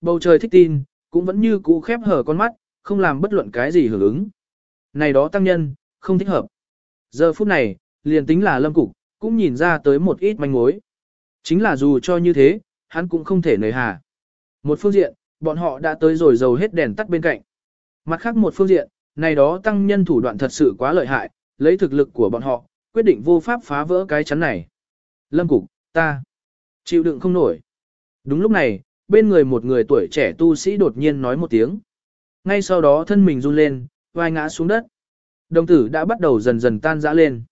Bầu trời thích tin, cũng vẫn như cũ khép hở con mắt, không làm bất luận cái gì hưởng ứng. Này đó tăng nhân, không thích hợp. Giờ phút này, liền tính là lâm cục, cũng nhìn ra tới một ít manh mối. Chính là dù cho như thế, hắn cũng không thể nời hà. Một phương diện, bọn họ đã tới rồi dầu hết đèn tắt bên cạnh. Mặt khác một phương diện, này đó tăng nhân thủ đoạn thật sự quá lợi hại, lấy thực lực của bọn họ, quyết định vô pháp phá vỡ cái chắn này. Lâm Cục, ta, chịu đựng không nổi. Đúng lúc này, bên người một người tuổi trẻ tu sĩ đột nhiên nói một tiếng. Ngay sau đó thân mình run lên, vai ngã xuống đất. Đồng tử đã bắt đầu dần dần tan rã lên.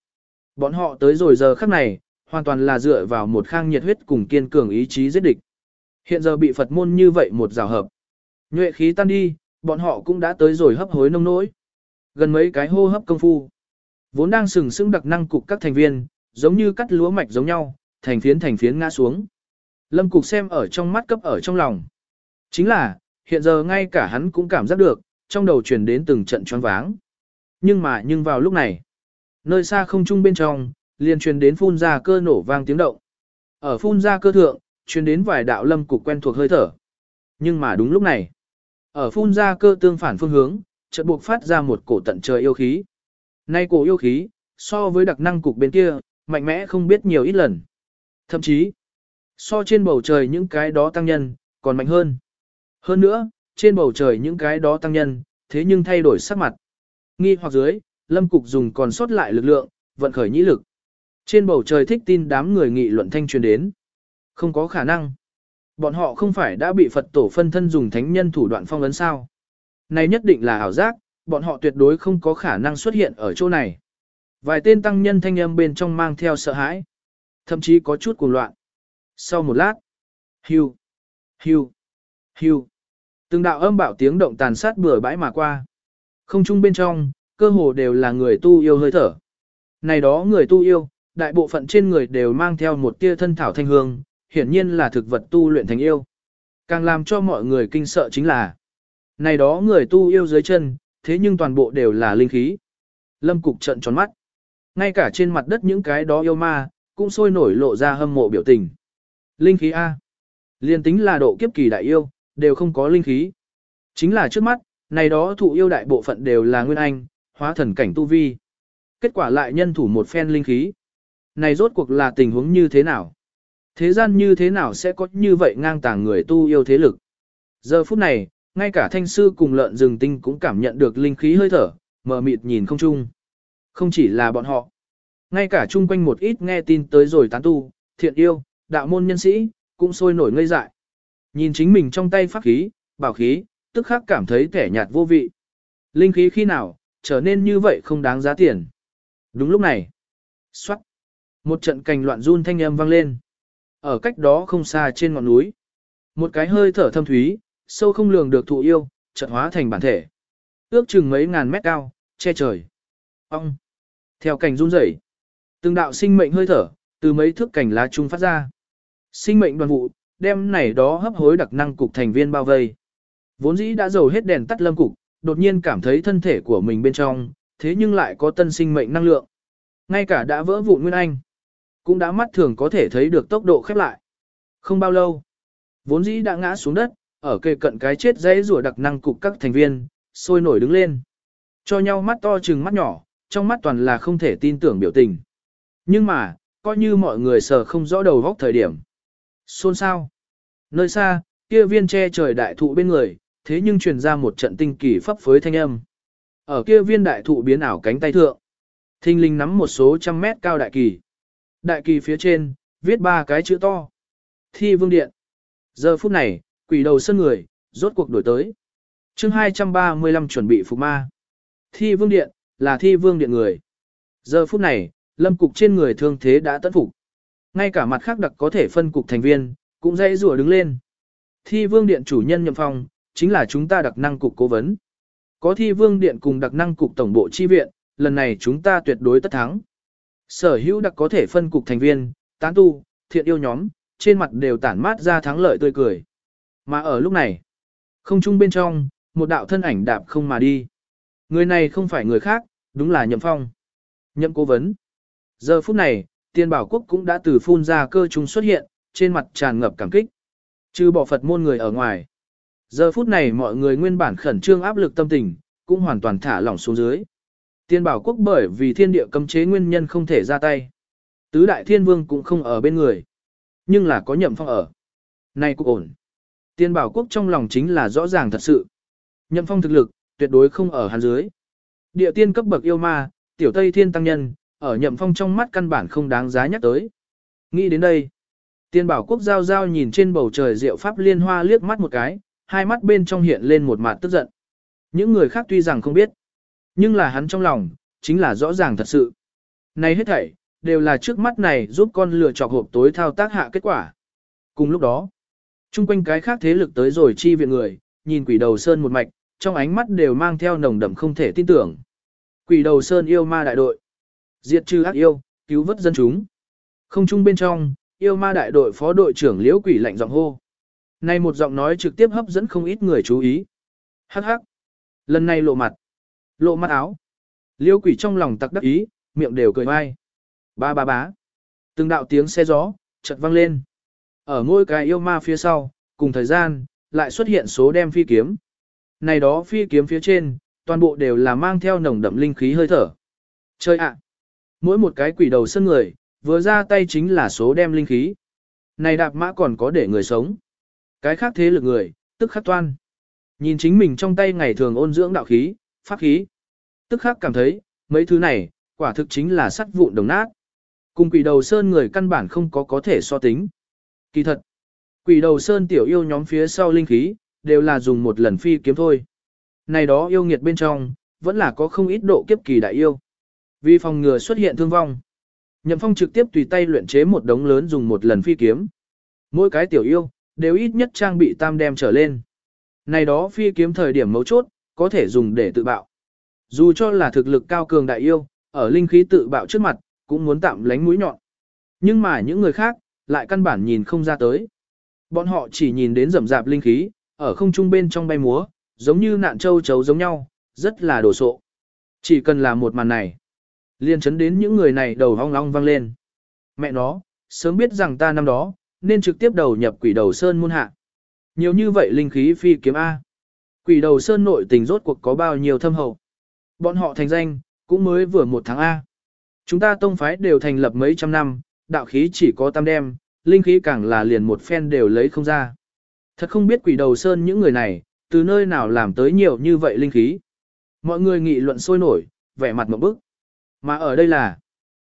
Bọn họ tới rồi giờ khắc này, hoàn toàn là dựa vào một khang nhiệt huyết cùng kiên cường ý chí giết địch. Hiện giờ bị Phật môn như vậy một rào hợp. Nhuệ khí tan đi, bọn họ cũng đã tới rồi hấp hối nông nỗi. Gần mấy cái hô hấp công phu. Vốn đang sừng sững đặc năng cục các thành viên, giống như cắt lúa mạch giống nhau, thành phiến thành phiến ngã xuống. Lâm cục xem ở trong mắt cấp ở trong lòng. Chính là, hiện giờ ngay cả hắn cũng cảm giác được, trong đầu truyền đến từng trận choáng váng. Nhưng mà nhưng vào lúc này, nơi xa không trung bên trong, liền truyền đến phun ra cơ nổ vang tiếng động. Ở phun ra cơ thượng, truyền đến vài đạo lâm cục quen thuộc hơi thở. Nhưng mà đúng lúc này, ở phun ra cơ tương phản phương hướng, chợt buộc phát ra một cổ tận trời yêu khí. Nay cổ yêu khí, so với đặc năng cục bên kia, mạnh mẽ không biết nhiều ít lần. Thậm chí, so trên bầu trời những cái đó tăng nhân, còn mạnh hơn. Hơn nữa, trên bầu trời những cái đó tăng nhân, thế nhưng thay đổi sắc mặt. Nghi hoặc dưới, lâm cục dùng còn sót lại lực lượng, vận khởi nhĩ lực. Trên bầu trời thích tin đám người nghị luận thanh truyền đến. Không có khả năng. Bọn họ không phải đã bị Phật tổ phân thân dùng thánh nhân thủ đoạn phong ấn sao. Này nhất định là ảo giác, bọn họ tuyệt đối không có khả năng xuất hiện ở chỗ này. Vài tên tăng nhân thanh âm bên trong mang theo sợ hãi. Thậm chí có chút cuồng loạn. Sau một lát, hưu, hưu, hưu. Từng đạo âm bạo tiếng động tàn sát bừa bãi mà qua. Không chung bên trong, cơ hồ đều là người tu yêu hơi thở. Này đó người tu yêu, đại bộ phận trên người đều mang theo một tia thân thảo thanh hương, hiển nhiên là thực vật tu luyện thành yêu. Càng làm cho mọi người kinh sợ chính là, này đó người tu yêu dưới chân, thế nhưng toàn bộ đều là linh khí. Lâm Cục trận tròn mắt. Ngay cả trên mặt đất những cái đó yêu ma, cũng sôi nổi lộ ra hâm mộ biểu tình. Linh khí A. Liên tính là độ kiếp kỳ đại yêu, đều không có linh khí. Chính là trước mắt, này đó thụ yêu đại bộ phận đều là nguyên anh, hóa thần cảnh tu vi. Kết quả lại nhân thủ một phen linh khí. Này rốt cuộc là tình huống như thế nào? Thế gian như thế nào sẽ có như vậy ngang tàng người tu yêu thế lực? Giờ phút này, ngay cả thanh sư cùng lợn rừng tinh cũng cảm nhận được linh khí hơi thở, mờ mịt nhìn không chung. Không chỉ là bọn họ. Ngay cả chung quanh một ít nghe tin tới rồi tán tu, thiện yêu, đạo môn nhân sĩ, cũng sôi nổi ngây dại. Nhìn chính mình trong tay pháp khí, bảo khí, tức khắc cảm thấy kẻ nhạt vô vị. Linh khí khi nào, trở nên như vậy không đáng giá tiền. Đúng lúc này, xoát, một trận cành loạn run thanh âm vang lên. Ở cách đó không xa trên ngọn núi, một cái hơi thở thâm thúy, sâu không lường được thụ yêu, chợt hóa thành bản thể. Ước chừng mấy ngàn mét cao, che trời. Ông! Theo cành run rẩy, từng đạo sinh mệnh hơi thở, từ mấy thước cành lá trung phát ra. Sinh mệnh đoàn vụ, đem này đó hấp hối đặc năng cục thành viên bao vây. Vốn dĩ đã dầu hết đèn tắt lâm cục, đột nhiên cảm thấy thân thể của mình bên trong, thế nhưng lại có tân sinh mệnh năng lượng. Ngay cả đã vỡ vụn nguyên anh, cũng đã mắt thường có thể thấy được tốc độ khép lại. Không bao lâu, vốn dĩ đã ngã xuống đất, ở kề cận cái chết dãy rùa đặc năng cục các thành viên, sôi nổi đứng lên. Cho nhau mắt to chừng mắt nhỏ, trong mắt toàn là không thể tin tưởng biểu tình. Nhưng mà, coi như mọi người sờ không rõ đầu vóc thời điểm. Xôn sao? Nơi xa, kia viên che trời đại thụ bên người, thế nhưng truyền ra một trận tinh kỳ pháp phối thanh âm. Ở kia viên đại thụ biến ảo cánh tay thượng. Thinh linh nắm một số trăm mét cao đại kỳ. Đại kỳ phía trên, viết ba cái chữ to. Thi vương điện. Giờ phút này, quỷ đầu sân người, rốt cuộc đổi tới. chương 235 chuẩn bị phục ma. Thi vương điện, là thi vương điện người. Giờ phút này, lâm cục trên người thương thế đã tận phục. Ngay cả mặt khác đặc có thể phân cục thành viên, cũng dây rùa đứng lên. Thi vương điện chủ nhân nhậm phong, chính là chúng ta đặc năng cục cố vấn. Có thi vương điện cùng đặc năng cục tổng bộ chi viện, lần này chúng ta tuyệt đối tất thắng. Sở hữu đặc có thể phân cục thành viên, tán tu, thiện yêu nhóm, trên mặt đều tản mát ra thắng lợi tươi cười. Mà ở lúc này, không trung bên trong, một đạo thân ảnh đạp không mà đi. Người này không phải người khác, đúng là Nhậm Phong. Nhậm cố vấn. Giờ phút này, tiên bảo quốc cũng đã từ phun ra cơ trùng xuất hiện, trên mặt tràn ngập cảm kích. Trừ bỏ Phật môn người ở ngoài. Giờ phút này mọi người nguyên bản khẩn trương áp lực tâm tình, cũng hoàn toàn thả lỏng xuống dưới. Tiên bảo quốc bởi vì thiên địa cấm chế nguyên nhân không thể ra tay. Tứ đại thiên vương cũng không ở bên người. Nhưng là có nhậm phong ở. Này cũng ổn. Tiên bảo quốc trong lòng chính là rõ ràng thật sự. Nhậm phong thực lực, tuyệt đối không ở hắn dưới. Địa tiên cấp bậc yêu ma, tiểu tây thiên tăng nhân, ở nhậm phong trong mắt căn bản không đáng giá nhắc tới. Nghĩ đến đây. Tiên bảo quốc giao giao nhìn trên bầu trời diệu pháp liên hoa liếc mắt một cái, hai mắt bên trong hiện lên một mặt tức giận. Những người khác tuy rằng không biết, nhưng là hắn trong lòng, chính là rõ ràng thật sự. Này hết thảy, đều là trước mắt này giúp con lựa chọc hộp tối thao tác hạ kết quả. Cùng lúc đó, chung quanh cái khác thế lực tới rồi chi viện người, nhìn quỷ đầu sơn một mạch, trong ánh mắt đều mang theo nồng đậm không thể tin tưởng. Quỷ đầu sơn yêu ma đại đội, diệt trừ ác yêu, cứu vớt dân chúng. Không chung bên trong, yêu ma đại đội phó đội trưởng liễu quỷ lạnh giọng hô. Này một giọng nói trực tiếp hấp dẫn không ít người chú ý. Hắc hắc. Lần này lộ mặt. Lộ mặt áo. Liêu quỷ trong lòng tặc đắc ý, miệng đều cười vai. Ba ba bá. Từng đạo tiếng xe gió, chợt vang lên. Ở ngôi cái yêu ma phía sau, cùng thời gian, lại xuất hiện số đem phi kiếm. Này đó phi kiếm phía trên, toàn bộ đều là mang theo nồng đậm linh khí hơi thở. Chơi ạ! Mỗi một cái quỷ đầu sân người, vừa ra tay chính là số đem linh khí. Này đạp mã còn có để người sống. Cái khác thế lực người, tức khắc toan. Nhìn chính mình trong tay ngày thường ôn dưỡng đạo khí, pháp khí. Tức khắc cảm thấy, mấy thứ này, quả thực chính là sắt vụn đồng nát. Cùng quỷ đầu sơn người căn bản không có có thể so tính. Kỳ thật, quỷ đầu sơn tiểu yêu nhóm phía sau linh khí, đều là dùng một lần phi kiếm thôi. Này đó yêu nghiệt bên trong, vẫn là có không ít độ kiếp kỳ đại yêu. Vì phòng ngừa xuất hiện thương vong. Nhậm phong trực tiếp tùy tay luyện chế một đống lớn dùng một lần phi kiếm. Mỗi cái tiểu yêu, đều ít nhất trang bị tam đem trở lên. Này đó phi kiếm thời điểm mấu chốt, có thể dùng để tự bạo. Dù cho là thực lực cao cường đại yêu, ở linh khí tự bạo trước mặt, cũng muốn tạm lánh mũi nhọn. Nhưng mà những người khác, lại căn bản nhìn không ra tới. Bọn họ chỉ nhìn đến rầm rạp linh khí, ở không trung bên trong bay múa, giống như nạn châu chấu giống nhau, rất là đồ sộ. Chỉ cần là một màn này, liên chấn đến những người này đầu hong long vang lên. Mẹ nó, sớm biết rằng ta năm đó, nên trực tiếp đầu nhập quỷ đầu sơn môn hạ. Nhiều như vậy linh khí phi kiếm A. Quỷ đầu sơn nội tình rốt cuộc có bao nhiêu thâm hậu. Bọn họ thành danh, cũng mới vừa một tháng A. Chúng ta tông phái đều thành lập mấy trăm năm, đạo khí chỉ có tam đem, linh khí càng là liền một phen đều lấy không ra. Thật không biết quỷ đầu sơn những người này, từ nơi nào làm tới nhiều như vậy linh khí. Mọi người nghị luận sôi nổi, vẻ mặt một bức. Mà ở đây là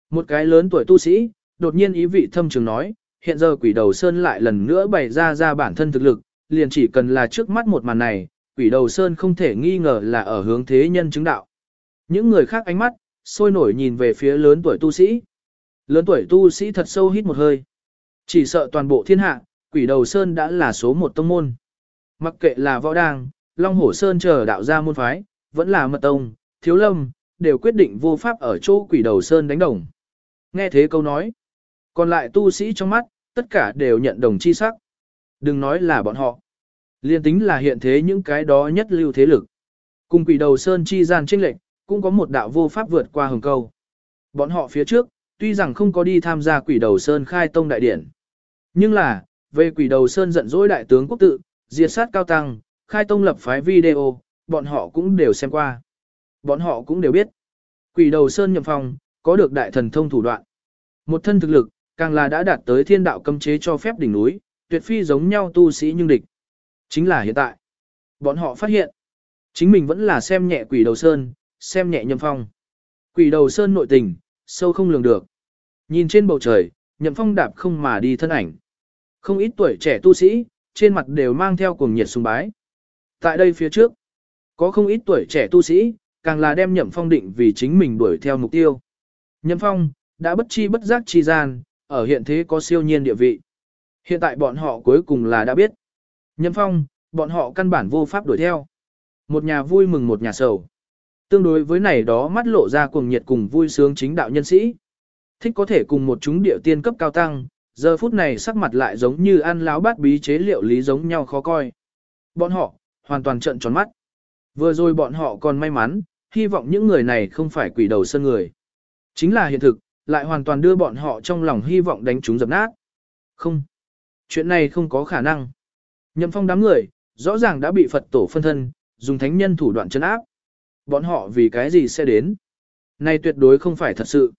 một cái lớn tuổi tu sĩ, đột nhiên ý vị thâm trường nói, hiện giờ quỷ đầu sơn lại lần nữa bày ra ra bản thân thực lực, liền chỉ cần là trước mắt một màn này, quỷ đầu sơn không thể nghi ngờ là ở hướng thế nhân chứng đạo. Những người khác ánh mắt, sôi nổi nhìn về phía lớn tuổi tu sĩ. Lớn tuổi tu sĩ thật sâu hít một hơi. Chỉ sợ toàn bộ thiên hạ, quỷ đầu sơn đã là số một tông môn. Mặc kệ là võ đàng, long hổ sơn chờ đạo gia môn phái, vẫn là mật tông, thiếu lâm, đều quyết định vô pháp ở chỗ quỷ đầu sơn đánh đồng. Nghe thế câu nói. Còn lại tu sĩ trong mắt, tất cả đều nhận đồng chi sắc. Đừng nói là bọn họ. Liên tính là hiện thế những cái đó nhất lưu thế lực. Cùng quỷ đầu sơn chi gian trinh lệnh, cũng có một đạo vô pháp vượt qua hừng câu. Bọn họ phía trước, tuy rằng không có đi tham gia quỷ đầu sơn khai tông đại điển. Nhưng là, về quỷ đầu sơn giận dỗi đại tướng quốc tự, diệt sát cao tăng, khai tông lập phái video, bọn họ cũng đều xem qua. Bọn họ cũng đều biết. Quỷ đầu sơn nhậm phòng, có được đại thần thông thủ đoạn. Một thân thực lực, càng là đã đạt tới thiên đạo cấm chế cho phép đỉnh núi, tuyệt phi giống nhau tu sĩ nhưng địch. Chính là hiện tại. Bọn họ phát hiện, chính mình vẫn là xem nhẹ quỷ đầu sơn, xem nhẹ nhậm phong. Quỷ đầu sơn nội tình, sâu không lường được. Nhìn trên bầu trời, nhậm phong đạp không mà đi thân ảnh. Không ít tuổi trẻ tu sĩ, trên mặt đều mang theo cuồng nhiệt sùng bái. Tại đây phía trước, có không ít tuổi trẻ tu sĩ, càng là đem nhậm phong định vì chính mình đuổi theo mục tiêu. Nhậm phong, đã bất chi bất giác chi gian, ở hiện thế có siêu nhiên địa vị. Hiện tại bọn họ cuối cùng là đã biết. Nhậm phong, bọn họ căn bản vô pháp đuổi theo. Một nhà vui mừng một nhà sầu. Tương đối với này đó mắt lộ ra cuồng nhiệt cùng vui sướng chính đạo nhân sĩ. Thích có thể cùng một chúng điệu tiên cấp cao tăng, giờ phút này sắc mặt lại giống như ăn láo bát bí chế liệu lý giống nhau khó coi. Bọn họ, hoàn toàn trận tròn mắt. Vừa rồi bọn họ còn may mắn, hy vọng những người này không phải quỷ đầu sân người. Chính là hiện thực, lại hoàn toàn đưa bọn họ trong lòng hy vọng đánh chúng dập nát. Không. Chuyện này không có khả năng. Nhậm phong đám người, rõ ràng đã bị Phật tổ phân thân, dùng thánh nhân thủ đoạn chấn áp. Bọn họ vì cái gì sẽ đến? Này tuyệt đối không phải thật sự.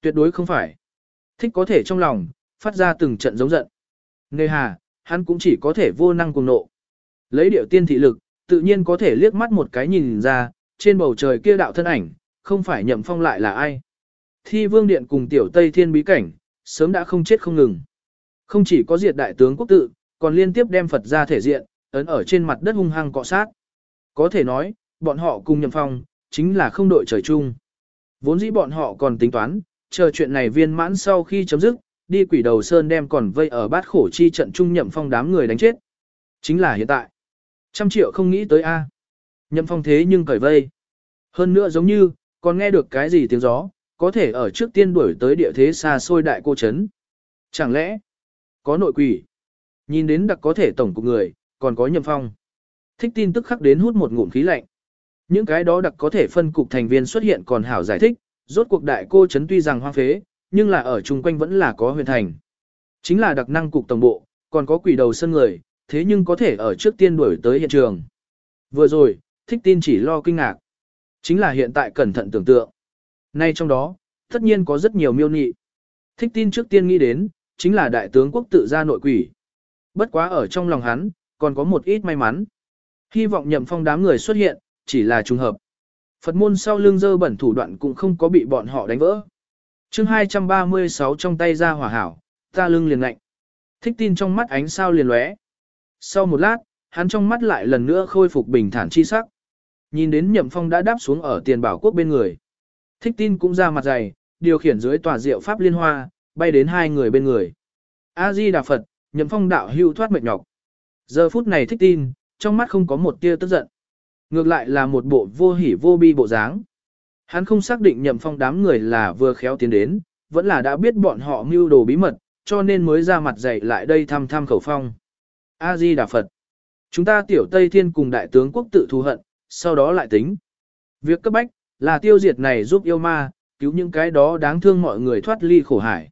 Tuyệt đối không phải. Thích có thể trong lòng, phát ra từng trận giống giận. Nề hà, hắn cũng chỉ có thể vô năng cùng nộ. Lấy điệu tiên thị lực, tự nhiên có thể liếc mắt một cái nhìn ra, trên bầu trời kia đạo thân ảnh, không phải nhậm phong lại là ai. Thi vương điện cùng tiểu Tây Thiên bí cảnh, sớm đã không chết không ngừng. Không chỉ có diệt đại tướng quốc tự, còn liên tiếp đem Phật ra thể diện, ấn ở trên mặt đất hung hăng cọ sát. Có thể nói, bọn họ cùng nhậm phong, chính là không đội trời chung. Vốn dĩ bọn họ còn tính toán, chờ chuyện này viên mãn sau khi chấm dứt, đi quỷ đầu sơn đem còn vây ở bát khổ chi trận trung nhậm phong đám người đánh chết. Chính là hiện tại. Trăm triệu không nghĩ tới A. Nhậm phong thế nhưng cởi vây. Hơn nữa giống như, còn nghe được cái gì tiếng gió, có thể ở trước tiên đuổi tới địa thế xa xôi đại cô chấn. Chẳng lẽ, có nội quỷ? Nhìn đến đặc có thể tổng của người, còn có nhậm phong. Thích tin tức khắc đến hút một ngụm khí lạnh. Những cái đó đặc có thể phân cục thành viên xuất hiện còn hảo giải thích, rốt cuộc đại cô chấn tuy rằng hoang phế, nhưng là ở chung quanh vẫn là có huyền thành. Chính là đặc năng cục tổng bộ, còn có quỷ đầu sân người, thế nhưng có thể ở trước tiên đuổi tới hiện trường. Vừa rồi, thích tin chỉ lo kinh ngạc. Chính là hiện tại cẩn thận tưởng tượng. Nay trong đó, tất nhiên có rất nhiều miêu nị. Thích tin trước tiên nghĩ đến, chính là đại tướng quốc tự ra nội quỷ. Bất quá ở trong lòng hắn, còn có một ít may mắn. Hy vọng nhậm phong đám người xuất hiện, chỉ là trùng hợp. Phật môn sau lưng dơ bẩn thủ đoạn cũng không có bị bọn họ đánh vỡ. chương 236 trong tay ra hỏa hảo, ta lưng liền lạnh. Thích tin trong mắt ánh sao liền lóe. Sau một lát, hắn trong mắt lại lần nữa khôi phục bình thản chi sắc. Nhìn đến nhậm phong đã đáp xuống ở tiền bảo quốc bên người. Thích tin cũng ra mặt dày, điều khiển dưới tòa diệu pháp liên hoa, bay đến hai người bên người. A-di Đà Phật, nhậm phong đạo hưu thoát mệt nhọc. Giờ phút này thích tin, trong mắt không có một tia tức giận. Ngược lại là một bộ vô hỉ vô bi bộ dáng. Hắn không xác định nhậm phong đám người là vừa khéo tiến đến, vẫn là đã biết bọn họ mưu đồ bí mật, cho nên mới ra mặt dày lại đây thăm thăm khẩu phong. A-di Đà Phật. Chúng ta tiểu Tây Thiên cùng đại tướng quốc tự thù hận, sau đó lại tính. Việc cấp bách, là tiêu diệt này giúp yêu ma, cứu những cái đó đáng thương mọi người thoát ly khổ hải.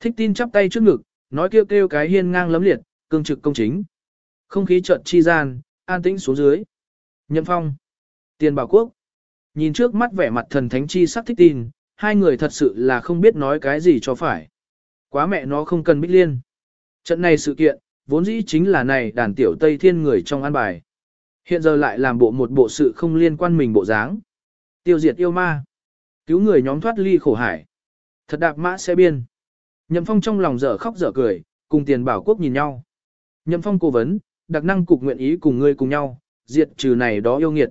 Thích tin chắp tay trước ngực, nói kêu kêu cái hiên ngang lấm liệt, cương trực công chính. Không khí trận chi gian, an tĩnh xuống dưới. nhân phong. Tiền bảo quốc. Nhìn trước mắt vẻ mặt thần thánh chi sắc thích tin, hai người thật sự là không biết nói cái gì cho phải. Quá mẹ nó không cần bích liên. Trận này sự kiện, vốn dĩ chính là này đàn tiểu Tây Thiên người trong an bài. Hiện giờ lại làm bộ một bộ sự không liên quan mình bộ dáng. Tiêu diệt yêu ma. Cứu người nhóm thoát ly khổ hải. Thật đạp mã xe biên. Nhậm phong trong lòng dở khóc dở cười, cùng tiền bảo quốc nhìn nhau. Nhậm phong cố vấn, đặc năng cục nguyện ý cùng ngươi cùng nhau, diệt trừ này đó yêu nghiệt.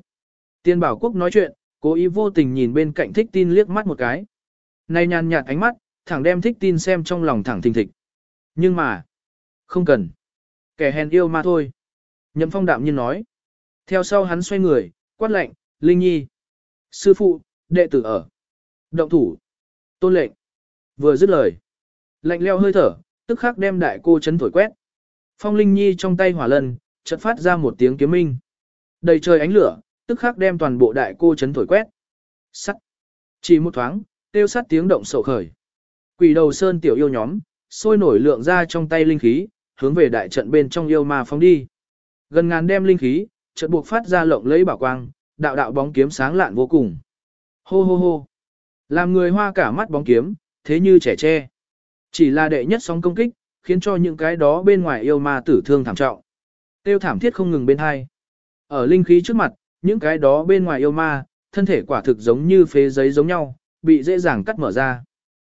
Tiền bảo quốc nói chuyện, cố ý vô tình nhìn bên cạnh thích tin liếc mắt một cái. Này nhàn nhạt ánh mắt, thẳng đem thích tin xem trong lòng thẳng thình thịch. Nhưng mà, không cần. Kẻ hèn yêu ma thôi. Nhậm phong đạm nhiên nói. Theo sau hắn xoay người, quát lệnh, Linh Nhi. Sư phụ, đệ tử ở. Động thủ. Tôn lệnh. Vừa dứt lời. Lạnh leo hơi thở, tức khắc đem đại cô chấn thổi quét. Phong Linh Nhi trong tay hỏa lần, chợt phát ra một tiếng kiếm minh. Đầy trời ánh lửa, tức khắc đem toàn bộ đại cô chấn thổi quét. Sắt. Chỉ một thoáng, tiêu sắt tiếng động sầu khởi. Quỷ đầu sơn tiểu yêu nhóm, sôi nổi lượng ra trong tay linh khí, hướng về đại trận bên trong yêu ma phóng đi. Gần ngàn đem linh khí, chợt buộc phát ra lộng lấy bảo quang, đạo đạo bóng kiếm sáng lạn vô cùng. Hô hô hô. Làm người hoa cả mắt bóng kiếm, thế như trẻ tre. Chỉ là đệ nhất sóng công kích, khiến cho những cái đó bên ngoài yêu ma tử thương thảm trọng. Tiêu thảm thiết không ngừng bên hai. Ở linh khí trước mặt, những cái đó bên ngoài yêu ma, thân thể quả thực giống như phế giấy giống nhau, bị dễ dàng cắt mở ra.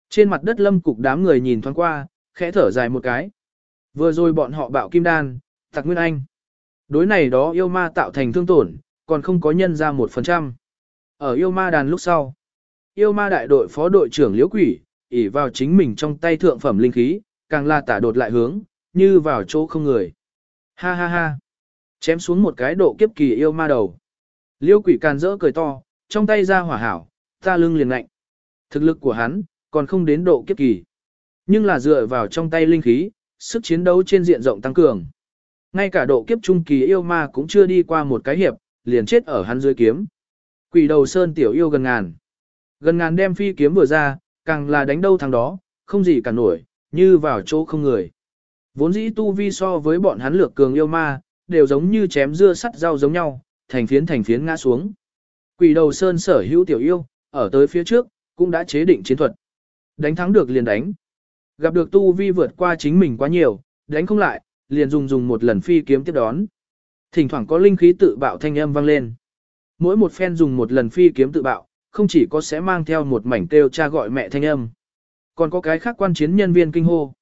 Trên mặt đất lâm cục đám người nhìn thoáng qua, khẽ thở dài một cái. Vừa rồi bọn họ bạo kim đan, tặc nguyên anh. Đối này đó yêu ma tạo thành thương tổn, còn không có nhân ra một phần trăm. Ở yêu ma đàn lúc sau, yêu ma đại đội phó đội trưởng liễu quỷ, ỉ vào chính mình trong tay thượng phẩm linh khí, càng là tả đột lại hướng, như vào chỗ không người. Ha ha ha. Chém xuống một cái độ kiếp kỳ yêu ma đầu. Liêu quỷ càn rỡ cười to, trong tay ra hỏa hảo, ta lưng liền lạnh. Thực lực của hắn, còn không đến độ kiếp kỳ. Nhưng là dựa vào trong tay linh khí, sức chiến đấu trên diện rộng tăng cường. Ngay cả độ kiếp trung kỳ yêu ma cũng chưa đi qua một cái hiệp, liền chết ở hắn dưới kiếm. Quỷ đầu sơn tiểu yêu gần ngàn. Gần ngàn đem phi kiếm vừa ra, càng là đánh đâu thằng đó, không gì cả nổi, như vào chỗ không người. Vốn dĩ tu vi so với bọn hắn lược cường yêu ma, đều giống như chém dưa sắt rau giống nhau, thành phiến thành phiến ngã xuống. Quỷ đầu sơn sở hữu tiểu yêu, ở tới phía trước, cũng đã chế định chiến thuật. Đánh thắng được liền đánh. Gặp được tu vi vượt qua chính mình quá nhiều, đánh không lại, liền dùng dùng một lần phi kiếm tiếp đón. Thỉnh thoảng có linh khí tự bạo thanh âm vang lên. Mỗi một phen dùng một lần phi kiếm tự bạo, không chỉ có sẽ mang theo một mảnh kêu cha gọi mẹ thanh âm, còn có cái khác quan chiến nhân viên kinh hô.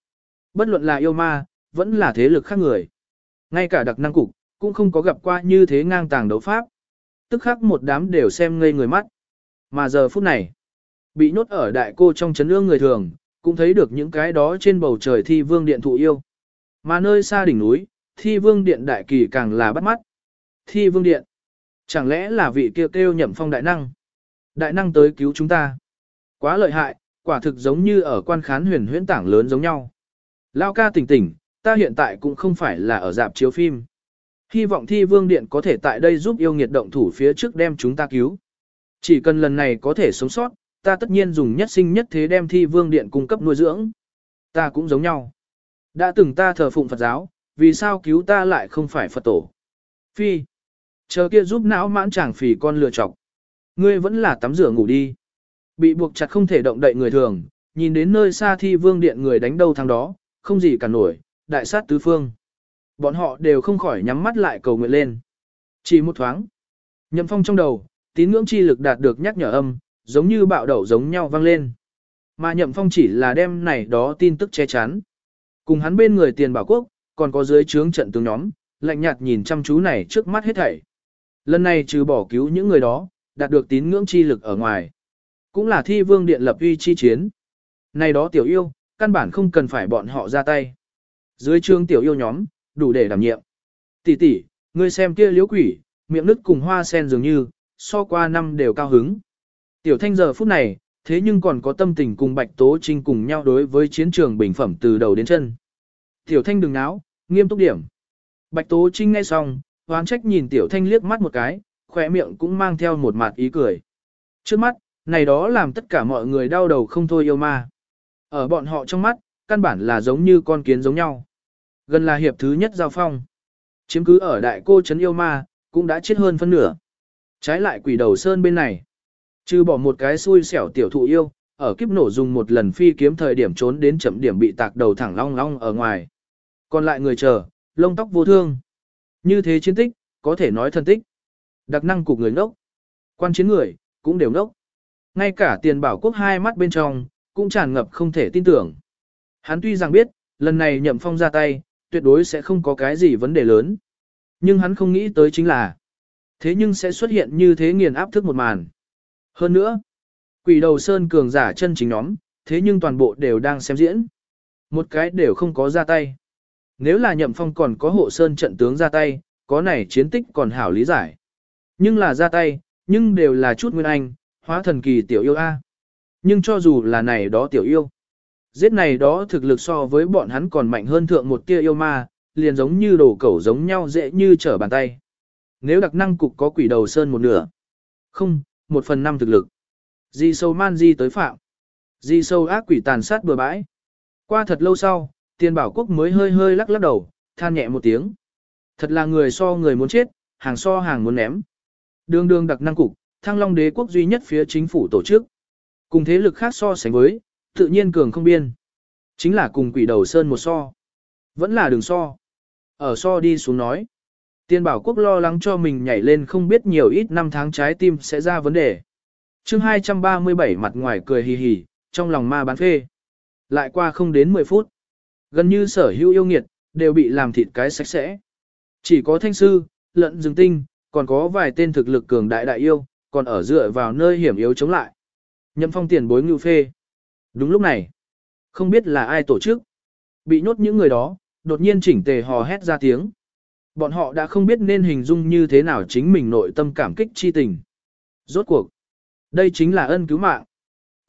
Bất luận là yêu ma, vẫn là thế lực khác người. Ngay cả đặc năng cục, cũng không có gặp qua như thế ngang tàng đấu pháp. Tức khắc một đám đều xem ngây người mắt. Mà giờ phút này, bị nhốt ở đại cô trong chấn ương người thường, cũng thấy được những cái đó trên bầu trời thi vương điện thụ yêu. Mà nơi xa đỉnh núi, thi vương điện đại kỳ càng là bắt mắt. Thi vương điện, chẳng lẽ là vị kêu kêu nhậm phong đại năng? Đại năng tới cứu chúng ta. Quá lợi hại, quả thực giống như ở quan khán huyền huyễn tảng lớn giống nhau. Lao ca tỉnh tỉnh, ta hiện tại cũng không phải là ở dạp chiếu phim. Hy vọng thi vương điện có thể tại đây giúp yêu nghiệt động thủ phía trước đem chúng ta cứu. Chỉ cần lần này có thể sống sót, ta tất nhiên dùng nhất sinh nhất thế đem thi vương điện cung cấp nuôi dưỡng. Ta cũng giống nhau. Đã từng ta thờ phụng Phật giáo, vì sao cứu ta lại không phải Phật tổ? Phi. Chờ kia giúp não mãn chàng phì con lừa chọc. Ngươi vẫn là tắm rửa ngủ đi. Bị buộc chặt không thể động đậy người thường, nhìn đến nơi xa thi vương điện người đánh đâu thằng đó, không gì cả nổi, đại sát tứ phương. Bọn họ đều không khỏi nhắm mắt lại cầu nguyện lên. Chỉ một thoáng. Nhậm phong trong đầu, tín ngưỡng chi lực đạt được nhắc nhở âm, giống như bạo đậu giống nhau vang lên. Mà nhậm phong chỉ là đem này đó tin tức che chắn. Cùng hắn bên người tiền bảo quốc, còn có dưới trướng trận tướng nhóm, lạnh nhạt nhìn chăm chú này trước mắt hết thảy. Lần này trừ bỏ cứu những người đó, đạt được tín ngưỡng chi lực ở ngoài. Cũng là thi vương điện lập uy chi chiến. Này đó tiểu yêu, căn bản không cần phải bọn họ ra tay. Dưới trướng tiểu yêu nhóm, đủ để đảm nhiệm. Tỷ tỷ, ngươi xem kia liễu quỷ, miệng nứt cùng hoa sen dường như, so qua năm đều cao hứng. Tiểu thanh giờ phút này, thế nhưng còn có tâm tình cùng Bạch Tố Trinh cùng nhau đối với chiến trường bình phẩm từ đầu đến chân. Tiểu thanh đừng náo, nghiêm túc điểm. Bạch Tố Trinh nghe xong, hoán trách nhìn Tiểu thanh liếc mắt một cái, khỏe miệng cũng mang theo một mặt ý cười. Trước mắt, này đó làm tất cả mọi người đau đầu không thôi yêu ma. Ở bọn họ trong mắt, căn bản là giống như con kiến giống nhau. Gần là hiệp thứ nhất giao phong. Chiếm cứ ở đại cô trấn yêu ma, cũng đã chết hơn phân nửa. Trái lại quỷ đầu sơn bên này. Trừ bỏ một cái xui xẻo tiểu thụ yêu, ở kiếp nổ dùng một lần phi kiếm thời điểm trốn đến chậm điểm bị tạc đầu thẳng long long ở ngoài. Còn lại người chờ, lông tóc vô thương. Như thế chiến tích, có thể nói thân tích. Đặc năng của người ngốc. Quan chiến người, cũng đều ngốc. Ngay cả tiền bảo quốc hai mắt bên trong, cũng tràn ngập không thể tin tưởng. Hắn tuy rằng biết, lần này nhậm phong ra tay, tuyệt đối sẽ không có cái gì vấn đề lớn. Nhưng hắn không nghĩ tới chính là, thế nhưng sẽ xuất hiện như thế nghiền áp thức một màn. Hơn nữa, quỷ đầu sơn cường giả chân chính nhóm, thế nhưng toàn bộ đều đang xem diễn. Một cái đều không có ra tay. Nếu là nhậm phong còn có hộ sơn trận tướng ra tay, có này chiến tích còn hảo lý giải. Nhưng là ra tay, nhưng đều là chút nguyên anh, hóa thần kỳ tiểu yêu A. Nhưng cho dù là này đó tiểu yêu, giết này đó thực lực so với bọn hắn còn mạnh hơn thượng một tia yêu ma, liền giống như đổ cẩu giống nhau dễ như trở bàn tay. Nếu đặc năng cục có quỷ đầu sơn một nửa, không, một phần năm thực lực. Di sâu man di tới phạm. Di sâu ác quỷ tàn sát bừa bãi. Qua thật lâu sau, tiền bảo quốc mới hơi hơi lắc lắc đầu, than nhẹ một tiếng. Thật là người so người muốn chết, hàng so hàng muốn ném. Đường đường đặc năng cục, thăng long đế quốc duy nhất phía chính phủ tổ chức. Cùng thế lực khác so sánh với, tự nhiên cường không biên. Chính là cùng quỷ đầu sơn một so. Vẫn là đường so. Ở so đi xuống nói. Tiên bảo quốc lo lắng cho mình nhảy lên không biết nhiều ít năm tháng trái tim sẽ ra vấn đề chương 237 mặt ngoài cười hì hì, trong lòng ma bán phê. Lại qua không đến 10 phút. Gần như sở hữu yêu nghiệt, đều bị làm thịt cái sạch sẽ. Chỉ có thanh sư, lận rừng tinh, còn có vài tên thực lực cường đại đại yêu, còn ở dựa vào nơi hiểm yếu chống lại. Nhậm phong tiền bối ngưu phê. Đúng lúc này, không biết là ai tổ chức. Bị nhốt những người đó, đột nhiên chỉnh tề hò hét ra tiếng. Bọn họ đã không biết nên hình dung như thế nào chính mình nội tâm cảm kích chi tình. Rốt cuộc, đây chính là ân cứu mạng.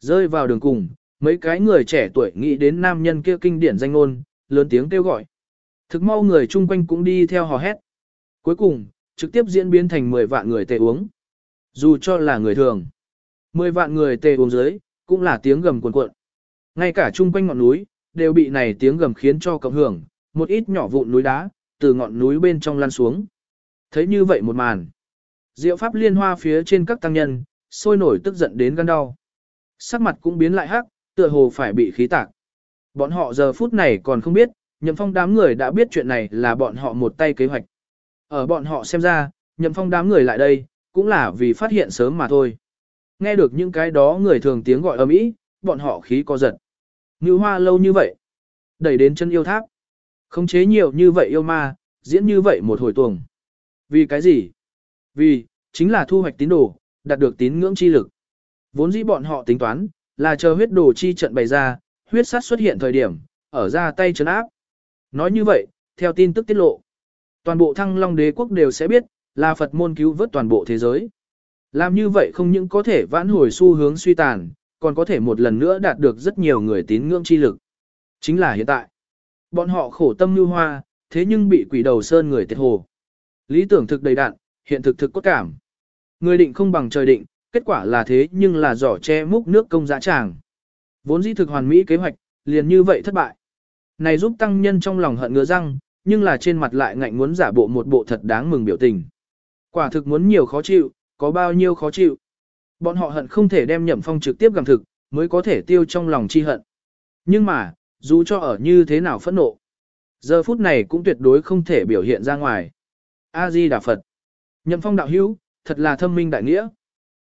Rơi vào đường cùng, mấy cái người trẻ tuổi nghĩ đến nam nhân kia kinh điển danh ngôn, lớn tiếng kêu gọi. Thực mau người chung quanh cũng đi theo hò hét. Cuối cùng, trực tiếp diễn biến thành 10 vạn người tề uống. Dù cho là người thường, 10 vạn người tề uống dưới, cũng là tiếng gầm cuồn cuộn. Ngay cả chung quanh ngọn núi, đều bị này tiếng gầm khiến cho cộng hưởng, một ít nhỏ vụn núi đá, từ ngọn núi bên trong lăn xuống. Thấy như vậy một màn. Diệu pháp liên hoa phía trên các tăng nhân, sôi nổi tức giận đến gan đau. Sắc mặt cũng biến lại hắc, tựa hồ phải bị khí tạc. Bọn họ giờ phút này còn không biết, nhậm phong đám người đã biết chuyện này là bọn họ một tay kế hoạch. Ở bọn họ xem ra, nhậm phong đám người lại đây, cũng là vì phát hiện sớm mà thôi. Nghe được những cái đó người thường tiếng gọi ầm ĩ, bọn họ khí co giật. Như hoa lâu như vậy, đẩy đến chân yêu tháp. Khống chế nhiều như vậy yêu ma, diễn như vậy một hồi tuồng. Vì cái gì? Vì, chính là thu hoạch tín đồ, đạt được tín ngưỡng chi lực. Vốn dĩ bọn họ tính toán, là chờ huyết đồ chi trận bày ra, huyết sát xuất hiện thời điểm, ở ra tay chấn áp. Nói như vậy, theo tin tức tiết lộ, toàn bộ thăng long đế quốc đều sẽ biết, là Phật môn cứu vớt toàn bộ thế giới. Làm như vậy không những có thể vãn hồi xu hướng suy tàn, còn có thể một lần nữa đạt được rất nhiều người tín ngưỡng chi lực. Chính là hiện tại. Bọn họ khổ tâm như hoa, thế nhưng bị quỷ đầu sơn người tiệt hồ. Lý tưởng thực đầy đạn, hiện thực thực cốt cảm. Người định không bằng trời định, kết quả là thế nhưng là giỏ che múc nước công dã tràng. Vốn dĩ thực hoàn mỹ kế hoạch, liền như vậy thất bại. Này giúp tăng nhân trong lòng hận ngứa răng, nhưng là trên mặt lại ngạnh muốn giả bộ một bộ thật đáng mừng biểu tình. Quả thực muốn nhiều khó chịu, có bao nhiêu khó chịu. Bọn họ hận không thể đem nhậm phong trực tiếp gặm thực, mới có thể tiêu trong lòng chi hận. Nhưng mà, dù cho ở như thế nào phẫn nộ, giờ phút này cũng tuyệt đối không thể biểu hiện ra ngoài. A-di Đà Phật. Nhậm phong đạo hữu, thật là thâm minh đại nghĩa.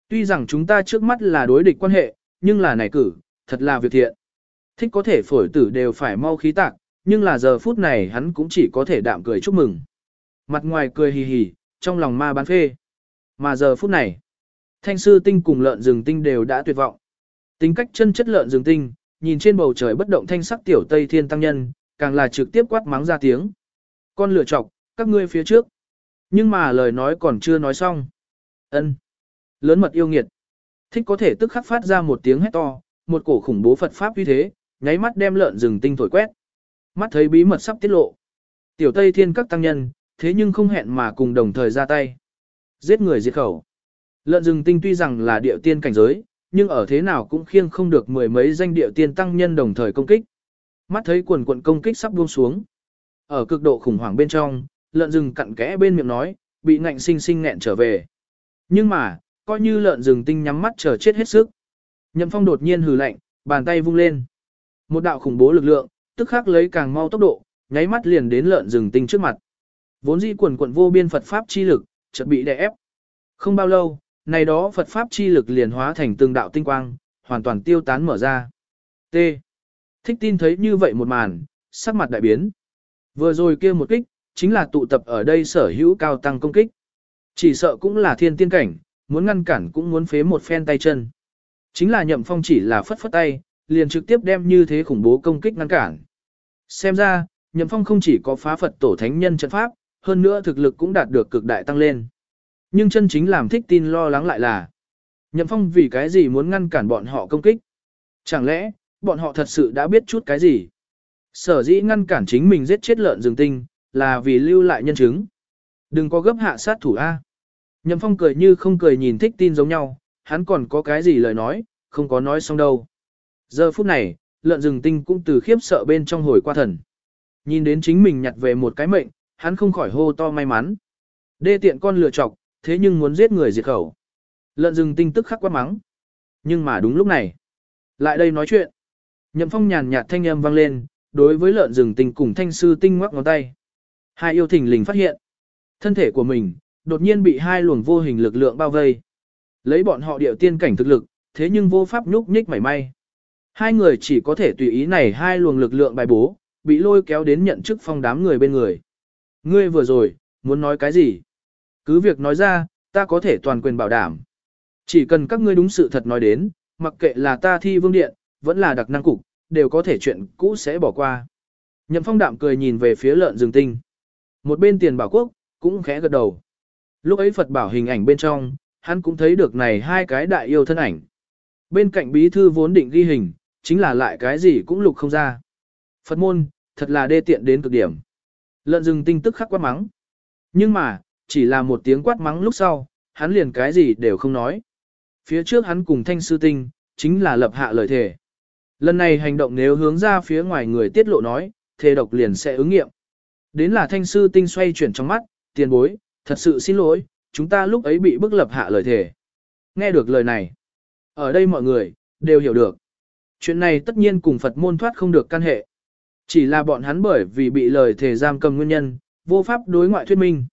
Tuy rằng chúng ta trước mắt là đối địch quan hệ, nhưng là này cử, thật là việc thiện. Thích có thể phổi tử đều phải mau khí tạc, nhưng là giờ phút này hắn cũng chỉ có thể đạm cười chúc mừng. Mặt ngoài cười hì hì, trong lòng ma bán phê. Mà giờ phút này, thanh sư tinh cùng lợn rừng tinh đều đã tuyệt vọng. Tính cách chân chất lợn rừng tinh, nhìn trên bầu trời bất động thanh sắc tiểu Tây Thiên Tăng Nhân, càng là trực tiếp quát mắng ra tiếng. Con lửa chọc, các ngươi phía trước. Nhưng mà lời nói còn chưa nói xong ân Lớn mật yêu nghiệt. Thích có thể tức khắc phát ra một tiếng hét to, một cổ khủng bố Phật Pháp uy thế, nháy mắt đem lợn rừng tinh thổi quét. Mắt thấy bí mật sắp tiết lộ. Tiểu Tây Thiên các tăng nhân, thế nhưng không hẹn mà cùng đồng thời ra tay. Giết người diệt khẩu. Lợn rừng tinh tuy rằng là địa tiên cảnh giới, nhưng ở thế nào cũng khiêng không được mười mấy danh địa tiên tăng nhân đồng thời công kích. Mắt thấy quần quận công kích sắp buông xuống. Ở cực độ khủng hoảng bên trong, lợn rừng cặn kẽ bên miệng nói, bị ngạnh sinh sinh nghẹn trở về. Nhưng mà, coi như lợn rừng tinh nhắm mắt chờ chết hết sức. Nhậm phong đột nhiên hừ lạnh, bàn tay vung lên. Một đạo khủng bố lực lượng, tức khắc lấy càng mau tốc độ, nháy mắt liền đến lợn rừng tinh trước mặt. Vốn dĩ quần quận vô biên Phật Pháp chi lực, chợt bị đè ép. Không bao lâu, này đó Phật Pháp chi lực liền hóa thành từng đạo tinh quang, hoàn toàn tiêu tán mở ra. T. Thích tin thấy như vậy một màn, sắc mặt đại biến. Vừa rồi kia một kích, chính là tụ tập ở đây sở hữu cao tăng công kích. Chỉ sợ cũng là thiên tiên cảnh, muốn ngăn cản cũng muốn phế một phen tay chân. Chính là nhậm phong chỉ là phất phất tay, liền trực tiếp đem như thế khủng bố công kích ngăn cản. Xem ra, nhậm phong không chỉ có phá Phật tổ thánh nhân trận pháp, hơn nữa thực lực cũng đạt được cực đại tăng lên. Nhưng chân chính làm thích tin lo lắng lại là, nhậm phong vì cái gì muốn ngăn cản bọn họ công kích? Chẳng lẽ, bọn họ thật sự đã biết chút cái gì? Sở dĩ ngăn cản chính mình giết chết lợn rừng tinh, là vì lưu lại nhân chứng. Đừng có gấp hạ sát thủ A. Nhậm phong cười như không cười nhìn thích tin giống nhau, hắn còn có cái gì lời nói, không có nói xong đâu. Giờ phút này, lợn rừng tinh cũng từ khiếp sợ bên trong hồi qua thần. Nhìn đến chính mình nhặt về một cái mệnh, hắn không khỏi hô to may mắn. Đê tiện con lừa chọc, thế nhưng muốn giết người diệt khẩu. Lợn rừng tinh tức khắc quá mắng. Nhưng mà đúng lúc này, lại đây nói chuyện. Nhậm phong nhàn nhạt thanh âm vang lên, đối với lợn rừng tinh cùng thanh sư tinh ngoắc ngón tay. Hai yêu thỉnh lình phát hiện. Thân thể của mình, đột nhiên bị hai luồng vô hình lực lượng bao vây. Lấy bọn họ điệu tiên cảnh thực lực, thế nhưng vô pháp nhúc nhích mảy may. Hai người chỉ có thể tùy ý này hai luồng lực lượng bài bố, bị lôi kéo đến nhận chức phong đám người bên người. Ngươi vừa rồi, muốn nói cái gì? Cứ việc nói ra, ta có thể toàn quyền bảo đảm. Chỉ cần các ngươi đúng sự thật nói đến, mặc kệ là ta thi vương điện, vẫn là đặc năng cục, đều có thể chuyện cũ sẽ bỏ qua. Nhậm phong đạm cười nhìn về phía lợn rừng tinh. Một bên tiền bảo quốc, cũng khẽ gật đầu. Lúc ấy Phật bảo hình ảnh bên trong, hắn cũng thấy được này hai cái đại yêu thân ảnh. Bên cạnh bí thư vốn định ghi hình, chính là lại cái gì cũng lục không ra. Phật môn, thật là đê tiện đến cực điểm. Lợn rừng tinh tức khắc quát mắng. Nhưng mà, chỉ là một tiếng quát mắng lúc sau, hắn liền cái gì đều không nói. Phía trước hắn cùng thanh sư tinh, chính là lập hạ lời thề. Lần này hành động nếu hướng ra phía ngoài người tiết lộ nói, thề độc liền sẽ ứng nghiệm. Đến là thanh sư tinh xoay chuyển trong mắt, tiền bối, thật sự xin lỗi, chúng ta lúc ấy bị bức lập hạ lời thề. Nghe được lời này, ở đây mọi người, đều hiểu được. Chuyện này tất nhiên cùng Phật môn thoát không được căn hệ. Chỉ là bọn hắn bởi vì bị lời thề giam cầm nguyên nhân, vô pháp đối ngoại thuyết minh.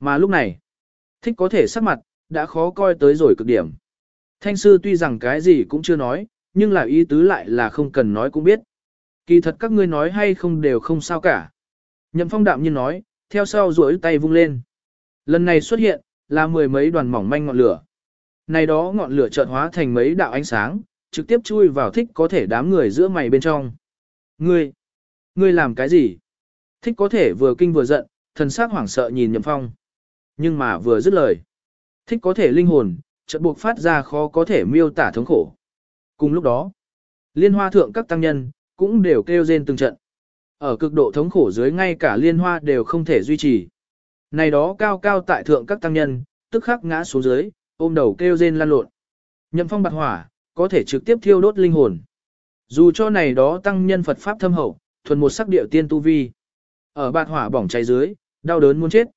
Mà lúc này, thích có thể sắc mặt, đã khó coi tới rồi cực điểm. Thanh sư tuy rằng cái gì cũng chưa nói, nhưng là ý tứ lại là không cần nói cũng biết. Kỳ thật các ngươi nói hay không đều không sao cả. Nhậm phong đạm nhiên nói, theo sau duỗi tay vung lên. Lần này xuất hiện, là mười mấy đoàn mỏng manh ngọn lửa. Này đó ngọn lửa chợt hóa thành mấy đạo ánh sáng, trực tiếp chui vào thích có thể đám người giữa mày bên trong. Ngươi, ngươi làm cái gì? Thích có thể vừa kinh vừa giận, thần sắc hoảng sợ nhìn Nhậm Phong. Nhưng mà vừa dứt lời. Thích có thể linh hồn, chợt buộc phát ra khó có thể miêu tả thống khổ. Cùng lúc đó, liên hoa thượng các tăng nhân, cũng đều kêu rên từng trận. Ở cực độ thống khổ dưới ngay cả liên hoa đều không thể duy trì. Này đó cao cao tại thượng các tăng nhân, tức khắc ngã xuống dưới, ôm đầu kêu rên lan lộn. Nhậm phong bạc hỏa, có thể trực tiếp thiêu đốt linh hồn. Dù cho này đó tăng nhân Phật Pháp thâm hậu, thuần một sắc điệu tiên tu vi. Ở bạc hỏa bỏng cháy dưới, đau đớn muốn chết.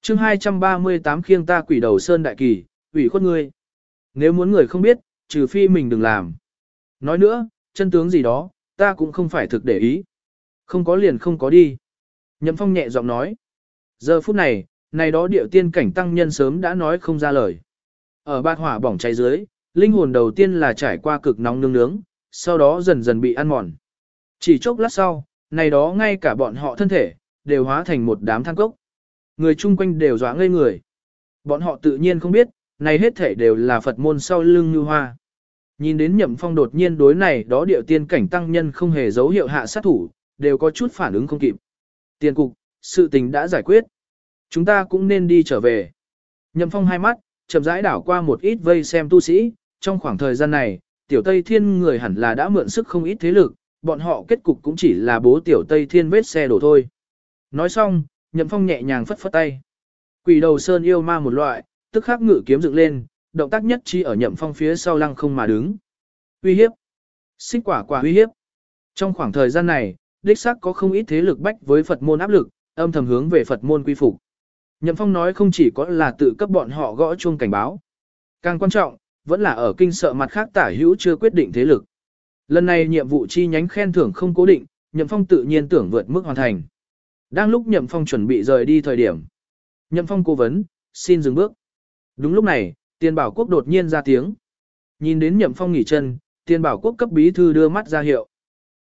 chương 238 khiêng ta quỷ đầu sơn đại kỳ, ủy khuất ngươi. Nếu muốn người không biết, trừ phi mình đừng làm. Nói nữa, chân tướng gì đó, ta cũng không phải thực để ý. Không có liền không có đi. Nhậm phong nhẹ giọng nói. Giờ phút này, này đó điệu tiên cảnh tăng nhân sớm đã nói không ra lời. Ở bát hỏa bỏng cháy dưới, linh hồn đầu tiên là trải qua cực nóng nương nướng, sau đó dần dần bị ăn mòn. Chỉ chốc lát sau, này đó ngay cả bọn họ thân thể, đều hóa thành một đám than cốc. Người chung quanh đều dọa ngây người. Bọn họ tự nhiên không biết, này hết thể đều là Phật môn sau lưng như hoa. Nhìn đến nhậm phong đột nhiên đối này đó điệu tiên cảnh tăng nhân không hề dấu hiệu hạ sát thủ, đều có chút phản ứng không kịp. Tiền cục, sự tình đã giải quyết. Chúng ta cũng nên đi trở về. Nhậm phong hai mắt, chậm rãi đảo qua một ít vây xem tu sĩ, trong khoảng thời gian này, tiểu Tây Thiên người hẳn là đã mượn sức không ít thế lực, bọn họ kết cục cũng chỉ là bố tiểu Tây Thiên vết xe đổ thôi. Nói xong, Nhậm Phong nhẹ nhàng phất phất tay. Quỷ đầu sơn yêu ma một loại, tức khắc ngự kiếm dựng lên, động tác nhất chi ở Nhậm Phong phía sau lăng không mà đứng. Uy hiếp. Xích quả quả uy hiếp. Trong khoảng thời gian này, đích xác có không ít thế lực bách với Phật môn áp lực, âm thầm hướng về Phật môn quy phục. Nhậm Phong nói không chỉ có là tự cấp bọn họ gõ chuông cảnh báo. Càng quan trọng, vẫn là ở kinh sợ mặt khác tả hữu chưa quyết định thế lực. Lần này nhiệm vụ chi nhánh khen thưởng không cố định, Nhậm Phong tự nhiên tưởng vượt mức hoàn thành. Đang lúc Nhậm Phong chuẩn bị rời đi thời điểm. Nhậm Phong cố vấn, xin dừng bước. Đúng lúc này, Tiền Bảo Quốc đột nhiên ra tiếng. Nhìn đến Nhậm Phong nghỉ chân, Tiền Bảo Quốc cấp bí thư đưa mắt ra hiệu.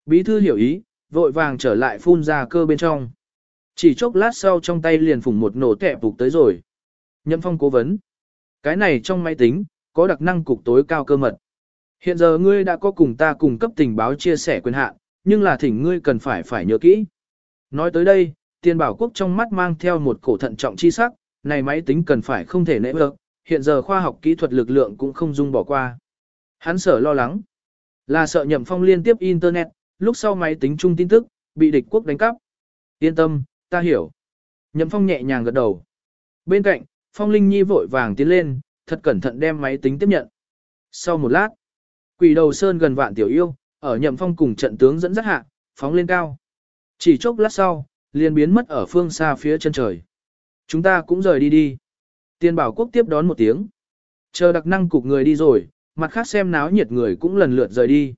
Bí thư hiểu ý, vội vàng trở lại phun ra cơ bên trong. Chỉ chốc lát sau trong tay liền phủng một nổ kẹp phục tới rồi. Nhậm Phong cố vấn. Cái này trong máy tính, có đặc năng cục tối cao cơ mật. Hiện giờ ngươi đã có cùng ta cùng cấp tình báo chia sẻ quyền hạn, nhưng là thỉnh ngươi cần phải phải nhớ kỹ. Nói tới đây, tiền bảo quốc trong mắt mang theo một cổ thận trọng chi sắc, này máy tính cần phải không thể nễ được, hiện giờ khoa học kỹ thuật lực lượng cũng không dung bỏ qua. Hắn sợ lo lắng, là sợ nhậm phong liên tiếp Internet, lúc sau máy tính chung tin tức, bị địch quốc đánh cắp. Yên tâm, ta hiểu. Nhậm phong nhẹ nhàng gật đầu. Bên cạnh, phong linh nhi vội vàng tiến lên, thật cẩn thận đem máy tính tiếp nhận. Sau một lát, quỷ đầu sơn gần vạn tiểu yêu, ở nhậm phong cùng trận tướng dẫn dắt hạ, phóng lên cao. Chỉ chốc lát sau, liền biến mất ở phương xa phía chân trời. Chúng ta cũng rời đi đi. Tiên bảo quốc tiếp đón một tiếng. Chờ đặc năng cục người đi rồi, mặt khác xem náo nhiệt người cũng lần lượt rời đi.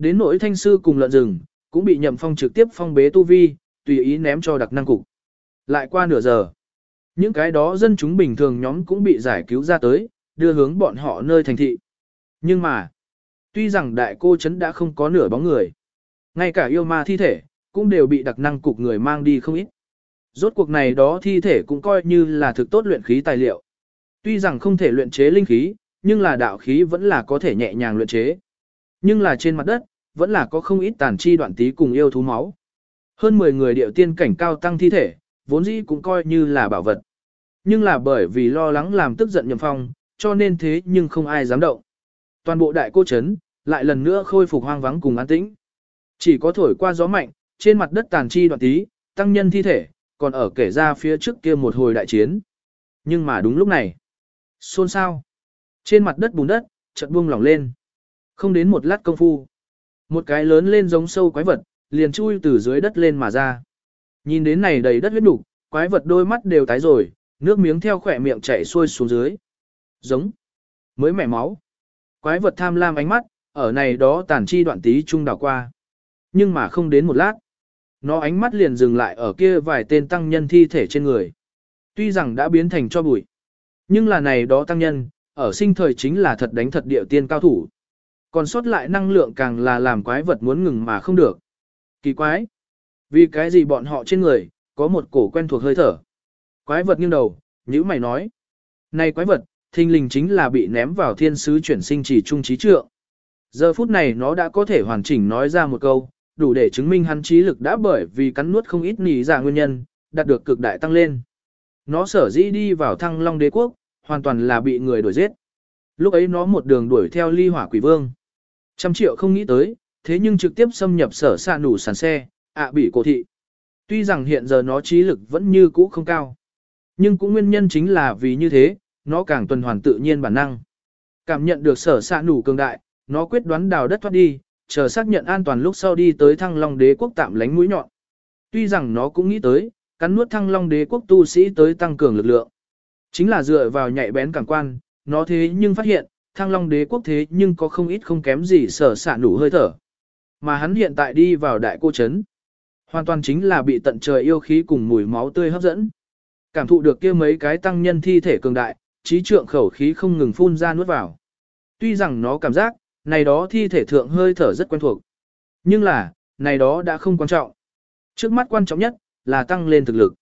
Đến nỗi thanh sư cùng lợn rừng, cũng bị nhậm phong trực tiếp phong bế tu vi, tùy ý ném cho đặc năng cục. Lại qua nửa giờ. Những cái đó dân chúng bình thường nhóm cũng bị giải cứu ra tới, đưa hướng bọn họ nơi thành thị. Nhưng mà, tuy rằng đại cô trấn đã không có nửa bóng người, ngay cả yêu ma thi thể, cũng đều bị đặc năng cục người mang đi không ít. Rốt cuộc này đó thi thể cũng coi như là thực tốt luyện khí tài liệu. Tuy rằng không thể luyện chế linh khí, nhưng là đạo khí vẫn là có thể nhẹ nhàng luyện chế. Nhưng là trên mặt đất, vẫn là có không ít tàn chi đoạn tí cùng yêu thú máu. Hơn 10 người điệu tiên cảnh cao tăng thi thể, vốn dĩ cũng coi như là bảo vật. Nhưng là bởi vì lo lắng làm tức giận nhậm phong, cho nên thế nhưng không ai dám động. Toàn bộ đại cô chấn, lại lần nữa khôi phục hoang vắng cùng an tĩnh. Chỉ có thổi qua gió mạnh, trên mặt đất tàn chi đoạn tí, tăng nhân thi thể, còn ở kể ra phía trước kia một hồi đại chiến. Nhưng mà đúng lúc này, xôn xao. Trên mặt đất bùn đất, chợt buông lỏng lên. Không đến một lát công phu. Một cái lớn lên giống sâu quái vật, liền chui từ dưới đất lên mà ra. Nhìn đến này đầy đất huyết đủ, quái vật đôi mắt đều tái rồi, nước miếng theo khỏe miệng chảy xuôi xuống dưới. Giống. Mới mẻ máu. Quái vật tham lam ánh mắt, ở này đó tàn chi đoạn tí trung đảo qua. Nhưng mà không đến một lát. Nó ánh mắt liền dừng lại ở kia vài tên tăng nhân thi thể trên người. Tuy rằng đã biến thành cho bụi. Nhưng là này đó tăng nhân, ở sinh thời chính là thật đánh thật địa tiên cao thủ. Còn sót lại năng lượng càng là làm quái vật muốn ngừng mà không được. Kỳ quái. Vì cái gì bọn họ trên người, có một cổ quen thuộc hơi thở. Quái vật nghiêng đầu, nhữ mày nói. Này quái vật, thinh linh chính là bị ném vào thiên sứ chuyển sinh chỉ trung trí trượng. Giờ phút này nó đã có thể hoàn chỉnh nói ra một câu, đủ để chứng minh hắn trí lực đã bởi vì cắn nuốt không ít nỉ ra nguyên nhân, đạt được cực đại tăng lên. Nó sở dĩ đi vào thăng long đế quốc, hoàn toàn là bị người đuổi giết. Lúc ấy nó một đường đuổi theo ly hỏa quỷ vương. Trăm triệu không nghĩ tới, thế nhưng trực tiếp xâm nhập sở xa nủ sàn xe, ạ bị cổ thị. Tuy rằng hiện giờ nó trí lực vẫn như cũ không cao. Nhưng cũng nguyên nhân chính là vì như thế, nó càng tuần hoàn tự nhiên bản năng. Cảm nhận được sở xạ nủ cường đại, nó quyết đoán đào đất thoát đi, chờ xác nhận an toàn lúc sau đi tới thăng long đế quốc tạm lánh mũi nhọn. Tuy rằng nó cũng nghĩ tới, cắn nuốt thăng long đế quốc tu sĩ tới tăng cường lực lượng. Chính là dựa vào nhạy bén cảm quan, nó thế nhưng phát hiện, thăng long đế quốc thế nhưng có không ít không kém gì sở xạ nủ hơi thở. Mà hắn hiện tại đi vào đại cô chấn. Hoàn toàn chính là bị tận trời yêu khí cùng mùi máu tươi hấp dẫn. Cảm thụ được kia mấy cái tăng nhân thi thể cường đại, trí trượng khẩu khí không ngừng phun ra nuốt vào. Tuy rằng nó cảm giác, này đó thi thể thượng hơi thở rất quen thuộc. Nhưng là, này đó đã không quan trọng. Trước mắt quan trọng nhất, là tăng lên thực lực.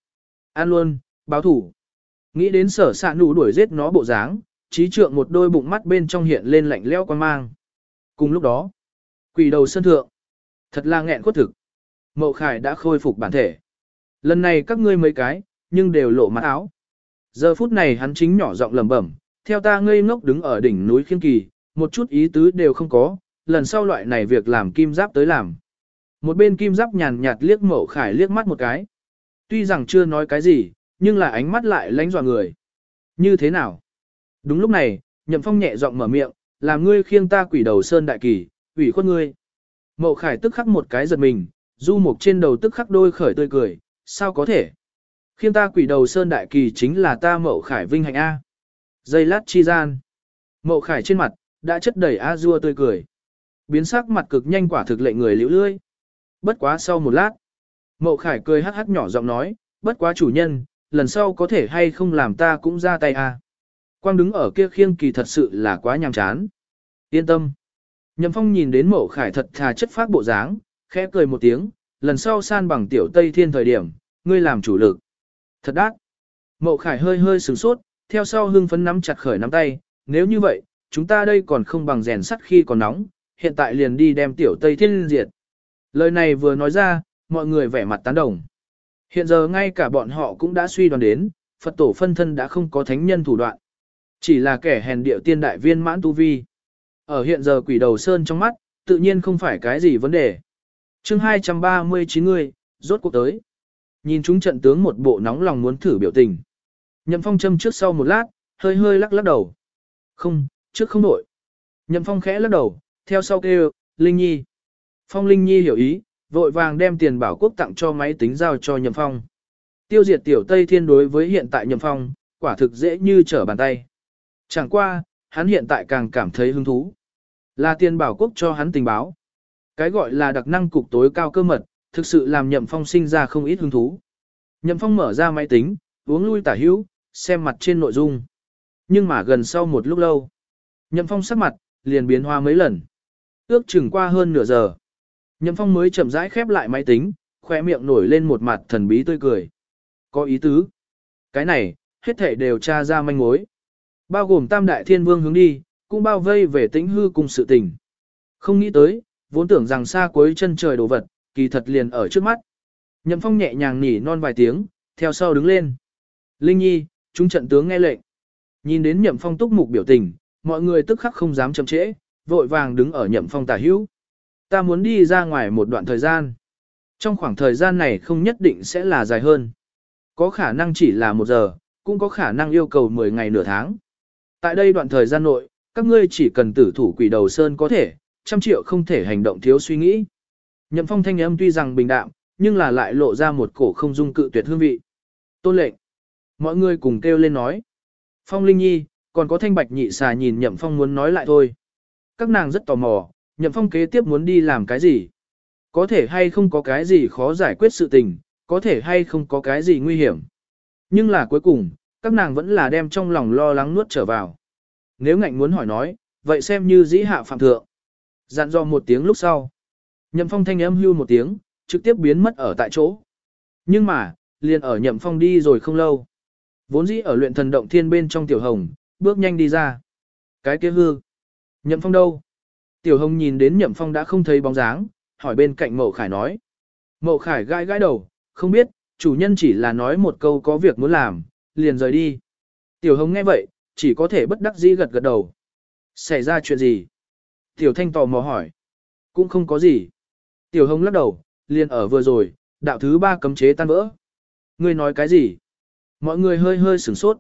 An luôn, báo thủ. Nghĩ đến sở sạ nụ đuổi giết nó bộ dáng, trí trượng một đôi bụng mắt bên trong hiện lên lạnh leo quan mang. Cùng lúc đó, quỷ đầu sân thượng. Thật là nghẹn khuất thực. Mậu Khải đã khôi phục bản thể. Lần này các ngươi mấy cái, nhưng đều lộ mặt áo. Giờ phút này hắn chính nhỏ giọng lẩm bẩm, theo ta ngây ngốc đứng ở đỉnh núi khiên kỳ, một chút ý tứ đều không có, lần sau loại này việc làm kim giáp tới làm. Một bên kim giáp nhàn nhạt liếc mậu khải liếc mắt một cái. Tuy rằng chưa nói cái gì, nhưng là ánh mắt lại lánh dọa người. Như thế nào? Đúng lúc này, nhậm phong nhẹ giọng mở miệng, làm ngươi khiêng ta quỷ đầu sơn đại kỳ, ủy khuất ngươi. Mậu khải tức khắc một cái giật mình, du mục trên đầu tức khắc đôi khởi tươi cười, sao có thể? Khiêng ta quỷ đầu sơn đại kỳ chính là ta mậu khải vinh hạnh A. Dây lát chi gian. Mậu khải trên mặt, đã chất đầy a dua tươi cười. Biến sắc mặt cực nhanh quả thực lệnh người liễu lươi. Bất quá sau một lát. Mậu khải cười hắc hắc nhỏ giọng nói, bất quá chủ nhân, lần sau có thể hay không làm ta cũng ra tay a. Quang đứng ở kia khiêng kỳ thật sự là quá nhàm chán. Yên tâm. Nhậm phong nhìn đến Mộ khải thật thà chất phát bộ dáng, khẽ cười một tiếng, lần sau san bằng tiểu Tây Thiên thời điểm, ngươi làm chủ lực. Thật đắt. Mậu Khải hơi hơi sửng sốt, theo sau hưng phấn nắm chặt khởi nắm tay, nếu như vậy, chúng ta đây còn không bằng rèn sắt khi còn nóng, hiện tại liền đi đem tiểu Tây Thiên diệt. Lời này vừa nói ra, mọi người vẻ mặt tán đồng. Hiện giờ ngay cả bọn họ cũng đã suy đoán đến, Phật tổ phân thân đã không có thánh nhân thủ đoạn. Chỉ là kẻ hèn điệu tiên đại viên mãn tu vi. Ở hiện giờ quỷ đầu sơn trong mắt, tự nhiên không phải cái gì vấn đề. chương 239 người, rốt cuộc tới. Nhìn chúng trận tướng một bộ nóng lòng muốn thử biểu tình. Nhậm phong châm trước sau một lát, hơi hơi lắc lắc đầu. Không, trước không nổi Nhậm phong khẽ lắc đầu, theo sau kêu, Linh Nhi. Phong Linh Nhi hiểu ý, vội vàng đem tiền bảo quốc tặng cho máy tính giao cho Nhậm phong. Tiêu diệt tiểu Tây Thiên đối với hiện tại Nhậm phong, quả thực dễ như trở bàn tay. Chẳng qua, hắn hiện tại càng cảm thấy hứng thú. Là tiền bảo quốc cho hắn tình báo. Cái gọi là đặc năng cục tối cao cơ mật, thực sự làm Nhậm Phong sinh ra không ít hứng thú. Nhậm Phong mở ra máy tính, uống lui tả hữu, xem mặt trên nội dung. Nhưng mà gần sau một lúc lâu, Nhậm Phong sắc mặt, liền biến hoa mấy lần. Ước chừng qua hơn nửa giờ. Nhậm Phong mới chậm rãi khép lại máy tính, khoe miệng nổi lên một mặt thần bí tươi cười. Có ý tứ. Cái này, hết thể đều tra ra manh mối. Bao gồm tam đại thiên vương hướng đi, cũng bao vây về tĩnh hư cùng sự tình. Không nghĩ tới, vốn tưởng rằng xa cuối chân trời đồ vật, kỳ thật liền ở trước mắt. Nhậm Phong nhẹ nhàng nhỉ non vài tiếng, theo sau đứng lên. Linh Nhi, chúng trận tướng nghe lệnh. Nhìn đến Nhậm Phong túc mục biểu tình, mọi người tức khắc không dám chậm trễ, vội vàng đứng ở Nhậm Phong tả hữu. Ta muốn đi ra ngoài một đoạn thời gian. Trong khoảng thời gian này không nhất định sẽ là dài hơn. Có khả năng chỉ là một giờ, cũng có khả năng yêu cầu 10 ngày nửa tháng. Tại đây đoạn thời gian nội, các ngươi chỉ cần tử thủ quỷ đầu sơn có thể, trăm triệu không thể hành động thiếu suy nghĩ. Nhậm phong thanh âm tuy rằng bình đạm, nhưng là lại lộ ra một cổ không dung cự tuyệt hương vị. Tôn lệnh. Mọi người cùng kêu lên nói. Phong Linh Nhi, còn có thanh bạch nhị xà nhìn nhậm phong muốn nói lại thôi. Các nàng rất tò mò, nhậm phong kế tiếp muốn đi làm cái gì. Có thể hay không có cái gì khó giải quyết sự tình, có thể hay không có cái gì nguy hiểm. Nhưng là cuối cùng, các nàng vẫn là đem trong lòng lo lắng nuốt trở vào. Nếu ngạnh muốn hỏi nói, vậy xem như dĩ hạ phạm thượng. Dặn dò một tiếng lúc sau. Nhậm phong thanh âm hưu một tiếng, trực tiếp biến mất ở tại chỗ. Nhưng mà, liền ở nhậm phong đi rồi không lâu. Vốn dĩ ở luyện thần động thiên bên trong tiểu hồng, bước nhanh đi ra. Cái kia hư. Nhậm phong đâu? Tiểu hồng nhìn đến nhậm phong đã không thấy bóng dáng, hỏi bên cạnh mậu khải nói. Mậu khải gãi gãi đầu, không biết, chủ nhân chỉ là nói một câu có việc muốn làm, liền rời đi. Tiểu hồng nghe vậy, chỉ có thể bất đắc dĩ gật gật đầu. Xảy ra chuyện gì? Tiểu thanh tò mò hỏi. Cũng không có gì. Tiểu hồng lắc đầu, liền ở vừa rồi, đạo thứ ba cấm chế tan vỡ. Ngươi nói cái gì? Mọi người hơi hơi sửng sốt.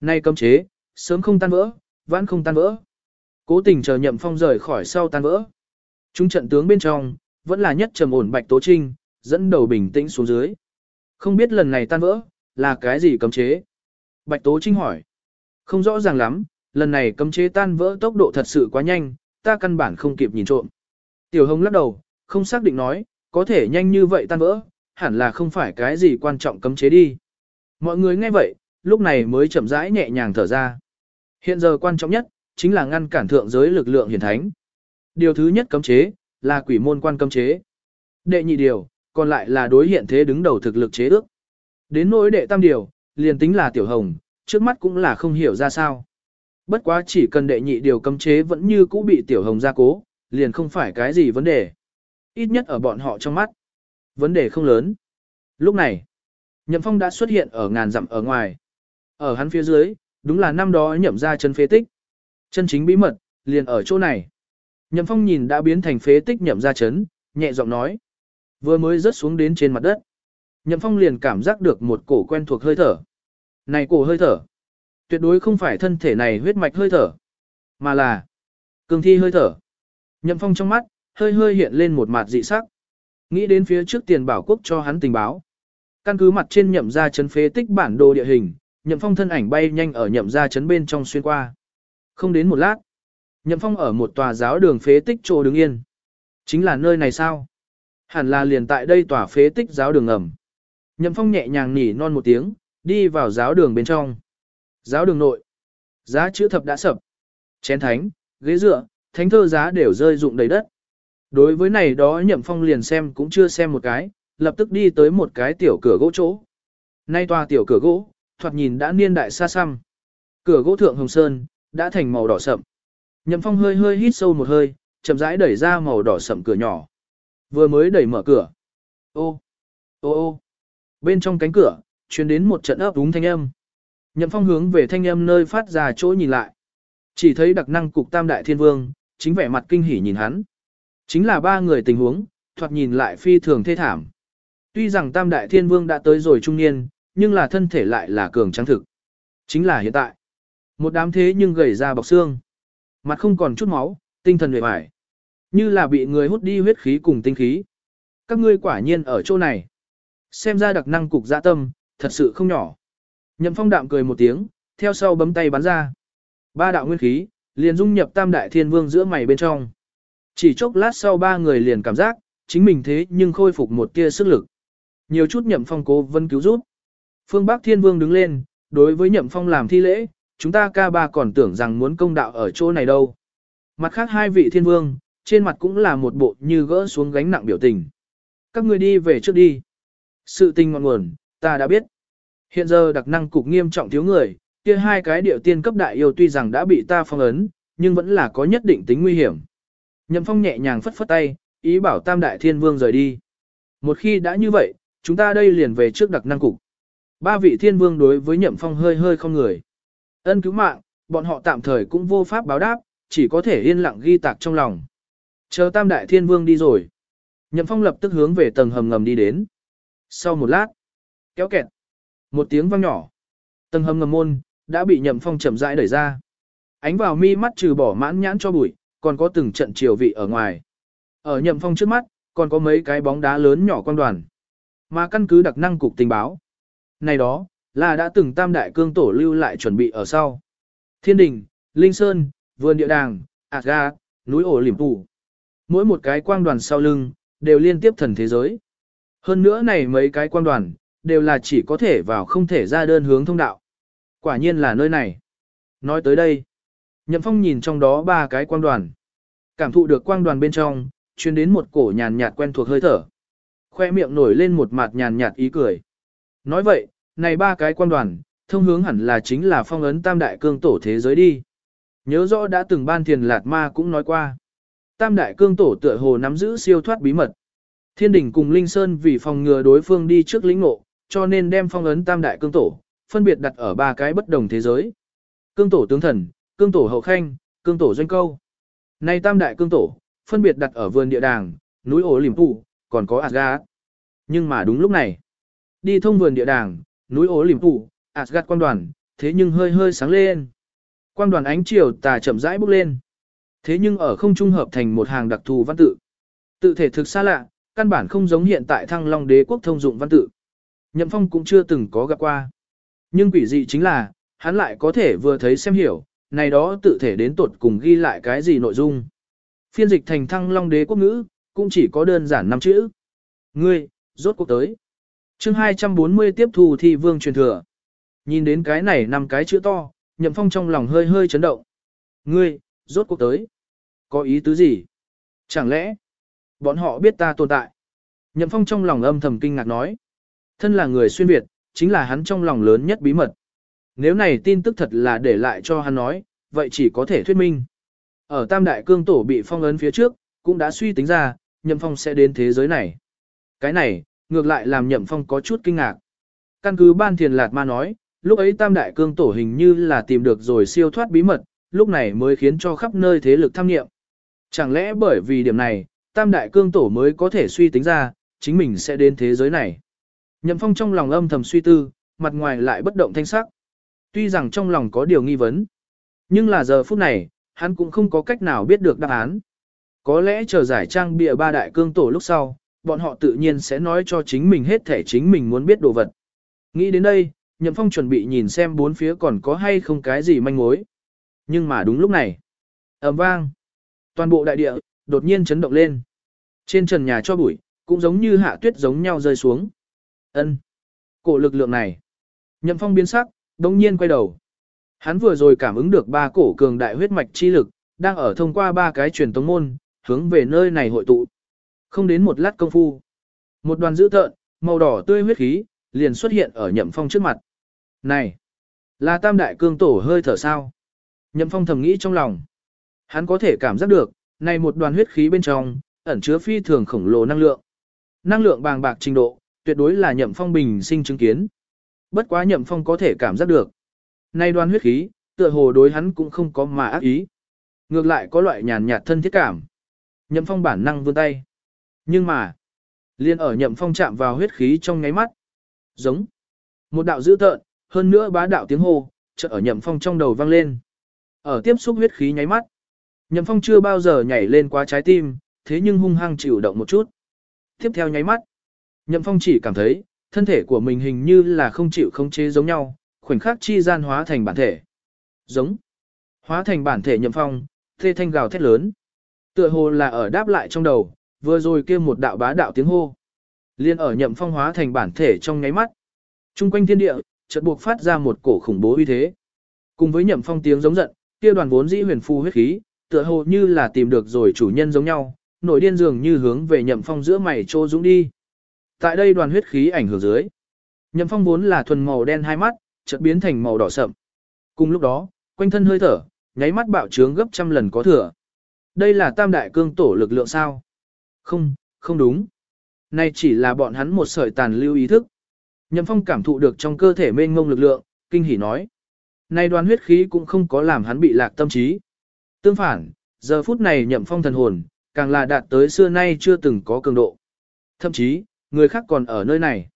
Nay cấm chế, sớm không tan vỡ, vãn không tan vỡ. Cố tình chờ nhậm phong rời khỏi sau tan vỡ. Chúng trận tướng bên trong, vẫn là nhất trầm ổn bạch tố trinh, dẫn đầu bình tĩnh xuống dưới. Không biết lần này tan vỡ, là cái gì cấm chế? Bạch tố trinh hỏi. Không rõ ràng lắm, lần này cấm chế tan vỡ tốc độ thật sự quá nhanh, ta căn bản không kịp nhìn trộm. Tiểu hồng lắc đầu, không xác định nói, có thể nhanh như vậy tan vỡ, hẳn là không phải cái gì quan trọng cấm chế đi. Mọi người nghe vậy, lúc này mới chậm rãi nhẹ nhàng thở ra. Hiện giờ quan trọng nhất, chính là ngăn cản thượng giới lực lượng hiển thánh. Điều thứ nhất cấm chế, là quỷ môn quan cấm chế. Đệ nhị điều, còn lại là đối hiện thế đứng đầu thực lực chế ước. Đến nỗi đệ tam điều, liền tính là tiểu hồng, trước mắt cũng là không hiểu ra sao. Bất quá chỉ cần đệ nhị điều cấm chế vẫn như cũ bị tiểu hồng gia cố, liền không phải cái gì vấn đề. Ít nhất ở bọn họ trong mắt. Vấn đề không lớn. Lúc này, Nhậm Phong đã xuất hiện ở ngàn dặm ở ngoài. Ở hắn phía dưới, đúng là năm đó nhậm ra chân phế tích. Chân chính bí mật, liền ở chỗ này. Nhậm Phong nhìn đã biến thành phế tích nhậm ra chấn, nhẹ giọng nói. Vừa mới rớt xuống đến trên mặt đất. Nhậm Phong liền cảm giác được một cổ quen thuộc hơi thở. Này cổ hơi thở. Tuyệt đối không phải thân thể này huyết mạch hơi thở. Mà là cường thi hơi thở. Nhậm Phong trong mắt, hơi hơi hiện lên một mặt dị sắc. Nghĩ đến phía trước tiền bảo quốc cho hắn tình báo. Căn cứ mặt trên nhậm ra chấn phế tích bản đồ địa hình, nhậm phong thân ảnh bay nhanh ở nhậm ra chấn bên trong xuyên qua. Không đến một lát, nhậm phong ở một tòa giáo đường phế tích chỗ đứng yên. Chính là nơi này sao? Hẳn là liền tại đây tòa phế tích giáo đường ngầm. Nhậm phong nhẹ nhàng nỉ non một tiếng, đi vào giáo đường bên trong. Giáo đường nội. Giá chữ thập đã sập. Chén thánh, ghế dựa, thánh thơ giá đều rơi rụng đầy đất. Đối với này đó nhậm phong liền xem cũng chưa xem một cái, lập tức đi tới một cái tiểu cửa gỗ chỗ. Nay tòa tiểu cửa gỗ, thoạt nhìn đã niên đại xa xăm. Cửa gỗ thượng hồng sơn, đã thành màu đỏ sậm. Nhậm phong hơi hơi hít sâu một hơi, chậm rãi đẩy ra màu đỏ sậm cửa nhỏ. Vừa mới đẩy mở cửa. Ô, ô ô, bên trong cánh cửa, truyền đến một trận ấp úng thanh âm. Nhậm phong hướng về thanh âm nơi phát ra chỗ nhìn lại. Chỉ thấy đặc năng cục tam đại thiên vương, chính vẻ mặt kinh hỉ nhìn hắn. Chính là ba người tình huống, thoạt nhìn lại phi thường thê thảm. Tuy rằng tam đại thiên vương đã tới rồi trung niên, nhưng là thân thể lại là cường trắng thực. Chính là hiện tại. Một đám thế nhưng gầy ra bọc xương. Mặt không còn chút máu, tinh thần mệt vải. Như là bị người hút đi huyết khí cùng tinh khí. Các ngươi quả nhiên ở chỗ này. Xem ra đặc năng cục dạ tâm, thật sự không nhỏ. Nhậm phong đạm cười một tiếng, theo sau bấm tay bắn ra. Ba đạo nguyên khí, liền dung nhập tam đại thiên vương giữa mày bên trong. Chỉ chốc lát sau ba người liền cảm giác, chính mình thế nhưng khôi phục một tia sức lực. Nhiều chút nhậm phong cố vân cứu giúp. Phương Bắc Thiên Vương đứng lên, đối với nhậm phong làm thi lễ, chúng ta ca ba còn tưởng rằng muốn công đạo ở chỗ này đâu. Mặt khác hai vị thiên vương, trên mặt cũng là một bộ như gỡ xuống gánh nặng biểu tình. Các ngươi đi về trước đi. Sự tình ngọn nguồn, ta đã biết. Hiện giờ đặc năng cục nghiêm trọng thiếu người, kia hai cái điệu tiên cấp đại yêu tuy rằng đã bị ta phong ấn, nhưng vẫn là có nhất định tính nguy hiểm. Nhậm phong nhẹ nhàng phất phất tay, ý bảo tam đại thiên vương rời đi. Một khi đã như vậy, chúng ta đây liền về trước đặc năng cục. Ba vị thiên vương đối với nhậm phong hơi hơi không người. Ân cứu mạng, bọn họ tạm thời cũng vô pháp báo đáp, chỉ có thể yên lặng ghi tạc trong lòng. Chờ tam đại thiên vương đi rồi. Nhậm phong lập tức hướng về tầng hầm ngầm đi đến. Sau một lát, kéo kẹt, một tiếng vang nhỏ. Tầng hầm ngầm môn, đã bị nhậm phong chậm rãi đẩy ra. Ánh vào mi mắt trừ bỏ mãn nhãn cho bụi, còn có từng trận chiều vị ở ngoài. Ở nhậm phong trước mắt, còn có mấy cái bóng đá lớn nhỏ quan đoàn. mà căn cứ đặc năng cục tình báo. Này đó, là đã từng tam đại cương tổ lưu lại chuẩn bị ở sau. Thiên đình, Linh Sơn, vườn địa đàng, Asgard, núi ổ liềm tủ. Mỗi một cái quang đoàn sau lưng, đều liên tiếp thần thế giới. Hơn nữa này mấy cái quang đoàn, đều là chỉ có thể vào không thể ra đơn hướng thông đạo. Quả nhiên là nơi này. Nói tới đây, Nhậm Phong nhìn trong đó ba cái quang đoàn. Cảm thụ được quang đoàn bên trong, truyền đến một cổ nhàn nhạt quen thuộc hơi thở. Khoe miệng nổi lên một mặt nhàn nhạt ý cười. Nói vậy, này ba cái quang đoàn, thông hướng hẳn là chính là phong ấn tam đại cương tổ thế giới đi. Nhớ rõ đã từng ban thiền lạt ma cũng nói qua. Tam đại cương tổ tựa hồ nắm giữ siêu thoát bí mật. Thiên đỉnh cùng Linh Sơn vì phòng ngừa đối phương đi trước lĩnh ngộ, cho nên đem phong ấn tam đại cương tổ, phân biệt đặt ở ba cái bất đồng thế giới. Cương tổ tướng thần, cương tổ hậu khanh, cương tổ doanh câu. Nay tam đại cương tổ, phân biệt đặt ở vườn địa đàng, núi ổ liềm phụ, còn có Asgard. Nhưng mà đúng lúc này, đi thông vườn địa đàng, núi ổ liềm phụ, Asgard quan đoàn, thế nhưng hơi hơi sáng lên. Quang đoàn ánh chiều tà chậm rãi bốc lên. Thế nhưng ở không trung hợp thành một hàng đặc thù văn tự. Tự thể thực xa lạ, căn bản không giống hiện tại thăng long đế quốc thông dụng văn tự. Nhậm Phong cũng chưa từng có gặp qua. Nhưng quỷ dị chính là, hắn lại có thể vừa thấy xem hiểu, này đó tự thể đến tột cùng ghi lại cái gì nội dung. Phiên dịch thành thăng long đế quốc ngữ, cũng chỉ có đơn giản năm chữ. Ngươi, rốt cuộc tới. chương 240 tiếp thu thi vương truyền thừa. Nhìn đến cái này năm cái chữ to, nhậm phong trong lòng hơi hơi chấn động. Ngươi, rốt cuộc tới. Có ý tứ gì? Chẳng lẽ, bọn họ biết ta tồn tại? Nhậm phong trong lòng âm thầm kinh ngạc nói. Thân là người xuyên Việt, chính là hắn trong lòng lớn nhất bí mật. Nếu này tin tức thật là để lại cho hắn nói, vậy chỉ có thể thuyết minh. Ở Tam Đại Cương Tổ bị phong ấn phía trước, cũng đã suy tính ra, Nhậm Phong sẽ đến thế giới này. Cái này, ngược lại làm Nhậm Phong có chút kinh ngạc. Căn cứ Ban Thiền Lạt Ma nói, lúc ấy Tam Đại Cương Tổ hình như là tìm được rồi siêu thoát bí mật, lúc này mới khiến cho khắp nơi thế lực tham nghiệm. Chẳng lẽ bởi vì điểm này, Tam Đại Cương Tổ mới có thể suy tính ra, chính mình sẽ đến thế giới này. Nhậm Phong trong lòng âm thầm suy tư, mặt ngoài lại bất động thanh sắc. Tuy rằng trong lòng có điều nghi vấn, nhưng là giờ phút này, hắn cũng không có cách nào biết được đáp án. Có lẽ chờ giải trang bịa ba đại cương tổ lúc sau, bọn họ tự nhiên sẽ nói cho chính mình hết thể chính mình muốn biết đồ vật. Nghĩ đến đây, Nhậm Phong chuẩn bị nhìn xem bốn phía còn có hay không cái gì manh mối. Nhưng mà đúng lúc này, ầm vang, toàn bộ đại địa, đột nhiên chấn động lên. Trên trần nhà cho bụi, cũng giống như hạ tuyết giống nhau rơi xuống. Ân, Cổ lực lượng này. Nhậm Phong biến sắc, đồng nhiên quay đầu. Hắn vừa rồi cảm ứng được ba cổ cường đại huyết mạch chi lực, đang ở thông qua ba cái truyền tống môn, hướng về nơi này hội tụ. Không đến một lát công phu. Một đoàn dữ tợn, màu đỏ tươi huyết khí, liền xuất hiện ở nhậm phong trước mặt. Này! Là tam đại cương tổ hơi thở sao? Nhậm phong thầm nghĩ trong lòng. Hắn có thể cảm giác được, này một đoàn huyết khí bên trong, ẩn chứa phi thường khổng lồ năng lượng. Năng lượng bàng bạc trình độ, tuyệt đối là nhậm phong bình sinh chứng kiến. Bất quá nhậm phong có thể cảm giác được. Nay đoan huyết khí, tựa hồ đối hắn cũng không có mà ác ý. Ngược lại có loại nhàn nhạt thân thiết cảm. Nhậm phong bản năng vươn tay. Nhưng mà, liên ở nhậm phong chạm vào huyết khí trong nháy mắt. Giống. Một đạo dữ tợn, hơn nữa bá đạo tiếng hô, chợt ở nhậm phong trong đầu vang lên. Ở tiếp xúc huyết khí nháy mắt. Nhậm phong chưa bao giờ nhảy lên quá trái tim, thế nhưng hung hăng chịu động một chút. Tiếp theo nháy mắt. Nhậm phong chỉ cảm thấy, thân thể của mình hình như là không chịu khống chế giống nhau, khoảnh khắc chi gian hóa thành bản thể. Giống. Hóa thành bản thể nhậm phong, thê thanh gào thét lớn. Tựa hồ là ở đáp lại trong đầu, vừa rồi kia một đạo bá đạo tiếng hô. Liên ở nhậm phong hóa thành bản thể trong nháy mắt. Trung quanh thiên địa, chợt buộc phát ra một cổ khủng bố uy thế. Cùng với nhậm phong tiếng giống giận, kia đoàn vốn dĩ huyền phu huyết khí, tựa hồ như là tìm được rồi chủ nhân giống nhau, nổi điên dường như hướng về nhậm phong giữa mày trô dũng đi. Tại đây đoàn huyết khí ảnh hưởng dưới. Nhậm phong vốn là thuần màu đen hai mắt, chợt biến thành màu đỏ sậm. Cùng lúc đó, quanh thân hơi thở, nháy mắt bạo trướng gấp trăm lần có thừa. Đây là tam đại cương tổ lực lượng sao? Không, không đúng. Này chỉ là bọn hắn một sợi tàn lưu ý thức. Nhậm Phong cảm thụ được trong cơ thể mênh ngông lực lượng, kinh hỉ nói. Này đoàn huyết khí cũng không có làm hắn bị lạc tâm trí. Tương phản, giờ phút này Nhậm Phong thần hồn, càng là đạt tới xưa nay chưa từng có cường độ. Thậm chí, người khác còn ở nơi này.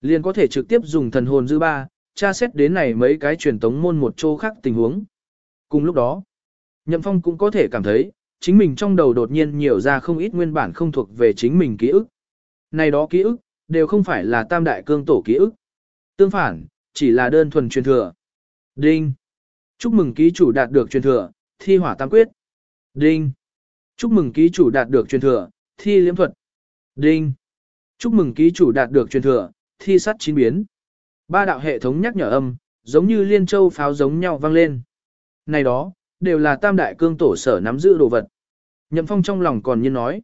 Liền có thể trực tiếp dùng thần hồn dư ba, tra xét đến này mấy cái truyền tống môn một chỗ khác tình huống. Cùng lúc đó, Nhậm Phong cũng có thể cảm thấy, chính mình trong đầu đột nhiên nhiều ra không ít nguyên bản không thuộc về chính mình ký ức. Này đó ký ức, đều không phải là tam đại cương tổ ký ức. Tương phản, chỉ là đơn thuần truyền thừa. Đinh. Chúc mừng ký chủ đạt được truyền thừa, thi hỏa tam quyết. Đinh. Chúc mừng ký chủ đạt được truyền thừa, thi liễm thuật. Đinh. Chúc mừng ký chủ đạt được truyền thừa, thi sắt chín biến. Ba đạo hệ thống nhắc nhở âm, giống như liên châu pháo giống nhau vang lên. Này đó, đều là tam đại cương tổ sở nắm giữ đồ vật. Nhậm phong trong lòng còn nhiên nói.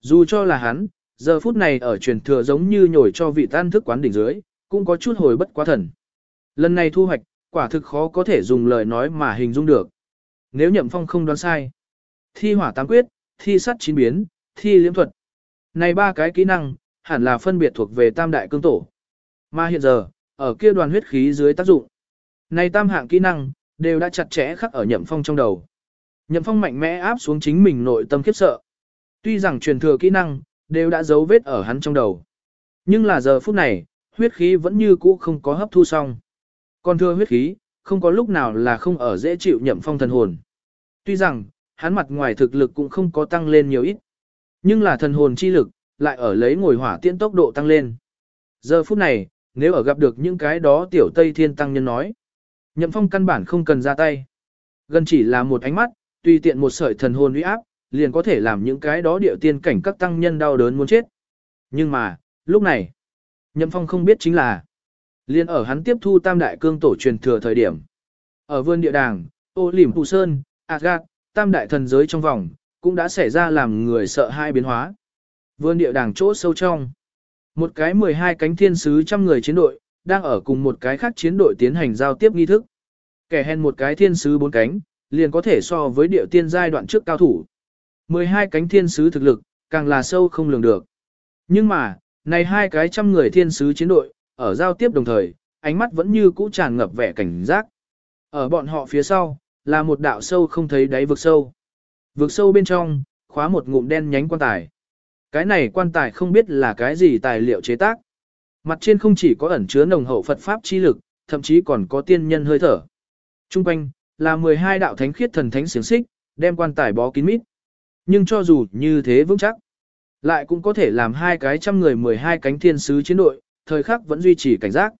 Dù cho là hắn, giờ phút này ở truyền thừa giống như nhồi cho vị tan thức quán đỉnh dưới, cũng có chút hồi bất quá thần. Lần này thu hoạch, quả thực khó có thể dùng lời nói mà hình dung được. Nếu nhậm phong không đoán sai, thi hỏa tám quyết, thi sắt chín biến, thi liễm thuật. Này ba cái kỹ năng, hẳn là phân biệt thuộc về tam đại cương tổ. Mà hiện giờ, ở kia đoàn huyết khí dưới tác dụng. Này tam hạng kỹ năng, đều đã chặt chẽ khắc ở nhậm phong trong đầu. Nhậm phong mạnh mẽ áp xuống chính mình nội tâm khiếp sợ. Tuy rằng truyền thừa kỹ năng, đều đã giấu vết ở hắn trong đầu. Nhưng là giờ phút này, huyết khí vẫn như cũ không có hấp thu xong. Còn thừa huyết khí, không có lúc nào là không ở dễ chịu nhậm phong thần hồn. Tuy rằng, hắn mặt ngoài thực lực cũng không có tăng lên nhiều ít. Nhưng là thần hồn chi lực, lại ở lấy ngồi hỏa tiễn tốc độ tăng lên. Giờ phút này, nếu ở gặp được những cái đó tiểu Tây Thiên Tăng Nhân nói. Nhậm phong căn bản không cần ra tay. Gần chỉ là một ánh mắt, tùy tiện một sợi thần hồn uy áp, liền có thể làm những cái đó điệu tiên cảnh các tăng nhân đau đớn muốn chết. Nhưng mà, lúc này, Nhậm phong không biết chính là, liền ở hắn tiếp thu tam đại cương tổ truyền thừa thời điểm. Ở vườn địa đàng, ô lìm phụ sơn, Agat, tam đại thần giới trong vòng, cũng đã xảy ra làm người sợ hai biến hóa. Vườn địa đàng chỗ sâu trong. Một cái 12 cánh thiên sứ trăm người chiến đội, đang ở cùng một cái khác chiến đội tiến hành giao tiếp nghi thức. Kẻ hèn một cái thiên sứ bốn cánh, liền có thể so với địa tiên giai đoạn trước cao thủ. 12 cánh thiên sứ thực lực, càng là sâu không lường được. Nhưng mà, này hai cái trăm người thiên sứ chiến đội, ở giao tiếp đồng thời, ánh mắt vẫn như cũ tràn ngập vẻ cảnh giác. Ở bọn họ phía sau, là một đạo sâu không thấy đáy vực sâu. Vực sâu bên trong, khóa một ngụm đen nhánh quan tài. Cái này quan tài không biết là cái gì tài liệu chế tác. Mặt trên không chỉ có ẩn chứa nồng hậu Phật Pháp chi lực, thậm chí còn có tiên nhân hơi thở. Trung quanh, là 12 đạo thánh khiết thần thánh xiềng xích, đem quan tài bó kín mít. Nhưng cho dù như thế vững chắc, lại cũng có thể làm hai cái trăm người 12 cánh thiên sứ chiến đội, thời khắc vẫn duy trì cảnh giác.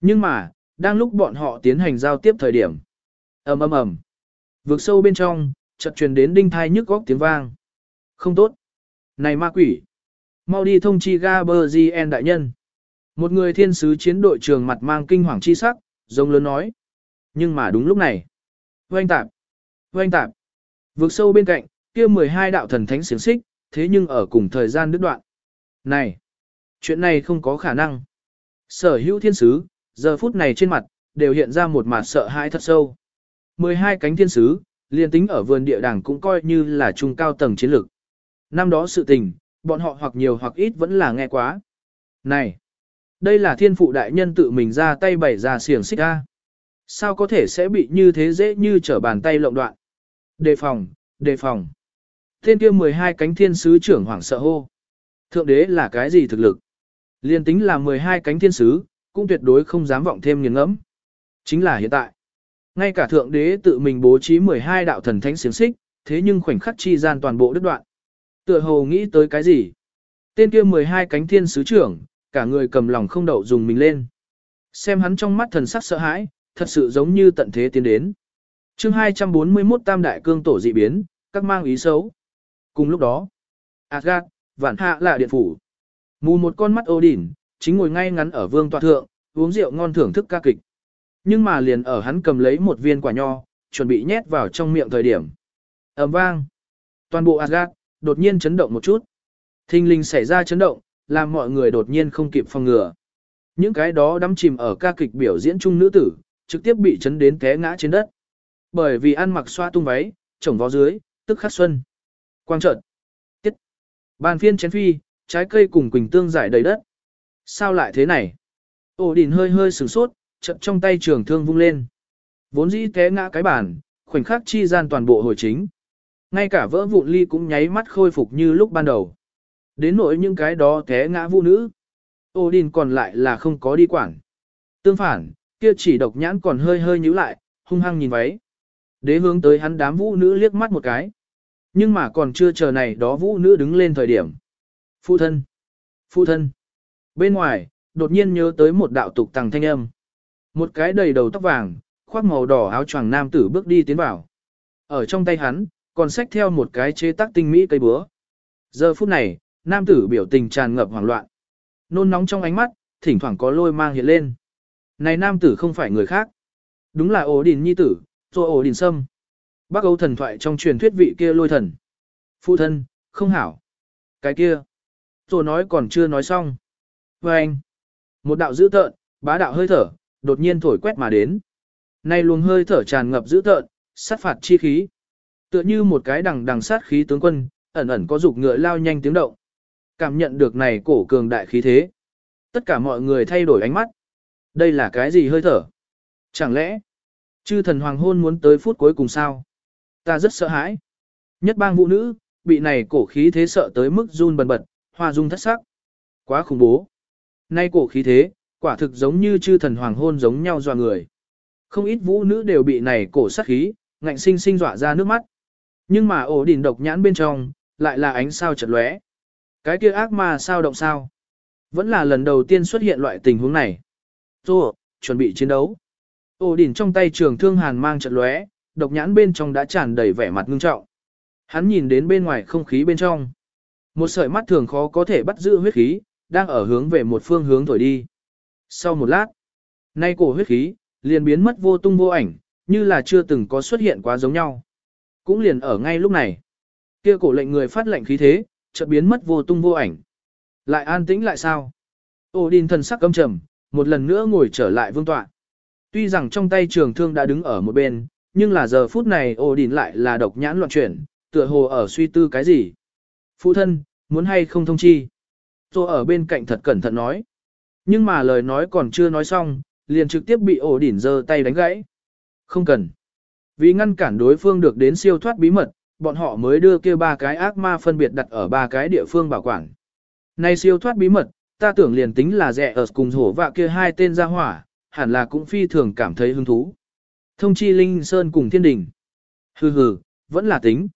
Nhưng mà, đang lúc bọn họ tiến hành giao tiếp thời điểm, ầm ầm ầm, vượt sâu bên trong, chợt truyền đến đinh thai nhức góc tiếng vang. Không tốt. Này ma quỷ! Mau đi thông chi Gaberzien đại nhân. Một người thiên sứ chiến đội trường mặt mang kinh hoàng chi sắc, giống lớn nói. Nhưng mà đúng lúc này. Oanh tạp! Oanh tạp! Vượt sâu bên cạnh, kia 12 đạo thần thánh xiềng xích, thế nhưng ở cùng thời gian đứt đoạn. Này! Chuyện này không có khả năng. Sở hữu thiên sứ, giờ phút này trên mặt, đều hiện ra một mặt sợ hãi thật sâu. 12 cánh thiên sứ, liên tính ở vườn địa đàng cũng coi như là trung cao tầng chiến lược. Năm đó sự tình, bọn họ hoặc nhiều hoặc ít vẫn là nghe quá. Này, đây là thiên phụ đại nhân tự mình ra tay bày ra xiềng xích ra. Sao có thể sẽ bị như thế dễ như trở bàn tay lộng đoạn? Đề phòng, đề phòng. Thiên kia 12 cánh thiên sứ trưởng hoảng sợ hô. Thượng đế là cái gì thực lực? Liên tính là 12 cánh thiên sứ, cũng tuyệt đối không dám vọng thêm nghiền ngẫm. Chính là hiện tại. Ngay cả thượng đế tự mình bố trí 12 đạo thần thánh xiềng xích, thế nhưng khoảnh khắc chi gian toàn bộ đứt đoạn. Tựa hồ nghĩ tới cái gì? Tên kia 12 cánh thiên sứ trưởng, cả người cầm lòng không đậu dùng mình lên. Xem hắn trong mắt thần sắc sợ hãi, thật sự giống như tận thế tiến đến. chương 241 Tam Đại Cương Tổ dị biến, các mang ý xấu. Cùng lúc đó, Asgard, vạn hạ là điện phủ. Mù một con mắt Odin, chính ngồi ngay ngắn ở vương tọa thượng, uống rượu ngon thưởng thức ca kịch. Nhưng mà liền ở hắn cầm lấy một viên quả nho, chuẩn bị nhét vào trong miệng thời điểm. ầm vang. Toàn bộ Asgard, đột nhiên chấn động một chút. Thinh linh xảy ra chấn động, làm mọi người đột nhiên không kịp phòng ngừa. Những cái đó đắm chìm ở ca kịch biểu diễn chung nữ tử, trực tiếp bị chấn đến té ngã trên đất. Bởi vì ăn mặc xoa tung váy, trồng vó dưới, tức khắc xuân. Quang trợt Tiết. Bàn phiên chén phi, trái cây cùng quỳnh tương giải đầy đất. Sao lại thế này? Ổ đỉnh hơi hơi sửng sốt, chậm trong tay trường thương vung lên. Vốn dĩ té ngã cái bàn, khoảnh khắc chi gian toàn bộ hồi chính. Ngay cả vỡ vụn ly cũng nháy mắt khôi phục như lúc ban đầu. Đến nỗi những cái đó té ngã vũ nữ. Odin còn lại là không có đi quảng. Tương phản, kia chỉ độc nhãn còn hơi hơi nhíu lại, hung hăng nhìn váy. Đế hướng tới hắn đám vũ nữ liếc mắt một cái. Nhưng mà còn chưa chờ này đó vũ nữ đứng lên thời điểm. Phu thân! phu thân! Bên ngoài, đột nhiên nhớ tới một đạo tục tàng thanh âm. Một cái đầy đầu tóc vàng, khoác màu đỏ áo choàng nam tử bước đi tiến vào. Ở trong tay hắn, còn xách theo một cái chế tác tinh mỹ cây búa. Giờ phút này, nam tử biểu tình tràn ngập hoảng loạn. Nôn nóng trong ánh mắt, thỉnh thoảng có lôi mang hiện lên. Này nam tử không phải người khác. Đúng là ổ đình nhi tử, rồi ổ đình sâm. Bác Âu thần thoại trong truyền thuyết vị kia lôi thần. Phụ thân, không hảo. Cái kia. Rồi nói còn chưa nói xong. Và anh. Một đạo dữ tợn, bá đạo hơi thở, đột nhiên thổi quét mà đến. Nay luồng hơi thở tràn ngập dữ tợn, sát phạt chi khí. Tựa như một cái đằng đằng sát khí tướng quân, ẩn ẩn có dục ngựa lao nhanh tiếng động. Cảm nhận được này cổ cường đại khí thế. Tất cả mọi người thay đổi ánh mắt. Đây là cái gì hơi thở? Chẳng lẽ, chư thần hoàng hôn muốn tới phút cuối cùng sao? Ta rất sợ hãi. Nhất bang vũ nữ, bị này cổ khí thế sợ tới mức run bần bật, hoa dung thất sắc. Quá khủng bố. Nay cổ khí thế, quả thực giống như chư thần hoàng hôn giống nhau dọa người. Không ít vũ nữ đều bị này cổ sát khí, ngạnh sinh sinh dọa ra nước mắt. Nhưng mà ổ đỉnh độc nhãn bên trong, lại là ánh sao chật lóe. Cái kia ác ma sao động sao? Vẫn là lần đầu tiên xuất hiện loại tình huống này. Rồi, chuẩn bị chiến đấu. Ổ đỉnh trong tay trường thương hàn mang chật lóe, độc nhãn bên trong đã tràn đầy vẻ mặt ngưng trọng. Hắn nhìn đến bên ngoài không khí bên trong. Một sợi mắt thường khó có thể bắt giữ huyết khí, đang ở hướng về một phương hướng thổi đi. Sau một lát, nay cổ huyết khí, liền biến mất vô tung vô ảnh, như là chưa từng có xuất hiện quá giống nhau. Cũng liền ở ngay lúc này, kia cổ lệnh người phát lệnh khí thế, chợt biến mất vô tung vô ảnh. Lại an tĩnh lại sao? Odin thần sắc căm trầm, một lần nữa ngồi trở lại vương tọa. Tuy rằng trong tay trường thương đã đứng ở một bên, nhưng là giờ phút này Odin lại là độc nhãn loạn chuyển, tựa hồ ở suy tư cái gì. Phụ thân, muốn hay không thông chi? Tôi ở bên cạnh thật cẩn thận nói. Nhưng mà lời nói còn chưa nói xong, liền trực tiếp bị ổ đỉnh giơ tay đánh gãy. Không cần. Vì ngăn cản đối phương được đến siêu thoát bí mật, bọn họ mới đưa kia ba cái ác ma phân biệt đặt ở ba cái địa phương bảo quản. Này siêu thoát bí mật, ta tưởng liền tính là rẻ ở cùng hổ vạ kia hai tên ra hỏa, hẳn là cũng phi thường cảm thấy hứng thú. Thông chi Linh Sơn cùng thiên đình. Hừ hừ, vẫn là tính.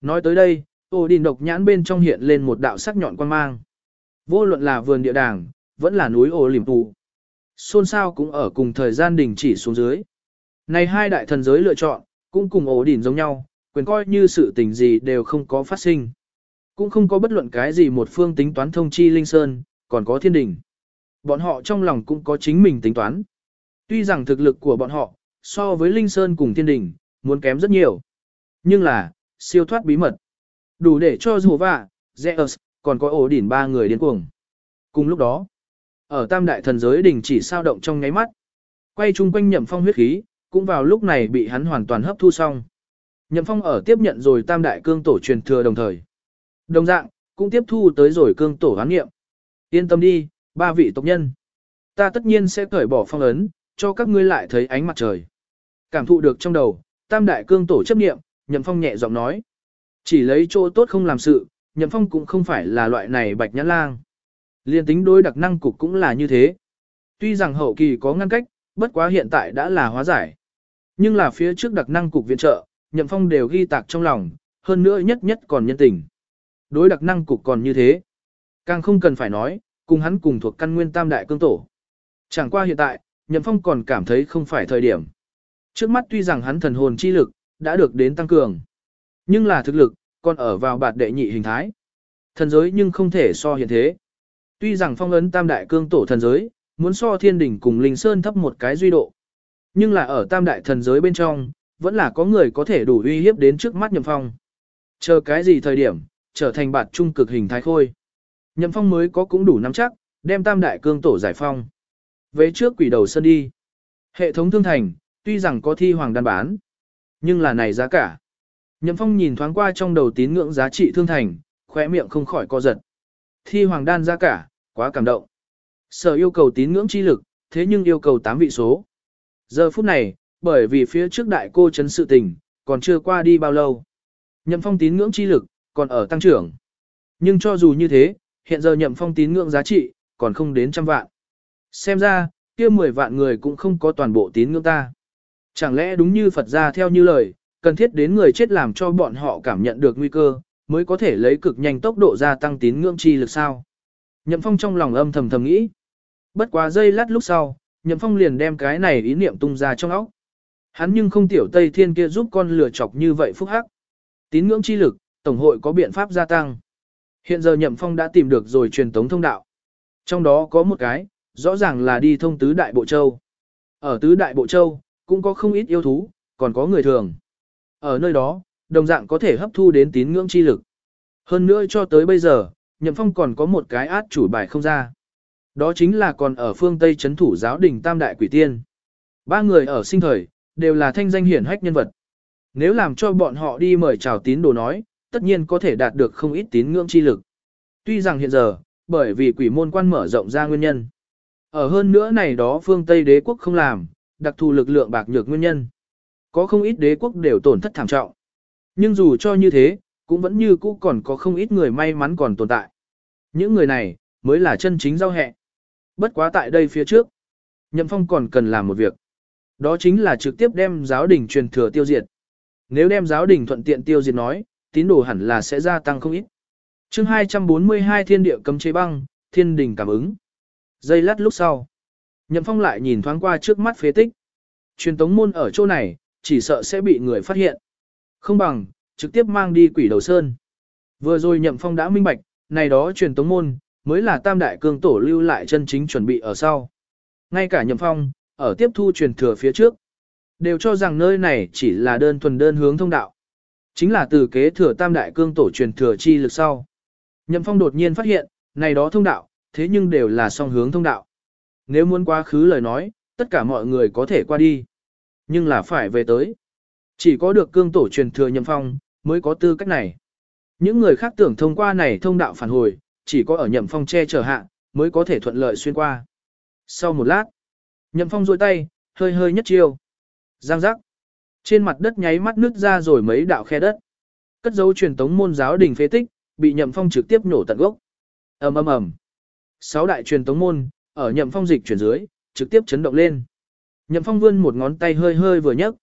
Nói tới đây, ổ đỉnh độc nhãn bên trong hiện lên một đạo sắc nhọn quan mang. Vô luận là vườn địa đàng, vẫn là núi ổ liềm tù. Xôn xao cũng ở cùng thời gian đình chỉ xuống dưới. Này hai đại thần giới lựa chọn, cũng cùng ổ đỉnh giống nhau, quyền coi như sự tình gì đều không có phát sinh. Cũng không có bất luận cái gì một phương tính toán thông chi Linh Sơn, còn có thiên đình. Bọn họ trong lòng cũng có chính mình tính toán. Tuy rằng thực lực của bọn họ, so với Linh Sơn cùng thiên đình, muốn kém rất nhiều. Nhưng là, siêu thoát bí mật. Đủ để cho dù vạ, Zeus, còn có ổ đỉnh ba người điên cuồng. Cùng lúc đó, ở tam đại thần giới đỉnh chỉ sao động trong nháy mắt. Quay chung quanh nhậm phong huyết khí, cũng vào lúc này bị hắn hoàn toàn hấp thu xong. Nhậm phong ở tiếp nhận rồi tam đại cương tổ truyền thừa đồng thời. Đồng dạng, cũng tiếp thu tới rồi cương tổ hán nghiệm. Yên tâm đi, ba vị tộc nhân. Ta tất nhiên sẽ cởi bỏ phong ấn, cho các ngươi lại thấy ánh mặt trời. Cảm thụ được trong đầu, tam đại cương tổ chấp nghiệm, nhậm phong nhẹ giọng nói. Chỉ lấy chỗ tốt không làm sự, nhậm phong cũng không phải là loại này bạch nhãn lang. Liên tính đối đặc năng cục cũng là như thế. Tuy rằng hậu kỳ có ngăn cách, bất quá hiện tại đã là hóa giải. Nhưng là phía trước đặc năng cục viện trợ, nhậm phong đều ghi tạc trong lòng, hơn nữa nhất nhất còn nhân tình. Đối đặc năng cục còn như thế. Càng không cần phải nói, cùng hắn cùng thuộc căn nguyên tam đại cương tổ. Chẳng qua hiện tại, nhậm phong còn cảm thấy không phải thời điểm. Trước mắt tuy rằng hắn thần hồn chi lực, đã được đến tăng cường. Nhưng là thực lực, còn ở vào bạt đệ nhị hình thái. Thần giới nhưng không thể so hiện thế. Tuy rằng phong ấn tam đại cương tổ thần giới, muốn so thiên đỉnh cùng linh sơn thấp một cái duy độ. Nhưng là ở tam đại thần giới bên trong, vẫn là có người có thể đủ uy hiếp đến trước mắt nhậm phong. Chờ cái gì thời điểm, trở thành bạt trung cực hình thái khôi. Nhậm phong mới có cũng đủ nắm chắc, đem tam đại cương tổ giải phong. Về trước quỷ đầu sơn đi. Hệ thống thương thành, tuy rằng có thi hoàng đan bán, nhưng là này giá cả. Nhậm phong nhìn thoáng qua trong đầu tín ngưỡng giá trị thương thành, khóe miệng không khỏi co giật. Thi hoàng đan giá cả, quá cảm động. Sở yêu cầu tín ngưỡng chi lực, thế nhưng yêu cầu 8 vị số. Giờ phút này, bởi vì phía trước đại cô chấn sự tình, còn chưa qua đi bao lâu. Nhậm phong tín ngưỡng chi lực, còn ở tăng trưởng. Nhưng cho dù như thế, hiện giờ nhậm phong tín ngưỡng giá trị, còn không đến trăm vạn. Xem ra, kia 10 vạn người cũng không có toàn bộ tín ngưỡng ta. Chẳng lẽ đúng như Phật gia theo như lời, cần thiết đến người chết làm cho bọn họ cảm nhận được nguy cơ, mới có thể lấy cực nhanh tốc độ gia tăng tín ngưỡng chi lực sao? Nhậm Phong trong lòng âm thầm thầm nghĩ. Bất quá giây lát lúc sau, Nhậm Phong liền đem cái này ý niệm tung ra trong óc. Hắn nhưng không tiểu Tây Thiên kia giúp con lừa chọc như vậy phúc hắc. Tín ngưỡng chi lực, Tổng hội có biện pháp gia tăng. Hiện giờ Nhậm Phong đã tìm được rồi truyền tống thông đạo. Trong đó có một cái, rõ ràng là đi thông tứ đại bộ châu. Ở tứ đại bộ châu, cũng có không ít yêu thú, còn có người thường. Ở nơi đó, đồng dạng có thể hấp thu đến tín ngưỡng chi lực. Hơn nữa cho tới bây giờ, Nhậm Phong còn có một cái át chủ bài không ra. Đó chính là còn ở phương Tây chấn thủ giáo đình Tam Đại Quỷ Tiên. Ba người ở sinh thời, đều là thanh danh hiển hách nhân vật. Nếu làm cho bọn họ đi mời chào tín đồ nói, tất nhiên có thể đạt được không ít tín ngưỡng chi lực. Tuy rằng hiện giờ, bởi vì quỷ môn quan mở rộng ra nguyên nhân. Ở hơn nữa này đó phương Tây đế quốc không làm, đặc thù lực lượng bạc nhược nguyên nhân. Có không ít đế quốc đều tổn thất thảm trọng. Nhưng dù cho như thế, cũng vẫn như cũ còn có không ít người may mắn còn tồn tại. Những người này, mới là chân chính giao hẹ. Bất quá tại đây phía trước, Nhậm Phong còn cần làm một việc. Đó chính là trực tiếp đem giáo đình truyền thừa tiêu diệt. Nếu đem giáo đình thuận tiện tiêu diệt nói, tín đồ hẳn là sẽ gia tăng không ít. chương 242 thiên địa cấm chế băng, thiên đình cảm ứng. Giây lát lúc sau. Nhậm Phong lại nhìn thoáng qua trước mắt phế tích. Truyền tống môn ở chỗ này, chỉ sợ sẽ bị người phát hiện. Không bằng, trực tiếp mang đi quỷ đầu sơn. Vừa rồi Nhậm Phong đã minh bạch, này đó truyền tống môn, mới là tam đại cương tổ lưu lại chân chính chuẩn bị ở sau. Ngay cả Nhậm Phong, ở tiếp thu truyền thừa phía trước, đều cho rằng nơi này chỉ là đơn thuần đơn hướng thông đạo. Chính là từ kế thừa tam đại cương tổ truyền thừa chi lực sau. Nhậm Phong đột nhiên phát hiện, này đó thông đạo, thế nhưng đều là song hướng thông đạo. Nếu muốn quá khứ lời nói, tất cả mọi người có thể qua đi. Nhưng là phải về tới. Chỉ có được cương tổ truyền thừa Nhậm Phong, mới có tư cách này. Những người khác tưởng thông qua này thông đạo phản hồi, chỉ có ở Nhậm Phong che chở hạ, mới có thể thuận lợi xuyên qua. Sau một lát, Nhậm Phong duỗi tay, hơi hơi nhất chiêu. Giang giác. Trên mặt đất nháy mắt nứt ra rồi mấy đạo khe đất. Cất dấu truyền tống môn giáo đình phế tích, bị Nhậm Phong trực tiếp nổ tận gốc. Ầm ầm ầm. Sáu đại truyền tống môn, ở Nhậm Phong dịch chuyển dưới, trực tiếp chấn động lên. Nhậm Phong vươn một ngón tay hơi hơi vừa nhấc.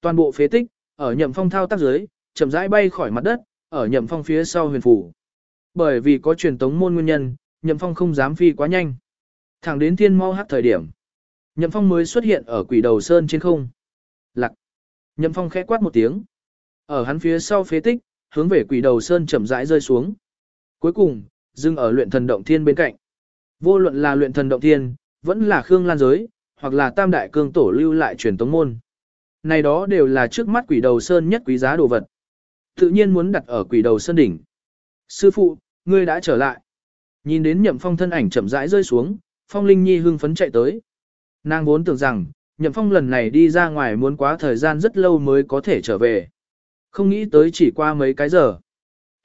Toàn bộ phế tích, ở Nhậm Phong thao tác dưới, chậm rãi bay khỏi mặt đất, ở Nhậm Phong phía sau huyền phủ. Bởi vì có truyền tống môn nguyên nhân, Nhậm Phong không dám phi quá nhanh. Thẳng đến thiên mau hát thời điểm. Nhậm Phong mới xuất hiện ở quỷ đầu sơn trên không. Lặc. Nhậm Phong khẽ quát một tiếng. Ở hắn phía sau phế tích, hướng về quỷ đầu sơn chậm rãi rơi xuống. Cuối cùng, dừng ở luyện thần động thiên bên cạnh. Vô luận là luyện thần động thiên, vẫn là khương lan giới, hoặc là tam đại cương tổ lưu lại truyền tống môn. Này đó đều là trước mắt quỷ đầu sơn nhất quý giá đồ vật. Tự nhiên muốn đặt ở quỷ đầu sơn đỉnh. Sư phụ, ngươi đã trở lại. Nhìn đến nhậm phong thân ảnh chậm rãi rơi xuống, phong linh nhi hưng phấn chạy tới. Nàng vốn tưởng rằng, nhậm phong lần này đi ra ngoài muốn quá thời gian rất lâu mới có thể trở về. Không nghĩ tới chỉ qua mấy cái giờ.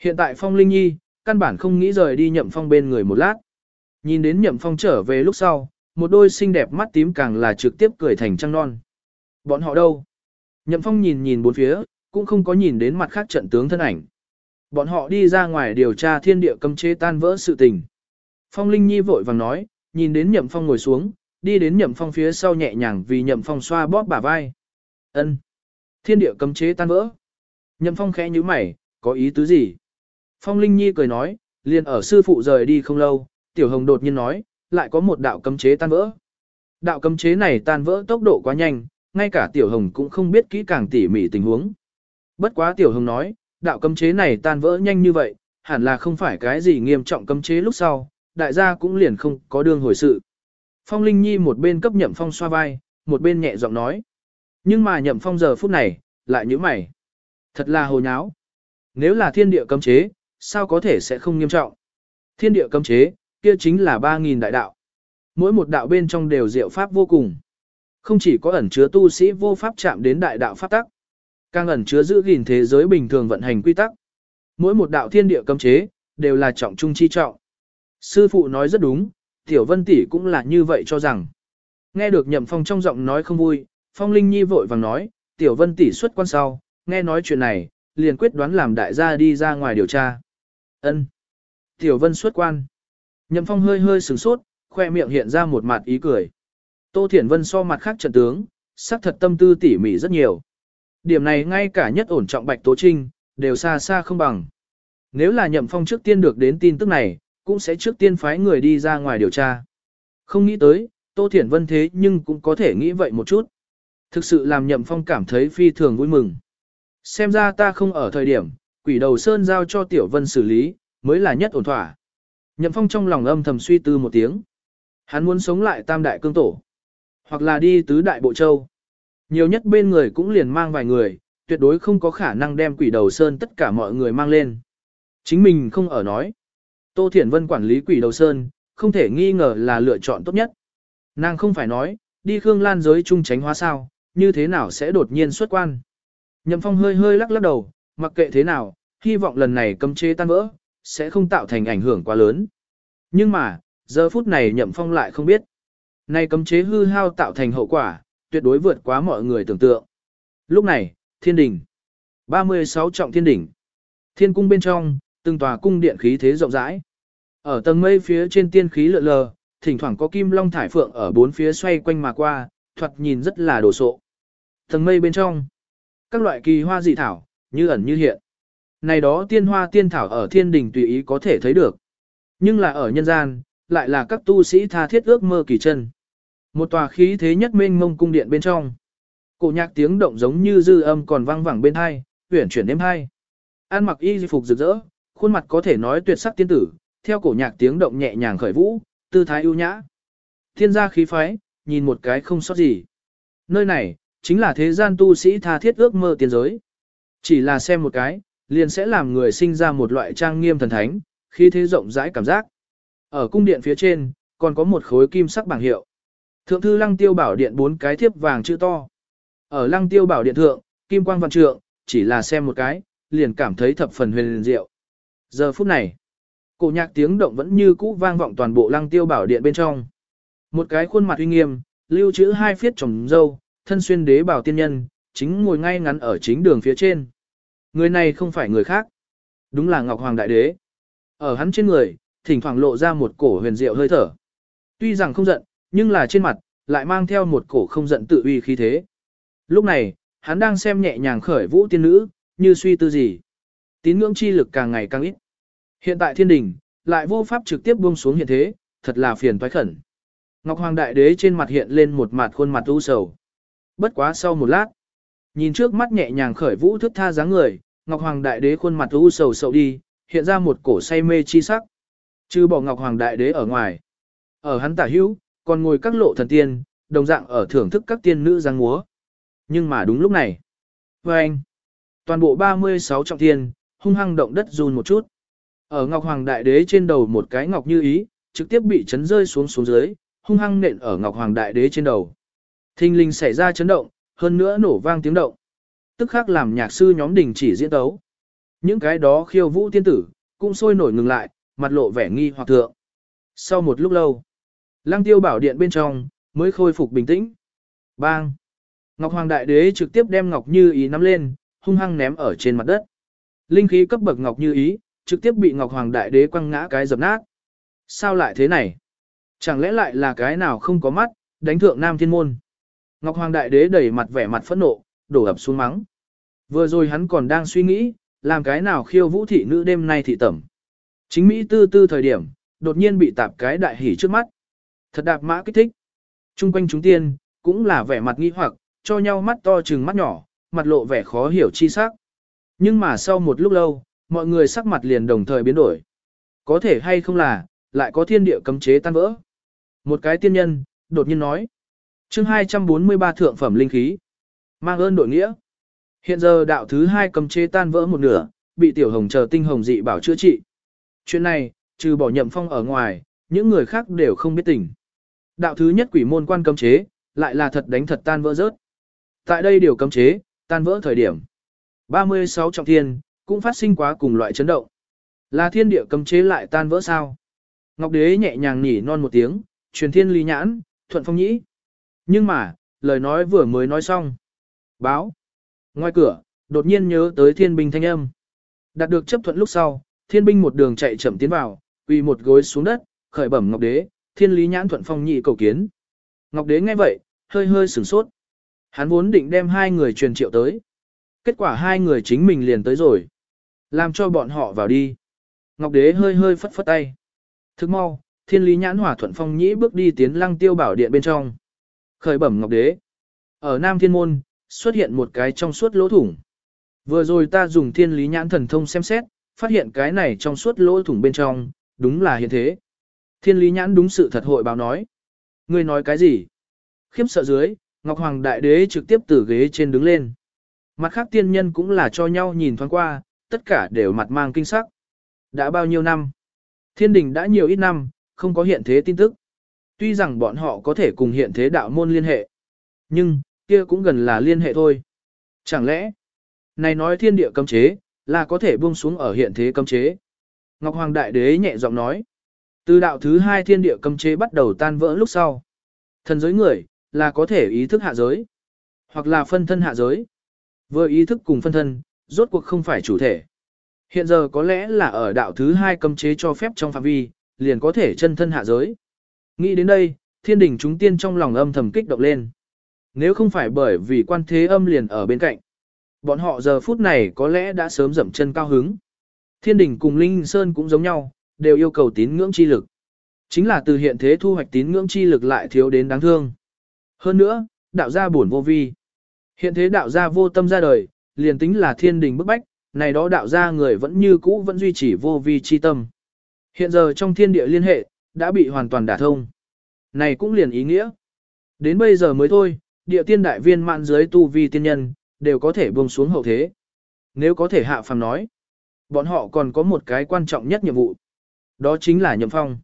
Hiện tại phong linh nhi, căn bản không nghĩ rời đi nhậm phong bên người một lát. Nhìn đến nhậm phong trở về lúc sau, một đôi xinh đẹp mắt tím càng là trực tiếp cười thành trăng non. Bọn họ đâu? Nhậm phong nhìn nhìn bốn phía, cũng không có nhìn đến mặt khác trận tướng thân ảnh. Bọn họ đi ra ngoài điều tra thiên địa cấm chế tan vỡ sự tình. Phong Linh Nhi vội vàng nói, nhìn đến Nhậm Phong ngồi xuống, đi đến Nhậm Phong phía sau nhẹ nhàng vì Nhậm Phong xoa bóp bả vai. Ân, Thiên địa cấm chế tan vỡ. Nhậm Phong khẽ nhíu mày, có ý tứ gì? Phong Linh Nhi cười nói, liền ở sư phụ rời đi không lâu, Tiểu Hồng đột nhiên nói, lại có một đạo cấm chế tan vỡ. Đạo cấm chế này tan vỡ tốc độ quá nhanh, ngay cả Tiểu Hồng cũng không biết kỹ càng tỉ mỉ tình huống. Bất quá Tiểu Hồng nói, đạo cấm chế này tan vỡ nhanh như vậy, hẳn là không phải cái gì nghiêm trọng cấm chế lúc sau, đại gia cũng liền không có đương hồi sự. Phong Linh Nhi một bên cấp nhậm phong xoa vai, một bên nhẹ giọng nói. Nhưng mà nhậm phong giờ phút này, lại như mày. Thật là hồ nháo. Nếu là thiên địa cấm chế, sao có thể sẽ không nghiêm trọng? Thiên địa cấm chế, kia chính là 3.000 đại đạo. Mỗi một đạo bên trong đều diệu pháp vô cùng. Không chỉ có ẩn chứa tu sĩ vô pháp chạm đến đại đạo pháp tắc, càng ẩn chứa giữ gìn thế giới bình thường vận hành quy tắc. Mỗi một đạo thiên địa cấm chế, đều là trọng trung chi trọng. Sư phụ nói rất đúng, Tiểu Vân tỷ cũng là như vậy cho rằng. Nghe được Nhậm Phong trong giọng nói không vui, Phong Linh Nhi vội vàng nói, Tiểu Vân tỷ xuất quan sau, nghe nói chuyện này, liền quyết đoán làm đại gia đi ra ngoài điều tra. Ân. Tiểu Vân xuất quan. Nhậm Phong hơi hơi sửng sốt, khoe miệng hiện ra một mặt ý cười. Tô Thiển Vân so mặt khác trận tướng, sắc thật tâm tư tỉ mỉ rất nhiều. Điểm này ngay cả nhất ổn trọng Bạch Tố Trinh, đều xa xa không bằng. Nếu là Nhậm Phong trước tiên được đến tin tức này, cũng sẽ trước tiên phái người đi ra ngoài điều tra. Không nghĩ tới, Tô Thiển Vân thế nhưng cũng có thể nghĩ vậy một chút. Thực sự làm Nhậm Phong cảm thấy phi thường vui mừng. Xem ra ta không ở thời điểm, quỷ đầu sơn giao cho Tiểu Vân xử lý, mới là nhất ổn thỏa. Nhậm Phong trong lòng âm thầm suy tư một tiếng. Hắn muốn sống lại tam đại cương tổ, hoặc là đi tứ đại bộ châu. Nhiều nhất bên người cũng liền mang vài người, tuyệt đối không có khả năng đem quỷ đầu sơn tất cả mọi người mang lên. Chính mình không ở nói. Tô Thiển Vân quản lý quỷ đầu sơn, không thể nghi ngờ là lựa chọn tốt nhất. Nàng không phải nói, đi Khương Lan giới trung tránh hóa sao, như thế nào sẽ đột nhiên xuất quan. Nhậm Phong hơi hơi lắc lắc đầu, mặc kệ thế nào, hy vọng lần này cấm chế tan vỡ, sẽ không tạo thành ảnh hưởng quá lớn. Nhưng mà, giờ phút này Nhậm Phong lại không biết. Này cấm chế hư hao tạo thành hậu quả, tuyệt đối vượt quá mọi người tưởng tượng. Lúc này, thiên đỉnh. 36 trọng thiên đỉnh. Thiên cung bên trong, từng tòa cung điện khí thế rộng rãi. Ở tầng mây phía trên tiên khí lượn lờ, thỉnh thoảng có kim long thải phượng ở bốn phía xoay quanh mà qua, thoạt nhìn rất là đồ sộ. Tầng mây bên trong, các loại kỳ hoa dị thảo, như ẩn như hiện. Này đó tiên hoa tiên thảo ở thiên đình tùy ý có thể thấy được. Nhưng là ở nhân gian, lại là các tu sĩ tha thiết ước mơ kỳ chân. Một tòa khí thế nhất mênh mông cung điện bên trong. Cổ nhạc tiếng động giống như dư âm còn vang vẳng bên hai, huyển chuyển đêm hai. An mặc y phục rực rỡ, khuôn mặt có thể nói tuyệt sắc tiên tử, theo cổ nhạc tiếng động nhẹ nhàng khởi vũ, tư thái ưu nhã. Thiên gia khí phái, nhìn một cái không sót gì. Nơi này, chính là thế gian tu sĩ tha thiết ước mơ tiên giới. Chỉ là xem một cái, liền sẽ làm người sinh ra một loại trang nghiêm thần thánh, khí thế rộng rãi cảm giác. Ở cung điện phía trên, còn có một khối kim sắc bảng hiệu. Thượng thư lăng tiêu bảo điện bốn cái thiếp vàng chữ to. Ở lăng tiêu bảo điện thượng, kim quang văn trượng, chỉ là xem một cái, liền cảm thấy thập phần huyền liền diệu. Giờ phút này, cổ nhạc tiếng động vẫn như cũ vang vọng toàn bộ lăng tiêu bảo điện bên trong. Một cái khuôn mặt uy nghiêm, lưu trữ hai phiết trồng dâu, thân xuyên đế bảo tiên nhân, chính ngồi ngay ngắn ở chính đường phía trên. Người này không phải người khác. Đúng là Ngọc Hoàng Đại Đế. Ở hắn trên người, thỉnh thoảng lộ ra một cổ huyền diệu hơi thở. Tuy rằng không giận, nhưng là trên mặt, lại mang theo một cổ không giận tự uy khí thế. Lúc này, hắn đang xem nhẹ nhàng khởi vũ tiên nữ, như suy tư gì. Tín ngưỡng chi lực càng ngày càng ít. Hiện tại thiên đình, lại vô pháp trực tiếp buông xuống hiện thế, thật là phiền toái khẩn. Ngọc Hoàng Đại Đế trên mặt hiện lên một mặt khuôn mặt u sầu. Bất quá sau một lát, nhìn trước mắt nhẹ nhàng khởi vũ thức tha dáng người, Ngọc Hoàng Đại Đế khuôn mặt u sầu sầu đi, hiện ra một cổ say mê chi sắc. Chứ bỏ Ngọc Hoàng Đại Đế ở ngoài. Ở hắn tả hữu, còn ngồi các lộ thần tiên, đồng dạng ở thưởng thức các tiên nữ giang múa. Nhưng mà đúng lúc này, với anh, toàn bộ 36 trọng tiên hung hăng động đất run một chút. Ở Ngọc Hoàng Đại Đế trên đầu một cái ngọc như ý, trực tiếp bị chấn rơi xuống xuống dưới, hung hăng nện ở Ngọc Hoàng Đại Đế trên đầu. Thinh linh xảy ra chấn động, hơn nữa nổ vang tiếng động. Tức khắc làm nhạc sư nhóm đình chỉ diễn tấu. Những cái đó khiêu vũ tiên tử, cũng sôi nổi ngừng lại, mặt lộ vẻ nghi hoặc thượng. Sau một lúc lâu, lăng tiêu bảo điện bên trong, mới khôi phục bình tĩnh. Bang! Ngọc Hoàng Đại Đế trực tiếp đem Ngọc Như Ý nắm lên, hung hăng ném ở trên mặt đất. Linh khí cấp bậc Ngọc Như Ý, trực tiếp bị Ngọc Hoàng Đại Đế quăng ngã cái dập nát. Sao lại thế này? Chẳng lẽ lại là cái nào không có mắt, đánh thượng Nam Thiên Môn? Ngọc Hoàng Đại Đế đẩy mặt vẻ mặt phẫn nộ, đổ ập xuống mắng. Vừa rồi hắn còn đang suy nghĩ, làm cái nào khiêu vũ thị nữ đêm nay thị tẩm. Chính Mỹ tư tư thời điểm, đột nhiên bị tạp cái đại hỉ trước mắt. Thật đạp mã kích thích. Trung quanh chúng tiên, cũng là vẻ mặt nghi hoặc, cho nhau mắt to trừng mắt nhỏ, mặt lộ vẻ khó hiểu chi sắc. Nhưng mà sau một lúc lâu, mọi người sắc mặt liền đồng thời biến đổi. Có thể hay không là, lại có thiên địa cấm chế tan vỡ. Một cái tiên nhân, đột nhiên nói. chương 243 thượng phẩm linh khí. Mang ơn đội nghĩa. Hiện giờ đạo thứ hai cấm chế tan vỡ một nửa, bị tiểu hồng chờ tinh hồng dị bảo chữa trị. Chuyện này, trừ bỏ nhậm phong ở ngoài, những người khác đều không biết tình. Đạo thứ nhất quỷ môn quan cấm chế, lại là thật đánh thật tan vỡ rớt. Tại đây điều cấm chế, tan vỡ thời điểm. 36 trọng thiên, cũng phát sinh quá cùng loại chấn động. Là thiên địa cấm chế lại tan vỡ sao? Ngọc Đế nhẹ nhàng nhỉ non một tiếng, truyền thiên ly nhãn, thuận phong nhĩ. Nhưng mà, lời nói vừa mới nói xong. Báo. Ngoài cửa, đột nhiên nhớ tới thiên binh thanh âm. Đạt được chấp thuận lúc sau, thiên binh một đường chạy chậm tiến vào, quỳ một gối xuống đất, khởi bẩm Ngọc Đế, thiên lý nhãn thuận phong nhị cầu kiến. Ngọc Đế nghe vậy, hơi hơi sửng sốt. Hắn vốn định đem hai người truyền triệu tới. Kết quả hai người chính mình liền tới rồi. Làm cho bọn họ vào đi. Ngọc Đế hơi hơi phất phất tay. Thức mau, thiên lý nhãn hỏa thuận phong nhĩ bước đi tiến lăng tiêu bảo điện bên trong. Khởi bẩm ngọc đế. Ở Nam Thiên Môn, xuất hiện một cái trong suốt lỗ thủng. Vừa rồi ta dùng thiên lý nhãn thần thông xem xét, phát hiện cái này trong suốt lỗ thủng bên trong, đúng là hiện thế. Thiên lý nhãn đúng sự thật hội báo nói. Ngươi nói cái gì? Khiếp sợ dưới, Ngọc Hoàng Đại Đế trực tiếp từ ghế trên đứng lên. Mặt khác tiên nhân cũng là cho nhau nhìn thoáng qua, tất cả đều mặt mang kinh sắc. Đã bao nhiêu năm? Thiên đình đã nhiều ít năm, không có hiện thế tin tức. Tuy rằng bọn họ có thể cùng hiện thế đạo môn liên hệ, nhưng, kia cũng gần là liên hệ thôi. Chẳng lẽ, này nói thiên địa cấm chế, là có thể buông xuống ở hiện thế cấm chế. Ngọc Hoàng Đại Đế nhẹ giọng nói, từ đạo thứ hai thiên địa cấm chế bắt đầu tan vỡ lúc sau. Thần giới người, là có thể ý thức hạ giới, hoặc là phân thân hạ giới. Vừa ý thức cùng phân thân, rốt cuộc không phải chủ thể. Hiện giờ có lẽ là ở đạo thứ hai cấm chế cho phép trong phạm vi, liền có thể chân thân hạ giới. Nghĩ đến đây, thiên đình chúng tiên trong lòng âm thầm kích động lên. Nếu không phải bởi vì quan thế âm liền ở bên cạnh, bọn họ giờ phút này có lẽ đã sớm dậm chân cao hứng. Thiên đình cùng Linh Sơn cũng giống nhau, đều yêu cầu tín ngưỡng chi lực. Chính là từ hiện thế thu hoạch tín ngưỡng chi lực lại thiếu đến đáng thương. Hơn nữa, đạo gia buồn vô vi. Hiện thế đạo gia vô tâm ra đời, liền tính là thiên đình bức bách, này đó đạo gia người vẫn như cũ vẫn duy trì vô vi chi tâm. Hiện giờ trong thiên địa liên hệ, đã bị hoàn toàn đả thông. Này cũng liền ý nghĩa. Đến bây giờ mới thôi, địa tiên đại viên mạn dưới tu vi tiên nhân, đều có thể buông xuống hậu thế. Nếu có thể hạ phàm nói, bọn họ còn có một cái quan trọng nhất nhiệm vụ. Đó chính là nhậm phong.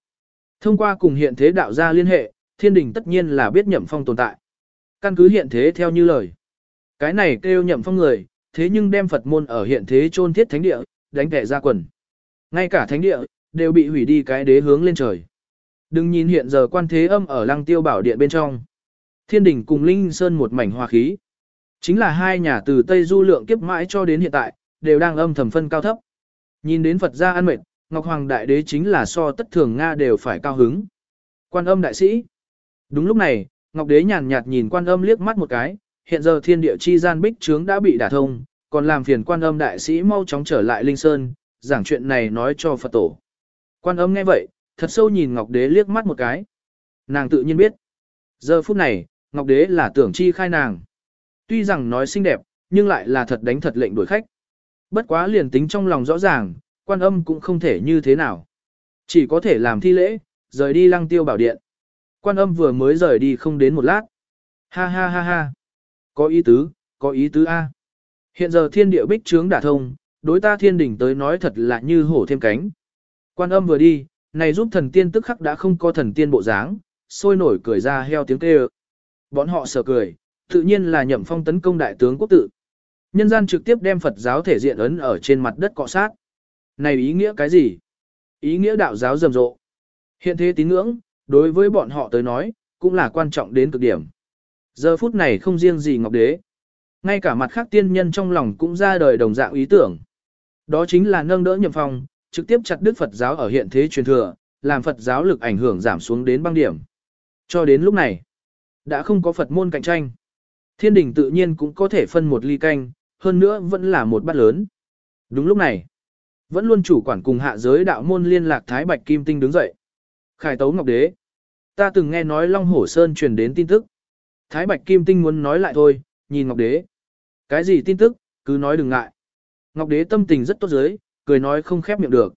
Thông qua cùng hiện thế đạo gia liên hệ, thiên đình tất nhiên là biết nhậm phong tồn tại. Căn cứ hiện thế theo như lời. Cái này kêu nhậm phong người, thế nhưng đem Phật môn ở hiện thế chôn thiết thánh địa, đánh kẻ ra quần. Ngay cả thánh địa, đều bị hủy đi cái đế hướng lên trời. Đừng nhìn hiện giờ quan thế âm ở lăng tiêu bảo điện bên trong. Thiên đình cùng Linh Sơn một mảnh hòa khí. Chính là hai nhà từ Tây Du lượng kiếp mãi cho đến hiện tại, đều đang âm thầm phân cao thấp. Nhìn đến Phật gia ăn mệt, Ngọc Hoàng Đại Đế chính là so tất thường Nga đều phải cao hứng. Quan âm đại sĩ. Đúng lúc này, Ngọc Đế nhàn nhạt nhìn quan âm liếc mắt một cái, hiện giờ thiên địa chi gian bích trướng đã bị đả thông, còn làm phiền quan âm đại sĩ mau chóng trở lại Linh Sơn, giảng chuyện này nói cho Phật tổ. Quan âm nghe vậy, thật sâu nhìn Ngọc Đế liếc mắt một cái. Nàng tự nhiên biết. Giờ phút này, Ngọc Đế là tưởng chi khai nàng. Tuy rằng nói xinh đẹp, nhưng lại là thật đánh thật lệnh đuổi khách. Bất quá liền tính trong lòng rõ ràng, quan âm cũng không thể như thế nào. Chỉ có thể làm thi lễ, rời đi lăng tiêu bảo điện. Quan âm vừa mới rời đi không đến một lát. Ha ha ha ha. Có ý tứ, có ý tứ A. Hiện giờ thiên địa bích trướng đả thông, đối ta thiên đỉnh tới nói thật là như hổ thêm cánh. Quan âm vừa đi, này giúp thần tiên tức khắc đã không có thần tiên bộ dáng, sôi nổi cười ra heo tiếng kêu. Bọn họ sợ cười, tự nhiên là nhậm phong tấn công đại tướng quốc tự. Nhân gian trực tiếp đem Phật giáo thể diện ấn ở trên mặt đất cọ sát. Này ý nghĩa cái gì? Ý nghĩa đạo giáo rầm rộ. Hiện thế tín ngưỡng, đối với bọn họ tới nói, cũng là quan trọng đến cực điểm. Giờ phút này không riêng gì Ngọc Đế. Ngay cả mặt khác tiên nhân trong lòng cũng ra đời đồng dạng ý tưởng. Đó chính là nâng đỡ nhậm phong, trực tiếp chặt đứt Phật giáo ở hiện thế truyền thừa, làm Phật giáo lực ảnh hưởng giảm xuống đến băng điểm. Cho đến lúc này, đã không có Phật môn cạnh tranh. Thiên đình tự nhiên cũng có thể phân một ly canh, hơn nữa vẫn là một bát lớn. Đúng lúc này, vẫn luôn chủ quản cùng hạ giới đạo môn liên lạc Thái Bạch Kim Tinh đứng dậy. Khải tấu Ngọc Đế. Ta từng nghe nói Long Hổ Sơn truyền đến tin tức. Thái Bạch Kim Tinh muốn nói lại thôi, nhìn Ngọc Đế. Cái gì tin tức, cứ nói đừng ngại. Ngọc Đế tâm tình rất tốt giới, cười nói không khép miệng được.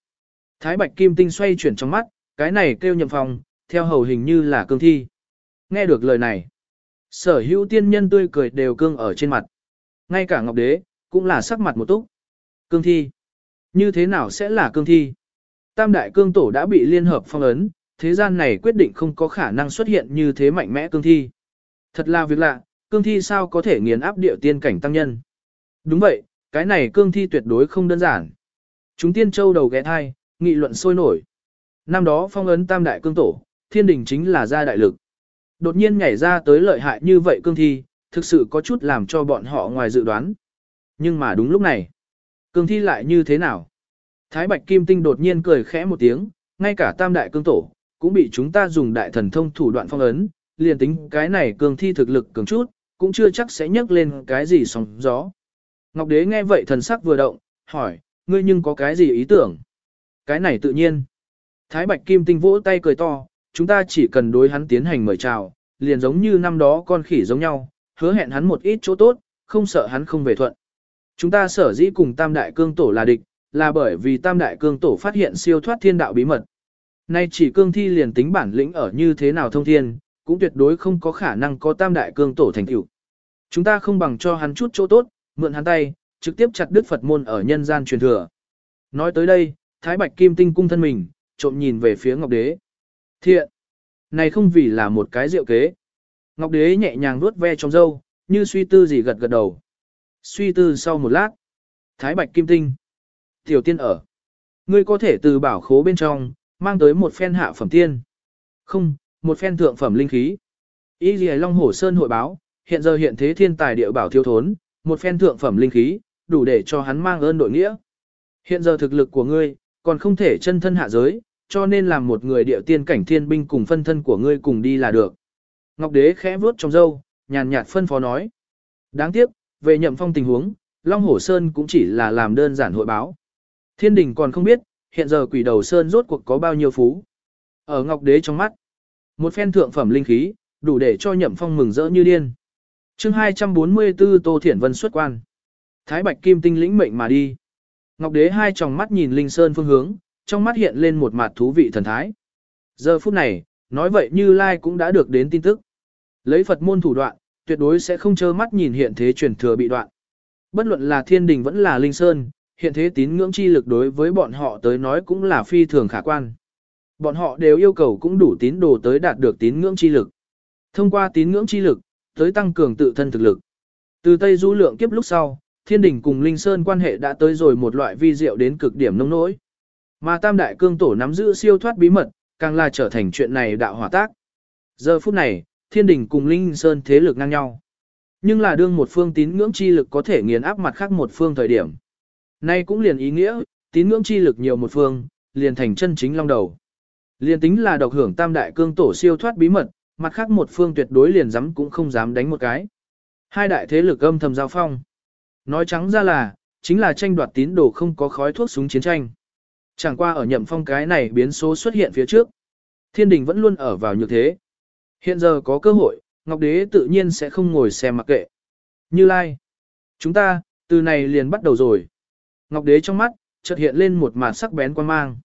Thái Bạch Kim Tinh xoay chuyển trong mắt, cái này kêu nhầm phòng, theo hầu hình như là cương thi. Nghe được lời này, sở hữu tiên nhân tươi cười đều cương ở trên mặt. Ngay cả Ngọc Đế, cũng là sắc mặt một túc. Cương thi. Như thế nào sẽ là cương thi? Tam đại cương tổ đã bị liên hợp phong ấn, thế gian này quyết định không có khả năng xuất hiện như thế mạnh mẽ cương thi. Thật là việc lạ, cương thi sao có thể nghiền áp điệu tiên cảnh tăng nhân? Đúng vậy, cái này cương thi tuyệt đối không đơn giản. Chúng tiên châu đầu ghé thai, nghị luận sôi nổi. Năm đó phong ấn tam đại cương tổ, thiên đình chính là gia đại lực. Đột nhiên nhảy ra tới lợi hại như vậy cương thi, thực sự có chút làm cho bọn họ ngoài dự đoán. Nhưng mà đúng lúc này, cương thi lại như thế nào? Thái Bạch Kim Tinh đột nhiên cười khẽ một tiếng, ngay cả tam đại cương tổ, cũng bị chúng ta dùng đại thần thông thủ đoạn phong ấn, liền tính cái này cương thi thực lực cường chút, cũng chưa chắc sẽ nhấc lên cái gì sóng gió. Ngọc Đế nghe vậy thần sắc vừa động, hỏi, ngươi nhưng có cái gì ý tưởng? Cái này tự nhiên. Thái Bạch Kim Tinh vỗ tay cười to, chúng ta chỉ cần đối hắn tiến hành mời chào, liền giống như năm đó con khỉ giống nhau, hứa hẹn hắn một ít chỗ tốt, không sợ hắn không về thuận. Chúng ta sở dĩ cùng Tam Đại Cương Tổ là địch, là bởi vì Tam Đại Cương Tổ phát hiện siêu thoát thiên đạo bí mật. Nay chỉ cương thi liền tính bản lĩnh ở như thế nào thông thiên, cũng tuyệt đối không có khả năng có Tam Đại Cương Tổ thành tựu. Chúng ta không bằng cho hắn chút chỗ tốt, mượn hắn tay, trực tiếp chặt đứt Phật môn ở nhân gian truyền thừa. Nói tới đây, Thái Bạch Kim Tinh cung thân mình, trộm nhìn về phía Ngọc Đế. Thiện! Này không vì là một cái diệu kế. Ngọc Đế nhẹ nhàng vuốt ve trong râu, như suy tư gì gật gật đầu. Suy tư sau một lát. Thái Bạch Kim Tinh. Tiểu tiên ở. Ngươi có thể từ bảo khố bên trong, mang tới một phen hạ phẩm tiên. Không, một phen thượng phẩm linh khí. Y gì Long Hổ Sơn hội báo, hiện giờ hiện thế thiên tài địa bảo thiếu thốn, một phen thượng phẩm linh khí, đủ để cho hắn mang ơn đội nghĩa. Hiện giờ thực lực của ngươi, còn không thể chân thân hạ giới, cho nên làm một người địa tiên cảnh thiên binh cùng phân thân của ngươi cùng đi là được. Ngọc Đế khẽ vuốt trong râu, nhàn nhạt phân phó nói. Đáng tiếc, về nhậm phong tình huống, Long Hổ Sơn cũng chỉ là làm đơn giản hội báo. Thiên đình còn không biết, hiện giờ quỷ đầu Sơn rốt cuộc có bao nhiêu phú. Ở Ngọc Đế trong mắt, một phen thượng phẩm linh khí, đủ để cho nhậm phong mừng rỡ như điên. chương 244 Tô Thiển Vân xuất quan. Thái Bạch Kim tinh lĩnh mệnh mà đi. Ngọc Đế hai tròng mắt nhìn Linh Sơn phương hướng, trong mắt hiện lên một mặt thú vị thần thái. Giờ phút này, nói vậy Như Lai cũng đã được đến tin tức. Lấy Phật môn thủ đoạn, tuyệt đối sẽ không trơ mắt nhìn hiện thế truyền thừa bị đoạn. Bất luận là thiên đình vẫn là linh sơn, hiện thế tín ngưỡng chi lực đối với bọn họ tới nói cũng là phi thường khả quan. Bọn họ đều yêu cầu cũng đủ tín đồ tới đạt được tín ngưỡng chi lực. Thông qua tín ngưỡng chi lực, tới tăng cường tự thân thực lực. Từ Tây Du lượng kiếp lúc sau, thiên đình cùng linh sơn quan hệ đã tới rồi một loại vi diệu đến cực điểm nông nỗi. Mà Tam Đại Cương Tổ nắm giữ siêu thoát bí mật, càng là trở thành chuyện này đạo hỏa tác. Giờ phút này, thiên đình cùng linh sơn thế lực ngang nhau. Nhưng là đương một phương tín ngưỡng chi lực có thể nghiền áp mặt khác một phương thời điểm. Nay cũng liền ý nghĩa, tín ngưỡng chi lực nhiều một phương, liền thành chân chính long đầu. Liền tính là độc hưởng tam đại cương tổ siêu thoát bí mật, mặt khác một phương tuyệt đối liền dám cũng không dám đánh một cái. Hai đại thế lực âm thầm giao phong. Nói trắng ra là, chính là tranh đoạt tín đồ không có khói thuốc súng chiến tranh. Chẳng qua ở nhậm phong cái này biến số xuất hiện phía trước. Thiên đình vẫn luôn ở vào như thế. Hiện giờ có cơ hội, Ngọc Đế tự nhiên sẽ không ngồi xem mặc kệ. Như Lai, chúng ta, từ này liền bắt đầu rồi. Ngọc Đế trong mắt, chợt hiện lên một màn sắc bén quan mang.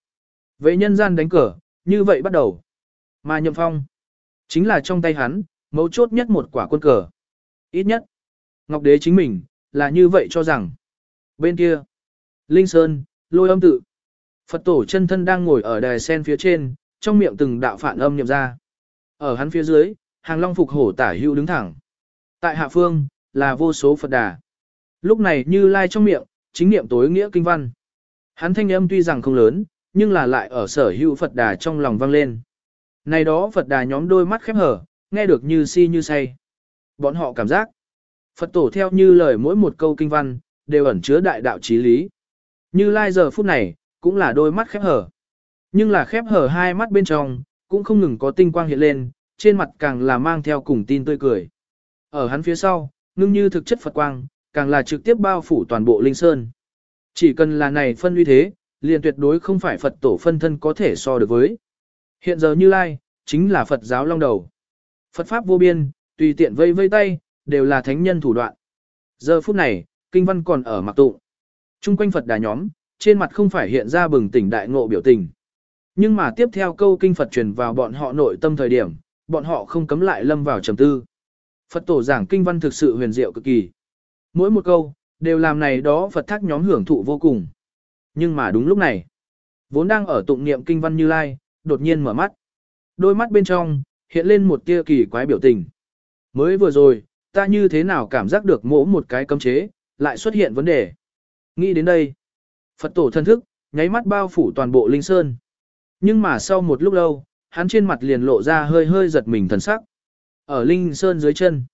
Vệ nhân gian đánh cờ, như vậy bắt đầu. Mà nhậm phong, chính là trong tay hắn, mấu chốt nhất một quả quân cờ. Ít nhất, Ngọc Đế chính mình, là như vậy cho rằng. Bên kia, Linh Sơn, lôi âm tự. Phật tổ chân thân đang ngồi ở đài sen phía trên, trong miệng từng đạo phản âm nhậm ra. Ở hắn phía dưới, hàng long phục hổ tả hữu đứng thẳng. Tại hạ phương, là vô số Phật đà. Lúc này như lai trong miệng, chính niệm tối nghĩa kinh văn. Hắn thanh âm tuy rằng không lớn, nhưng là lại ở sở hữu Phật đà trong lòng vang lên. Này đó Phật đà nhóm đôi mắt khép hở, nghe được như si như say. Bọn họ cảm giác, Phật tổ theo như lời mỗi một câu kinh văn, đều ẩn chứa đại đạo trí lý. Như lai giờ phút này, cũng là đôi mắt khép hở. Nhưng là khép hở hai mắt bên trong, cũng không ngừng có tinh quang hiện lên, trên mặt càng là mang theo cùng tin tươi cười. Ở hắn phía sau, ngưng như thực chất Phật quang, càng là trực tiếp bao phủ toàn bộ linh sơn. Chỉ cần là này phân uy thế, liền tuyệt đối không phải Phật tổ phân thân có thể so được với. Hiện giờ Như Lai, chính là Phật giáo long đầu. Phật Pháp vô biên, tùy tiện vây vây tay, đều là thánh nhân thủ đoạn. Giờ phút này, kinh văn còn ở mặc tụ. Trung quanh Phật đà nhóm, trên mặt không phải hiện ra bừng tỉnh đại ngộ biểu tình. Nhưng mà tiếp theo câu kinh Phật truyền vào bọn họ nội tâm thời điểm, bọn họ không cấm lại lâm vào trầm tư. Phật tổ giảng kinh văn thực sự huyền diệu cực kỳ. Mỗi một câu, đều làm này đó Phật thác nhóm hưởng thụ vô cùng. Nhưng mà đúng lúc này, vốn đang ở tụng niệm kinh văn như lai, đột nhiên mở mắt. Đôi mắt bên trong, hiện lên một tia kỳ quái biểu tình. Mới vừa rồi, ta như thế nào cảm giác được mỗ một cái cấm chế, lại xuất hiện vấn đề. Nghĩ đến đây, Phật tổ thân thức, nháy mắt bao phủ toàn bộ linh sơn. Nhưng mà sau một lúc lâu, hắn trên mặt liền lộ ra hơi hơi giật mình thần sắc. Ở linh sơn dưới chân,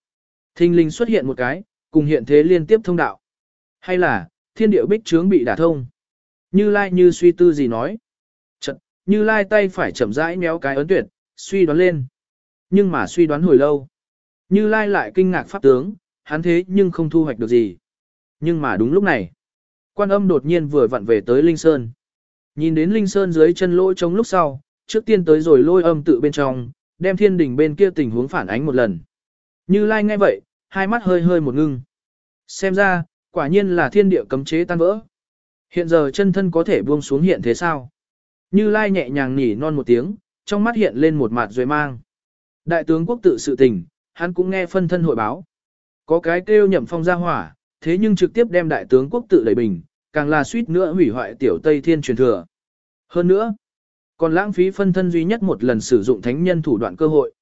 thinh linh xuất hiện một cái, cùng hiện thế liên tiếp thông đạo. Hay là, thiên điệu bích trướng bị đả thông. Như Lai như suy tư gì nói. Chật, Như Lai tay phải chậm rãi méo cái ấn tuyệt, suy đoán lên. Nhưng mà suy đoán hồi lâu. Như Lai lại kinh ngạc pháp tướng, hắn thế nhưng không thu hoạch được gì. Nhưng mà đúng lúc này, quan âm đột nhiên vừa vặn về tới Linh Sơn. Nhìn đến Linh Sơn dưới chân lỗ trống lúc sau, trước tiên tới rồi lôi âm tự bên trong, đem thiên đỉnh bên kia tình huống phản ánh một lần. Như Lai nghe vậy, hai mắt hơi hơi một ngưng. Xem ra, quả nhiên là thiên địa cấm chế tan vỡ. Hiện giờ chân thân có thể buông xuống hiện thế sao? Như Lai nhẹ nhàng nhỉ non một tiếng, trong mắt hiện lên một mặt rồi mang. Đại tướng quốc tự sự tình, hắn cũng nghe phân thân hội báo. Có cái kêu nhậm phong ra hỏa, thế nhưng trực tiếp đem đại tướng quốc tự đẩy bình, càng là suýt nữa hủy hoại tiểu Tây Thiên truyền thừa. Hơn nữa, còn lãng phí phân thân duy nhất một lần sử dụng thánh nhân thủ đoạn cơ hội.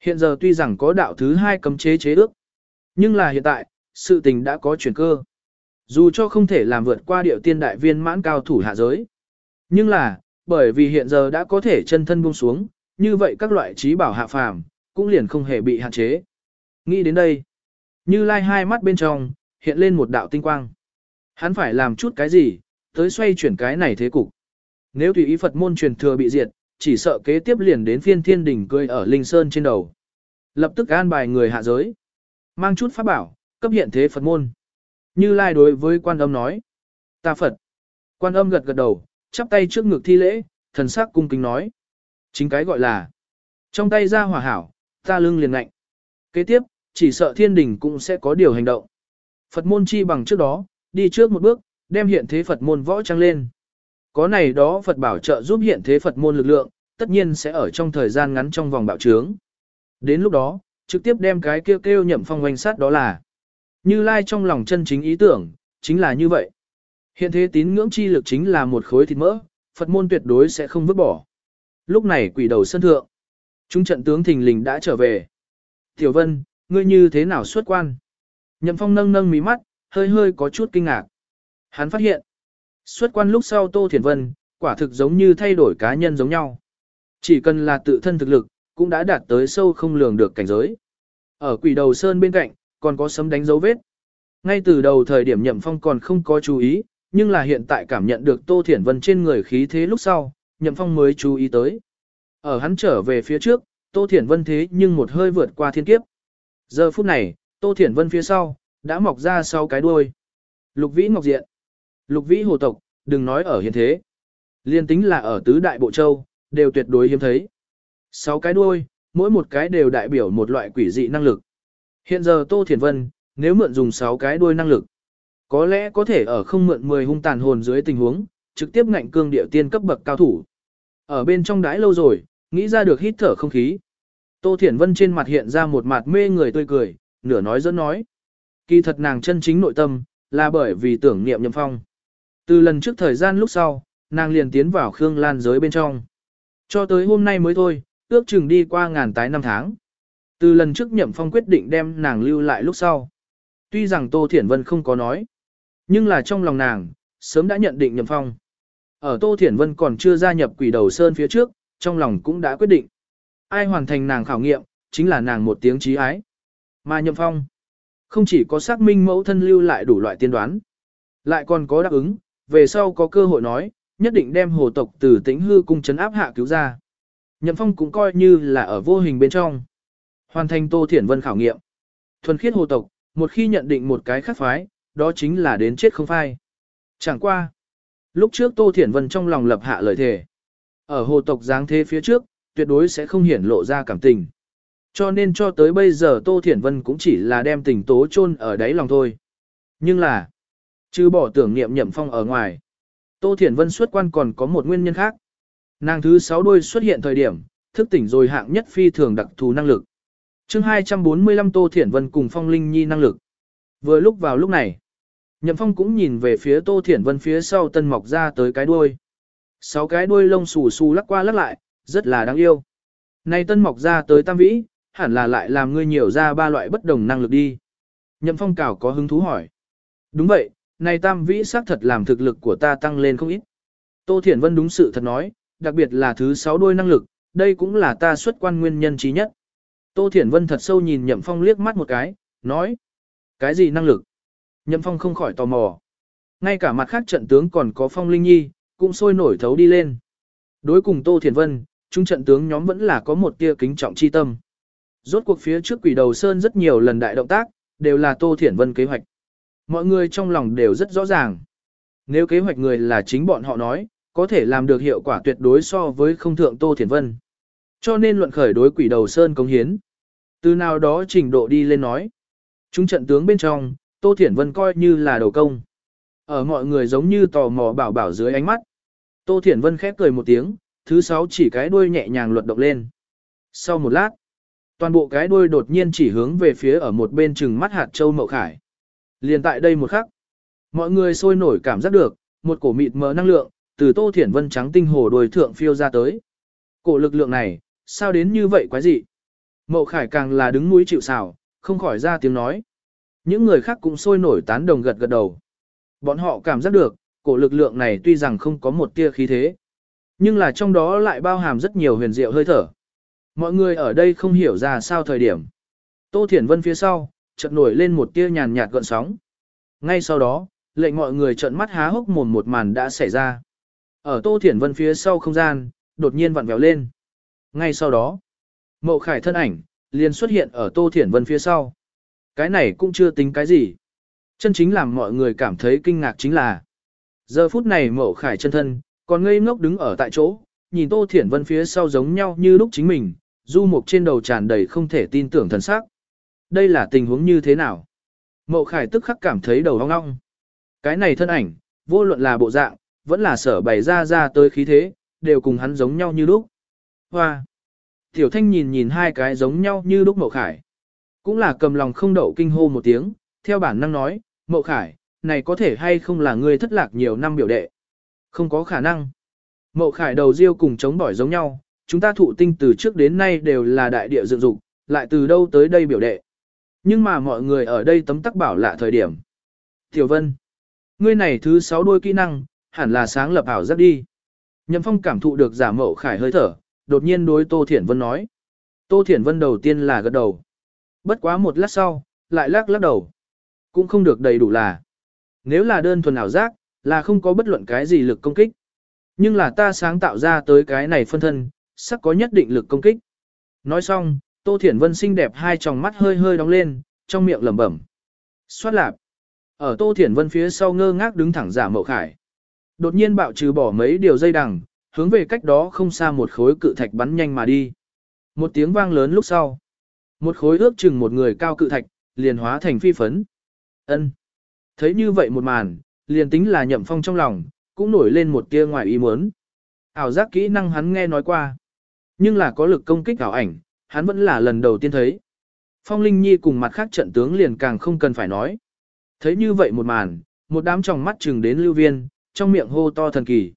Hiện giờ tuy rằng có đạo thứ hai cấm chế chế ước, nhưng là hiện tại, sự tình đã có chuyển cơ. Dù cho không thể làm vượt qua điệu tiên đại viên mãn cao thủ hạ giới. Nhưng là, bởi vì hiện giờ đã có thể chân thân buông xuống, như vậy các loại trí bảo hạ phàm, cũng liền không hề bị hạn chế. Nghĩ đến đây, như lai hai mắt bên trong, hiện lên một đạo tinh quang. Hắn phải làm chút cái gì, tới xoay chuyển cái này thế cục. Nếu tùy ý Phật môn truyền thừa bị diệt, chỉ sợ kế tiếp liền đến phiên thiên đỉnh cười ở Linh Sơn trên đầu. Lập tức an bài người hạ giới. Mang chút pháp bảo, cấp hiện thế Phật môn. Như Lai đối với quan âm nói. Ta Phật. Quan âm gật gật đầu, chắp tay trước ngực thi lễ, thần sắc cung kính nói. Chính cái gọi là. Trong tay ra hỏa hảo, ta lưng liền lạnh. Kế tiếp, chỉ sợ thiên đình cũng sẽ có điều hành động. Phật môn chi bằng trước đó, đi trước một bước, đem hiện thế Phật môn võ trăng lên. Có này đó Phật bảo trợ giúp hiện thế Phật môn lực lượng, tất nhiên sẽ ở trong thời gian ngắn trong vòng bạo trướng. Đến lúc đó, trực tiếp đem cái kêu kêu nhậm phong oanh sát đó là. Như Lai trong lòng chân chính ý tưởng, chính là như vậy. Hiện thế tín ngưỡng chi lực chính là một khối thịt mỡ, Phật môn tuyệt đối sẽ không vứt bỏ. Lúc này quỷ đầu sân thượng. chúng trận tướng thình lình đã trở về. Tiểu Vân, ngươi như thế nào xuất quan? Nhậm Phong nâng nâng mí mắt, hơi hơi có chút kinh ngạc. Hắn phát hiện, xuất quan lúc sau Tô Thiền Vân, quả thực giống như thay đổi cá nhân giống nhau. Chỉ cần là tự thân thực lực, cũng đã đạt tới sâu không lường được cảnh giới. Ở quỷ đầu sơn bên cạnh, còn có sấm đánh dấu vết. Ngay từ đầu thời điểm Nhậm Phong còn không có chú ý, nhưng là hiện tại cảm nhận được Tô Thiển Vân trên người khí thế lúc sau, Nhậm Phong mới chú ý tới. Ở hắn trở về phía trước, Tô Thiển Vân thế nhưng một hơi vượt qua thiên kiếp. Giờ phút này, Tô Thiển Vân phía sau, đã mọc ra sau cái đuôi. Lục Vĩ Ngọc Diện. Lục Vĩ Hồ Tộc, đừng nói ở hiện thế. Liên tính là ở tứ đại bộ châu, đều tuyệt đối hiếm thấy. Sáu cái đuôi, mỗi một cái đều đại biểu một loại quỷ dị năng lực. Hiện giờ Tô Thiển Vân, nếu mượn dùng sáu cái đuôi năng lực, có lẽ có thể ở không mượn 10 hung tàn hồn dưới tình huống, trực tiếp ngạnh cương địa tiên cấp bậc cao thủ. Ở bên trong đái lâu rồi, nghĩ ra được hít thở không khí. Tô Thiển Vân trên mặt hiện ra một mặt mê người tươi cười, nửa nói dẫn nói. Kỳ thật nàng chân chính nội tâm, là bởi vì tưởng niệm nhậm phong. Từ lần trước thời gian lúc sau, nàng liền tiến vào Khương Lan giới bên trong. Cho tới hôm nay mới thôi, ước chừng đi qua ngàn tái năm tháng. Từ lần trước nhậm phong quyết định đem nàng lưu lại lúc sau. Tuy rằng Tô Thiển Vân không có nói, nhưng là trong lòng nàng, sớm đã nhận định nhậm phong. Ở Tô Thiển Vân còn chưa gia nhập quỷ đầu sơn phía trước, trong lòng cũng đã quyết định. Ai hoàn thành nàng khảo nghiệm, chính là nàng một tiếng trí ái. Mà nhậm phong, không chỉ có xác minh mẫu thân lưu lại đủ loại tiên đoán, lại còn có đáp ứng, về sau có cơ hội nói, nhất định đem hồ tộc từ tĩnh hư cung chấn áp hạ cứu ra. Nhậm phong cũng coi như là ở vô hình bên trong. Hoàn thành Tô Thiển Vân khảo nghiệm. Thuần khiết hồ tộc, một khi nhận định một cái khác phái, đó chính là đến chết không phai. Chẳng qua. Lúc trước Tô Thiển Vân trong lòng lập hạ lời thề. Ở hồ tộc giáng thế phía trước, tuyệt đối sẽ không hiển lộ ra cảm tình. Cho nên cho tới bây giờ Tô Thiển Vân cũng chỉ là đem tình tố chôn ở đáy lòng thôi. Nhưng là, chứ bỏ tưởng niệm nhậm phong ở ngoài. Tô Thiển Vân xuất quan còn có một nguyên nhân khác. Nàng thứ sáu đôi xuất hiện thời điểm, thức tỉnh rồi hạng nhất phi thường đặc thù năng lực. chương 245 Tô Thiển Vân cùng Phong Linh Nhi năng lực. Vừa lúc vào lúc này, Nhậm Phong cũng nhìn về phía Tô Thiển Vân phía sau tân mọc ra tới cái đuôi. Sáu cái đuôi lông xù xù lắc qua lắc lại, rất là đáng yêu. Này tân mọc ra tới tam vĩ, hẳn là lại làm ngươi nhiều ra ba loại bất đồng năng lực đi. Nhậm Phong cảo có hứng thú hỏi. Đúng vậy, này tam vĩ xác thật làm thực lực của ta tăng lên không ít. Tô Thiển Vân đúng sự thật nói, đặc biệt là thứ sáu đôi năng lực, đây cũng là ta xuất quan nguyên nhân trí nhất. Tô Thiển Vân thật sâu nhìn Nhậm Phong liếc mắt một cái, nói. Cái gì năng lực? Nhậm Phong không khỏi tò mò. Ngay cả mặt khác trận tướng còn có Phong Linh Nhi, cũng sôi nổi thấu đi lên. Đối cùng Tô thiển Vân, chúng trận tướng nhóm vẫn là có một tia kính trọng chi tâm. Rốt cuộc phía trước quỷ đầu sơn rất nhiều lần đại động tác, đều là Tô Thiển Vân kế hoạch. Mọi người trong lòng đều rất rõ ràng. Nếu kế hoạch người là chính bọn họ nói, có thể làm được hiệu quả tuyệt đối so với không thượng Tô Thiển Vân. Cho nên luận khởi đối quỷ đầu sơn công hiến. Từ nào đó trình độ đi lên nói. Chúng trận tướng bên trong, Tô Thiển Vân coi như là đầu công. Ở mọi người giống như tò mò bảo bảo dưới ánh mắt. Tô Thiển Vân khép cười một tiếng, thứ sáu chỉ cái đuôi nhẹ nhàng luật động lên. Sau một lát, toàn bộ cái đuôi đột nhiên chỉ hướng về phía ở một bên chừng mắt hạt châu mậu khải. Liền tại đây một khắc, mọi người sôi nổi cảm giác được, một cổ mịt mờ năng lượng, từ Tô Thiển Vân trắng tinh hồ đồi thượng phiêu ra tới. Cổ lực lượng này, sao đến như vậy quái dị? Mậu khải càng là đứng mũi chịu sào, không khỏi ra tiếng nói. Những người khác cũng sôi nổi tán đồng gật gật đầu. Bọn họ cảm giác được, cổ lực lượng này tuy rằng không có một tia khí thế, nhưng là trong đó lại bao hàm rất nhiều huyền diệu hơi thở. Mọi người ở đây không hiểu ra sao thời điểm. Tô Thiển Vân phía sau, chợt nổi lên một tia nhàn nhạt gợn sóng. Ngay sau đó, lệnh mọi người trợn mắt há hốc mồm một màn đã xảy ra. Ở Tô Thiển Vân phía sau không gian, đột nhiên vặn vẹo lên. Ngay sau đó, Mậu Khải thân ảnh, liền xuất hiện ở Tô Thiển Vân phía sau. Cái này cũng chưa tính cái gì. Chân chính làm mọi người cảm thấy kinh ngạc chính là Giờ phút này Mậu Khải chân thân, còn ngây ngốc đứng ở tại chỗ, nhìn Tô Thiển Vân phía sau giống nhau như lúc chính mình, du mục trên đầu tràn đầy không thể tin tưởng thần sắc. Đây là tình huống như thế nào? Mậu Khải tức khắc cảm thấy đầu ong ong. Cái này thân ảnh, vô luận là bộ dạng, vẫn là sở bày ra ra tới khí thế, đều cùng hắn giống nhau như lúc. Hoa! Tiểu Thanh nhìn nhìn hai cái giống nhau như lúc Mậu Khải. Cũng là cầm lòng không đậu kinh hô một tiếng, theo bản năng nói, Mậu Khải, này có thể hay không là ngươi thất lạc nhiều năm biểu đệ. Không có khả năng. Mậu Khải đầu riêu cùng chống bỏi giống nhau, chúng ta thụ tinh từ trước đến nay đều là đại địa dựng dục, lại từ đâu tới đây biểu đệ. Nhưng mà mọi người ở đây tấm tắc bảo lạ thời điểm. Tiểu Vân, ngươi này thứ sáu đôi kỹ năng, hẳn là sáng lập ảo giác đi. Nhậm Phong cảm thụ được giả Mậu Khải hơi thở, đột nhiên đối Tô Thiển Vân nói. Tô Thiển Vân đầu tiên là gật đầu. Bất quá một lát sau, lại lắc lắc đầu. Cũng không được đầy đủ là. Nếu là đơn thuần ảo giác, là không có bất luận cái gì lực công kích. Nhưng là ta sáng tạo ra tới cái này phân thân, sắc có nhất định lực công kích. Nói xong, Tô Thiển Vân xinh đẹp hai tròng mắt hơi hơi đóng lên, trong miệng lẩm bẩm. Xoát lạp. Ở Tô Thiển Vân phía sau ngơ ngác đứng thẳng giả mậu khải. Đột nhiên bạo trừ bỏ mấy điều dây đằng, hướng về cách đó không xa một khối cự thạch bắn nhanh mà đi. Một tiếng vang lớn lúc sau. Một khối ước chừng một người cao cự thạch, liền hóa thành phi phấn. ân Thấy như vậy một màn, liền tính là nhậm phong trong lòng, cũng nổi lên một tia ngoài ý muốn. Ảo giác kỹ năng hắn nghe nói qua. Nhưng là có lực công kích ảo ảnh, hắn vẫn là lần đầu tiên thấy. Phong Linh Nhi cùng mặt khác trận tướng liền càng không cần phải nói. Thấy như vậy một màn, một đám tròng mắt chừng đến lưu viên, trong miệng hô to thần kỳ.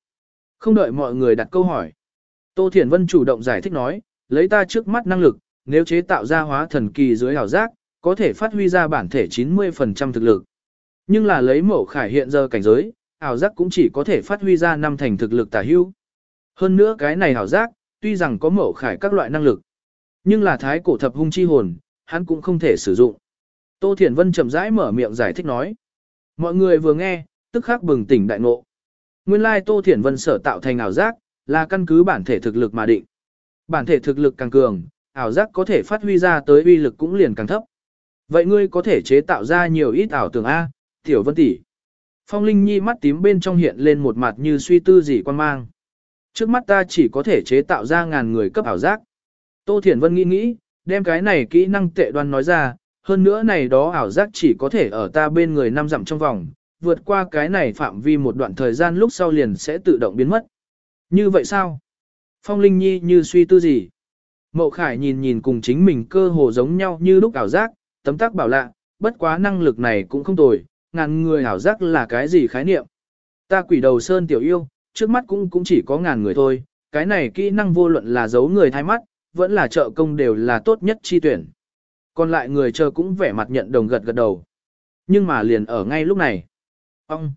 Không đợi mọi người đặt câu hỏi. Tô Thiển Vân chủ động giải thích nói, lấy ta trước mắt năng lực, nếu chế tạo ra hóa thần kỳ dưới ảo giác, có thể phát huy ra bản thể 90% thực lực. Nhưng là lấy mẫu khải hiện giờ cảnh giới, ảo giác cũng chỉ có thể phát huy ra năm thành thực lực tả hưu. Hơn nữa cái này ảo giác, tuy rằng có mẫu khải các loại năng lực, nhưng là thái cổ thập hung chi hồn, hắn cũng không thể sử dụng. Tô Thiển Vân chậm rãi mở miệng giải thích nói. Mọi người vừa nghe, tức khắc bừng tỉnh đại ngộ. Nguyên lai Tô Thiển Vân sở tạo thành ảo giác, là căn cứ bản thể thực lực mà định. Bản thể thực lực càng cường, ảo giác có thể phát huy ra tới uy lực cũng liền càng thấp. Vậy ngươi có thể chế tạo ra nhiều ít ảo tưởng A, Tiểu Vân tỷ. Phong Linh Nhi mắt tím bên trong hiện lên một mặt như suy tư gì quan mang. Trước mắt ta chỉ có thể chế tạo ra ngàn người cấp ảo giác. Tô Thiển Vân nghĩ nghĩ, đem cái này kỹ năng tệ đoan nói ra, hơn nữa này đó ảo giác chỉ có thể ở ta bên người năm dặm trong vòng, vượt qua cái này phạm vi một đoạn thời gian lúc sau liền sẽ tự động biến mất. Như vậy sao? Phong Linh Nhi như suy tư gì? Mậu Khải nhìn nhìn cùng chính mình cơ hồ giống nhau như lúc ảo giác, tấm tắc bảo lạ, bất quá năng lực này cũng không tồi, ngàn người ảo giác là cái gì khái niệm. Ta quỷ đầu sơn tiểu yêu, trước mắt cũng cũng chỉ có ngàn người thôi, cái này kỹ năng vô luận là giấu người thay mắt, vẫn là trợ công đều là tốt nhất chi tuyển. Còn lại người chờ cũng vẻ mặt nhận đồng gật gật đầu. Nhưng mà liền ở ngay lúc này. Ông!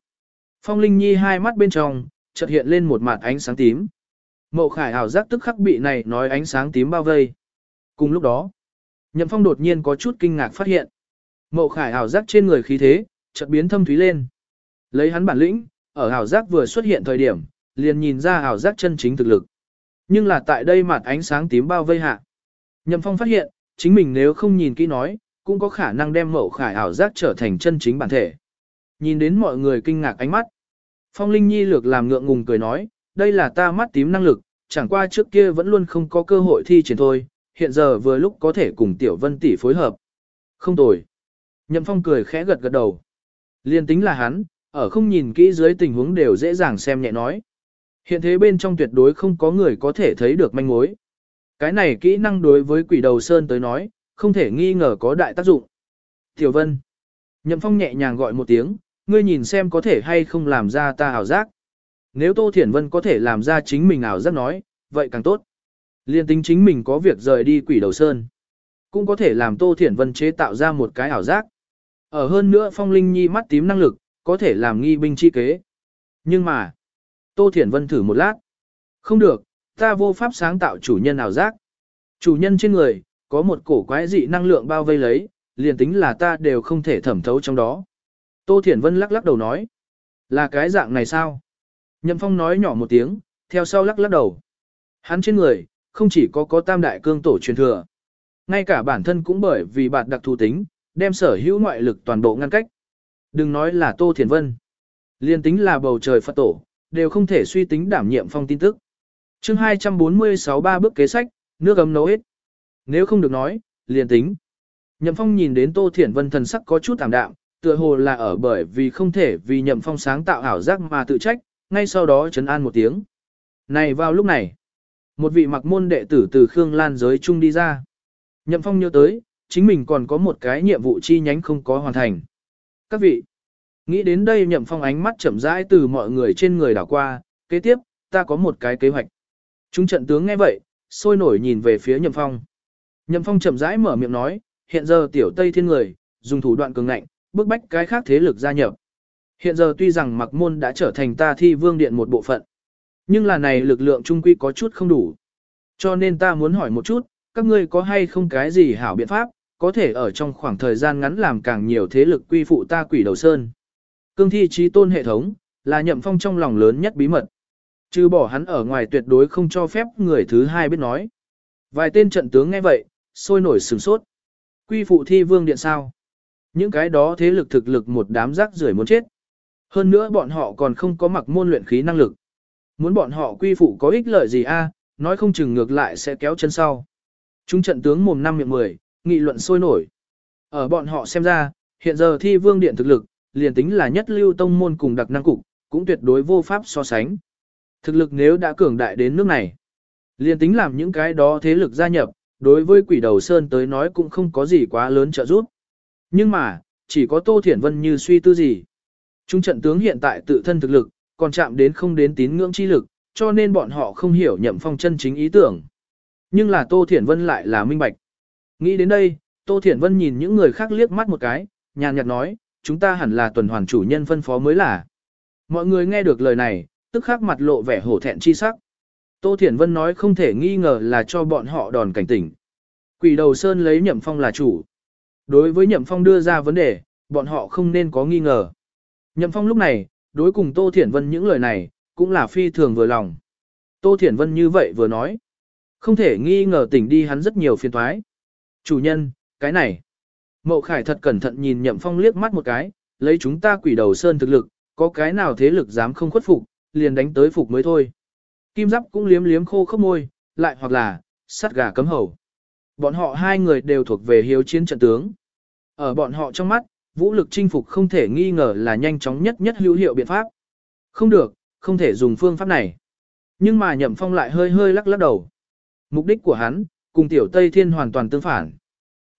Phong Linh Nhi hai mắt bên trong, chợt hiện lên một mặt ánh sáng tím. Mậu khải ảo giác tức khắc bị này nói ánh sáng tím bao vây. Cùng lúc đó, Nhậm Phong đột nhiên có chút kinh ngạc phát hiện. Mậu khải ảo giác trên người khí thế, chợt biến thâm thúy lên. Lấy hắn bản lĩnh, ở ảo giác vừa xuất hiện thời điểm, liền nhìn ra ảo giác chân chính thực lực. Nhưng là tại đây mặt ánh sáng tím bao vây hạ. Nhậm Phong phát hiện, chính mình nếu không nhìn kỹ nói, cũng có khả năng đem mẫu khải ảo giác trở thành chân chính bản thể. Nhìn đến mọi người kinh ngạc ánh mắt. Phong Linh Nhi lược làm ngượng ngùng cười nói, đây là ta mắt tím năng lực, chẳng qua trước kia vẫn luôn không có cơ hội thi triển thôi, hiện giờ vừa lúc có thể cùng Tiểu Vân tỷ phối hợp. Không tồi. Nhậm Phong cười khẽ gật gật đầu. Liên tính là hắn, ở không nhìn kỹ dưới tình huống đều dễ dàng xem nhẹ nói. Hiện thế bên trong tuyệt đối không có người có thể thấy được manh mối. Cái này kỹ năng đối với quỷ đầu sơn tới nói, không thể nghi ngờ có đại tác dụng. Tiểu Vân. Nhậm Phong nhẹ nhàng gọi một tiếng, ngươi nhìn xem có thể hay không làm ra ta ảo giác. Nếu Tô Thiển Vân có thể làm ra chính mình ảo giác nói, vậy càng tốt. Liên tính chính mình có việc rời đi quỷ đầu sơn. Cũng có thể làm Tô Thiển Vân chế tạo ra một cái ảo giác. Ở hơn nữa Phong Linh Nhi mắt tím năng lực, có thể làm nghi binh chi kế. Nhưng mà, Tô Thiển Vân thử một lát. Không được, ta vô pháp sáng tạo chủ nhân ảo giác. Chủ nhân trên người, có một cổ quái dị năng lượng bao vây lấy, liền tính là ta đều không thể thẩm thấu trong đó. Tô Thiển Vân lắc lắc đầu nói. Là cái dạng này sao? Nhậm Phong nói nhỏ một tiếng, theo sau lắc lắc đầu. Hắn trên người, không chỉ có có tam đại cương tổ truyền thừa. Ngay cả bản thân cũng bởi vì bạn đặc thù tính, đem sở hữu ngoại lực toàn bộ ngăn cách. Đừng nói là Tô Thiển Vân. Liên tính là bầu trời Phật tổ, đều không thể suy tính đảm nhiệm phong tin tức. chương 246 ba bước kế sách, nước ấm nấu hết. Nếu không được nói, liền tính. Nhậm phong nhìn đến Tô Thiển Vân thần sắc có chút tạm đạm, tựa hồ là ở bởi vì không thể vì nhậm phong sáng tạo ảo giác mà tự trách, ngay sau đó trấn an một tiếng. Này vào lúc này, một vị mặc môn đệ tử từ Khương Lan giới trung đi ra. Nhậm phong nhớ tới, chính mình còn có một cái nhiệm vụ chi nhánh không có hoàn thành. Các vị, nghĩ đến đây nhậm phong ánh mắt chậm rãi từ mọi người trên người đảo qua, kế tiếp, ta có một cái kế hoạch. Chúng trận tướng nghe vậy, sôi nổi nhìn về phía nhậm phong. Nhậm phong chậm rãi mở miệng nói, hiện giờ tiểu Tây Thiên người, dùng thủ đoạn cường ngạnh, bức bách cái khác thế lực gia nhập. Hiện giờ tuy rằng mặc môn đã trở thành ta thi vương điện một bộ phận, nhưng là này lực lượng trung quy có chút không đủ. Cho nên ta muốn hỏi một chút, các ngươi có hay không cái gì hảo biện pháp, có thể ở trong khoảng thời gian ngắn làm càng nhiều thế lực quy phụ ta quỷ đầu sơn. Cương thi trí tôn hệ thống, là nhậm phong trong lòng lớn nhất bí mật. Chứ bỏ hắn ở ngoài tuyệt đối không cho phép người thứ hai biết nói. Vài tên trận tướng nghe vậy, sôi nổi sừng sốt. Quy phụ thi vương điện sao? Những cái đó thế lực thực lực một đám rác rưởi muốn chết. Hơn nữa bọn họ còn không có mặc môn luyện khí năng lực. Muốn bọn họ quy phụ có ích lợi gì a? nói không chừng ngược lại sẽ kéo chân sau. Chúng trận tướng mồm năm miệng mười, nghị luận sôi nổi. Ở bọn họ xem ra, hiện giờ thi vương điện thực lực, liền tính là nhất lưu tông môn cùng đặc năng cục, cũng tuyệt đối vô pháp so sánh. Thực lực nếu đã cường đại đến nước này, liền tính làm những cái đó thế lực gia nhập, đối với quỷ đầu sơn tới nói cũng không có gì quá lớn trợ giúp. Nhưng mà, chỉ có Tô Thiển Vân như suy tư gì. Trung trận tướng hiện tại tự thân thực lực, còn chạm đến không đến tín ngưỡng chi lực, cho nên bọn họ không hiểu nhậm phong chân chính ý tưởng. Nhưng là Tô Thiển Vân lại là minh bạch. Nghĩ đến đây, Tô Thiển Vân nhìn những người khác liếc mắt một cái, nhàn nhạt nói, chúng ta hẳn là tuần hoàn chủ nhân phân phó mới là. Mọi người nghe được lời này, tức khắc mặt lộ vẻ hổ thẹn chi sắc. Tô Thiển Vân nói không thể nghi ngờ là cho bọn họ đòn cảnh tỉnh. Quỷ đầu sơn lấy nhậm phong là chủ. Đối với nhậm phong đưa ra vấn đề, bọn họ không nên có nghi ngờ. Nhậm phong lúc này, đối cùng Tô Thiển Vân những lời này, cũng là phi thường vừa lòng. Tô Thiển Vân như vậy vừa nói. Không thể nghi ngờ tỉnh đi hắn rất nhiều phiền thoái. Chủ nhân, cái này. Mậu Khải thật cẩn thận nhìn Nhậm Phong liếc mắt một cái, lấy chúng ta quỷ đầu sơn thực lực, có cái nào thế lực dám không khuất phục, liền đánh tới phục mới thôi. Kim Giáp cũng liếm liếm khô khốc môi, lại hoặc là, sắt gà cấm hầu. Bọn họ hai người đều thuộc về hiếu chiến trận tướng. Ở bọn họ trong mắt, vũ lực chinh phục không thể nghi ngờ là nhanh chóng nhất nhất hữu hiệu biện pháp. Không được, không thể dùng phương pháp này. Nhưng mà Nhậm Phong lại hơi hơi lắc lắc đầu. Mục đích của hắn, cùng Tiểu Tây Thiên hoàn toàn tương phản.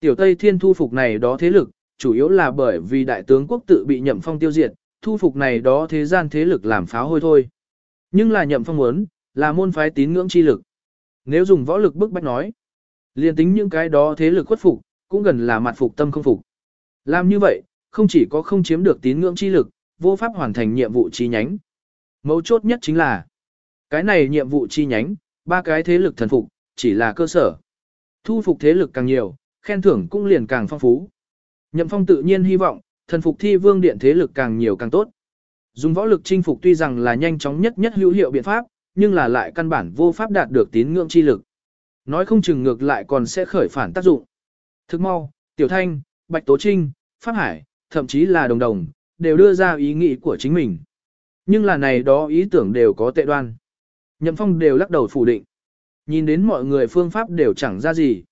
Tiểu Tây Thiên thu phục này đó thế lực, chủ yếu là bởi vì đại tướng quốc tự bị Nhậm Phong tiêu diệt, thu phục này đó thế gian thế lực làm pháo hôi thôi. Nhưng là Nhậm Phong muốn, là môn phái tín ngưỡng chi lực. Nếu dùng võ lực bức bách nói, liền tính những cái đó thế lực khuất phục, cũng gần là mặt phục tâm không phục. Làm như vậy, không chỉ có không chiếm được tín ngưỡng chi lực, vô pháp hoàn thành nhiệm vụ chi nhánh. Mấu chốt nhất chính là, cái này nhiệm vụ chi nhánh, ba cái thế lực thần phục, chỉ là cơ sở. Thu phục thế lực càng nhiều, khen thưởng cũng liền càng phong phú. Nhậm phong tự nhiên hy vọng, thần phục thi vương điện thế lực càng nhiều càng tốt. Dùng võ lực chinh phục tuy rằng là nhanh chóng nhất nhất hữu hiệu biện pháp, nhưng là lại căn bản vô pháp đạt được tín ngưỡng chi lực. Nói không chừng ngược lại còn sẽ khởi phản tác dụng. Thức mau, Tiểu Thanh, Bạch Tố Trinh, Pháp Hải, thậm chí là Đồng Đồng, đều đưa ra ý nghĩ của chính mình. Nhưng là này đó ý tưởng đều có tệ đoan. Nhậm Phong đều lắc đầu phủ định. Nhìn đến mọi người phương pháp đều chẳng ra gì.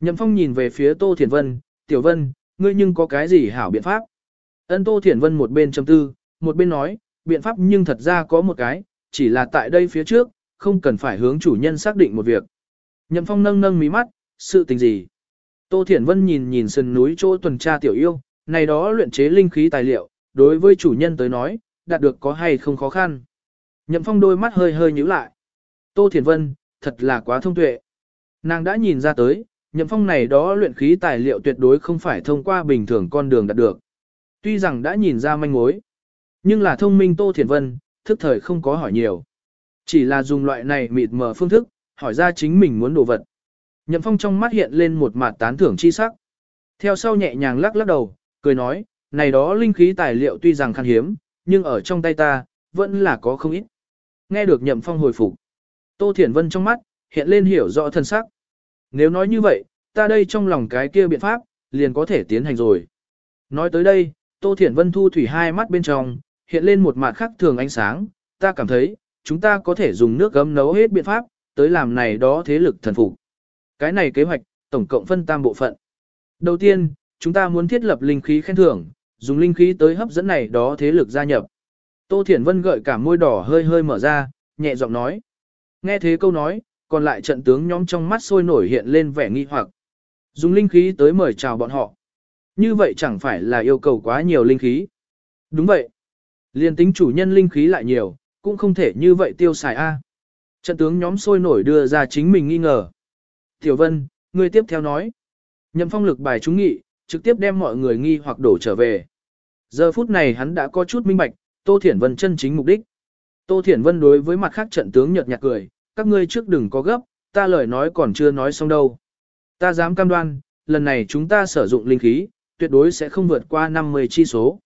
Nhậm Phong nhìn về phía Tô Thiển Vân, Tiểu Vân, ngươi nhưng có cái gì hảo biện pháp? Ân Tô Thiển Vân một bên châm tư, một bên nói, biện pháp nhưng thật ra có một cái, chỉ là tại đây phía trước, không cần phải hướng chủ nhân xác định một việc. Nhậm Phong nâng nâng mí mắt, sự tình gì? Tô Thiển Vân nhìn nhìn sườn núi chỗ tuần tra tiểu yêu, này đó luyện chế linh khí tài liệu, đối với chủ nhân tới nói, đạt được có hay không khó khăn. Nhậm Phong đôi mắt hơi hơi nhíu lại. Tô Thiển Vân, thật là quá thông tuệ. Nàng đã nhìn ra tới, Nhậm Phong này đó luyện khí tài liệu tuyệt đối không phải thông qua bình thường con đường đạt được. Tuy rằng đã nhìn ra manh mối, nhưng là thông minh Tô Thiển Vân, thức thời không có hỏi nhiều. Chỉ là dùng loại này mịt mờ phương thức, hỏi ra chính mình muốn đồ vật. Nhậm Phong trong mắt hiện lên một mặt tán thưởng chi sắc. Theo sau nhẹ nhàng lắc lắc đầu, cười nói, này đó linh khí tài liệu tuy rằng khan hiếm, nhưng ở trong tay ta, vẫn là có không ít. Nghe được Nhậm Phong hồi phục. Tô Thiển Vân trong mắt, hiện lên hiểu rõ thân sắc. Nếu nói như vậy, ta đây trong lòng cái kia biện pháp, liền có thể tiến hành rồi. Nói tới đây, Tô Thiển Vân thu thủy hai mắt bên trong, hiện lên một mặt khác thường ánh sáng, ta cảm thấy, chúng ta có thể dùng nước gấm nấu hết biện pháp, tới làm này đó thế lực thần phục. Cái này kế hoạch, tổng cộng phân tam bộ phận. Đầu tiên, chúng ta muốn thiết lập linh khí khen thưởng, dùng linh khí tới hấp dẫn này đó thế lực gia nhập. Tô Thiển Vân gợi cả môi đỏ hơi hơi mở ra, nhẹ giọng nói. Nghe thế câu nói, còn lại trận tướng nhóm trong mắt sôi nổi hiện lên vẻ nghi hoặc. Dùng linh khí tới mời chào bọn họ. Như vậy chẳng phải là yêu cầu quá nhiều linh khí. Đúng vậy. Liên tính chủ nhân linh khí lại nhiều, cũng không thể như vậy tiêu xài A. Trận tướng nhóm sôi nổi đưa ra chính mình nghi ngờ. Tiểu Vân, người tiếp theo nói. Nhậm phong lực bài trúng nghị, trực tiếp đem mọi người nghi hoặc đổ trở về. Giờ phút này hắn đã có chút minh bạch, Tô Thiển Vân chân chính mục đích. Tô Thiển Vân đối với mặt khác trận tướng nhợt nhạt cười, các ngươi trước đừng có gấp, ta lời nói còn chưa nói xong đâu. Ta dám cam đoan, lần này chúng ta sử dụng linh khí, tuyệt đối sẽ không vượt qua 50 chi số.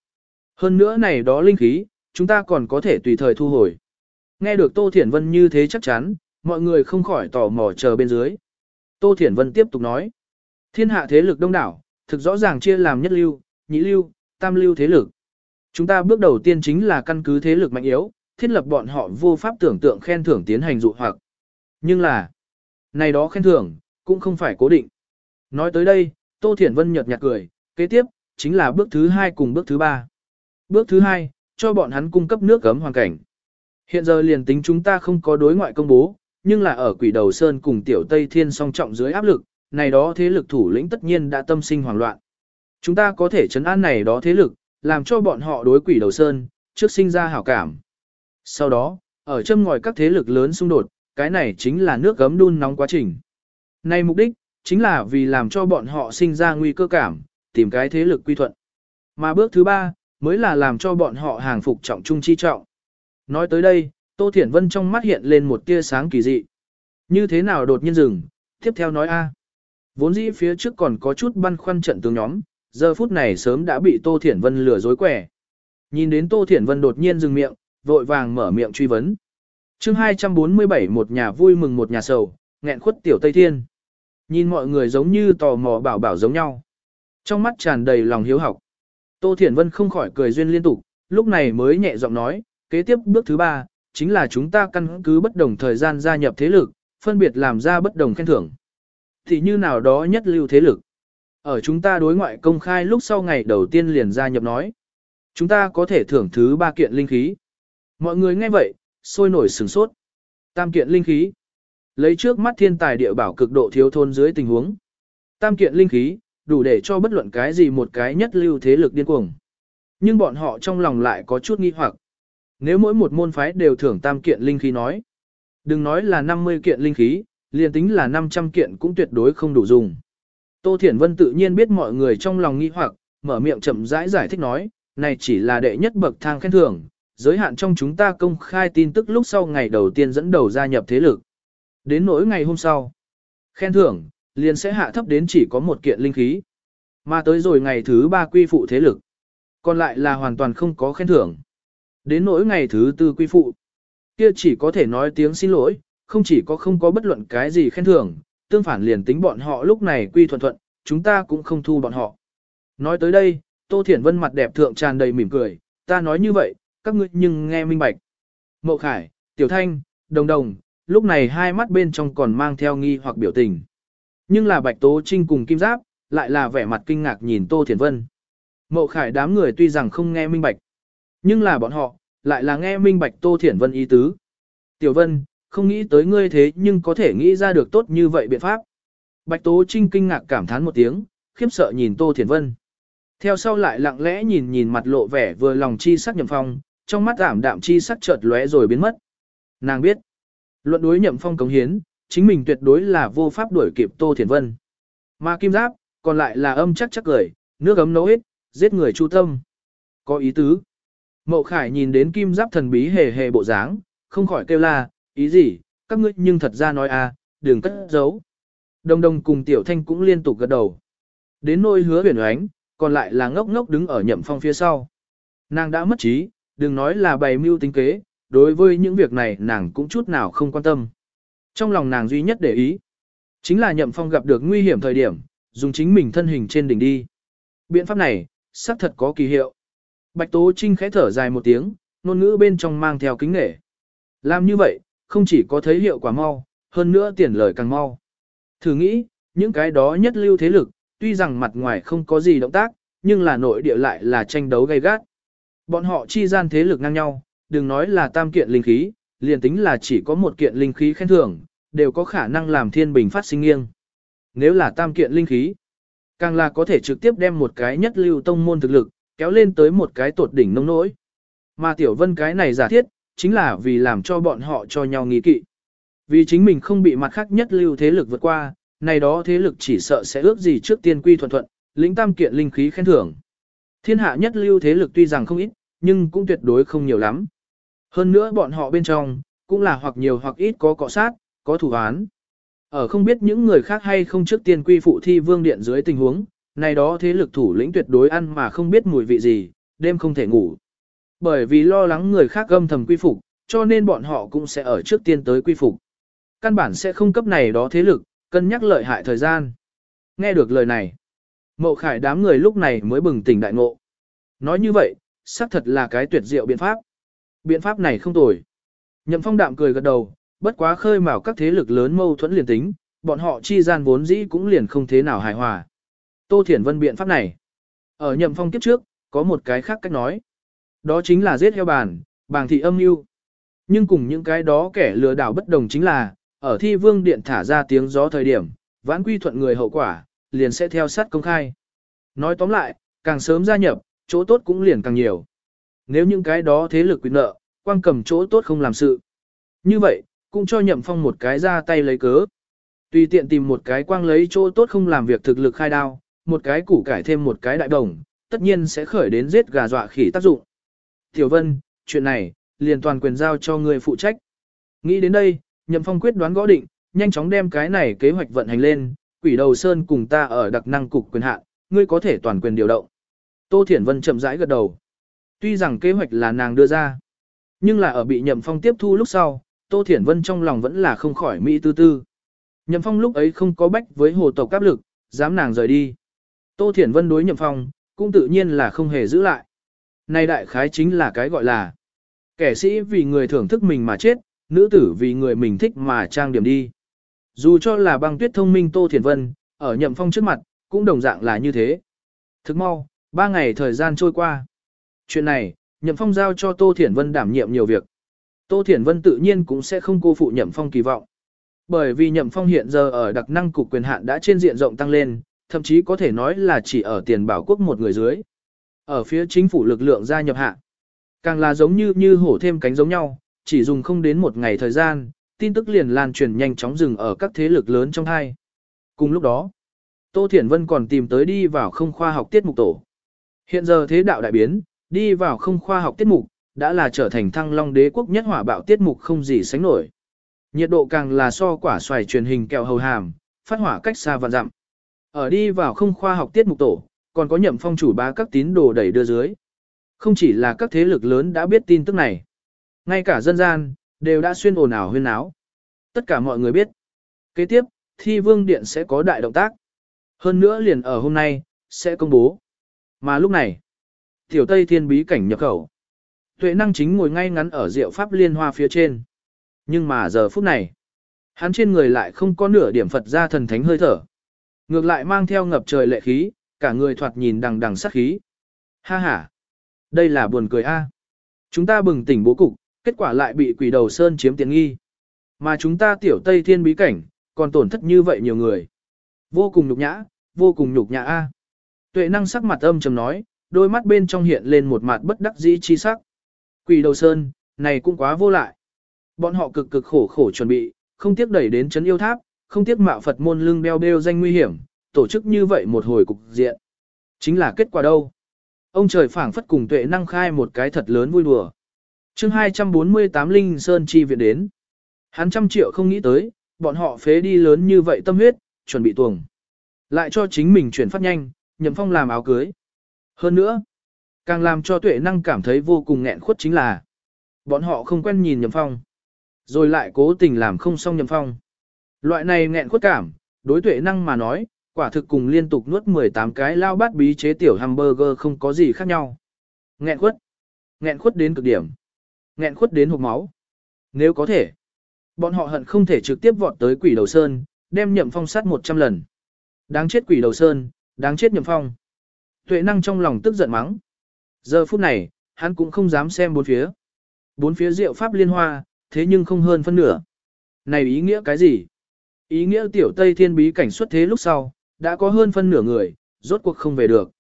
Hơn nữa này đó linh khí, chúng ta còn có thể tùy thời thu hồi. Nghe được Tô Thiển Vân như thế chắc chắn, mọi người không khỏi tò mò chờ bên dưới. Tô Thiển Vân tiếp tục nói, thiên hạ thế lực đông đảo, thực rõ ràng chia làm nhất lưu, nhị lưu, tam lưu thế lực. Chúng ta bước đầu tiên chính là căn cứ thế lực mạnh yếu, thiết lập bọn họ vô pháp tưởng tượng khen thưởng tiến hành dụ hoặc. Nhưng là, này đó khen thưởng, cũng không phải cố định. Nói tới đây, Tô Thiển Vân nhợt nhạt cười, kế tiếp, chính là bước thứ hai cùng bước thứ ba. Bước thứ hai, cho bọn hắn cung cấp nước gấm hoàn cảnh. Hiện giờ liền tính chúng ta không có đối ngoại công bố, nhưng là ở quỷ đầu sơn cùng tiểu Tây Thiên song trọng dưới áp lực, này đó thế lực thủ lĩnh tất nhiên đã tâm sinh hoảng loạn. Chúng ta có thể chấn an này đó thế lực, làm cho bọn họ đối quỷ đầu sơn, trước sinh ra hảo cảm. Sau đó, ở châm ngòi các thế lực lớn xung đột, cái này chính là nước gấm đun nóng quá trình. nay mục đích, chính là vì làm cho bọn họ sinh ra nguy cơ cảm, tìm cái thế lực quy thuận. Mà bước thứ ba, mới là làm cho bọn họ hàng phục trọng trung chi trọng. Nói tới đây, Tô Thiển Vân trong mắt hiện lên một tia sáng kỳ dị. Như thế nào đột nhiên dừng, tiếp theo nói a Vốn dĩ phía trước còn có chút băn khoăn trận tướng nhóm, giờ phút này sớm đã bị Tô Thiển Vân lừa dối quẻ. Nhìn đến Tô Thiển Vân đột nhiên dừng miệng, vội vàng mở miệng truy vấn. chương 247 một nhà vui mừng một nhà sầu, nghẹn khuất tiểu Tây Thiên. Nhìn mọi người giống như tò mò bảo bảo giống nhau. Trong mắt tràn đầy lòng hiếu học. Tô Thiển Vân không khỏi cười duyên liên tục, lúc này mới nhẹ giọng nói, kế tiếp bước thứ ba, chính là chúng ta căn cứ bất đồng thời gian gia nhập thế lực, phân biệt làm ra bất đồng khen thưởng. Thì như nào đó nhất lưu thế lực. Ở chúng ta đối ngoại công khai lúc sau ngày đầu tiên liền gia nhập nói. Chúng ta có thể thưởng thứ ba kiện linh khí. Mọi người nghe vậy, sôi nổi sừng sốt. Tam kiện linh khí. Lấy trước mắt thiên tài địa bảo cực độ thiếu thôn dưới tình huống. Tam kiện linh khí, đủ để cho bất luận cái gì một cái nhất lưu thế lực điên cuồng. Nhưng bọn họ trong lòng lại có chút nghi hoặc. Nếu mỗi một môn phái đều thưởng tam kiện linh khí nói. Đừng nói là 50 kiện linh khí, liền tính là 500 kiện cũng tuyệt đối không đủ dùng. Tô Thiển Vân tự nhiên biết mọi người trong lòng nghi hoặc, mở miệng chậm rãi giải, giải thích nói, này chỉ là đệ nhất bậc thang khen thưởng, giới hạn trong chúng ta công khai tin tức lúc sau ngày đầu tiên dẫn đầu gia nhập thế lực. Đến nỗi ngày hôm sau, khen thưởng, liền sẽ hạ thấp đến chỉ có một kiện linh khí. Mà tới rồi ngày thứ ba quy phụ thế lực. Còn lại là hoàn toàn không có khen thưởng. Đến nỗi ngày thứ tư quy phụ. Kia chỉ có thể nói tiếng xin lỗi, không chỉ có không có bất luận cái gì khen thưởng, tương phản liền tính bọn họ lúc này quy thuận thuận, chúng ta cũng không thu bọn họ. Nói tới đây, Tô Thiển Vân mặt đẹp thượng tràn đầy mỉm cười, ta nói như vậy, các ngươi nhưng nghe minh bạch. Mậu Khải, Tiểu Thanh, đồng đồng, lúc này hai mắt bên trong còn mang theo nghi hoặc biểu tình. Nhưng là Bạch Tố Trinh cùng Kim Giáp, lại là vẻ mặt kinh ngạc nhìn Tô Thiền Vân. Mậu khải đám người tuy rằng không nghe minh bạch, nhưng là bọn họ, lại là nghe minh bạch Tô Thiển Vân ý tứ. Tiểu Vân, không nghĩ tới ngươi thế nhưng có thể nghĩ ra được tốt như vậy biện pháp. Bạch Tố Trinh kinh ngạc cảm thán một tiếng, khiếp sợ nhìn Tô Thiển Vân. Theo sau lại lặng lẽ nhìn nhìn mặt lộ vẻ vừa lòng chi sắc nhậm phong, trong mắt ảm đạm chi sắc chợt lóe rồi biến mất. Nàng biết, luận đối nhậm phong cống hiến, chính mình tuyệt đối là vô pháp đuổi kịp Tô thiền Vân. Mà Kim Giáp, còn lại là âm chắc chắc cười, nước ấm nấu hết, giết người chu tâm. Có ý tứ. Mậu Khải nhìn đến Kim Giáp thần bí hề hề bộ dáng, không khỏi kêu la, ý gì, các ngươi nhưng thật ra nói à, đừng cất giấu. Đồng đồng cùng Tiểu Thanh cũng liên tục gật đầu. Đến nôi hứa huyền oánh, còn lại là ngốc ngốc đứng ở nhậm phong phía sau. Nàng đã mất trí, đừng nói là bày mưu tính kế, đối với những việc này nàng cũng chút nào không quan tâm. Trong lòng nàng duy nhất để ý, chính là nhậm phong gặp được nguy hiểm thời điểm, dùng chính mình thân hình trên đỉnh đi. Biện pháp này, xác thật có kỳ hiệu. Bạch Tố Trinh khẽ thở dài một tiếng, ngôn ngữ bên trong mang theo kính nghệ. Làm như vậy, không chỉ có thấy hiệu quả mau, hơn nữa tiền lời càng mau. Thử nghĩ, những cái đó nhất lưu thế lực, tuy rằng mặt ngoài không có gì động tác, nhưng là nội địa lại là tranh đấu gay gắt. Bọn họ chi gian thế lực ngang nhau, đừng nói là tam kiện linh khí, liền tính là chỉ có một kiện linh khí khen thưởng, đều có khả năng làm thiên bình phát sinh nghiêng. Nếu là tam kiện linh khí, càng là có thể trực tiếp đem một cái nhất lưu tông môn thực lực, kéo lên tới một cái tột đỉnh nông nỗi. Mà tiểu vân cái này giả thiết, chính là vì làm cho bọn họ cho nhau nghi kỵ. Vì chính mình không bị mặt khác nhất lưu thế lực vượt qua, này đó thế lực chỉ sợ sẽ ước gì trước tiên quy thuận thuận, lĩnh tam kiện linh khí khen thưởng. Thiên hạ nhất lưu thế lực tuy rằng không ít, nhưng cũng tuyệt đối không nhiều lắm. Hơn nữa bọn họ bên trong, cũng là hoặc nhiều hoặc ít có cọ sát, có thủ án. Ở không biết những người khác hay không trước tiên quy phụ thi vương điện dưới tình huống, này đó thế lực thủ lĩnh tuyệt đối ăn mà không biết mùi vị gì, đêm không thể ngủ. Bởi vì lo lắng người khác gâm thầm quy phục, cho nên bọn họ cũng sẽ ở trước tiên tới quy phục. Căn bản sẽ không cấp này đó thế lực, cân nhắc lợi hại thời gian. Nghe được lời này, mậu khải đám người lúc này mới bừng tỉnh đại ngộ. Nói như vậy, xác thật là cái tuyệt diệu biện pháp. Biện pháp này không tồi. Nhậm phong đạm cười gật đầu, bất quá khơi mào các thế lực lớn mâu thuẫn liền tính, bọn họ chi gian vốn dĩ cũng liền không thế nào hài hòa. Tô Thiển Vân biện pháp này. Ở nhậm phong kiếp trước, có một cái khác cách nói. Đó chính là giết heo bàn, bàng thị âm mưu. Nhưng cùng những cái đó kẻ lừa đảo bất đồng chính là, ở thi vương điện thả ra tiếng gió thời điểm, vãn quy thuận người hậu quả, liền sẽ theo sát công khai. Nói tóm lại, càng sớm gia nhập, chỗ tốt cũng liền càng nhiều. Nếu những cái đó thế lực quyền nợ, quang cầm chỗ tốt không làm sự. Như vậy, cũng cho nhậm phong một cái ra tay lấy cớ. Tùy tiện tìm một cái quang lấy chỗ tốt không làm việc thực lực khai đao, một cái củ cải thêm một cái đại đồng, tất nhiên sẽ khởi đến giết gà dọa khỉ tác dụng. Tiểu Vân, chuyện này, liền toàn quyền giao cho người phụ trách. Nghĩ đến đây, Nhậm Phong quyết đoán gõ định, nhanh chóng đem cái này kế hoạch vận hành lên, quỷ đầu sơn cùng ta ở đặc năng cục quyền hạn, ngươi có thể toàn quyền điều động. Tô Thiển Vân chậm rãi gật đầu. Tuy rằng kế hoạch là nàng đưa ra, nhưng là ở bị Nhậm Phong tiếp thu lúc sau, Tô Thiển Vân trong lòng vẫn là không khỏi mỹ tư tư. Nhậm Phong lúc ấy không có bách với hồ tộc áp lực, dám nàng rời đi. Tô Thiển Vân đối Nhậm Phong, cũng tự nhiên là không hề giữ lại. Này đại khái chính là cái gọi là kẻ sĩ vì người thưởng thức mình mà chết, nữ tử vì người mình thích mà trang điểm đi. Dù cho là băng tuyết thông minh Tô Thiển Vân, ở Nhậm Phong trước mặt, cũng đồng dạng là như thế. Thức mau, ba ngày thời gian trôi qua. Chuyện này, Nhậm Phong giao cho Tô Thiển Vân đảm nhiệm nhiều việc. Tô Thiển Vân tự nhiên cũng sẽ không cô phụ Nhậm Phong kỳ vọng. Bởi vì Nhậm Phong hiện giờ ở đặc năng cục quyền hạn đã trên diện rộng tăng lên, thậm chí có thể nói là chỉ ở tiền bảo quốc một người dưới. Ở phía chính phủ lực lượng gia nhập hạ. Càng là giống như như hổ thêm cánh giống nhau, chỉ dùng không đến một ngày thời gian, tin tức liền lan truyền nhanh chóng dừng ở các thế lực lớn trong hai. Cùng lúc đó, Tô Thiển Vân còn tìm tới đi vào không khoa học tiết mục tổ. Hiện giờ thế đạo đại biến, đi vào không khoa học tiết mục, đã là trở thành thăng long đế quốc nhất hỏa bạo tiết mục không gì sánh nổi. Nhiệt độ càng là so quả xoài truyền hình kẹo hầu hàm, phát hỏa cách xa vạn dặm. Ở đi vào không khoa học tiết mục tổ, còn có nhậm phong chủ bá các tín đồ đẩy đưa dưới. Không chỉ là các thế lực lớn đã biết tin tức này, ngay cả dân gian, đều đã xuyên ồn ào huyên áo. Tất cả mọi người biết. Kế tiếp, thi vương điện sẽ có đại động tác. Hơn nữa liền ở hôm nay, sẽ công bố. Mà lúc này, tiểu Tây Thiên bí cảnh nhập khẩu. Tuệ năng chính ngồi ngay ngắn ở rượu pháp liên hoa phía trên. Nhưng mà giờ phút này, hắn trên người lại không có nửa điểm Phật ra thần thánh hơi thở. Ngược lại mang theo ngập trời lệ khí, cả người thoạt nhìn đằng đằng sát khí. Ha ha! Đây là buồn cười a. Chúng ta bừng tỉnh bố cục, kết quả lại bị quỷ đầu sơn chiếm tiện nghi. Mà chúng ta tiểu Tây Thiên bí cảnh, còn tổn thất như vậy nhiều người. Vô cùng nhục nhã, vô cùng nhục nhã a. Tuệ năng sắc mặt âm trầm nói, đôi mắt bên trong hiện lên một mặt bất đắc dĩ chi sắc. Quỷ đầu sơn, này cũng quá vô lại. Bọn họ cực cực khổ khổ chuẩn bị, không tiếc đẩy đến chấn yêu tháp, không tiếc mạo Phật môn lưng beo beo danh nguy hiểm, tổ chức như vậy một hồi cục diện. Chính là kết quả đâu? Ông trời phảng phất cùng tuệ năng khai một cái thật lớn vui đùa. chương 248 Linh Sơn chi viện đến. Hắn trăm triệu không nghĩ tới, bọn họ phế đi lớn như vậy tâm huyết, chuẩn bị tuồng. Lại cho chính mình chuyển phát nhanh, nhậm phong làm áo cưới. Hơn nữa, càng làm cho tuệ năng cảm thấy vô cùng nghẹn khuất chính là bọn họ không quen nhìn nhậm phong. Rồi lại cố tình làm không xong nhậm phong. Loại này nghẹn khuất cảm, đối tuệ năng mà nói, quả thực cùng liên tục nuốt 18 cái lao bát bí chế tiểu hamburger không có gì khác nhau. Nghẹn khuất. Nghẹn khuất đến cực điểm. Nghẹn khuất đến hộp máu. Nếu có thể, bọn họ hận không thể trực tiếp vọt tới quỷ đầu sơn, đem nhậm phong sát 100 lần. Đáng chết quỷ đầu sơn, đáng chết nhậm phong. Tuệ năng trong lòng tức giận mắng. Giờ phút này, hắn cũng không dám xem bốn phía. Bốn phía rượu pháp liên hoa, thế nhưng không hơn phân nửa. Này ý nghĩa cái gì? Ý nghĩa tiểu Tây Thiên bí cảnh xuất thế lúc sau, đã có hơn phân nửa người, rốt cuộc không về được.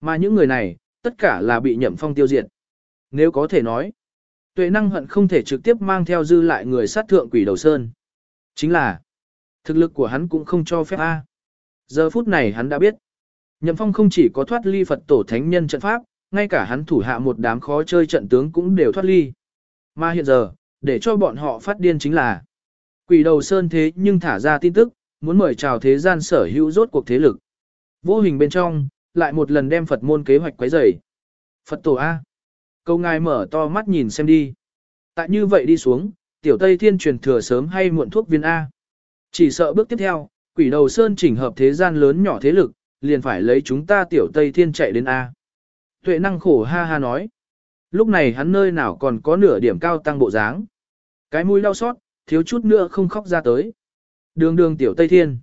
Mà những người này, tất cả là bị nhậm phong tiêu diệt. Nếu có thể nói, tuệ năng hận không thể trực tiếp mang theo dư lại người sát thượng quỷ đầu sơn. Chính là, thực lực của hắn cũng không cho phép A. Giờ phút này hắn đã biết, nhậm phong không chỉ có thoát ly Phật tổ thánh nhân trận pháp, ngay cả hắn thủ hạ một đám khó chơi trận tướng cũng đều thoát ly. Mà hiện giờ, để cho bọn họ phát điên chính là quỷ đầu sơn thế nhưng thả ra tin tức, muốn mời chào thế gian sở hữu rốt cuộc thế lực. Vô hình bên trong, lại một lần đem Phật môn kế hoạch quấy rầy. Phật tổ A. Câu ngài mở to mắt nhìn xem đi. Tại như vậy đi xuống, tiểu Tây Thiên truyền thừa sớm hay muộn thuốc viên A. Chỉ sợ bước tiếp theo, quỷ đầu sơn chỉnh hợp thế gian lớn nhỏ thế lực, liền phải lấy chúng ta tiểu Tây Thiên chạy đến A. Tuệ năng khổ ha ha nói. Lúc này hắn nơi nào còn có nửa điểm cao tăng bộ dáng. Cái mũi đau xót, thiếu chút nữa không khóc ra tới. Đường đường tiểu Tây Thiên.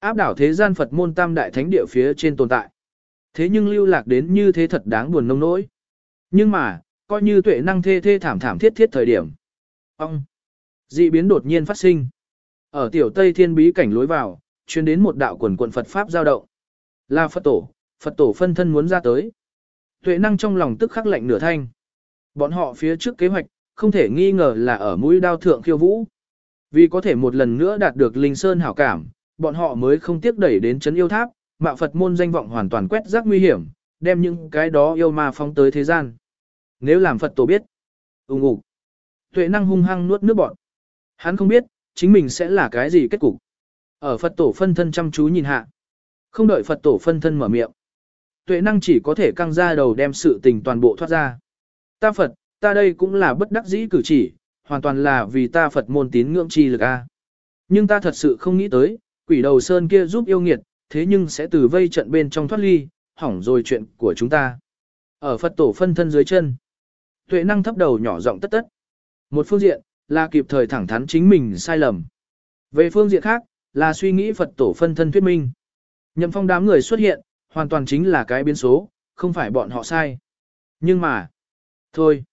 Áp đảo thế gian Phật môn tam đại thánh địa phía trên tồn tại. Thế nhưng lưu lạc đến như thế thật đáng buồn nông nỗi. Nhưng mà, coi như tuệ năng thê thê thảm thảm thiết thiết thời điểm. Ông! Dị biến đột nhiên phát sinh. Ở tiểu Tây Thiên bí cảnh lối vào, chuyên đến một đạo quần quận Phật Pháp giao động. Là Phật tổ, Phật tổ phân thân muốn ra tới. Tuệ năng trong lòng tức khắc lạnh nửa thanh. Bọn họ phía trước kế hoạch, không thể nghi ngờ là ở mũi đao thượng khiêu vũ. Vì có thể một lần nữa đạt được Linh Sơn hảo cảm, bọn họ mới không tiếc đẩy đến chấn yêu tháp, mạo Phật môn danh vọng hoàn toàn quét rác nguy hiểm, đem những cái đó yêu ma phóng tới thế gian. Nếu làm Phật tổ biết, ủng ục, tuệ năng hung hăng nuốt nước bọn. Hắn không biết, chính mình sẽ là cái gì kết cục. Ở Phật tổ phân thân chăm chú nhìn hạ. Không đợi Phật tổ phân thân mở miệng. Tuệ năng chỉ có thể căng ra đầu đem sự tình toàn bộ thoát ra. Ta Phật, ta đây cũng là bất đắc dĩ cử chỉ, hoàn toàn là vì ta Phật môn tín ngưỡng chi lực a. Nhưng ta thật sự không nghĩ tới, quỷ đầu sơn kia giúp yêu nghiệt, thế nhưng sẽ từ vây trận bên trong thoát ly, hỏng rồi chuyện của chúng ta. Ở Phật tổ phân thân dưới chân, tuệ năng thấp đầu nhỏ giọng tất tất. Một phương diện, là kịp thời thẳng thắn chính mình sai lầm. Về phương diện khác, là suy nghĩ Phật tổ phân thân thuyết minh. Nhậm phong đám người xuất hiện, hoàn toàn chính là cái biến số, không phải bọn họ sai. Nhưng mà, thôi,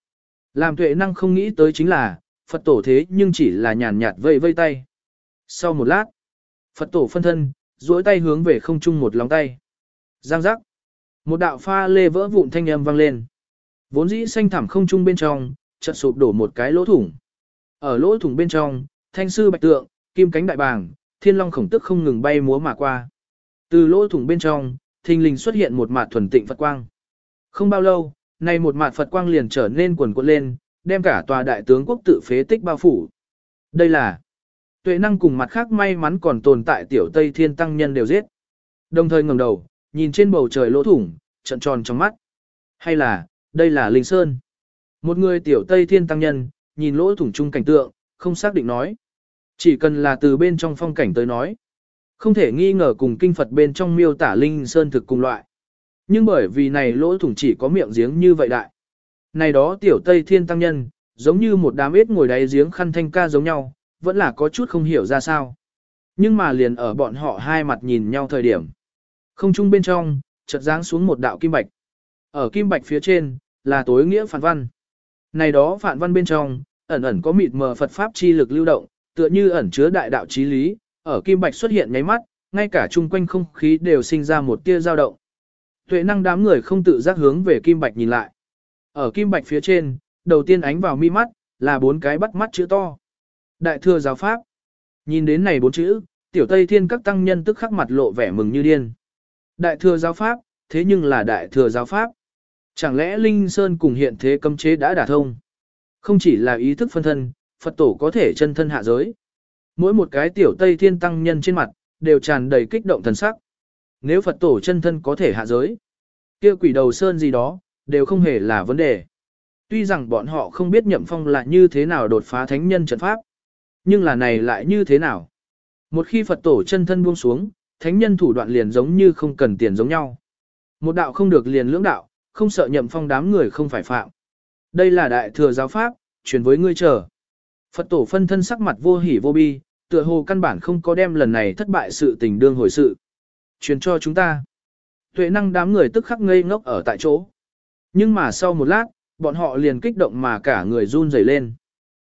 làm tuệ năng không nghĩ tới chính là, Phật tổ thế nhưng chỉ là nhàn nhạt vây vây tay. Sau một lát, Phật tổ phân thân, duỗi tay hướng về không trung một lòng tay. Giang giác. Một đạo pha lê vỡ vụn thanh âm vang lên. Vốn dĩ xanh thẳm không trung bên trong, chợt sụp đổ một cái lỗ thủng. Ở lỗ thủng bên trong, thanh sư bạch tượng, kim cánh đại bàng, thiên long khổng tức không ngừng bay múa mà qua. Từ lỗ thủng bên trong, thình lình xuất hiện một mạt thuần tịnh Phật quang. Không bao lâu, nay một mạt Phật quang liền trở nên quần cuộn lên, đem cả tòa đại tướng quốc tự phế tích bao phủ. Đây là tuệ năng cùng mặt khác may mắn còn tồn tại tiểu Tây Thiên Tăng Nhân đều giết. Đồng thời ngẩng đầu, nhìn trên bầu trời lỗ thủng, trận tròn trong mắt. Hay là, đây là Linh Sơn. Một người tiểu Tây Thiên Tăng Nhân, nhìn lỗ thủng chung cảnh tượng, không xác định nói. Chỉ cần là từ bên trong phong cảnh tới nói. Không thể nghi ngờ cùng kinh Phật bên trong miêu tả Linh Sơn thực cùng loại. Nhưng bởi vì này lỗ thủng chỉ có miệng giếng như vậy đại. Này đó tiểu Tây Thiên Tăng Nhân, giống như một đám ếch ngồi đáy giếng khăn thanh ca giống nhau, vẫn là có chút không hiểu ra sao. Nhưng mà liền ở bọn họ hai mặt nhìn nhau thời điểm. Không chung bên trong, chợt giáng xuống một đạo kim bạch. Ở kim bạch phía trên, là tối nghĩa phản văn. Này đó phản văn bên trong, ẩn ẩn có mịt mờ Phật Pháp chi lực lưu động, tựa như ẩn chứa đại đạo trí lý, ở kim bạch xuất hiện nháy mắt, ngay cả chung quanh không khí đều sinh ra một tia dao động. Tuệ năng đám người không tự giác hướng về kim bạch nhìn lại. Ở kim bạch phía trên, đầu tiên ánh vào mi mắt, là bốn cái bắt mắt chữ to. Đại thừa giáo pháp. Nhìn đến này bốn chữ, tiểu Tây Thiên các tăng nhân tức khắc mặt lộ vẻ mừng như điên. Đại thừa giáo pháp, thế nhưng là đại thừa giáo pháp. Chẳng lẽ Linh Sơn cùng hiện thế cấm chế đã đả thông? Không chỉ là ý thức phân thân, Phật tổ có thể chân thân hạ giới. Mỗi một cái tiểu Tây Thiên tăng nhân trên mặt, đều tràn đầy kích động thần sắc. Nếu Phật tổ chân thân có thể hạ giới, kia quỷ đầu sơn gì đó, đều không hề là vấn đề. Tuy rằng bọn họ không biết nhậm phong là như thế nào đột phá thánh nhân trận pháp, nhưng là này lại như thế nào? Một khi Phật tổ chân thân buông xuống, thánh nhân thủ đoạn liền giống như không cần tiền giống nhau. Một đạo không được liền lưỡng đạo, không sợ nhậm phong đám người không phải phạm. Đây là đại thừa giáo pháp, truyền với ngươi chờ. Phật tổ phân thân sắc mặt vô hỉ vô bi, tựa hồ căn bản không có đem lần này thất bại sự tình đương hồi sự. Truyền cho chúng ta. Tuệ năng đám người tức khắc ngây ngốc ở tại chỗ. Nhưng mà sau một lát, bọn họ liền kích động mà cả người run rẩy lên.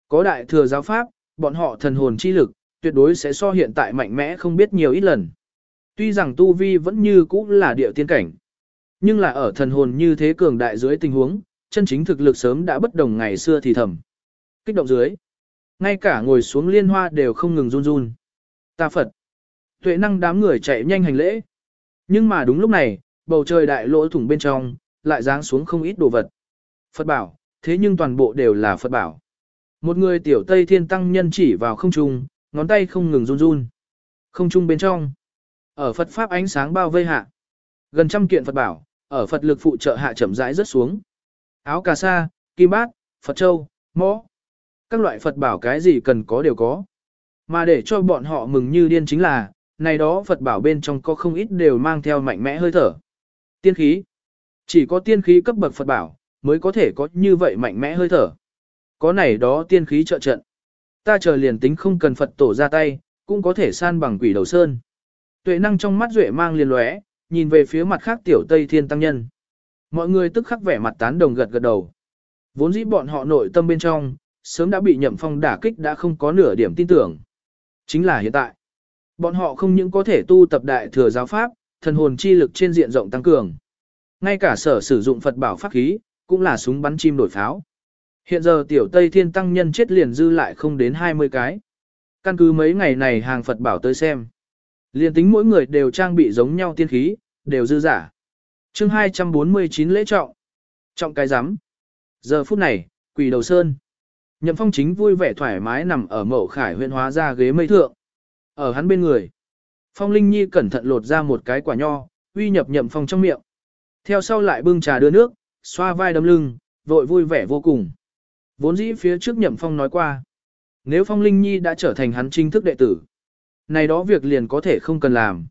Có đại thừa giáo pháp, bọn họ thần hồn chi lực, tuyệt đối sẽ so hiện tại mạnh mẽ không biết nhiều ít lần. Tuy rằng tu vi vẫn như cũ là địa tiên cảnh, nhưng là ở thần hồn như thế cường đại dưới tình huống, chân chính thực lực sớm đã bất đồng ngày xưa thì thầm. Kích động dưới, ngay cả ngồi xuống liên hoa đều không ngừng run run. Ta Phật, tuệ năng đám người chạy nhanh hành lễ. Nhưng mà đúng lúc này, bầu trời đại lỗ thủng bên trong, lại giáng xuống không ít đồ vật. Phật bảo, thế nhưng toàn bộ đều là Phật bảo. Một người tiểu Tây Thiên Tăng nhân chỉ vào không trung, ngón tay không ngừng run run. Không trung bên trong. Ở Phật Pháp ánh sáng bao vây hạ. Gần trăm kiện Phật bảo, ở Phật lực phụ trợ hạ chậm rãi rớt xuống. Áo cà sa, kim bát, Phật châu, mõ. Các loại Phật bảo cái gì cần có đều có. Mà để cho bọn họ mừng như điên chính là, này đó Phật bảo bên trong có không ít đều mang theo mạnh mẽ hơi thở. Tiên khí. Chỉ có tiên khí cấp bậc Phật bảo, mới có thể có như vậy mạnh mẽ hơi thở. Có này đó tiên khí trợ trận. Ta chờ liền tính không cần Phật tổ ra tay, cũng có thể san bằng quỷ đầu sơn. Tuệ năng trong mắt duệ mang liền lóe, nhìn về phía mặt khác tiểu Tây Thiên Tăng Nhân. Mọi người tức khắc vẻ mặt tán đồng gật gật đầu. Vốn dĩ bọn họ nội tâm bên trong, sớm đã bị nhậm phong đả kích đã không có nửa điểm tin tưởng. Chính là hiện tại. Bọn họ không những có thể tu tập đại thừa giáo pháp, thần hồn chi lực trên diện rộng tăng cường. Ngay cả sở sử dụng Phật bảo pháp khí, cũng là súng bắn chim đổi pháo. Hiện giờ tiểu Tây Thiên Tăng nhân chết liền dư lại không đến 20 cái. Căn cứ mấy ngày này hàng Phật bảo tới xem. Liền tính mỗi người đều trang bị giống nhau tiên khí, đều dư giả. chương 249 lễ trọng. Trọng cái rắm Giờ phút này, quỷ đầu sơn. Nhậm phong chính vui vẻ thoải mái nằm ở mậu khải huyện hóa ra ghế mây thượng. Ở hắn bên người. Phong Linh Nhi cẩn thận lột ra một cái quả nho, uy nhập nhậm phong trong miệng. Theo sau lại bưng trà đưa nước, xoa vai đấm lưng, vội vui vẻ vô cùng. Vốn dĩ phía trước nhậm phong nói qua. Nếu Phong Linh Nhi đã trở thành hắn chính thức đệ tử, này đó việc liền có thể không cần làm.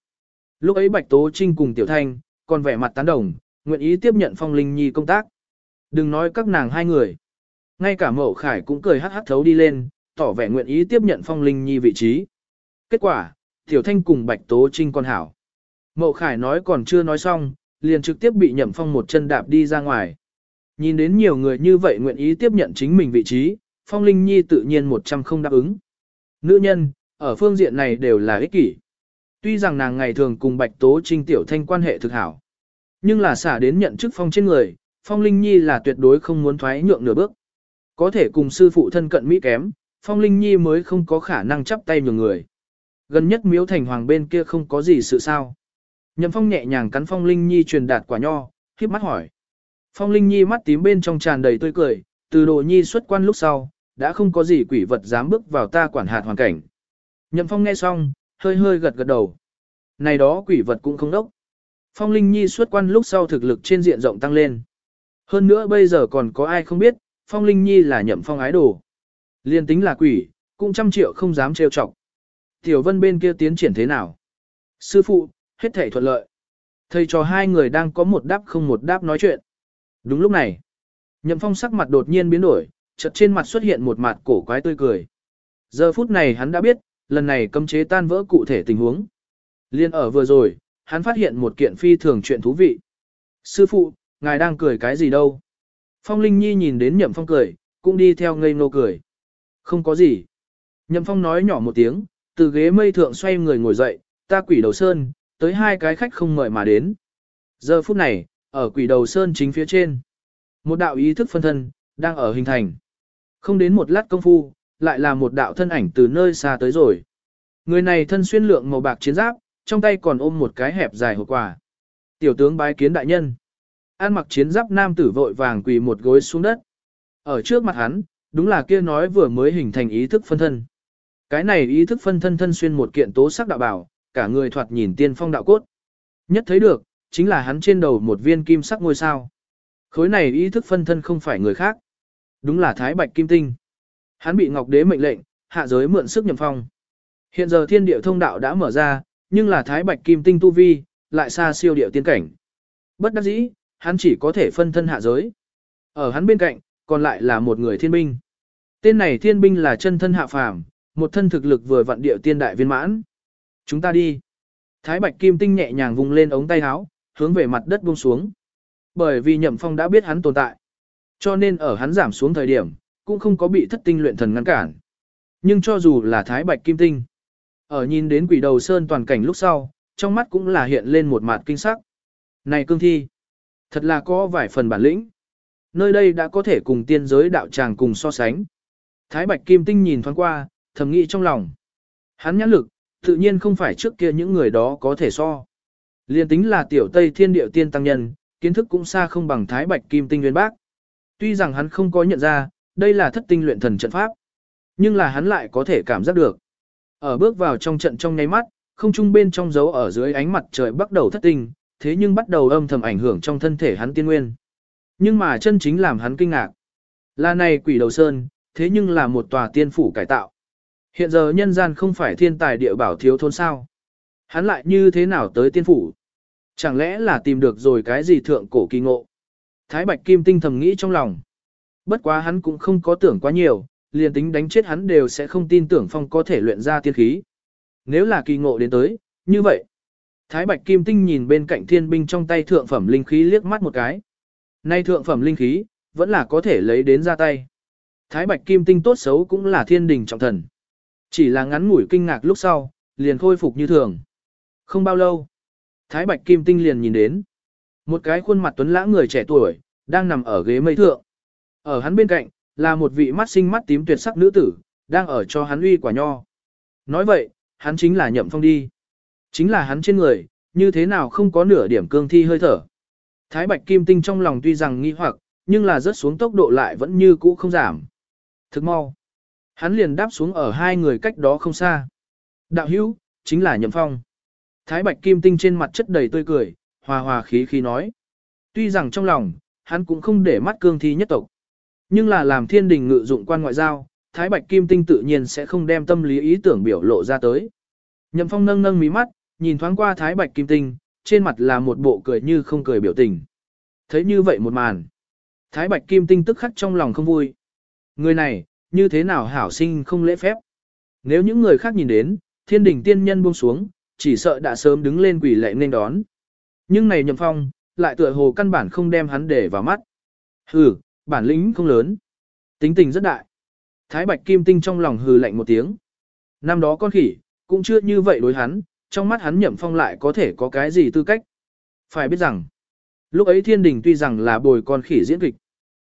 Lúc ấy Bạch Tố Trinh cùng Tiểu Thanh, còn vẻ mặt tán đồng, nguyện ý tiếp nhận Phong Linh Nhi công tác. Đừng nói các nàng hai người. Ngay cả Mậu Khải cũng cười hắc hắc thấu đi lên, tỏ vẻ nguyện ý tiếp nhận Phong Linh Nhi vị trí. Kết quả, Tiểu Thanh cùng Bạch Tố Trinh con hảo. Mậu Khải nói còn chưa nói xong, liền trực tiếp bị Nhậm Phong một chân đạp đi ra ngoài. Nhìn đến nhiều người như vậy nguyện ý tiếp nhận chính mình vị trí, Phong Linh Nhi tự nhiên một trăm không đáp ứng. Nữ nhân, ở phương diện này đều là ích kỷ. Tuy rằng nàng ngày thường cùng Bạch Tố Trinh Tiểu Thanh quan hệ thực hảo, nhưng là xả đến nhận chức Phong trên người, Phong Linh Nhi là tuyệt đối không muốn thoái nhượng nửa bước. Có thể cùng sư phụ thân cận Mỹ kém, Phong Linh Nhi mới không có khả năng chắp tay nhường người. Gần nhất miếu thành hoàng bên kia không có gì sự sao. Nhậm Phong nhẹ nhàng cắn Phong Linh Nhi truyền đạt quả nho, khiếp mắt hỏi. Phong Linh Nhi mắt tím bên trong tràn đầy tươi cười, từ đồ nhi xuất quan lúc sau, đã không có gì quỷ vật dám bước vào ta quản hạt hoàn cảnh. Nhậm Phong nghe xong, hơi hơi gật gật đầu. Này đó quỷ vật cũng không đốc. Phong Linh Nhi xuất quan lúc sau thực lực trên diện rộng tăng lên. Hơn nữa bây giờ còn có ai không biết, Phong Linh Nhi là nhậm phong ái đồ. Liên tính là quỷ, cũng trăm triệu không dám trêu chọc. Tiểu Vân bên kia tiến triển thế nào? Sư phụ, hết thảy thuận lợi. Thầy trò hai người đang có một đáp không một đáp nói chuyện. Đúng lúc này, Nhậm Phong sắc mặt đột nhiên biến đổi, chợt trên mặt xuất hiện một mặt cổ quái tươi cười. Giờ phút này hắn đã biết, lần này cấm chế tan vỡ cụ thể tình huống. Liên ở vừa rồi, hắn phát hiện một kiện phi thường chuyện thú vị. Sư phụ, ngài đang cười cái gì đâu? Phong Linh Nhi nhìn đến Nhậm Phong cười, cũng đi theo ngây ngô cười. Không có gì. Nhậm Phong nói nhỏ một tiếng, từ ghế mây thượng xoay người ngồi dậy, ta quỷ đầu sơn, tới hai cái khách không mời mà đến. Giờ phút này, ở quỷ đầu sơn chính phía trên. Một đạo ý thức phân thân, đang ở hình thành. Không đến một lát công phu, lại là một đạo thân ảnh từ nơi xa tới rồi. Người này thân xuyên lượng màu bạc chiến giáp, trong tay còn ôm một cái hẹp dài hộp quà. Tiểu tướng bái kiến đại nhân. An mặc chiến giáp nam tử vội vàng quỳ một gối xuống đất. Ở trước mặt hắn, đúng là kia nói vừa mới hình thành ý thức phân thân. Cái này ý thức phân thân thân xuyên một kiện tố sắc đạo bảo, cả người thoạt nhìn tiên phong đạo cốt. Nhất thấy được, chính là hắn trên đầu một viên kim sắc ngôi sao. Khối này ý thức phân thân không phải người khác. Đúng là Thái Bạch Kim Tinh. Hắn bị Ngọc Đế mệnh lệnh, hạ giới mượn sức nhậm phong. Hiện giờ thiên địa thông đạo đã mở ra, nhưng là Thái Bạch Kim Tinh tu vi, lại xa siêu điệu tiên cảnh. Bất đắc dĩ, hắn chỉ có thể phân thân hạ giới. Ở hắn bên cạnh, còn lại là một người thiên binh. Tên này thiên binh là chân thân hạ phàm, một thân thực lực vừa vặn điệu tiên đại viên mãn. Chúng ta đi. Thái Bạch Kim Tinh nhẹ nhàng vung lên ống tay áo, hướng về mặt đất buông xuống. Bởi vì Nhậm Phong đã biết hắn tồn tại. Cho nên ở hắn giảm xuống thời điểm, cũng không có bị thất tinh luyện thần ngăn cản. Nhưng cho dù là Thái Bạch Kim Tinh, ở nhìn đến quỷ đầu sơn toàn cảnh lúc sau, trong mắt cũng là hiện lên một mặt kinh sắc. Này cương thi, thật là có vài phần bản lĩnh. Nơi đây đã có thể cùng tiên giới đạo tràng cùng so sánh. Thái Bạch Kim Tinh nhìn thoáng qua, thầm nghĩ trong lòng. Hắn nhãn lực, tự nhiên không phải trước kia những người đó có thể so. Liên tính là tiểu Tây Thiên Điệu Tiên Tăng Nhân, kiến thức cũng xa không bằng Thái Bạch Kim Tinh Nguyên Bác. Tuy rằng hắn không có nhận ra, đây là thất tinh luyện thần trận pháp, nhưng là hắn lại có thể cảm giác được. Ở bước vào trong trận trong nháy mắt, không trung bên trong dấu ở dưới ánh mặt trời bắt đầu thất tinh, thế nhưng bắt đầu âm thầm ảnh hưởng trong thân thể hắn tiên nguyên. Nhưng mà chân chính làm hắn kinh ngạc. Là này quỷ đầu sơn, thế nhưng là một tòa tiên phủ cải tạo. Hiện giờ nhân gian không phải thiên tài địa bảo thiếu thôn sao. Hắn lại như thế nào tới tiên phủ? Chẳng lẽ là tìm được rồi cái gì thượng cổ kỳ ngộ? Thái Bạch Kim Tinh thầm nghĩ trong lòng. Bất quá hắn cũng không có tưởng quá nhiều, liền tính đánh chết hắn đều sẽ không tin tưởng phong có thể luyện ra tiên khí. Nếu là kỳ ngộ đến tới, như vậy. Thái Bạch Kim Tinh nhìn bên cạnh thiên binh trong tay thượng phẩm linh khí liếc mắt một cái. Nay thượng phẩm linh khí, vẫn là có thể lấy đến ra tay. Thái Bạch Kim Tinh tốt xấu cũng là thiên đình trọng thần. Chỉ là ngắn ngủi kinh ngạc lúc sau, liền khôi phục như thường. Không bao lâu, Thái Bạch Kim Tinh liền nhìn đến. Một cái khuôn mặt tuấn lãng người trẻ tuổi, đang nằm ở ghế mây thượng. Ở hắn bên cạnh, là một vị mắt xinh mắt tím tuyệt sắc nữ tử, đang ở cho hắn uy quả nho. Nói vậy, hắn chính là nhậm phong đi. Chính là hắn trên người, như thế nào không có nửa điểm cương thi hơi thở. Thái Bạch Kim Tinh trong lòng tuy rằng nghi hoặc, nhưng là rớt xuống tốc độ lại vẫn như cũ không giảm. Thức mau. Hắn liền đáp xuống ở hai người cách đó không xa. Đạo hữu, chính là Nhậm Phong. Thái Bạch Kim Tinh trên mặt chất đầy tươi cười, hòa hòa khí khí nói. Tuy rằng trong lòng, hắn cũng không để mắt cương thi nhất tộc. Nhưng là làm thiên đình ngự dụng quan ngoại giao, Thái Bạch Kim Tinh tự nhiên sẽ không đem tâm lý ý tưởng biểu lộ ra tới. Nhậm Phong nâng nâng mí mắt, nhìn thoáng qua Thái Bạch Kim Tinh, trên mặt là một bộ cười như không cười biểu tình. Thấy như vậy một màn. Thái Bạch Kim Tinh tức khắc trong lòng không vui. Người này, như thế nào hảo sinh không lễ phép. Nếu những người khác nhìn đến, thiên đình tiên nhân buông xuống, chỉ sợ đã sớm đứng lên quỷ lệ nên đón. Nhưng này nhậm phong, lại tựa hồ căn bản không đem hắn để vào mắt. Hừ, bản lĩnh không lớn. Tính tình rất đại. Thái Bạch Kim Tinh trong lòng hừ lạnh một tiếng. Năm đó con khỉ, cũng chưa như vậy đối hắn, trong mắt hắn nhậm phong lại có thể có cái gì tư cách. Phải biết rằng, lúc ấy thiên đình tuy rằng là bồi con khỉ diễn kịch,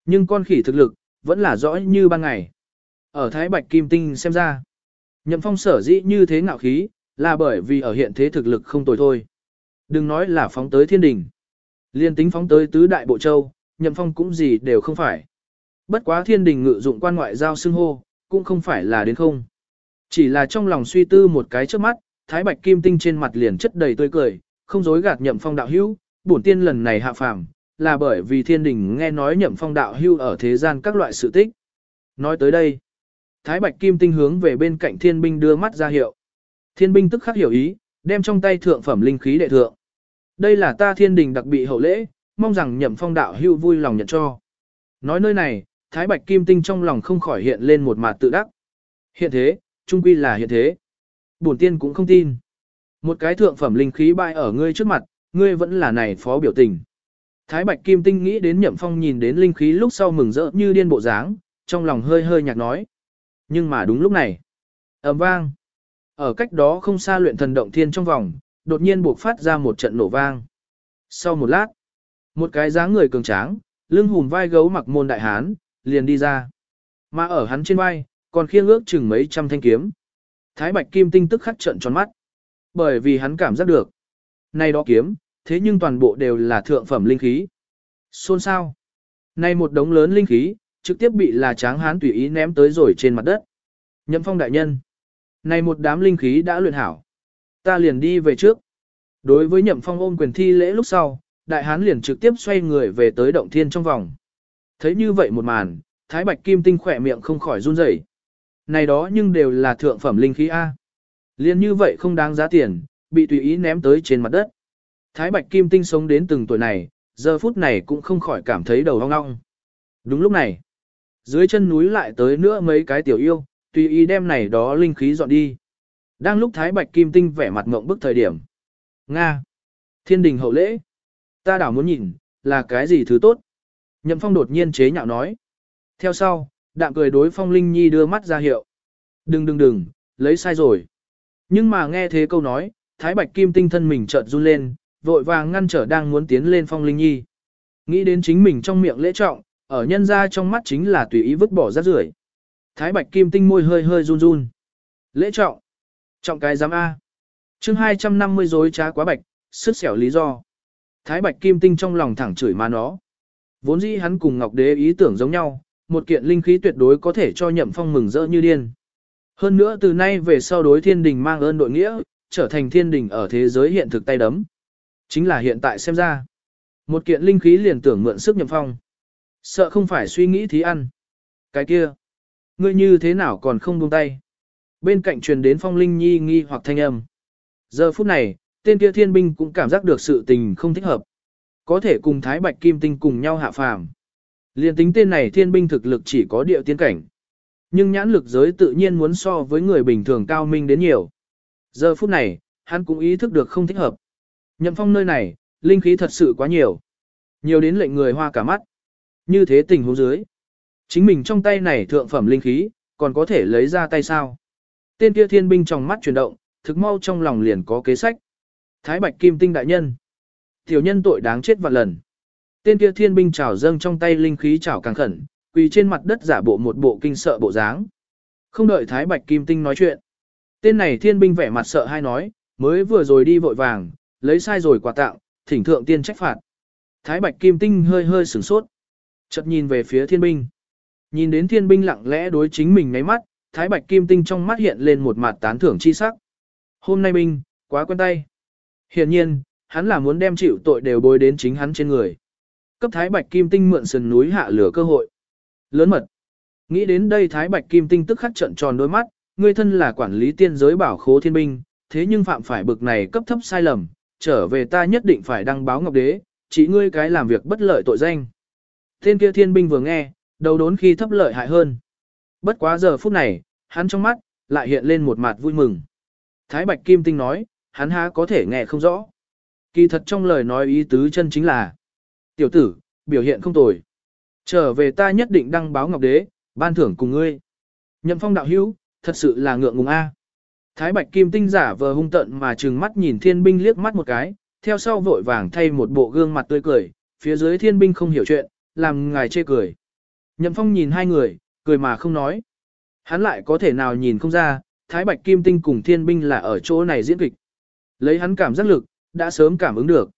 nhưng con khỉ thực lực, vẫn là rõ như ban ngày. Ở Thái Bạch Kim Tinh xem ra, nhậm phong sở dĩ như thế ngạo khí, là bởi vì ở hiện thế thực lực không tồi thôi. Đừng nói là phóng tới thiên đình. Liên tính phóng tới tứ đại bộ châu, nhậm phong cũng gì đều không phải. Bất quá thiên đình ngự dụng quan ngoại giao xưng hô, cũng không phải là đến không. Chỉ là trong lòng suy tư một cái trước mắt, thái bạch kim tinh trên mặt liền chất đầy tươi cười, không dối gạt nhậm phong đạo hữu, bổn tiên lần này hạ phàm, là bởi vì thiên đình nghe nói nhậm phong đạo hưu ở thế gian các loại sự tích. Nói tới đây, thái bạch kim tinh hướng về bên cạnh thiên binh đưa mắt ra hiệu. Thiên binh tức khắc hiểu ý, đem trong tay thượng phẩm linh khí đệ thượng. Đây là ta thiên đình đặc bị hậu lễ, mong rằng nhậm phong đạo hưu vui lòng nhận cho. Nói nơi này, Thái Bạch Kim Tinh trong lòng không khỏi hiện lên một mặt tự đắc. Hiện thế, trung quy là hiện thế. Bổn tiên cũng không tin. Một cái thượng phẩm linh khí bại ở ngươi trước mặt, ngươi vẫn là này phó biểu tình. Thái Bạch Kim Tinh nghĩ đến Nhậm Phong nhìn đến linh khí lúc sau mừng rỡ như điên bộ dáng, trong lòng hơi hơi nhạc nói. Nhưng mà đúng lúc này, ầm vang. Ở cách đó không xa luyện thần động thiên trong vòng, đột nhiên buộc phát ra một trận nổ vang. Sau một lát, một cái dáng người cường tráng, lưng hùm vai gấu mặc môn đại hán, liền đi ra. Mà ở hắn trên vai, còn khiêng ước chừng mấy trăm thanh kiếm. Thái Bạch Kim Tinh tức khắc trợn tròn mắt. Bởi vì hắn cảm giác được. Này đó kiếm, thế nhưng toàn bộ đều là thượng phẩm linh khí. Xôn sao? Này một đống lớn linh khí, trực tiếp bị là tráng hán tùy ý ném tới rồi trên mặt đất. Nhậm phong đại nhân. Này một đám linh khí đã luyện hảo. Ta liền đi về trước. Đối với nhậm phong ôm quyền thi lễ lúc sau, đại hán liền trực tiếp xoay người về tới động thiên trong vòng. Thấy như vậy một màn, thái bạch kim tinh khỏe miệng không khỏi run rẩy. Này đó nhưng đều là thượng phẩm linh khí A. Liên như vậy không đáng giá tiền, bị tùy ý ném tới trên mặt đất. Thái bạch kim tinh sống đến từng tuổi này, giờ phút này cũng không khỏi cảm thấy đầu ong ong. Đúng lúc này, dưới chân núi lại tới nữa mấy cái tiểu yêu, tùy ý đem này đó linh khí dọn đi. Đang lúc Thái Bạch Kim Tinh vẻ mặt mộng bức thời điểm. Nga! Thiên đình hậu lễ! Ta đảo muốn nhìn, là cái gì thứ tốt? Nhậm Phong đột nhiên chế nhạo nói. Theo sau, đạm cười đối Phong Linh Nhi đưa mắt ra hiệu. Đừng đừng đừng, lấy sai rồi. Nhưng mà nghe thế câu nói, Thái Bạch Kim Tinh thân mình chợt run lên, vội vàng ngăn trở đang muốn tiến lên Phong Linh Nhi. Nghĩ đến chính mình trong miệng lễ trọng, ở nhân ra trong mắt chính là tùy ý vứt bỏ rác rưởi. Thái Bạch Kim Tinh môi hơi hơi run run. Lễ trọng. Trọng cái giám A. chương 250 dối trá quá bạch, sức xẻo lý do. Thái Bạch Kim Tinh trong lòng thẳng chửi mà nó. Vốn dĩ hắn cùng Ngọc Đế ý tưởng giống nhau, một kiện linh khí tuyệt đối có thể cho nhậm phong mừng rỡ như điên. Hơn nữa từ nay về sau đối thiên đình mang ơn đội nghĩa, trở thành thiên đình ở thế giới hiện thực tay đấm. Chính là hiện tại xem ra. Một kiện linh khí liền tưởng mượn sức nhậm phong. Sợ không phải suy nghĩ thí ăn. Cái kia. Ngươi như thế nào còn không buông tay. Bên cạnh truyền đến phong linh nhi nghi hoặc thanh âm. Giờ phút này, tên kia thiên binh cũng cảm giác được sự tình không thích hợp. Có thể cùng Thái Bạch Kim Tinh cùng nhau hạ phàm. Liên tính tên này thiên binh thực lực chỉ có địa tiên cảnh. Nhưng nhãn lực giới tự nhiên muốn so với người bình thường cao minh đến nhiều. Giờ phút này, hắn cũng ý thức được không thích hợp. Nhậm phong nơi này, linh khí thật sự quá nhiều. Nhiều đến lệnh người hoa cả mắt. Như thế tình huống dưới. Chính mình trong tay này thượng phẩm linh khí, còn có thể lấy ra tay sao. Tên kia thiên binh trong mắt chuyển động, thực mau trong lòng liền có kế sách. Thái Bạch Kim Tinh đại nhân. Tiểu nhân tội đáng chết vạn lần. Tên kia thiên binh chảo dâng trong tay linh khí chảo càng khẩn, quỳ trên mặt đất giả bộ một bộ kinh sợ bộ dáng. Không đợi Thái Bạch Kim Tinh nói chuyện. Tên này thiên binh vẻ mặt sợ hai nói, mới vừa rồi đi vội vàng, lấy sai rồi quà tặng, thỉnh thượng tiên trách phạt. Thái Bạch Kim Tinh hơi hơi sửng sốt. Chợt nhìn về phía thiên binh. Nhìn đến thiên binh lặng lẽ đối chính mình ngáy mắt, Thái Bạch Kim Tinh trong mắt hiện lên một mặt tán thưởng chi sắc. Hôm nay binh, quá quen tay. hiển nhiên, hắn là muốn đem chịu tội đều bối đến chính hắn trên người. Cấp Thái Bạch Kim Tinh mượn sườn núi hạ lửa cơ hội. Lớn mật. Nghĩ đến đây Thái Bạch Kim Tinh tức khắc trận tròn đôi mắt, ngươi thân là quản lý tiên giới bảo khố thiên binh, thế nhưng phạm phải bực này cấp thấp sai lầm, trở về ta nhất định phải đăng báo Ngọc Đế, chỉ ngươi cái làm việc bất lợi tội danh. Tên kia thiên binh vừa nghe, đầu đốn khi thấp lợi hại hơn. Bất quá giờ phút này, hắn trong mắt, lại hiện lên một mặt vui mừng. Thái Bạch Kim Tinh nói, hắn há có thể nghe không rõ. Kỳ thật trong lời nói ý tứ chân chính là Tiểu tử, biểu hiện không tồi. Trở về ta nhất định đăng báo Ngọc Đế, ban thưởng cùng ngươi. Nhậm phong đạo hữu, thật sự là ngượng ngùng A. Thái Bạch Kim Tinh giả vờ hung tận mà trừng mắt nhìn thiên binh liếc mắt một cái, theo sau vội vàng thay một bộ gương mặt tươi cười, phía dưới thiên binh không hiểu chuyện, làm ngài chê cười. Nhậm phong nhìn hai người, cười mà không nói. Hắn lại có thể nào nhìn không ra, Thái Bạch Kim Tinh cùng thiên binh là ở chỗ này diễn kịch. Lấy hắn cảm giác lực, đã sớm cảm ứng được.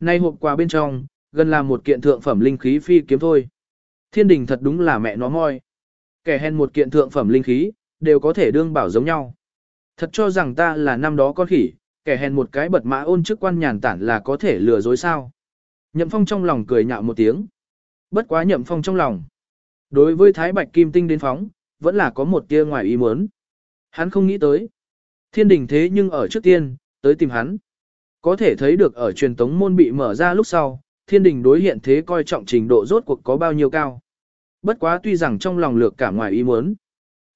Nay hộp quà bên trong, gần là một kiện thượng phẩm linh khí phi kiếm thôi. Thiên đình thật đúng là mẹ nó moi. Kẻ hèn một kiện thượng phẩm linh khí, đều có thể đương bảo giống nhau. Thật cho rằng ta là năm đó con khỉ, kẻ hèn một cái bật mã ôn chức quan nhàn tản là có thể lừa dối sao. Nhậm phong trong lòng cười nhạo một tiếng. Bất quá nhậm phong trong lòng. Đối với Thái Bạch Kim Tinh đến phóng, vẫn là có một tia ngoài ý muốn. Hắn không nghĩ tới. Thiên đình thế nhưng ở trước tiên, tới tìm hắn. Có thể thấy được ở truyền tống môn bị mở ra lúc sau, thiên đình đối hiện thế coi trọng trình độ rốt cuộc có bao nhiêu cao. bất quá tuy rằng trong lòng lược cả ngoài ý muốn.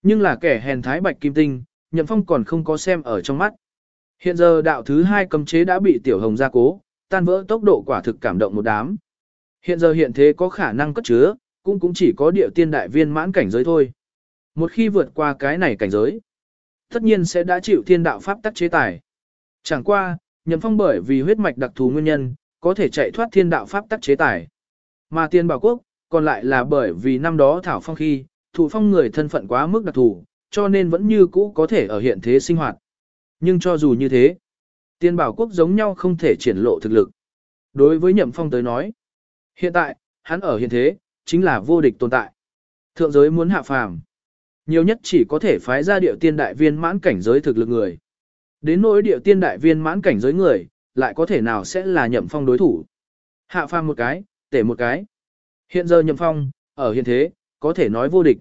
Nhưng là kẻ hèn thái bạch kim tinh, nhậm phong còn không có xem ở trong mắt. Hiện giờ đạo thứ hai cấm chế đã bị tiểu hồng gia cố, tan vỡ tốc độ quả thực cảm động một đám. Hiện giờ hiện thế có khả năng cất chứa, cũng cũng chỉ có địa tiên đại viên mãn cảnh giới thôi. Một khi vượt qua cái này cảnh giới, tất nhiên sẽ đã chịu thiên đạo pháp tắc chế tài. Chẳng qua, nhậm phong bởi vì huyết mạch đặc thù nguyên nhân, có thể chạy thoát thiên đạo pháp tắc chế tài. Mà tiên bảo quốc, còn lại là bởi vì năm đó thảo phong khi, thủ phong người thân phận quá mức đặc thù, cho nên vẫn như cũ có thể ở hiện thế sinh hoạt. Nhưng cho dù như thế, tiên bảo quốc giống nhau không thể triển lộ thực lực. Đối với nhậm phong tới nói, hiện tại, hắn ở hiện thế, chính là vô địch tồn tại. Thượng giới muốn hạ phàm. Nhiều nhất chỉ có thể phái ra điệu tiên đại viên mãn cảnh giới thực lực người. Đến nỗi điệu tiên đại viên mãn cảnh giới người, lại có thể nào sẽ là nhậm phong đối thủ. Hạ phàm một cái, tể một cái. Hiện giờ nhậm phong, ở hiện thế, có thể nói vô địch.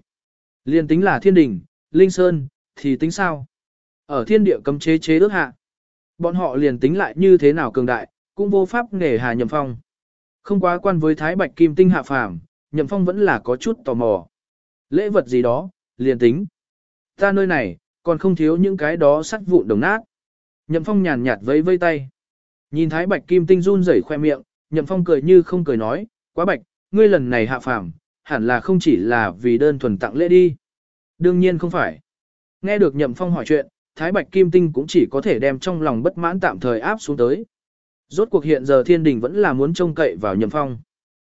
Liên tính là thiên đình, linh sơn, thì tính sao? Ở thiên địa cấm chế chế ước hạ. Bọn họ liền tính lại như thế nào cường đại, cũng vô pháp nghề hà nhậm phong. Không quá quan với thái bạch kim tinh hạ phàm, nhậm phong vẫn là có chút tò mò. Lễ vật gì đó, liền tính. Ta nơi này, còn không thiếu những cái đó sắt vụn đồng nát. Nhậm phong nhàn nhạt vẫy vây tay. Nhìn thái bạch kim tinh run rẩy khoe miệng, nhậm phong cười như không cười nói, quá bạch, ngươi lần này hạ phàm, hẳn là không chỉ là vì đơn thuần tặng lễ đi. Đương nhiên không phải. Nghe được nhậm phong hỏi chuyện, thái bạch kim tinh cũng chỉ có thể đem trong lòng bất mãn tạm thời áp xuống tới. Rốt cuộc hiện giờ thiên đình vẫn là muốn trông cậy vào nhậm phong.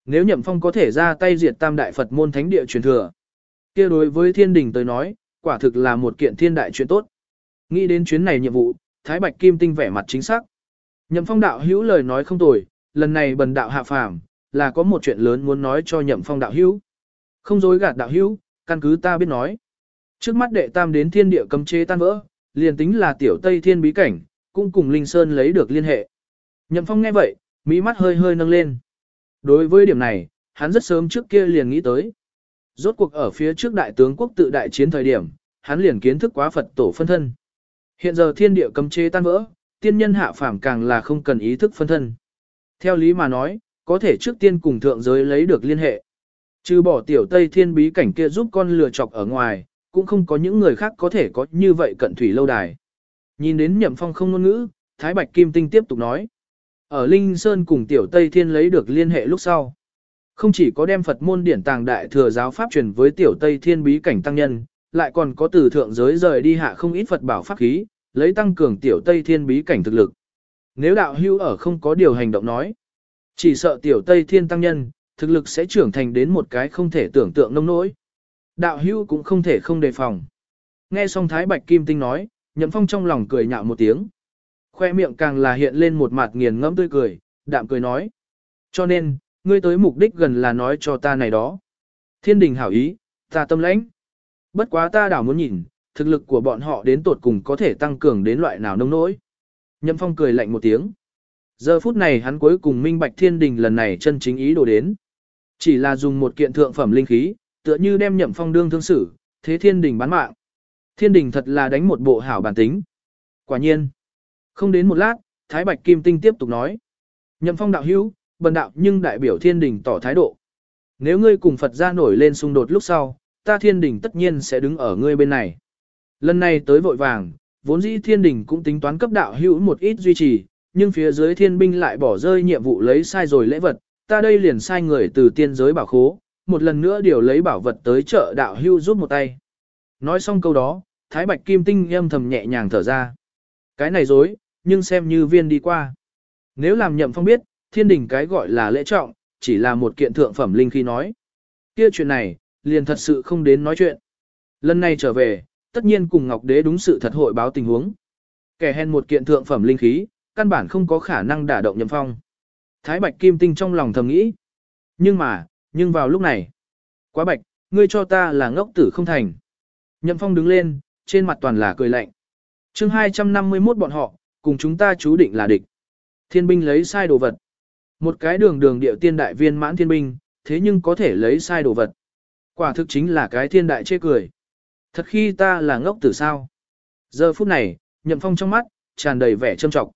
Nếu nhậm phong có thể ra tay diệt tam đại Phật môn thánh địa truyền thừa, kia đối với thiên đình tới nói, quả thực là một kiện thiên đại chuyện tốt. Nghĩ đến chuyến này nhiệm vụ, Thái Bạch Kim Tinh vẻ mặt chính xác. Nhậm phong đạo hữu lời nói không tồi, lần này bần đạo hạ phàm, là có một chuyện lớn muốn nói cho nhậm phong đạo hữu. Không dối gạt đạo hữu, căn cứ ta biết nói. Trước mắt đệ tam đến thiên địa cấm chế tan vỡ, liền tính là tiểu tây thiên bí cảnh, cũng cùng Linh Sơn lấy được liên hệ. Nhậm phong nghe vậy, mỹ mắt hơi hơi nâng lên. Đối với điểm này, hắn rất sớm trước kia liền nghĩ tới. Rốt cuộc ở phía trước đại tướng quốc tự đại chiến thời điểm, hắn liền kiến thức quá Phật tổ phân thân. Hiện giờ thiên địa cấm chế tan vỡ, tiên nhân hạ phàm càng là không cần ý thức phân thân. Theo lý mà nói, có thể trước tiên cùng thượng giới lấy được liên hệ. Trừ bỏ tiểu Tây Thiên bí cảnh kia giúp con lừa chọc ở ngoài, cũng không có những người khác có thể có như vậy cận thủy lâu đài. Nhìn đến Nhậm Phong không ngôn ngữ, Thái Bạch Kim Tinh tiếp tục nói. Ở Linh Sơn cùng tiểu Tây Thiên lấy được liên hệ lúc sau. Không chỉ có đem Phật môn điển tàng đại thừa giáo pháp truyền với tiểu Tây Thiên bí cảnh tăng nhân, lại còn có từ thượng giới rời đi hạ không ít Phật bảo pháp khí, lấy tăng cường tiểu Tây Thiên bí cảnh thực lực. Nếu đạo hưu ở không có điều hành động nói, chỉ sợ tiểu Tây Thiên tăng nhân, thực lực sẽ trưởng thành đến một cái không thể tưởng tượng nông nỗi. Đạo hưu cũng không thể không đề phòng. Nghe xong Thái Bạch Kim Tinh nói, Nhậm Phong trong lòng cười nhạo một tiếng. Khoe miệng càng là hiện lên một mặt nghiền ngẫm tươi cười, đạm cười nói. Cho nên, ngươi tới mục đích gần là nói cho ta này đó. Thiên đình hảo ý, ta tâm lãnh. Bất quá ta đảo muốn nhìn, thực lực của bọn họ đến tột cùng có thể tăng cường đến loại nào nông nỗi. Nhậm Phong cười lạnh một tiếng. Giờ phút này hắn cuối cùng minh bạch thiên đình lần này chân chính ý đồ đến. Chỉ là dùng một kiện thượng phẩm linh khí, tựa như đem Nhậm Phong đương thương xử, thế thiên đình bán mạng. Thiên đình thật là đánh một bộ hảo bản tính. Quả nhiên. Không đến một lát, Thái Bạch Kim Tinh tiếp tục nói. Nhậm Phong đạo hữu, bần đạo nhưng đại biểu thiên đình tỏ thái độ. Nếu ngươi cùng Phật gia nổi lên xung đột lúc sau, ta thiên đình tất nhiên sẽ đứng ở ngươi bên này. Lần này tới vội vàng, vốn dĩ thiên đình cũng tính toán cấp đạo hữu một ít duy trì, nhưng phía dưới thiên binh lại bỏ rơi nhiệm vụ lấy sai rồi lễ vật, ta đây liền sai người từ tiên giới bảo khố, một lần nữa điều lấy bảo vật tới chợ đạo hữu giúp một tay. Nói xong câu đó, Thái Bạch Kim Tinh âm thầm nhẹ nhàng thở ra. Cái này dối, nhưng xem như viên đi qua. Nếu làm nhậm phong biết, thiên đình cái gọi là lễ trọng, chỉ là một kiện thượng phẩm linh khi nói. Kia chuyện này, liền thật sự không đến nói chuyện. Lần này trở về, tất nhiên cùng Ngọc Đế đúng sự thật hội báo tình huống. Kẻ hèn một kiện thượng phẩm linh khí, căn bản không có khả năng đả động nhậm phong. Thái Bạch Kim Tinh trong lòng thầm nghĩ. Nhưng mà, nhưng vào lúc này, quá bạch, ngươi cho ta là ngốc tử không thành. Nhậm phong đứng lên, trên mặt toàn là cười lạnh. chương 251 bọn họ, cùng chúng ta chú định là địch. Thiên binh lấy sai đồ vật. Một cái đường đường điệu tiên đại viên mãn thiên binh, thế nhưng có thể lấy sai đồ vật. Quả thực chính là cái thiên đại chê cười. Thật khi ta là ngốc tử sao. Giờ phút này, nhậm phong trong mắt, tràn đầy vẻ trâm trọng.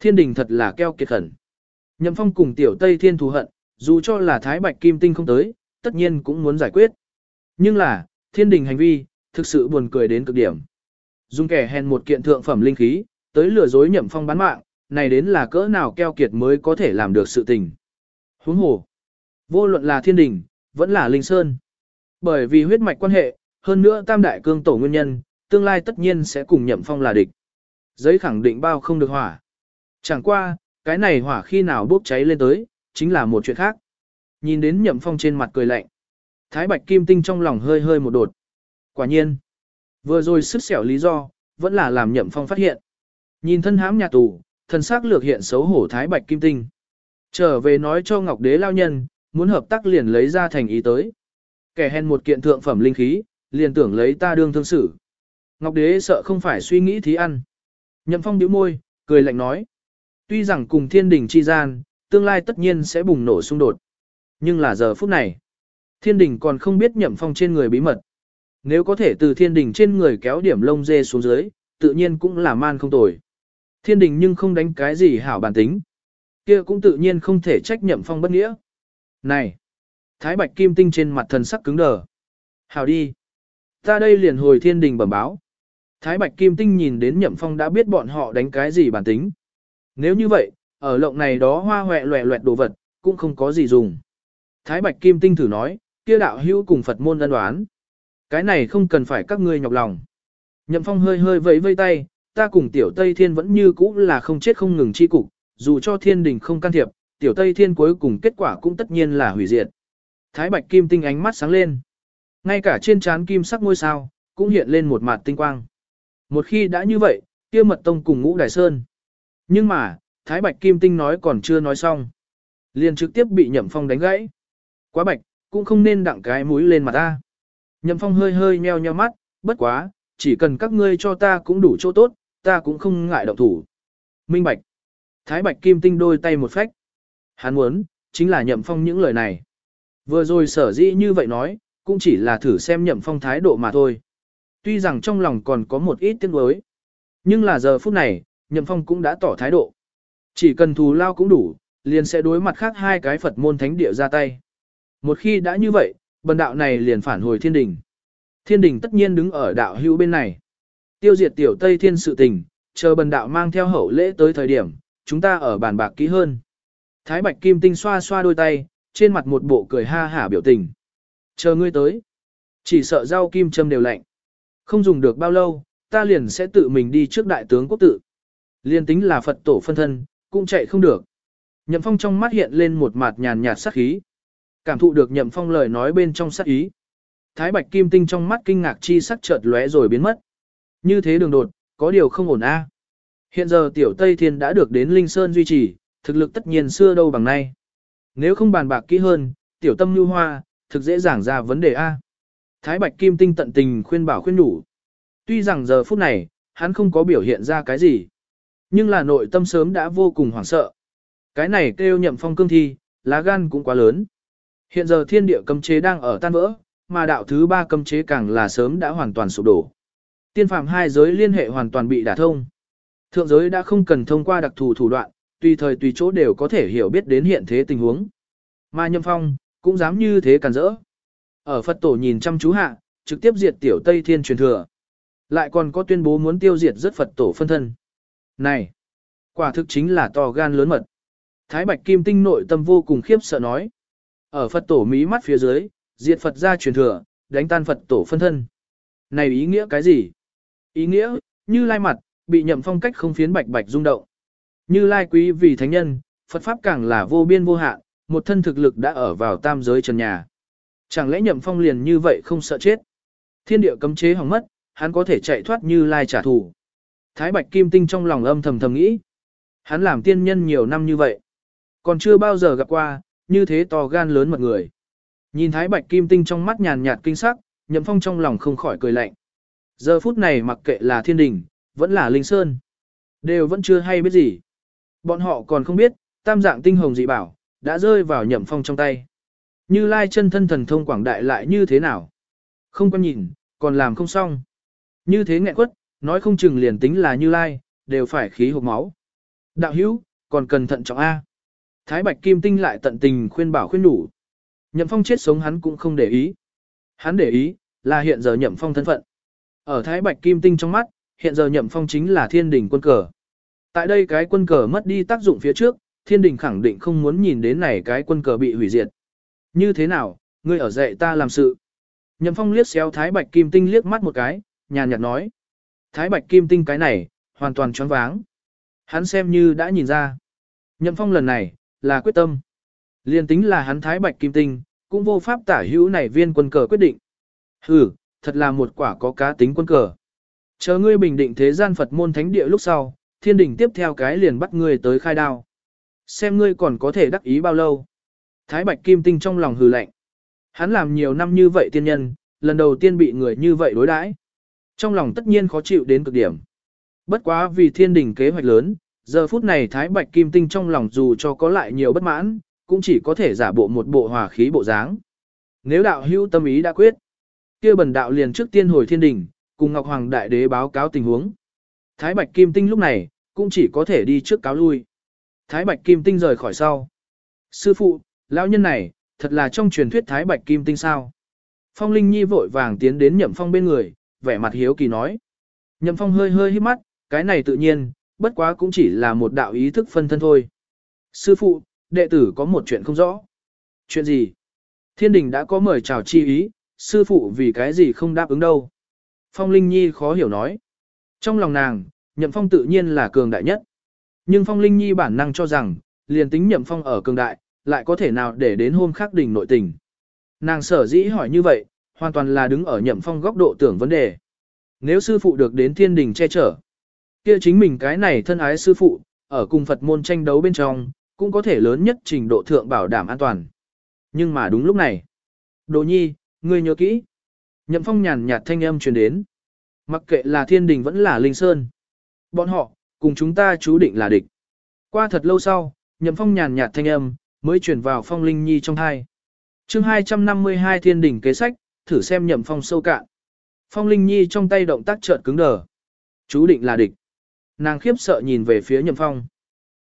Thiên đình thật là keo kiệt khẩn. Nhậm phong cùng tiểu Tây Thiên thù hận, dù cho là Thái Bạch Kim Tinh không tới, tất nhiên cũng muốn giải quyết. Nhưng là, thiên đình hành vi, thực sự buồn cười đến cực điểm. Dùng kẻ hèn một kiện thượng phẩm linh khí, tới lừa dối nhậm phong bán mạng, này đến là cỡ nào keo kiệt mới có thể làm được sự tình. Huống hồ, vô luận là thiên đình, vẫn là linh sơn. Bởi vì huyết mạch quan hệ, hơn nữa tam đại cương tổ nguyên nhân, tương lai tất nhiên sẽ cùng nhậm phong là địch. Giấy khẳng định bao không được hỏa. Chẳng qua, cái này hỏa khi nào bốc cháy lên tới, chính là một chuyện khác. Nhìn đến nhậm phong trên mặt cười lạnh. Thái bạch kim tinh trong lòng hơi hơi một đột. Quả nhiên, vừa rồi sức xẻo lý do, vẫn là làm nhậm phong phát hiện. Nhìn thân hãm nhà tù, thân xác lược hiện xấu hổ thái bạch kim tinh. Trở về nói cho Ngọc Đế lao nhân, muốn hợp tác liền lấy ra thành ý tới. Kẻ hèn một kiện thượng phẩm linh khí, liền tưởng lấy ta đương thương xử. Ngọc Đế sợ không phải suy nghĩ thí ăn. Nhậm phong bĩu môi, cười lạnh nói. Tuy rằng cùng thiên đình chi gian, tương lai tất nhiên sẽ bùng nổ xung đột. Nhưng là giờ phút này, thiên đình còn không biết nhậm phong trên người bí mật. Nếu có thể từ thiên đình trên người kéo điểm lông dê xuống dưới, tự nhiên cũng là man không tồi. Thiên đình nhưng không đánh cái gì hảo bản tính. kia cũng tự nhiên không thể trách nhậm phong bất nghĩa. Này! Thái bạch kim tinh trên mặt thần sắc cứng đờ. Hảo đi! Ta đây liền hồi thiên đình bẩm báo. Thái bạch kim tinh nhìn đến nhậm phong đã biết bọn họ đánh cái gì bản tính. Nếu như vậy, ở lộng này đó hoa hoẹ loẹ loẹt đồ vật, cũng không có gì dùng. Thái bạch kim tinh thử nói, kia đạo hữu cùng Phật môn ân đoán. Cái này không cần phải các ngươi nhọc lòng. Nhậm phong hơi hơi vẫy vây tay, ta cùng tiểu Tây Thiên vẫn như cũ là không chết không ngừng chi cục, dù cho thiên đình không can thiệp, tiểu Tây Thiên cuối cùng kết quả cũng tất nhiên là hủy diệt. Thái Bạch Kim Tinh ánh mắt sáng lên. Ngay cả trên trán kim sắc ngôi sao, cũng hiện lên một mặt tinh quang. Một khi đã như vậy, kia mật tông cùng ngũ đại sơn. Nhưng mà, Thái Bạch Kim Tinh nói còn chưa nói xong. Liền trực tiếp bị Nhậm Phong đánh gãy. Quá bạch, cũng không nên đặng cái mũi lên mặt ta. Nhậm Phong hơi hơi nheo nheo mắt, bất quá, chỉ cần các ngươi cho ta cũng đủ chỗ tốt, ta cũng không ngại động thủ. Minh Bạch. Thái Bạch Kim Tinh đôi tay một phách. Hắn muốn, chính là Nhậm Phong những lời này. Vừa rồi sở dĩ như vậy nói, cũng chỉ là thử xem Nhậm Phong thái độ mà thôi. Tuy rằng trong lòng còn có một ít tiếc nuối, nhưng là giờ phút này, Nhậm Phong cũng đã tỏ thái độ. Chỉ cần thù lao cũng đủ, liền sẽ đối mặt khác hai cái Phật môn thánh địa ra tay. Một khi đã như vậy, bần đạo này liền phản hồi thiên đình. Thiên đình tất nhiên đứng ở đạo hữu bên này. Tiêu diệt tiểu Tây Thiên sự tình, chờ bần đạo mang theo hậu lễ tới thời điểm, chúng ta ở bàn bạc kỹ hơn. Thái Bạch Kim Tinh xoa xoa đôi tay, trên mặt một bộ cười ha hả biểu tình. Chờ ngươi tới. Chỉ sợ rau kim châm đều lạnh. Không dùng được bao lâu, ta liền sẽ tự mình đi trước đại tướng quốc tự. Liên tính là Phật tổ phân thân, cũng chạy không được. Nhậm Phong trong mắt hiện lên một mặt nhàn nhạt sắc khí. Cảm thụ được Nhậm Phong lời nói bên trong sắc ý. Thái Bạch Kim Tinh trong mắt kinh ngạc chi sắc chợt lóe rồi biến mất. Như thế đường đột, có điều không ổn a. À. Hiện giờ Tiểu Tây Thiên đã được đến Linh Sơn duy trì, thực lực tất nhiên xưa đâu bằng nay. Nếu không bàn bạc kỹ hơn, Tiểu Tâm Nhu Hoa, thực dễ dàng ra vấn đề a. Thái Bạch Kim Tinh tận tình khuyên bảo khuyên nhủ. Tuy rằng giờ phút này, hắn không có biểu hiện ra cái gì. Nhưng là nội tâm sớm đã vô cùng hoảng sợ. Cái này kêu nhậm phong cương thi, lá gan cũng quá lớn. Hiện giờ thiên địa cấm chế đang ở tan vỡ, mà đạo thứ ba cấm chế càng là sớm đã hoàn toàn sụp đổ. Tiên phạm hai giới liên hệ hoàn toàn bị đả thông. Thượng giới đã không cần thông qua đặc thù thủ đoạn, tùy thời tùy chỗ đều có thể hiểu biết đến hiện thế tình huống. Mà nhậm phong, cũng dám như thế càn rỡ. Ở Phật tổ nhìn chăm chú hạ, trực tiếp diệt tiểu Tây Thiên truyền thừa. Lại còn có tuyên bố muốn tiêu diệt rất Phật tổ phân thân. Này, quả thực chính là to gan lớn mật. Thái Bạch Kim Tinh nội tâm vô cùng khiếp sợ nói. Ở Phật tổ mí mắt phía dưới, diệt Phật ra truyền thừa, đánh tan Phật tổ phân thân. Này ý nghĩa cái gì? Ý nghĩa, như lai mặt, bị nhậm phong cách không phiến bạch bạch rung động. Như lai quý vì thánh nhân, Phật Pháp càng là vô biên vô hạn, một thân thực lực đã ở vào tam giới trần nhà. Chẳng lẽ nhậm phong liền như vậy không sợ chết? Thiên địa cấm chế hỏng mất, hắn có thể chạy thoát như lai trả thù. Thái Bạch Kim Tinh trong lòng âm thầm thầm nghĩ. Hắn làm tiên nhân nhiều năm như vậy. Còn chưa bao giờ gặp qua, như thế to gan lớn mật người. Nhìn Thái Bạch Kim Tinh trong mắt nhàn nhạt kinh sắc, Nhậm Phong trong lòng không khỏi cười lạnh. Giờ phút này mặc kệ là thiên đình, vẫn là linh sơn. Đều vẫn chưa hay biết gì. Bọn họ còn không biết, tam dạng tinh hồng dị bảo, đã rơi vào Nhậm Phong trong tay. Như lai chân thân thần thông quảng đại lại như thế nào? Không có nhìn, còn làm không xong. Như thế nghẹn quất, nói không chừng liền tính là như lai, đều phải khí hộp máu. Đạo hữu, còn cần thận trọng A. Thái Bạch Kim Tinh lại tận tình khuyên bảo khuyên đủ. Nhậm phong chết sống hắn cũng không để ý. Hắn để ý, là hiện giờ nhậm phong thân phận. Ở Thái Bạch Kim Tinh trong mắt, hiện giờ nhậm phong chính là thiên đình quân cờ. Tại đây cái quân cờ mất đi tác dụng phía trước, thiên đình khẳng định không muốn nhìn đến này cái quân cờ bị hủy diệt. Như thế nào, ngươi ở dạy ta làm sự. Nhậm phong liếc xéo Thái Bạch Kim Tinh liếc mắt một cái, nhàn nhạt nói. Thái Bạch Kim Tinh cái này, hoàn toàn choáng váng. Hắn xem như đã nhìn ra. Nhậm phong lần này, là quyết tâm. Liên tính là hắn Thái Bạch Kim Tinh, cũng vô pháp tả hữu này viên quân cờ quyết định. Hừ, thật là một quả có cá tính quân cờ. Chờ ngươi bình định thế gian Phật môn thánh địa lúc sau, thiên đình tiếp theo cái liền bắt ngươi tới khai đao. Xem ngươi còn có thể đắc ý bao lâu. Thái Bạch Kim Tinh trong lòng hừ lạnh. Hắn làm nhiều năm như vậy tiên nhân, lần đầu tiên bị người như vậy đối đãi, Trong lòng tất nhiên khó chịu đến cực điểm. Bất quá vì thiên đình kế hoạch lớn, giờ phút này Thái Bạch Kim Tinh trong lòng dù cho có lại nhiều bất mãn, cũng chỉ có thể giả bộ một bộ hòa khí bộ dáng. Nếu đạo hữu tâm ý đã quyết, kia bần đạo liền trước tiên hồi thiên đình, cùng Ngọc Hoàng Đại Đế báo cáo tình huống. Thái Bạch Kim Tinh lúc này, cũng chỉ có thể đi trước cáo lui. Thái Bạch Kim Tinh rời khỏi sau. Sư phụ, lão nhân này, thật là trong truyền thuyết Thái Bạch Kim Tinh sao. Phong Linh Nhi vội vàng tiến đến Nhậm Phong bên người, vẻ mặt hiếu kỳ nói. Nhậm Phong hơi hơi hít mắt, cái này tự nhiên, bất quá cũng chỉ là một đạo ý thức phân thân thôi. Sư phụ, đệ tử có một chuyện không rõ. Chuyện gì? Thiên đình đã có mời chào chi ý, sư phụ vì cái gì không đáp ứng đâu. Phong Linh Nhi khó hiểu nói. Trong lòng nàng, Nhậm Phong tự nhiên là cường đại nhất. Nhưng Phong Linh Nhi bản năng cho rằng, liền tính Nhậm Phong ở cường đại, lại có thể nào để đến hôm khắc đỉnh nội tình. Nàng sở dĩ hỏi như vậy, hoàn toàn là đứng ở Nhậm Phong góc độ tưởng vấn đề. Nếu sư phụ được đến thiên đình che chở, kia chính mình cái này thân ái sư phụ, ở cùng Phật môn tranh đấu bên trong, cũng có thể lớn nhất trình độ thượng bảo đảm an toàn. Nhưng mà đúng lúc này, Đồ Nhi, ngươi nhớ kỹ. Nhậm Phong nhàn nhạt thanh âm truyền đến. Mặc kệ là thiên đình vẫn là linh sơn. Bọn họ, cùng chúng ta chú định là địch. Qua thật lâu sau, Nhậm Phong nhàn nhạt thanh âm, mới chuyển vào Phong Linh Nhi trong hai. chương 252 thiên đỉnh kế sách, thử xem Nhậm Phong sâu cạn. Phong Linh Nhi trong tay động tác chợt cứng đờ. Chú định là địch. Nàng khiếp sợ nhìn về phía Nhậm Phong.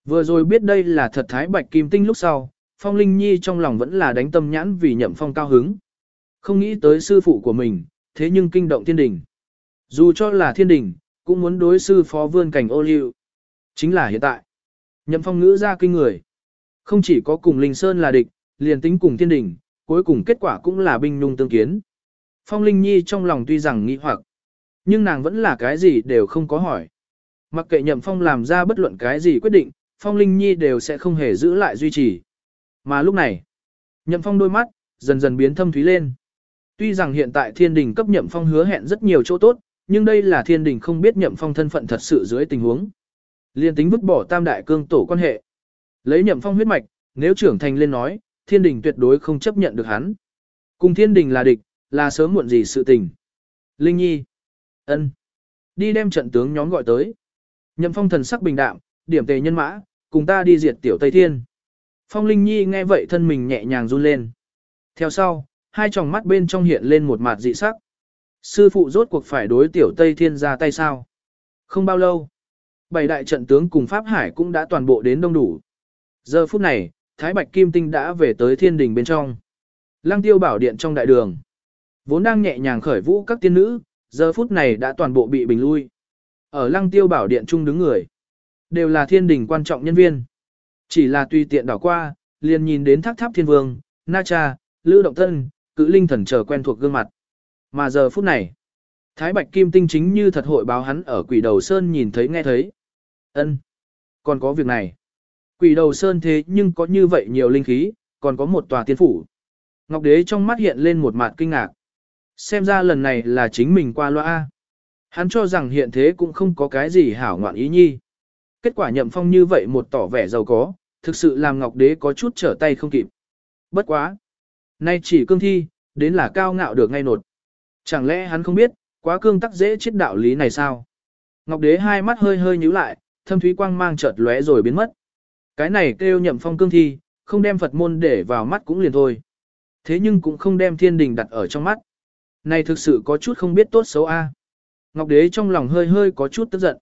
Vừa rồi biết đây là thật thái bạch kim tinh lúc sau, Phong Linh Nhi trong lòng vẫn là đánh tâm nhãn vì Nhậm Phong cao hứng. Không nghĩ tới sư phụ của mình, thế nhưng kinh động thiên đình. Dù cho là thiên đình, cũng muốn đối sư phó vươn cảnh ô liu. Chính là hiện tại. Nhậm phong ngữ ra kinh người. Không chỉ có cùng Linh Sơn là địch, liền tính cùng thiên đình, cuối cùng kết quả cũng là binh nung tương kiến. Phong Linh Nhi trong lòng tuy rằng nghi hoặc, nhưng nàng vẫn là cái gì đều không có hỏi. Mặc kệ Nhậm Phong làm ra bất luận cái gì quyết định, Phong Linh Nhi đều sẽ không hề giữ lại duy trì. Mà lúc này, Nhậm Phong đôi mắt, dần dần biến thâm thúy lên. Tuy rằng hiện tại thiên đình cấp nhậm phong hứa hẹn rất nhiều chỗ tốt, nhưng đây là thiên đình không biết nhậm phong thân phận thật sự dưới tình huống. Liên tính vứt bỏ tam đại cương tổ quan hệ. Lấy nhậm phong huyết mạch, nếu trưởng thành lên nói, thiên đình tuyệt đối không chấp nhận được hắn. Cùng thiên đình là địch, là sớm muộn gì sự tình. Linh Nhi. ân, Đi đem trận tướng nhóm gọi tới. Nhậm phong thần sắc bình đạm, điểm tề nhân mã, cùng ta đi diệt tiểu Tây Thiên. Phong Linh Nhi nghe vậy thân mình nhẹ nhàng run lên. Theo sau, hai tròng mắt bên trong hiện lên một mặt dị sắc. Sư phụ rốt cuộc phải đối tiểu Tây Thiên ra tay sao? Không bao lâu, bảy đại trận tướng cùng Pháp Hải cũng đã toàn bộ đến đông đủ. Giờ phút này, Thái Bạch Kim Tinh đã về tới thiên đình bên trong. Lăng tiêu bảo điện trong đại đường. Vốn đang nhẹ nhàng khởi vũ các tiên nữ, giờ phút này đã toàn bộ bị bình lui. Ở lăng tiêu bảo điện trung đứng người. Đều là thiên đình quan trọng nhân viên. Chỉ là tùy tiện đảo qua, liền nhìn đến thác tháp thiên vương, Na Cha, Lữ Động Tân, cự linh thần chờ quen thuộc gương mặt. Mà giờ phút này, Thái Bạch Kim Tinh chính như thật hội báo hắn ở quỷ đầu sơn nhìn thấy nghe thấy. ân Còn có việc này. Quỷ đầu sơn thế nhưng có như vậy nhiều linh khí, còn có một tòa tiên phủ. Ngọc Đế trong mắt hiện lên một mặt kinh ngạc. Xem ra lần này là chính mình qua loa. Hắn cho rằng hiện thế cũng không có cái gì hảo ngoạn ý nhi. Kết quả nhậm phong như vậy một tỏ vẻ giàu có, thực sự làm Ngọc Đế có chút trở tay không kịp. Bất quá. Nay chỉ cương thi, đến là cao ngạo được ngay nột. Chẳng lẽ hắn không biết, quá cương tắc dễ chết đạo lý này sao? Ngọc đế hai mắt hơi hơi nhíu lại, thâm thúy quang mang chợt lóe rồi biến mất. Cái này kêu nhậm phong cương thi, không đem Phật môn để vào mắt cũng liền thôi. Thế nhưng cũng không đem thiên đình đặt ở trong mắt. Này thực sự có chút không biết tốt xấu a. Ngọc đế trong lòng hơi hơi có chút tức giận.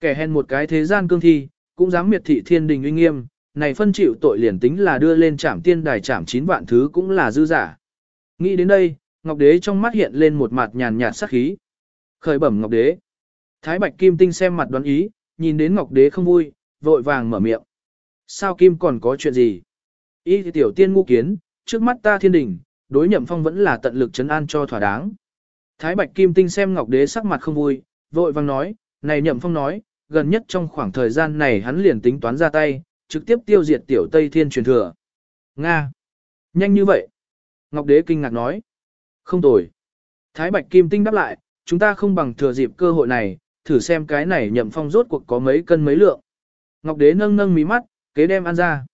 Kẻ hèn một cái thế gian cương thi, cũng dám miệt thị thiên đình uy nghiêm, này phân chịu tội liền tính là đưa lên trảm tiên đài trảm chín vạn thứ cũng là dư giả. Nghĩ đến đây, Ngọc Đế trong mắt hiện lên một mặt nhàn nhạt sắc khí. Khởi bẩm Ngọc Đế. Thái Bạch Kim Tinh xem mặt đoán ý, nhìn đến Ngọc Đế không vui, vội vàng mở miệng. Sao Kim còn có chuyện gì? Ý thì tiểu tiên ngu kiến, trước mắt ta thiên đình, đối nhậm phong vẫn là tận lực chấn an cho thỏa đáng. Thái Bạch Kim Tinh xem Ngọc Đế sắc mặt không vui, vội vàng nói, này nhậm phong nói, gần nhất trong khoảng thời gian này hắn liền tính toán ra tay, trực tiếp tiêu diệt tiểu Tây Thiên truyền thừa. Nga! Nhanh như vậy! Ngọc Đế kinh ngạc nói. Không tồi. Thái Bạch Kim Tinh đáp lại, chúng ta không bằng thừa dịp cơ hội này, thử xem cái này nhậm phong rốt cuộc có mấy cân mấy lượng. Ngọc Đế nâng nâng mí mắt, kế đem ăn ra.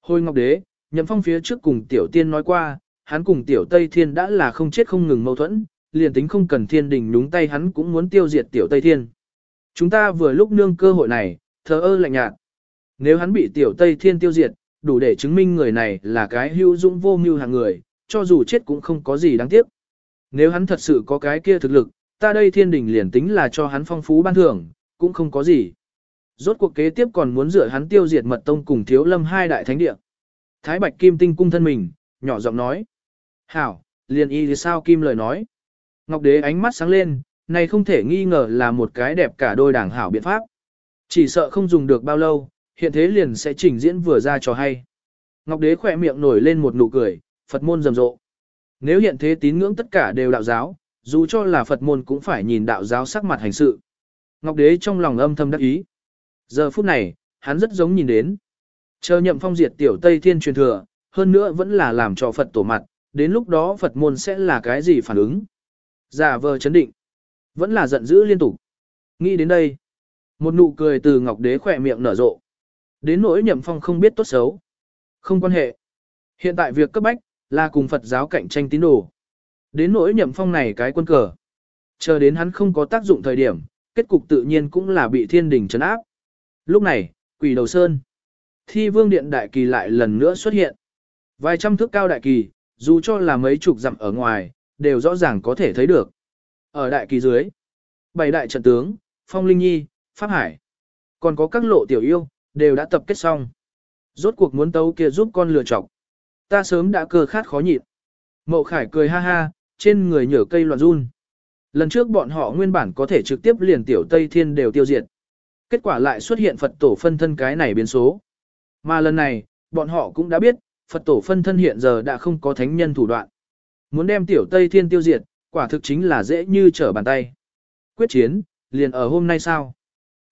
Hồi Ngọc Đế, nhậm phong phía trước cùng tiểu tiên nói qua, hắn cùng tiểu Tây Thiên đã là không chết không ngừng mâu thuẫn, liền tính không cần thiên đình đúng tay hắn cũng muốn tiêu diệt tiểu Tây Thiên. Chúng ta vừa lúc nương cơ hội này, thờ ơ lạnh nhạt. Nếu hắn bị tiểu Tây Thiên tiêu diệt, đủ để chứng minh người này là cái hữu dũng vô mưu hàng người, cho dù chết cũng không có gì đáng tiếc. Nếu hắn thật sự có cái kia thực lực, ta đây thiên đình liền tính là cho hắn phong phú ban thưởng, cũng không có gì. Rốt cuộc kế tiếp còn muốn dựa hắn tiêu diệt mật tông cùng thiếu lâm hai đại thánh địa. Thái Bạch Kim Tinh cung thân mình, nhỏ giọng nói. Hảo, liền y thì sao Kim lời nói. Ngọc Đế ánh mắt sáng lên, này không thể nghi ngờ là một cái đẹp cả đôi đảng hảo biện pháp. Chỉ sợ không dùng được bao lâu, hiện thế liền sẽ trình diễn vừa ra cho hay. Ngọc Đế khỏe miệng nổi lên một nụ cười, Phật môn rầm rộ. Nếu hiện thế tín ngưỡng tất cả đều đạo giáo, dù cho là Phật môn cũng phải nhìn đạo giáo sắc mặt hành sự. Ngọc Đế trong lòng âm thầm đắc ý. Giờ phút này, hắn rất giống nhìn đến. Chờ nhậm phong diệt tiểu Tây Thiên truyền thừa, hơn nữa vẫn là làm cho Phật tổ mặt, đến lúc đó Phật môn sẽ là cái gì phản ứng. Giả vờ chấn định, vẫn là giận dữ liên tục. Nghĩ đến đây, một nụ cười từ Ngọc Đế khỏe miệng nở rộ. Đến nỗi nhậm phong không biết tốt xấu. Không quan hệ. Hiện tại việc cấp bách, là cùng Phật giáo cạnh tranh tín đồ. Đến nỗi nhậm phong này cái quân cờ. Chờ đến hắn không có tác dụng thời điểm, kết cục tự nhiên cũng là bị thiên đình trấn áp. Lúc này, quỷ đầu sơn. Thi vương điện đại kỳ lại lần nữa xuất hiện. Vài trăm thước cao đại kỳ, dù cho là mấy chục dặm ở ngoài, đều rõ ràng có thể thấy được. Ở đại kỳ dưới, bảy đại trận tướng, Phong Linh Nhi, Pháp Hải, còn có các lộ tiểu yêu, đều đã tập kết xong. Rốt cuộc muốn tấu kia giúp con lừa chọc. Ta sớm đã cơ khát khó nhịn. Mậu Khải cười ha ha, trên người nhở cây loạn run. Lần trước bọn họ nguyên bản có thể trực tiếp liền tiểu Tây Thiên đều tiêu diệt. Kết quả lại xuất hiện Phật tổ phân thân cái này biến số. Mà lần này, bọn họ cũng đã biết, Phật tổ phân thân hiện giờ đã không có thánh nhân thủ đoạn. Muốn đem tiểu Tây Thiên tiêu diệt, quả thực chính là dễ như trở bàn tay. Quyết chiến, liền ở hôm nay sao?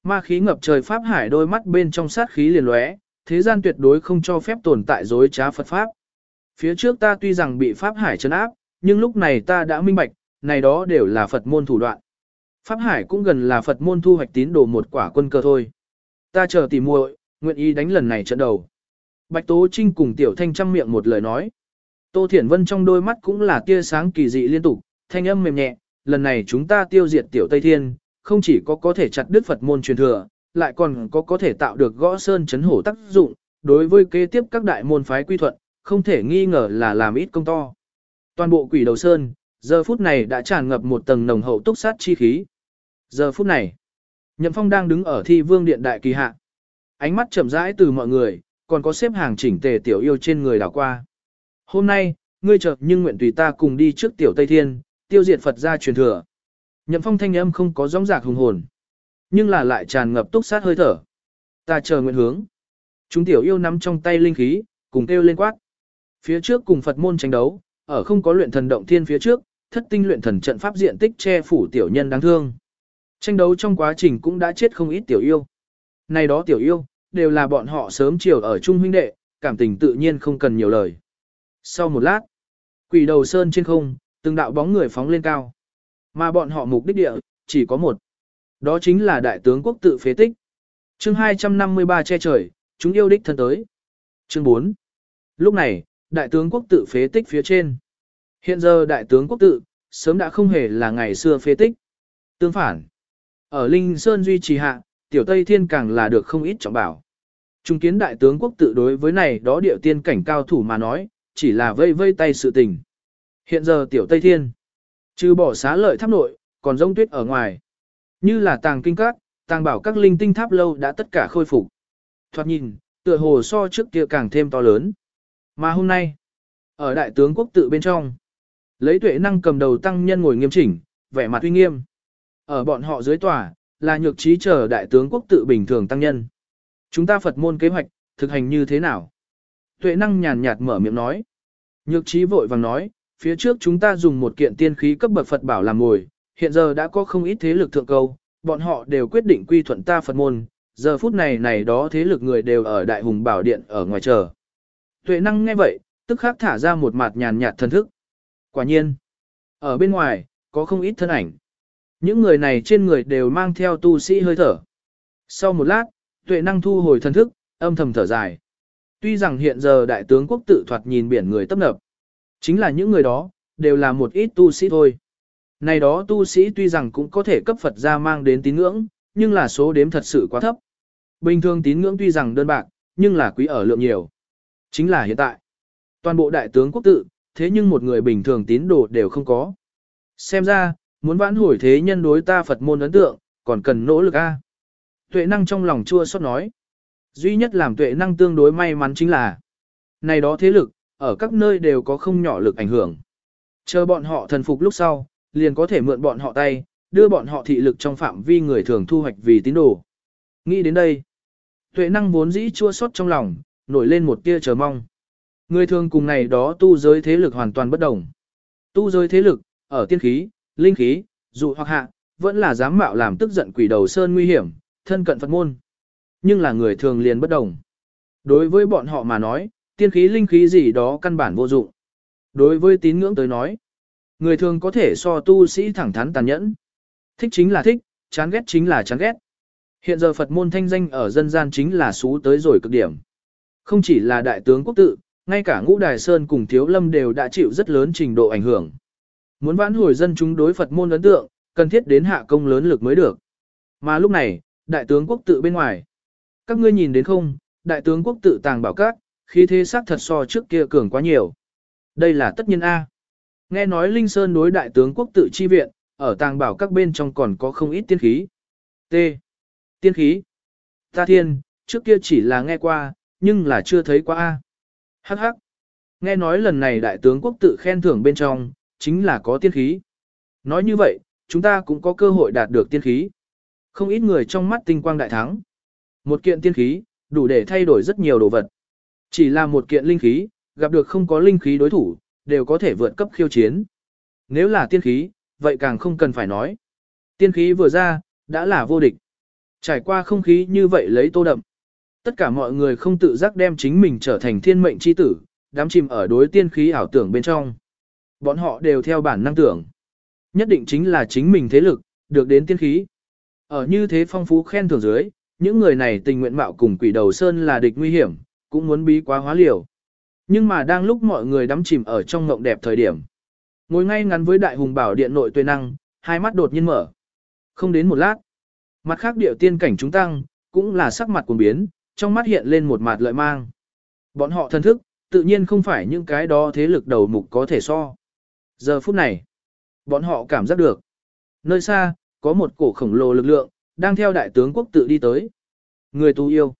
Ma khí ngập trời Pháp Hải đôi mắt bên trong sát khí liền lóe, thế gian tuyệt đối không cho phép tồn tại dối trá Phật Pháp. Phía trước ta tuy rằng bị Pháp Hải trấn áp, nhưng lúc này ta đã minh bạch, này đó đều là Phật môn thủ đoạn. Pháp Hải cũng gần là Phật môn thu hoạch tín đồ một quả quân cơ thôi. Ta chờ tìm muội, nguyện ý đánh lần này trận đầu. Bạch Tố Trinh cùng Tiểu Thanh chăm miệng một lời nói. Tô Thiển Vân trong đôi mắt cũng là tia sáng kỳ dị liên tục, thanh âm mềm nhẹ, lần này chúng ta tiêu diệt Tiểu Tây Thiên, không chỉ có có thể chặt đứt Phật môn truyền thừa, lại còn có có thể tạo được gõ sơn chấn hổ tác dụng, đối với kế tiếp các đại môn phái quy thuận, không thể nghi ngờ là làm ít công to. Toàn bộ quỷ đầu sơn, giờ phút này đã tràn ngập một tầng nồng hậu túc sát chi khí. Giờ phút này, Nhậm Phong đang đứng ở thi vương điện đại kỳ hạ. Ánh mắt chậm rãi từ mọi người, còn có xếp hàng chỉnh tề tiểu yêu trên người đảo qua. Hôm nay, ngươi chợt nhưng nguyện tùy ta cùng đi trước tiểu Tây Thiên, tiêu diệt Phật gia truyền thừa. Nhậm Phong thanh âm không có rõng rạc hùng hồn, nhưng là lại tràn ngập túc sát hơi thở. Ta chờ nguyện hướng. Chúng tiểu yêu nắm trong tay linh khí, cùng kêu lên quát. Phía trước cùng Phật môn tranh đấu, ở không có luyện thần động thiên phía trước, thất tinh luyện thần trận pháp diện tích che phủ tiểu nhân đáng thương. Tranh đấu trong quá trình cũng đã chết không ít tiểu yêu. Này đó tiểu yêu, đều là bọn họ sớm chiều ở chung huynh đệ, cảm tình tự nhiên không cần nhiều lời. Sau một lát, quỷ đầu sơn trên không, từng đạo bóng người phóng lên cao. Mà bọn họ mục đích địa, chỉ có một. Đó chính là đại tướng quốc tự phế tích. chương 253 che trời, chúng yêu đích thân tới. Chương 4. Lúc này, đại tướng quốc tự phế tích phía trên. Hiện giờ đại tướng quốc tự, sớm đã không hề là ngày xưa phế tích. Tương phản, ở Linh Sơn duy trì hạ, tiểu Tây Thiên càng là được không ít trọng bảo. Trung kiến đại tướng quốc tự đối với này đó điệu tiên cảnh cao thủ mà nói, chỉ là vây vây tay sự tình. Hiện giờ tiểu Tây Thiên, trừ bỏ xá lợi tháp nội, còn rông tuyết ở ngoài. Như là tàng kinh các, tàng bảo các linh tinh tháp lâu đã tất cả khôi phục. Thoạt nhìn, tựa hồ so trước kia càng thêm to lớn. Mà hôm nay, ở đại tướng quốc tự bên trong, lấy tuệ năng cầm đầu tăng nhân ngồi nghiêm chỉnh, vẻ mặt uy nghiêm. Ở bọn họ dưới tòa, là nhược trí chờ đại tướng quốc tự bình thường tăng nhân. Chúng ta Phật môn kế hoạch, thực hành như thế nào? Tuệ năng nhàn nhạt mở miệng nói. Nhược trí vội vàng nói, phía trước chúng ta dùng một kiện tiên khí cấp bậc Phật bảo làm ngồi, hiện giờ đã có không ít thế lực thượng câu, bọn họ đều quyết định quy thuận ta Phật môn, giờ phút này này đó thế lực người đều ở Đại Hùng Bảo Điện ở ngoài chờ. Tuệ năng nghe vậy, tức khắc thả ra một mặt nhàn nhạt thân thức. Quả nhiên, ở bên ngoài, có không ít thân ảnh. Những người này trên người đều mang theo tu sĩ hơi thở. Sau một lát, tuệ năng thu hồi thân thức, âm thầm thở dài. Tuy rằng hiện giờ đại tướng quốc tự thoạt nhìn biển người tấp nập, chính là những người đó, đều là một ít tu sĩ thôi. Này đó tu sĩ tuy rằng cũng có thể cấp Phật ra mang đến tín ngưỡng, nhưng là số đếm thật sự quá thấp. Bình thường tín ngưỡng tuy rằng đơn bạc, nhưng là quý ở lượng nhiều. Chính là hiện tại. Toàn bộ đại tướng quốc tự, thế nhưng một người bình thường tín đồ đều không có. Xem ra, muốn vãn hồi thế nhân đối ta Phật môn ấn tượng, còn cần nỗ lực a. Tuệ năng trong lòng chua xót nói. Duy nhất làm tuệ năng tương đối may mắn chính là, này đó thế lực, ở các nơi đều có không nhỏ lực ảnh hưởng. Chờ bọn họ thần phục lúc sau, liền có thể mượn bọn họ tay, đưa bọn họ thị lực trong phạm vi người thường thu hoạch vì tín đồ. Nghĩ đến đây, tuệ năng vốn dĩ chua xót trong lòng, nổi lên một tia chờ mong. Người thường cùng này đó tu giới thế lực hoàn toàn bất đồng. Tu giới thế lực, ở tiên khí, linh khí, dụ hoặc hạ, vẫn là dám mạo làm tức giận quỷ đầu sơn nguy hiểm, thân cận Phật môn. Nhưng là người thường liền bất đồng. Đối với bọn họ mà nói, tiên khí linh khí gì đó căn bản vô dụng. Đối với tín ngưỡng tới nói, người thường có thể so tu sĩ thẳng thắn tàn nhẫn. Thích chính là thích, chán ghét chính là chán ghét. Hiện giờ Phật môn thanh danh ở dân gian chính là xú tới rồi cực điểm. Không chỉ là đại tướng quốc tự, ngay cả ngũ đài sơn cùng thiếu lâm đều đã chịu rất lớn trình độ ảnh hưởng. Muốn vãn hồi dân chúng đối Phật môn ấn tượng, cần thiết đến hạ công lớn lực mới được. Mà lúc này, đại tướng quốc tự bên ngoài. Các ngươi nhìn đến không, đại tướng quốc tự tàng bảo các, khí thế sắc thật so trước kia cường quá nhiều. Đây là tất nhiên A. Nghe nói Linh Sơn đối đại tướng quốc tự chi viện, ở tàng bảo các bên trong còn có không ít tiên khí. T. Tiên khí. Ta thiên, trước kia chỉ là nghe qua, nhưng là chưa thấy qua A. Hắc hắc. Nghe nói lần này đại tướng quốc tự khen thưởng bên trong, chính là có tiên khí. Nói như vậy, chúng ta cũng có cơ hội đạt được tiên khí. Không ít người trong mắt tinh quang đại thắng. Một kiện tiên khí, đủ để thay đổi rất nhiều đồ vật. Chỉ là một kiện linh khí, gặp được không có linh khí đối thủ, đều có thể vượt cấp khiêu chiến. Nếu là tiên khí, vậy càng không cần phải nói. Tiên khí vừa ra, đã là vô địch. Trải qua không khí như vậy lấy tô đậm. Tất cả mọi người không tự giác đem chính mình trở thành thiên mệnh chi tử, đám chìm ở đối tiên khí ảo tưởng bên trong. Bọn họ đều theo bản năng tưởng. Nhất định chính là chính mình thế lực, được đến tiên khí. Ở như thế phong phú khen thưởng dưới, những người này tình nguyện mạo cùng quỷ đầu sơn là địch nguy hiểm, cũng muốn bí quá hóa liều. Nhưng mà đang lúc mọi người đắm chìm ở trong ngộng đẹp thời điểm. Ngồi ngay ngắn với đại hùng bảo điện nội tuệ năng, hai mắt đột nhiên mở. Không đến một lát. Mặt khác điệu tiên cảnh chúng tăng, cũng là sắc mặt cuồng biến, trong mắt hiện lên một mặt lợi mang. Bọn họ thân thức, tự nhiên không phải những cái đó thế lực đầu mục có thể so. Giờ phút này, bọn họ cảm giác được. Nơi xa, có một cổ khổng lồ lực lượng, đang theo đại tướng quốc tự đi tới. Người tu yêu.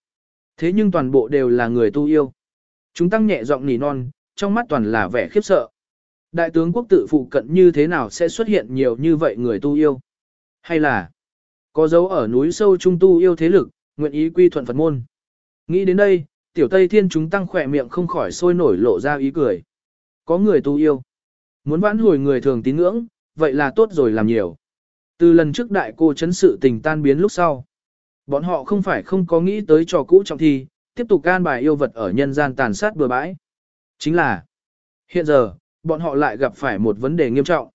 Thế nhưng toàn bộ đều là người tu yêu. Chúng tăng nhẹ giọng nỉ non, trong mắt toàn là vẻ khiếp sợ. Đại tướng quốc tự phụ cận như thế nào sẽ xuất hiện nhiều như vậy người tu yêu? Hay là có dấu ở núi sâu trung tu yêu thế lực, nguyện ý quy thuận Phật môn? Nghĩ đến đây, tiểu Tây Thiên chúng tăng khỏe miệng không khỏi sôi nổi lộ ra ý cười. Có người tu yêu. Muốn vãn hồi người thường tín ngưỡng, vậy là tốt rồi làm nhiều. Từ lần trước đại cô chấn sự tình tan biến lúc sau. Bọn họ không phải không có nghĩ tới trò cũ trọng thi, tiếp tục can bài yêu vật ở nhân gian tàn sát bừa bãi. Chính là, hiện giờ, bọn họ lại gặp phải một vấn đề nghiêm trọng.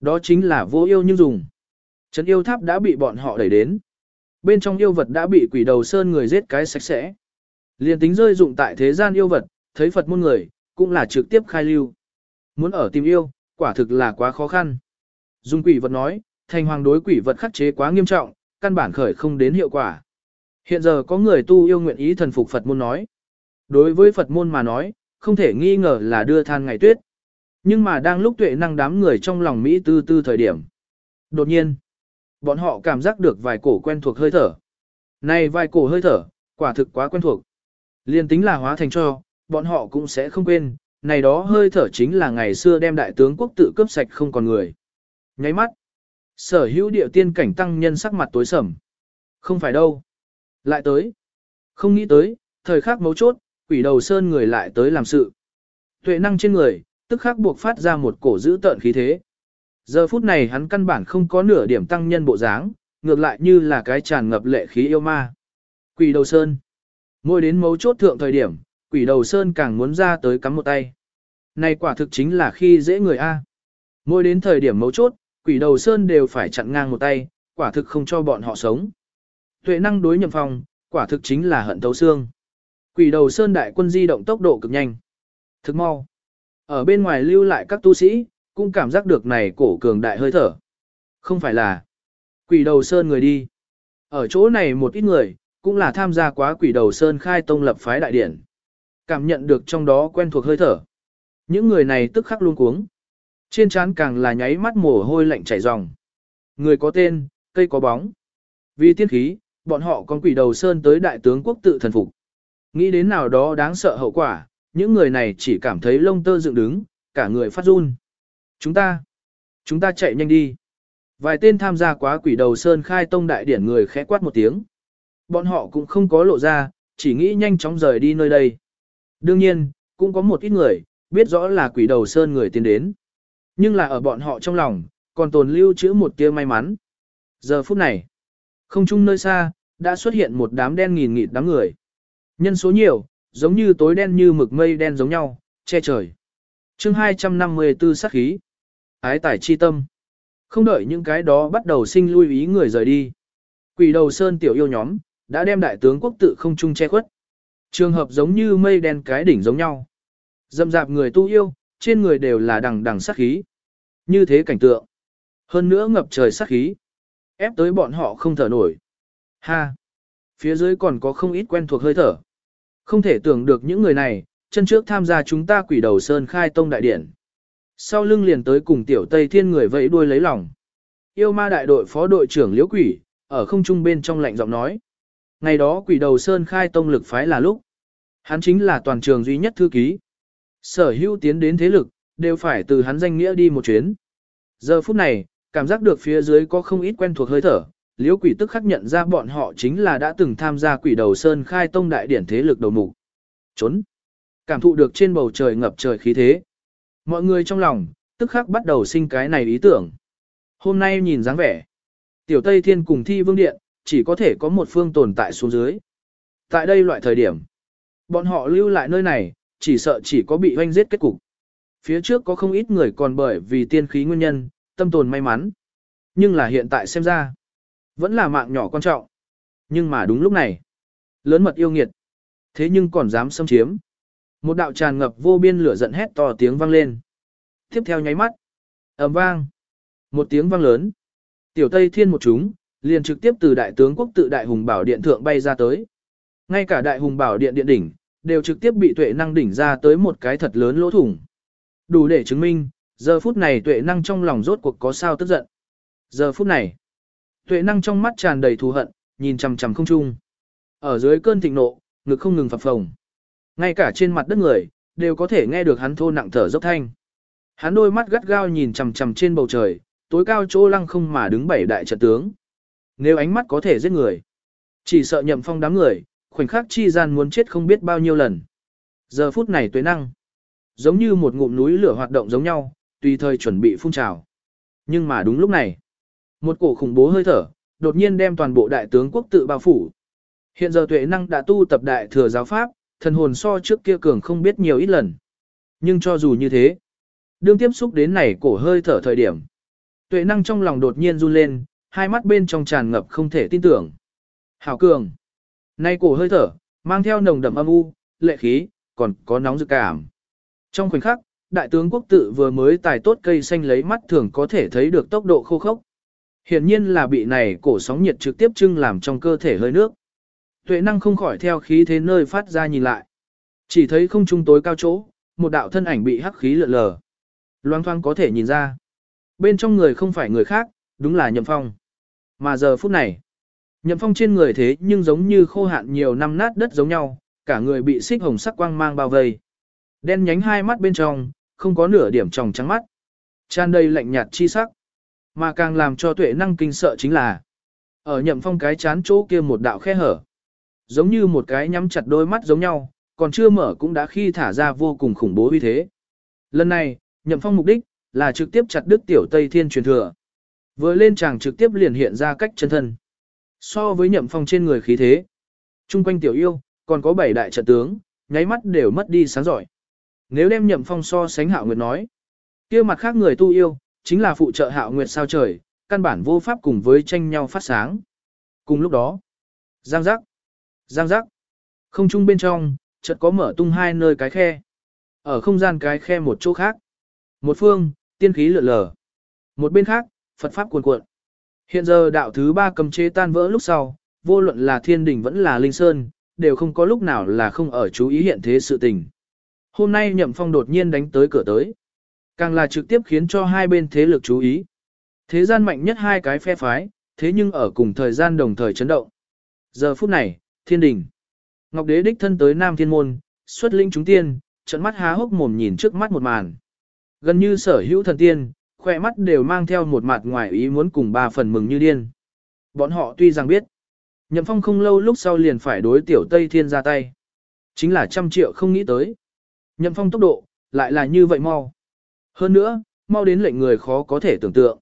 Đó chính là vô yêu nhưng dùng. Trấn yêu tháp đã bị bọn họ đẩy đến. Bên trong yêu vật đã bị quỷ đầu sơn người giết cái sạch sẽ. Liên tính rơi dụng tại thế gian yêu vật, thấy Phật môn người, cũng là trực tiếp khai lưu. Muốn ở tìm yêu, quả thực là quá khó khăn. Dung quỷ vật nói, thành hoàng đối quỷ vật khắc chế quá nghiêm trọng, căn bản khởi không đến hiệu quả. Hiện giờ có người tu yêu nguyện ý thần phục Phật môn nói. Đối với Phật môn mà nói, không thể nghi ngờ là đưa than ngày tuyết. Nhưng mà đang lúc tuệ năng đám người trong lòng Mỹ tư tư thời điểm. Đột nhiên, bọn họ cảm giác được vài cổ quen thuộc hơi thở. Này vài cổ hơi thở, quả thực quá quen thuộc. Liên tính là hóa thành cho, bọn họ cũng sẽ không quên, này đó hơi thở chính là ngày xưa đem đại tướng quốc tự cướp sạch không còn người. Nháy mắt, sở hữu địa tiên cảnh tăng nhân sắc mặt tối sầm. Không phải đâu. Lại tới. Không nghĩ tới, thời khắc mấu chốt, quỷ đầu sơn người lại tới làm sự. Tuệ năng trên người, tức khắc buộc phát ra một cổ dữ tợn khí thế. Giờ phút này hắn căn bản không có nửa điểm tăng nhân bộ dáng, ngược lại như là cái tràn ngập lệ khí yêu ma. Quỷ đầu sơn. Ngồi đến mấu chốt thượng thời điểm, quỷ đầu sơn càng muốn ra tới cắm một tay. Này quả thực chính là khi dễ người A. Ngồi đến thời điểm mấu chốt, quỷ đầu sơn đều phải chặn ngang một tay, quả thực không cho bọn họ sống. Tuệ năng đối nhầm phòng, quả thực chính là hận thấu xương. Quỷ đầu sơn đại quân di động tốc độ cực nhanh. Thực mau. Ở bên ngoài lưu lại các tu sĩ, cũng cảm giác được này cổ cường đại hơi thở. Không phải là quỷ đầu sơn người đi. Ở chỗ này một ít người, cũng là tham gia quá quỷ đầu sơn khai tông lập phái đại điển. Cảm nhận được trong đó quen thuộc hơi thở. Những người này tức khắc luôn cuống. Trên trán càng là nháy mắt mồ hôi lạnh chảy ròng. Người có tên, cây có bóng. Vì tiên khí, bọn họ con quỷ đầu sơn tới đại tướng quốc tự thần phục. Nghĩ đến nào đó đáng sợ hậu quả, những người này chỉ cảm thấy lông tơ dựng đứng, cả người phát run. Chúng ta, chúng ta chạy nhanh đi. Vài tên tham gia quá quỷ đầu sơn khai tông đại điển người khẽ quát một tiếng. Bọn họ cũng không có lộ ra, chỉ nghĩ nhanh chóng rời đi nơi đây. Đương nhiên, cũng có một ít người, biết rõ là quỷ đầu sơn người tiến đến. Nhưng là ở bọn họ trong lòng, còn tồn lưu trữ một tia may mắn. Giờ phút này, không chung nơi xa, đã xuất hiện một đám đen nghìn nghịt đám người. Nhân số nhiều, giống như tối đen như mực mây đen giống nhau, che trời. chương 254 sát khí. Ái tải chi tâm. Không đợi những cái đó bắt đầu sinh lui ý người rời đi. Quỷ đầu sơn tiểu yêu nhóm, đã đem đại tướng quốc tự không trung che khuất. Trường hợp giống như mây đen cái đỉnh giống nhau. Dâm dạp người tu yêu, trên người đều là đằng đằng sát khí. Như thế cảnh tượng. Hơn nữa ngập trời sát khí. Ép tới bọn họ không thở nổi. Ha! Phía dưới còn có không ít quen thuộc hơi thở. Không thể tưởng được những người này, chân trước tham gia chúng ta quỷ đầu sơn khai tông đại điển. Sau lưng liền tới cùng tiểu Tây Thiên người vẫy đuôi lấy lòng. Yêu ma đại đội phó đội trưởng Liễu Quỷ, ở không trung bên trong lạnh giọng nói. Ngày đó quỷ đầu sơn khai tông lực phái là lúc. Hắn chính là toàn trường duy nhất thư ký. Sở hữu tiến đến thế lực, đều phải từ hắn danh nghĩa đi một chuyến. Giờ phút này, cảm giác được phía dưới có không ít quen thuộc hơi thở, liễu quỷ tức khắc nhận ra bọn họ chính là đã từng tham gia quỷ đầu sơn khai tông đại điển thế lực đầu mục. Trốn. Cảm thụ được trên bầu trời ngập trời khí thế. Mọi người trong lòng, tức khắc bắt đầu sinh cái này ý tưởng. Hôm nay nhìn dáng vẻ. Tiểu Tây Thiên cùng thi vương điện, chỉ có thể có một phương tồn tại xuống dưới. Tại đây loại thời điểm, bọn họ lưu lại nơi này, chỉ sợ chỉ có bị hoanh giết kết cục. Phía trước có không ít người còn bởi vì tiên khí nguyên nhân, tâm tồn may mắn. Nhưng là hiện tại xem ra, vẫn là mạng nhỏ quan trọng. Nhưng mà đúng lúc này, lớn mật yêu nghiệt. Thế nhưng còn dám xâm chiếm. Một đạo tràn ngập vô biên lửa giận hét to tiếng vang lên. Tiếp theo nháy mắt. ầm vang. Một tiếng vang lớn. Tiểu Tây Thiên một chúng, liền trực tiếp từ đại tướng quốc tự đại hùng bảo điện thượng bay ra tới. Ngay cả đại hùng bảo điện điện đỉnh, đều trực tiếp bị tuệ năng đỉnh ra tới một cái thật lớn lỗ thủng. Đủ để chứng minh, giờ phút này tuệ năng trong lòng rốt cuộc có sao tức giận. Giờ phút này, tuệ năng trong mắt tràn đầy thù hận, nhìn chằm chằm không trung. Ở dưới cơn thịnh nộ, ngực không ngừng phập phồng. Ngay cả trên mặt đất người, đều có thể nghe được hắn thô nặng thở dốc thanh. Hắn đôi mắt gắt gao nhìn chằm chằm trên bầu trời, tối cao chỗ lăng không mà đứng bảy đại trận tướng. Nếu ánh mắt có thể giết người, chỉ sợ nhậm phong đám người, khoảnh khắc chi gian muốn chết không biết bao nhiêu lần. Giờ phút này tuế năng, giống như một ngụm núi lửa hoạt động giống nhau, tùy thời chuẩn bị phun trào. Nhưng mà đúng lúc này, một cổ khủng bố hơi thở, đột nhiên đem toàn bộ đại tướng quốc tự bao phủ. Hiện giờ tuệ năng đã tu tập đại thừa giáo pháp, thần hồn so trước kia cường không biết nhiều ít lần. Nhưng cho dù như thế, đương tiếp xúc đến này cổ hơi thở thời điểm. Tuệ năng trong lòng đột nhiên run lên, hai mắt bên trong tràn ngập không thể tin tưởng. Hảo cường. Nay cổ hơi thở, mang theo nồng đậm âm u, lệ khí, còn có nóng dự cảm. Trong khoảnh khắc, đại tướng quốc tự vừa mới tài tốt cây xanh lấy mắt thường có thể thấy được tốc độ khô khốc. Hiển nhiên là bị này cổ sóng nhiệt trực tiếp trưng làm trong cơ thể hơi nước. Tuệ năng không khỏi theo khí thế nơi phát ra nhìn lại. Chỉ thấy không trung tối cao chỗ, một đạo thân ảnh bị hắc khí lượn lờ. Loang thoang có thể nhìn ra. Bên trong người không phải người khác, đúng là Nhậm Phong. Mà giờ phút này, Nhậm Phong trên người thế nhưng giống như khô hạn nhiều năm nát đất giống nhau, cả người bị xích hồng sắc quang mang bao vây. Đen nhánh hai mắt bên trong, không có nửa điểm tròng trắng mắt. Tràn đầy lạnh nhạt chi sắc. Mà càng làm cho tuệ năng kinh sợ chính là ở nhậm phong cái chán chỗ kia một đạo khe hở. Giống như một cái nhắm chặt đôi mắt giống nhau, còn chưa mở cũng đã khi thả ra vô cùng khủng bố uy thế. Lần này, nhậm phong mục đích, là trực tiếp chặt đứt tiểu Tây Thiên truyền thừa. Vừa lên chàng trực tiếp liền hiện ra cách chân thân. So với nhậm phong trên người khí thế, chung quanh tiểu yêu, còn có bảy đại trận tướng, nháy mắt đều mất đi sáng giỏi. Nếu đem nhậm phong so sánh hạo nguyệt nói, kia mặt khác người tu yêu, chính là phụ trợ hạo nguyệt sao trời, căn bản vô pháp cùng với tranh nhau phát sáng. Cùng lúc đó, giang giác, giang giác, không trung bên trong, chợt có mở tung hai nơi cái khe. Ở không gian cái khe một chỗ khác, một phương, tiên khí lượn lờ. Một bên khác, Phật Pháp cuồn cuộn. Hiện giờ đạo thứ ba cầm chế tan vỡ lúc sau, vô luận là thiên đình vẫn là linh sơn, đều không có lúc nào là không ở chú ý hiện thế sự tình. Hôm nay nhậm phong đột nhiên đánh tới cửa tới. Càng là trực tiếp khiến cho hai bên thế lực chú ý. Thế gian mạnh nhất hai cái phe phái, thế nhưng ở cùng thời gian đồng thời chấn động. Giờ phút này, thiên đình. Ngọc đế đích thân tới Nam Thiên Môn, xuất linh chúng tiên, trận mắt há hốc mồm nhìn trước mắt một màn. Gần như sở hữu thần tiên, khỏe mắt đều mang theo một mặt ngoài ý muốn cùng ba phần mừng như điên. Bọn họ tuy rằng biết, Nhậm Phong không lâu lúc sau liền phải đối tiểu Tây Thiên ra tay. Chính là trăm triệu không nghĩ tới. Nhậm Phong tốc độ, lại là như vậy mau. Hơn nữa, mau đến lệnh người khó có thể tưởng tượng.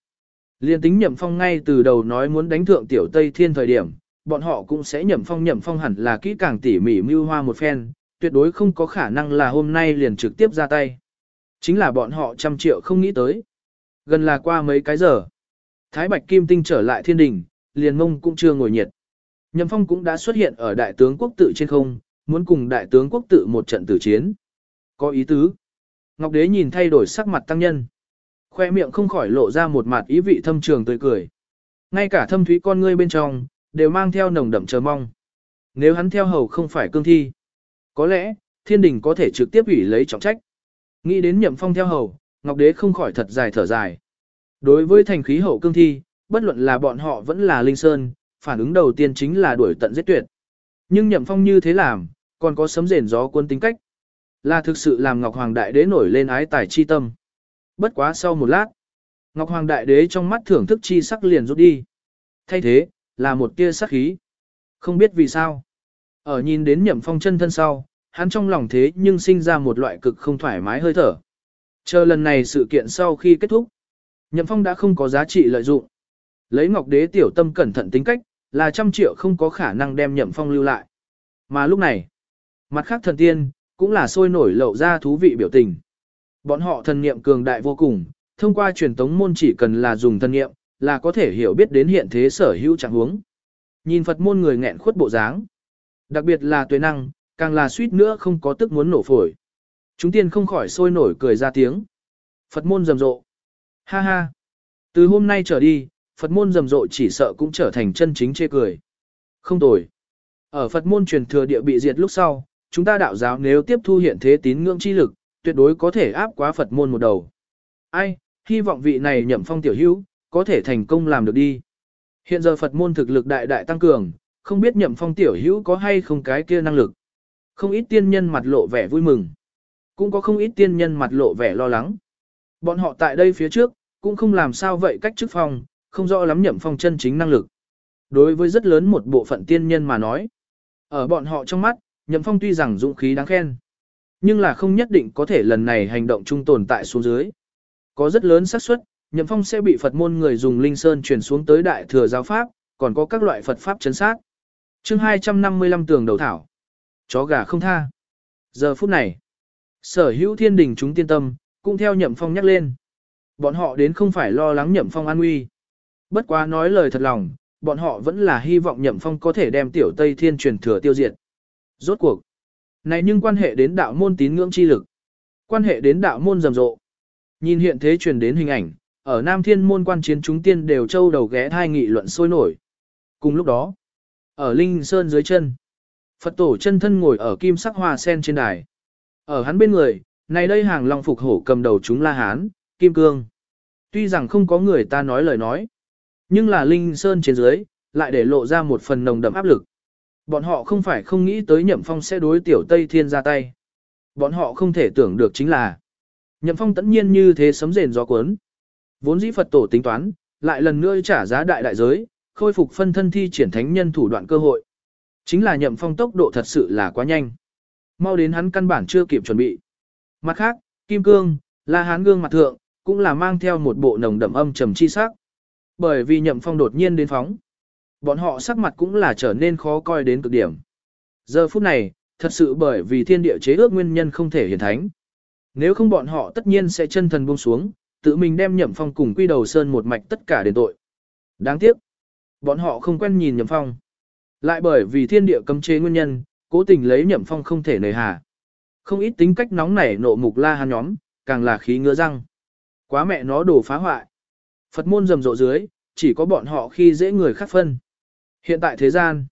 Liên tính Nhậm Phong ngay từ đầu nói muốn đánh thượng tiểu Tây Thiên thời điểm, bọn họ cũng sẽ Nhậm Phong Nhậm Phong hẳn là kỹ càng tỉ mỉ mưu hoa một phen, tuyệt đối không có khả năng là hôm nay liền trực tiếp ra tay. Chính là bọn họ trăm triệu không nghĩ tới. Gần là qua mấy cái giờ. Thái Bạch Kim Tinh trở lại thiên đình, liền mông cũng chưa ngồi nhiệt. Nhậm Phong cũng đã xuất hiện ở đại tướng quốc tự trên không, muốn cùng đại tướng quốc tự một trận tử chiến. Có ý tứ. Ngọc Đế nhìn thay đổi sắc mặt tăng nhân. Khoe miệng không khỏi lộ ra một mặt ý vị thâm trường tươi cười. Ngay cả thâm thúy con ngươi bên trong, đều mang theo nồng đậm chờ mong. Nếu hắn theo hầu không phải cương thi, có lẽ, thiên đình có thể trực tiếp ủy lấy trọng trách. Nghĩ đến nhậm phong theo hầu, Ngọc Đế không khỏi thật dài thở dài. Đối với thành khí hậu cương thi, bất luận là bọn họ vẫn là Linh Sơn, phản ứng đầu tiên chính là đuổi tận giết tuyệt. Nhưng nhậm phong như thế làm, còn có sấm rền gió quân tính cách. Là thực sự làm Ngọc Hoàng Đại Đế nổi lên ái tài chi tâm. Bất quá sau một lát, Ngọc Hoàng Đại Đế trong mắt thưởng thức chi sắc liền rút đi. Thay thế, là một tia sắc khí. Không biết vì sao. Ở nhìn đến nhậm phong chân thân sau, hắn trong lòng thế nhưng sinh ra một loại cực không thoải mái hơi thở. Chờ lần này sự kiện sau khi kết thúc, nhậm phong đã không có giá trị lợi dụng. Lấy ngọc đế tiểu tâm cẩn thận tính cách, là trăm triệu không có khả năng đem nhậm phong lưu lại. Mà lúc này, mặt khác thần tiên, cũng là sôi nổi lậu ra thú vị biểu tình. Bọn họ thần niệm cường đại vô cùng, thông qua truyền tống môn chỉ cần là dùng thần niệm, là có thể hiểu biết đến hiện thế sở hữu trạng huống. Nhìn Phật môn người nghẹn khuất bộ dáng. Đặc biệt là tuệ năng, càng là suýt nữa không có tức muốn nổ phổi. Chúng tiên không khỏi sôi nổi cười ra tiếng. Phật môn rầm rộ. Ha ha. Từ hôm nay trở đi, Phật môn rầm rộ chỉ sợ cũng trở thành chân chính chê cười. Không tồi. Ở Phật môn truyền thừa địa bị diệt lúc sau, chúng ta đạo giáo nếu tiếp thu hiện thế tín ngưỡng chi lực, tuyệt đối có thể áp quá Phật môn một đầu. Ai, hy vọng vị này nhậm phong tiểu hữu, có thể thành công làm được đi. Hiện giờ Phật môn thực lực đại đại tăng cường, không biết nhậm phong tiểu hữu có hay không cái kia năng lực. Không ít tiên nhân mặt lộ vẻ vui mừng. Cũng có không ít tiên nhân mặt lộ vẻ lo lắng. Bọn họ tại đây phía trước, cũng không làm sao vậy cách chức phòng, không rõ lắm nhậm phong chân chính năng lực. Đối với rất lớn một bộ phận tiên nhân mà nói, ở bọn họ trong mắt, nhậm phong tuy rằng dũng khí đáng khen, nhưng là không nhất định có thể lần này hành động trung tồn tại xuống dưới. Có rất lớn xác suất, nhậm phong sẽ bị Phật môn người dùng linh sơn chuyển xuống tới đại thừa giáo pháp, còn có các loại Phật pháp chấn sát. Chương 255 tường đầu thảo. Chó gà không tha. Giờ phút này, sở hữu thiên đình chúng tiên tâm, cũng theo nhậm phong nhắc lên. Bọn họ đến không phải lo lắng nhậm phong an nguy. Bất quá nói lời thật lòng, bọn họ vẫn là hy vọng nhậm phong có thể đem tiểu Tây Thiên truyền thừa tiêu diệt. Rốt cuộc. Này nhưng quan hệ đến đạo môn tín ngưỡng chi lực. Quan hệ đến đạo môn rầm rộ. Nhìn hiện thế truyền đến hình ảnh, ở Nam Thiên môn quan chiến chúng tiên đều châu đầu ghé thai nghị luận sôi nổi. Cùng lúc đó, ở Linh Sơn dưới chân, Phật tổ chân thân ngồi ở kim sắc hoa sen trên đài. Ở hắn bên người, này đây hàng long phục hổ cầm đầu chúng la hán, kim cương. Tuy rằng không có người ta nói lời nói, nhưng là Linh Sơn trên dưới, lại để lộ ra một phần nồng đậm áp lực. Bọn họ không phải không nghĩ tới Nhậm Phong sẽ đối tiểu Tây Thiên ra tay. Bọn họ không thể tưởng được chính là Nhậm Phong tất nhiên như thế sấm rền gió cuốn. Vốn dĩ Phật tổ tính toán, lại lần nữa trả giá đại đại giới, khôi phục phân thân thi triển thánh nhân thủ đoạn cơ hội. Chính là Nhậm Phong tốc độ thật sự là quá nhanh. Mau đến hắn căn bản chưa kịp chuẩn bị. Mặt khác, Kim Cương, La Hán gương mặt thượng, cũng là mang theo một bộ nồng đậm âm trầm chi sắc. Bởi vì Nhậm Phong đột nhiên đến phóng. Bọn họ sắc mặt cũng là trở nên khó coi đến cực điểm. Giờ phút này, thật sự bởi vì thiên địa chế ước nguyên nhân không thể hiển thánh. Nếu không bọn họ tất nhiên sẽ chân thần buông xuống, tự mình đem Nhậm Phong cùng Quy Đầu Sơn một mạch tất cả đến tội. Đáng tiếc, bọn họ không quen nhìn Nhậm Phong. Lại bởi vì thiên địa cấm chế nguyên nhân, cố tình lấy Nhậm Phong không thể nề hà. Không ít tính cách nóng nảy nộ mục la hàn nhóm, càng là khí ngứa răng. Quá mẹ nó đổ phá hoại. Phật môn rầm rộ dưới, chỉ có bọn họ khi dễ người khác phân. Hiện tại thế gian,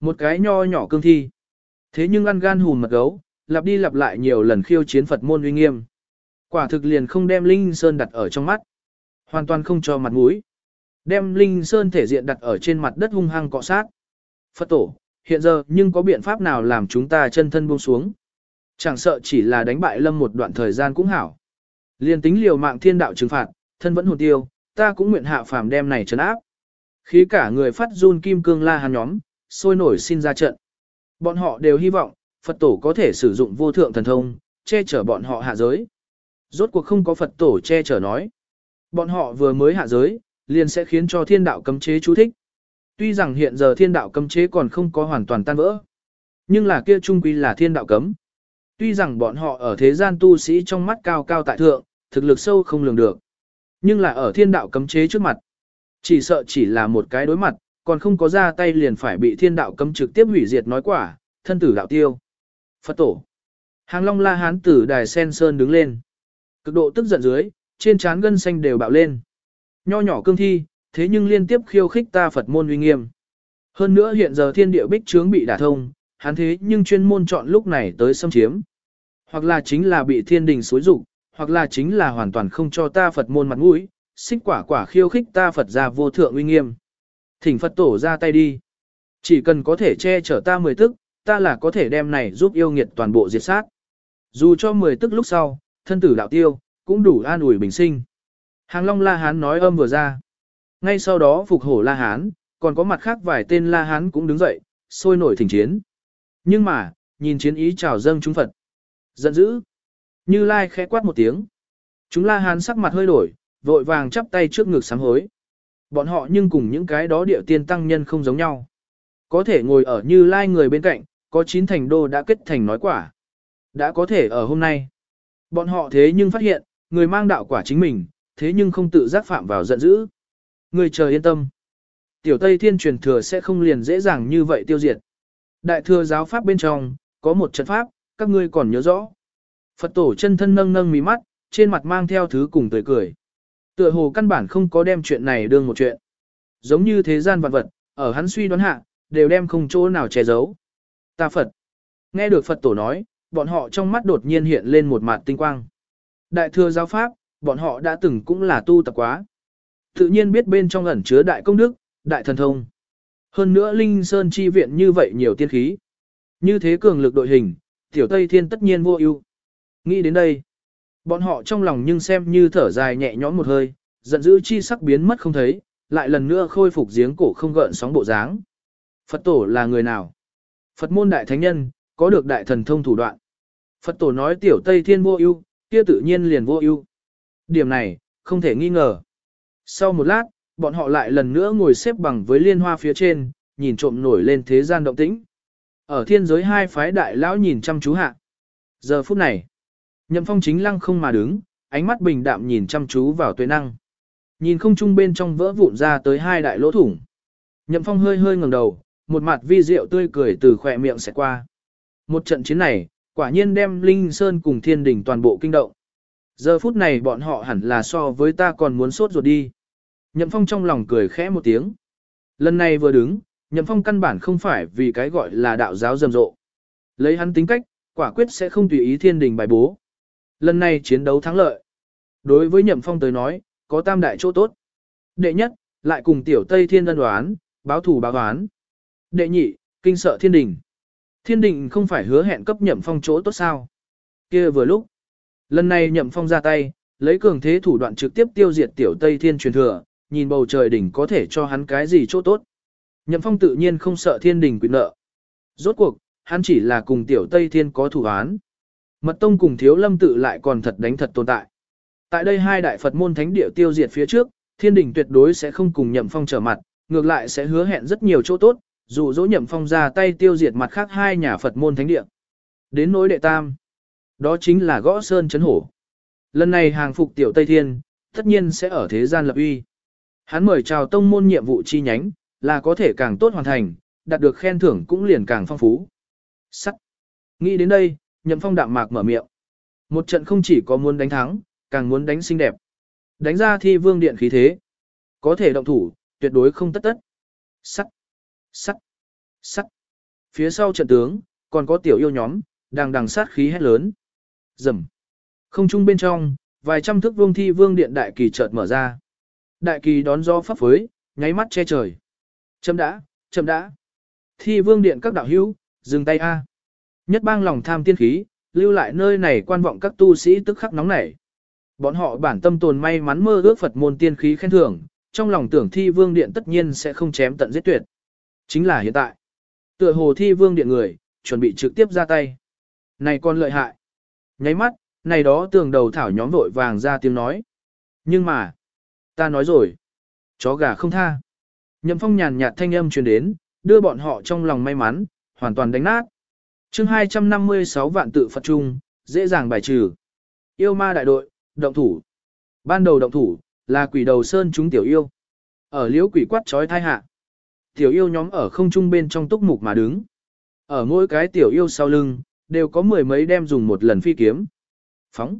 một cái nho nhỏ cương thi. Thế nhưng ăn gan hùn mật gấu, lặp đi lặp lại nhiều lần khiêu chiến Phật môn uy nghiêm. Quả thực liền không đem Linh Sơn đặt ở trong mắt. Hoàn toàn không cho mặt mũi. Đem Linh Sơn thể diện đặt ở trên mặt đất hung hăng cọ sát. Phật tổ, hiện giờ nhưng có biện pháp nào làm chúng ta chân thân buông xuống. Chẳng sợ chỉ là đánh bại lâm một đoạn thời gian cũng hảo. Liên tính liều mạng thiên đạo trừng phạt, thân vẫn hồn tiêu, ta cũng nguyện hạ phàm đem này trấn áp. Khí cả người phát run kim cương la hàn nhóm, sôi nổi xin ra trận. Bọn họ đều hy vọng, Phật tổ có thể sử dụng vô thượng thần thông, che chở bọn họ hạ giới. Rốt cuộc không có Phật tổ che chở nói. Bọn họ vừa mới hạ giới, liền sẽ khiến cho thiên đạo cấm chế chú thích. Tuy rằng hiện giờ thiên đạo cấm chế còn không có hoàn toàn tan vỡ, nhưng là kia trung quy là thiên đạo cấm. Tuy rằng bọn họ ở thế gian tu sĩ trong mắt cao cao tại thượng, thực lực sâu không lường được. Nhưng là ở thiên đạo cấm chế trước mặt. Chỉ sợ chỉ là một cái đối mặt, còn không có ra tay liền phải bị thiên đạo cấm trực tiếp hủy diệt nói quả, thân tử đạo tiêu. Phật tổ. Hàng Long La Hán tử đài sen sơn đứng lên. Cực độ tức giận dưới, trên trán gân xanh đều bạo lên. Nho nhỏ cương thi, thế nhưng liên tiếp khiêu khích ta Phật môn uy nghiêm. Hơn nữa hiện giờ thiên địa bích trướng bị đả thông, hắn thế nhưng chuyên môn chọn lúc này tới xâm chiếm. Hoặc là chính là bị thiên đình xối rụng, hoặc là chính là hoàn toàn không cho ta Phật môn mặt mũi, xích quả quả khiêu khích ta Phật ra vô thượng uy nghiêm. Thỉnh Phật tổ ra tay đi. Chỉ cần có thể che chở ta mười tức, ta là có thể đem này giúp yêu nghiệt toàn bộ diệt sát. Dù cho mười tức lúc sau, thân tử đạo tiêu, cũng đủ an ủi bình sinh. Hàng Long La Hán nói âm vừa ra. Ngay sau đó phục hổ La Hán, còn có mặt khác vài tên La Hán cũng đứng dậy, sôi nổi thỉnh chiến. Nhưng mà, nhìn chiến ý chào dâng chúng Phật. Giận dữ. Như Lai khẽ quát một tiếng. Chúng La Hán sắc mặt hơi đổi, vội vàng chắp tay trước ngực sám hối. Bọn họ nhưng cùng những cái đó địa tiên tăng nhân không giống nhau. Có thể ngồi ở Như Lai người bên cạnh, có chín thành đô đã kết thành nói quả. Đã có thể ở hôm nay. Bọn họ thế nhưng phát hiện, người mang đạo quả chính mình, thế nhưng không tự giác phạm vào giận dữ. Người chờ yên tâm. Tiểu Tây Thiên truyền thừa sẽ không liền dễ dàng như vậy tiêu diệt. Đại thừa giáo pháp bên trong, có một trận pháp, các ngươi còn nhớ rõ. Phật tổ chân thân nâng nâng mí mắt, trên mặt mang theo thứ cùng tươi cười. Tựa hồ căn bản không có đem chuyện này đương một chuyện. Giống như thế gian vạn vật, ở hắn suy đoán hạ, đều đem không chỗ nào che giấu. Ta Phật. Nghe được Phật tổ nói, bọn họ trong mắt đột nhiên hiện lên một mặt tinh quang. Đại thừa giáo pháp, bọn họ đã từng cũng là tu tập quá. Tự nhiên biết bên trong ẩn chứa đại công đức, đại thần thông. Hơn nữa Linh Sơn chi viện như vậy nhiều tiên khí. Như thế cường lực đội hình, tiểu Tây Thiên tất nhiên vô ưu. Nghĩ đến đây, bọn họ trong lòng nhưng xem như thở dài nhẹ nhõm một hơi, giận dữ chi sắc biến mất không thấy, lại lần nữa khôi phục giếng cổ không gợn sóng bộ dáng. Phật tổ là người nào? Phật môn đại thánh nhân, có được đại thần thông thủ đoạn. Phật tổ nói tiểu Tây Thiên vô ưu, kia tự nhiên liền vô ưu. Điểm này, không thể nghi ngờ. Sau một lát, bọn họ lại lần nữa ngồi xếp bằng với liên hoa phía trên, nhìn trộm nổi lên thế gian động tĩnh. Ở thiên giới hai phái đại lão nhìn chăm chú hạ. Giờ phút này, nhậm phong chính lăng không mà đứng, ánh mắt bình đạm nhìn chăm chú vào tuệ năng. Nhìn không trung bên trong vỡ vụn ra tới hai đại lỗ thủng. Nhậm phong hơi hơi ngẩng đầu, một mặt vi diệu tươi cười từ khỏe miệng sẽ qua. Một trận chiến này, quả nhiên đem Linh Sơn cùng thiên đình toàn bộ kinh động. Giờ phút này bọn họ hẳn là so với ta còn muốn sốt ruột đi. Nhậm Phong trong lòng cười khẽ một tiếng. Lần này vừa đứng, Nhậm Phong căn bản không phải vì cái gọi là đạo giáo rầm rộ. Lấy hắn tính cách, quả quyết sẽ không tùy ý thiên đình bài bố. Lần này chiến đấu thắng lợi. Đối với Nhậm Phong tới nói, có tam đại chỗ tốt. Đệ nhất, lại cùng tiểu Tây Thiên đơn đoán, báo thủ báo đoán. Đệ nhị, Kinh sợ thiên đình. Thiên đình không phải hứa hẹn cấp nhậm phong chỗ tốt sao. kia vừa lúc. Lần này nhậm phong ra tay, lấy cường thế thủ đoạn trực tiếp tiêu diệt tiểu Tây Thiên truyền thừa, nhìn bầu trời đỉnh có thể cho hắn cái gì chỗ tốt. Nhậm phong tự nhiên không sợ thiên đình quyền nợ. Rốt cuộc, hắn chỉ là cùng tiểu Tây Thiên có thủ án. Mật tông cùng thiếu lâm tự lại còn thật đánh thật tồn tại. Tại đây hai đại Phật môn thánh địa tiêu diệt phía trước, thiên đình tuyệt đối sẽ không cùng nhậm phong trở mặt, ngược lại sẽ hứa hẹn rất nhiều chỗ tốt, dù dỗ nhậm phong ra tay tiêu diệt mặt khác hai nhà Phật môn thánh địa. Đến nỗi đệ tam, đó chính là gõ sơn chấn hổ. Lần này hàng phục tiểu Tây Thiên, tất nhiên sẽ ở thế gian lập uy. Hắn mời chào tông môn nhiệm vụ chi nhánh, là có thể càng tốt hoàn thành, đạt được khen thưởng cũng liền càng phong phú. Sắt. Nghĩ đến đây, nhậm phong đạm mạc mở miệng. Một trận không chỉ có muốn đánh thắng, càng muốn đánh xinh đẹp. Đánh ra thi vương điện khí thế. Có thể động thủ, tuyệt đối không tất tất. Sắt. Sắt. Sắt. Phía sau trận tướng, còn có tiểu yêu nhóm, đang đằng sát khí hét lớn. Rầm. Không trung bên trong, vài trăm thước vương thi vương điện đại kỳ chợt mở ra. Đại kỳ đón gió pháp phới, nháy mắt che trời. Chấm đã, chấm đã. Thi vương điện các đạo hữu, dừng tay A. Nhất bang lòng tham tiên khí, lưu lại nơi này quan vọng các tu sĩ tức khắc nóng nảy. Bọn họ bản tâm tồn may mắn mơ ước Phật môn tiên khí khen thưởng, trong lòng tưởng thi vương điện tất nhiên sẽ không chém tận giết tuyệt. Chính là hiện tại. Tựa hồ thi vương điện người, chuẩn bị trực tiếp ra tay. Này con lợi hại. Nháy mắt, này đó tường đầu thảo nhóm vội vàng ra tiếng nói. Nhưng mà, ta nói rồi. Chó gà không tha. Nhậm phong nhàn nhạt thanh âm truyền đến, đưa bọn họ trong lòng may mắn, hoàn toàn đánh nát. chương 256 vạn tự Phật Trung, dễ dàng bài trừ. Yêu ma đại đội, động thủ. Ban đầu động thủ, là quỷ đầu sơn chúng tiểu yêu. Ở liễu quỷ quát trói thai hạ. Tiểu yêu nhóm ở không trung bên trong túc mục mà đứng. Ở mỗi cái tiểu yêu sau lưng, đều có mười mấy đem dùng một lần phi kiếm. Phóng.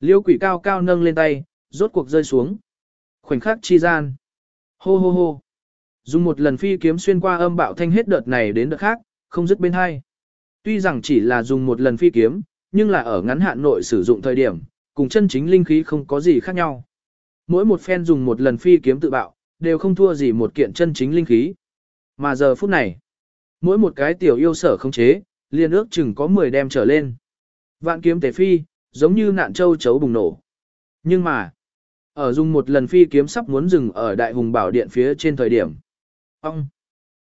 liêu quỷ cao cao nâng lên tay, rốt cuộc rơi xuống. Khoảnh khắc chi gian. Hô hô hô. Dùng một lần phi kiếm xuyên qua âm bạo thanh hết đợt này đến đợt khác, không dứt bên hai. Tuy rằng chỉ là dùng một lần phi kiếm, nhưng là ở ngắn hạn nội sử dụng thời điểm, cùng chân chính linh khí không có gì khác nhau. Mỗi một phen dùng một lần phi kiếm tự bạo, đều không thua gì một kiện chân chính linh khí. Mà giờ phút này, mỗi một cái tiểu yêu sở không chế, liên ước chừng có 10 đem trở lên. Vạn kiếm tề phi, giống như nạn châu chấu bùng nổ. Nhưng mà, ở dùng một lần phi kiếm sắp muốn dừng ở đại hùng bảo điện phía trên thời điểm. Ông!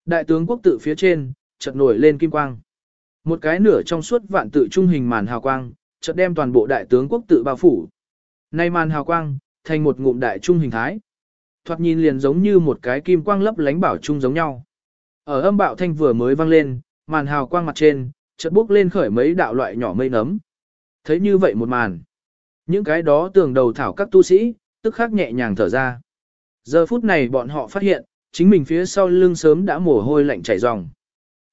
Đại tướng quốc tự phía trên, chợt nổi lên kim quang. Một cái nửa trong suốt vạn tự trung hình màn hào quang, chợt đem toàn bộ đại tướng quốc tự bao phủ. Nay màn hào quang, thành một ngụm đại trung hình thái. Thoạt nhìn liền giống như một cái kim quang lấp lánh bảo trung giống nhau. Ở âm bạo thanh vừa mới vang lên, màn hào quang mặt trên, chợt bốc lên khởi mấy đạo loại nhỏ mây nấm. Thấy như vậy một màn. Những cái đó tường đầu thảo các tu sĩ, tức khắc nhẹ nhàng thở ra. Giờ phút này bọn họ phát hiện, chính mình phía sau lưng sớm đã mồ hôi lạnh chảy ròng.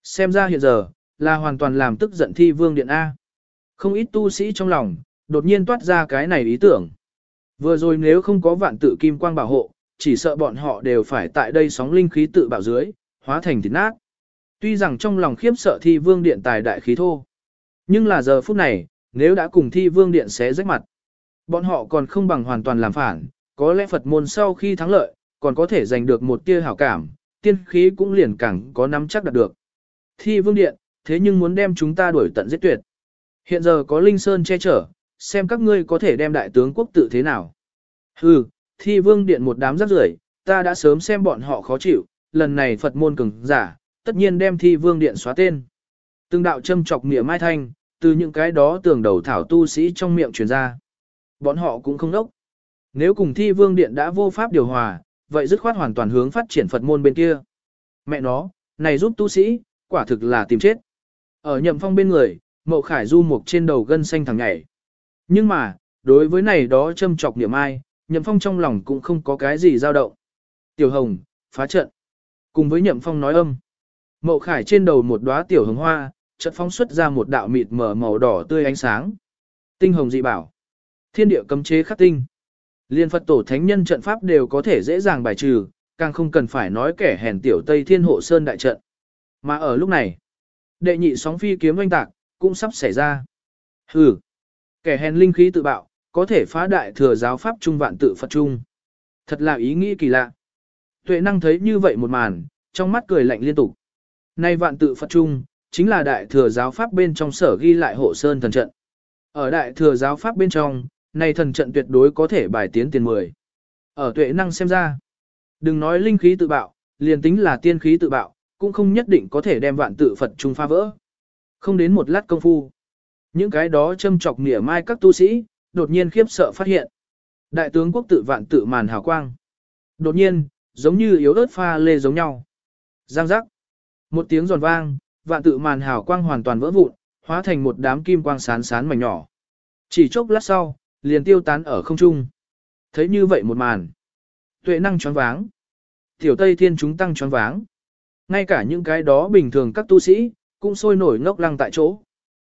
Xem ra hiện giờ, là hoàn toàn làm tức giận thi vương điện A. Không ít tu sĩ trong lòng, đột nhiên toát ra cái này ý tưởng. Vừa rồi nếu không có vạn tự kim quang bảo hộ, chỉ sợ bọn họ đều phải tại đây sóng linh khí tự bảo dưới, hóa thành thịt nát. Tuy rằng trong lòng khiếp sợ thi vương điện tài đại khí thô. Nhưng là giờ phút này, nếu đã cùng thi vương điện xé rách mặt, bọn họ còn không bằng hoàn toàn làm phản, có lẽ Phật môn sau khi thắng lợi, còn có thể giành được một tia hảo cảm, tiên khí cũng liền càng có nắm chắc đạt được. Thi vương điện, thế nhưng muốn đem chúng ta đuổi tận giết tuyệt. Hiện giờ có Linh Sơn che chở, xem các ngươi có thể đem đại tướng quốc tự thế nào. Hừ, thi vương điện một đám rắc rưởi, ta đã sớm xem bọn họ khó chịu, lần này Phật môn cứng giả, tất nhiên đem thi vương điện xóa tên. Từng đạo châm chọc nghĩa mai thanh, từ những cái đó tưởng đầu thảo tu sĩ trong miệng truyền ra. Bọn họ cũng không đốc. Nếu cùng thi vương điện đã vô pháp điều hòa, vậy dứt khoát hoàn toàn hướng phát triển Phật môn bên kia. Mẹ nó, này giúp tu sĩ, quả thực là tìm chết. Ở nhậm phong bên người, mậu khải du mục trên đầu gân xanh thẳng nhảy. Nhưng mà, đối với này đó châm chọc niệm ai, nhậm phong trong lòng cũng không có cái gì dao động. Tiểu hồng, phá trận. Cùng với nhậm phong nói âm. Mậu khải trên đầu một đóa tiểu hồng hoa, chợt phóng xuất ra một đạo mịt mở màu đỏ tươi ánh sáng. Tinh hồng dị bảo. Thiên địa cấm chế khắc tinh. Liên Phật tổ thánh nhân trận pháp đều có thể dễ dàng bài trừ, càng không cần phải nói kẻ hèn tiểu Tây Thiên Hộ Sơn đại trận. Mà ở lúc này, đệ nhị sóng phi kiếm oanh tạc, cũng sắp xảy ra. Hừ, kẻ hèn linh khí tự bạo, có thể phá đại thừa giáo pháp trung vạn tự Phật trung. Thật là ý nghĩ kỳ lạ. Tuệ năng thấy như vậy một màn, trong mắt cười lạnh liên tục. Nay vạn tự Phật Trung, chính là đại thừa giáo pháp bên trong sở ghi lại hộ sơn thần trận. Ở đại thừa giáo pháp bên trong, này thần trận tuyệt đối có thể bài tiến tiền 10. Ở tuệ năng xem ra, đừng nói linh khí tự bạo, liền tính là tiên khí tự bạo, cũng không nhất định có thể đem vạn tự Phật Trung phá vỡ. Không đến một lát công phu. Những cái đó châm chọc nỉa mai các tu sĩ, đột nhiên khiếp sợ phát hiện. Đại tướng quốc tự vạn tự màn hào quang. Đột nhiên, giống như yếu ớt pha lê giống nhau. Giang giác. Một tiếng giòn vang, vạn tự màn hào quang hoàn toàn vỡ vụn, hóa thành một đám kim quang sán sán mảnh nhỏ. Chỉ chốc lát sau, liền tiêu tán ở không trung. Thấy như vậy một màn. Tuệ năng choáng váng. Tiểu Tây Thiên chúng tăng choáng váng. Ngay cả những cái đó bình thường các tu sĩ, cũng sôi nổi ngốc lăng tại chỗ.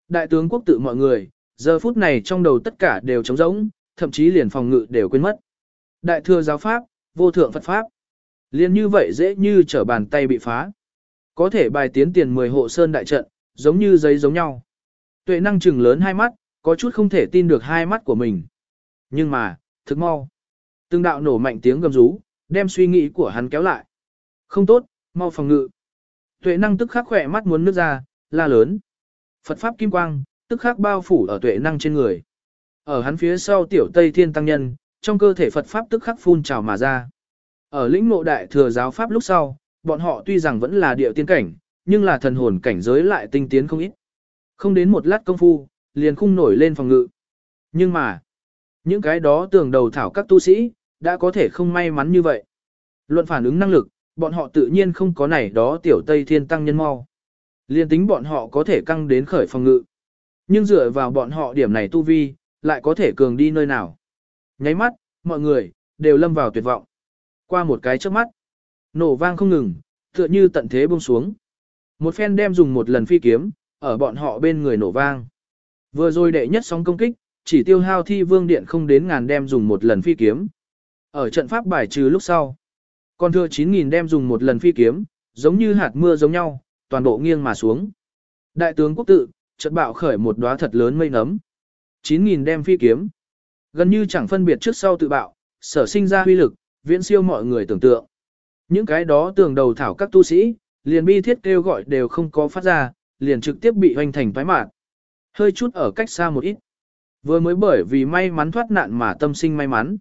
Đại tướng quốc tự mọi người, giờ phút này trong đầu tất cả đều trống rỗng, thậm chí liền phòng ngự đều quên mất. Đại thừa giáo pháp, vô thượng Phật pháp. Liên như vậy dễ như trở bàn tay bị phá. Có thể bài tiến tiền 10 hộ sơn đại trận, giống như giấy giống nhau. Tuệ năng chừng lớn hai mắt, có chút không thể tin được hai mắt của mình. Nhưng mà, thức mau. Từng đạo nổ mạnh tiếng gầm rú, đem suy nghĩ của hắn kéo lại. Không tốt, mau phòng ngự. Tuệ năng tức khắc khỏe mắt muốn nước ra, la lớn. Phật pháp kim quang, tức khắc bao phủ ở tuệ năng trên người. Ở hắn phía sau tiểu Tây Thiên Tăng Nhân, trong cơ thể Phật pháp tức khắc phun trào mà ra. Ở lĩnh ngộ đại thừa giáo pháp lúc sau, bọn họ tuy rằng vẫn là địa tiên cảnh, nhưng là thần hồn cảnh giới lại tinh tiến không ít. Không đến một lát công phu, liền khung nổi lên phòng ngự. Nhưng mà, những cái đó tưởng đầu thảo các tu sĩ, đã có thể không may mắn như vậy. Luận phản ứng năng lực, bọn họ tự nhiên không có này đó tiểu Tây Thiên Tăng nhân mau. Liên tính bọn họ có thể căng đến khởi phòng ngự. Nhưng dựa vào bọn họ điểm này tu vi, lại có thể cường đi nơi nào. Nháy mắt, mọi người, đều lâm vào tuyệt vọng. Qua một cái trước mắt, nổ vang không ngừng, tựa như tận thế buông xuống. Một phen đem dùng một lần phi kiếm, ở bọn họ bên người nổ vang. Vừa rồi đệ nhất sóng công kích, chỉ tiêu hao thi vương điện không đến ngàn đem dùng một lần phi kiếm. Ở trận pháp bài trừ lúc sau, còn thừa 9.000 đem dùng một lần phi kiếm, giống như hạt mưa giống nhau, toàn bộ nghiêng mà xuống. Đại tướng quốc tự, trận bạo khởi một đóa thật lớn mây nấm. 9.000 đem phi kiếm. Gần như chẳng phân biệt trước sau tự bạo, sở sinh ra huy lực, viễn siêu mọi người tưởng tượng. Những cái đó tường đầu thảo các tu sĩ, liền bi thiết kêu gọi đều không có phát ra, liền trực tiếp bị hoành thành phái mạt Hơi chút ở cách xa một ít. Vừa mới bởi vì may mắn thoát nạn mà tâm sinh may mắn.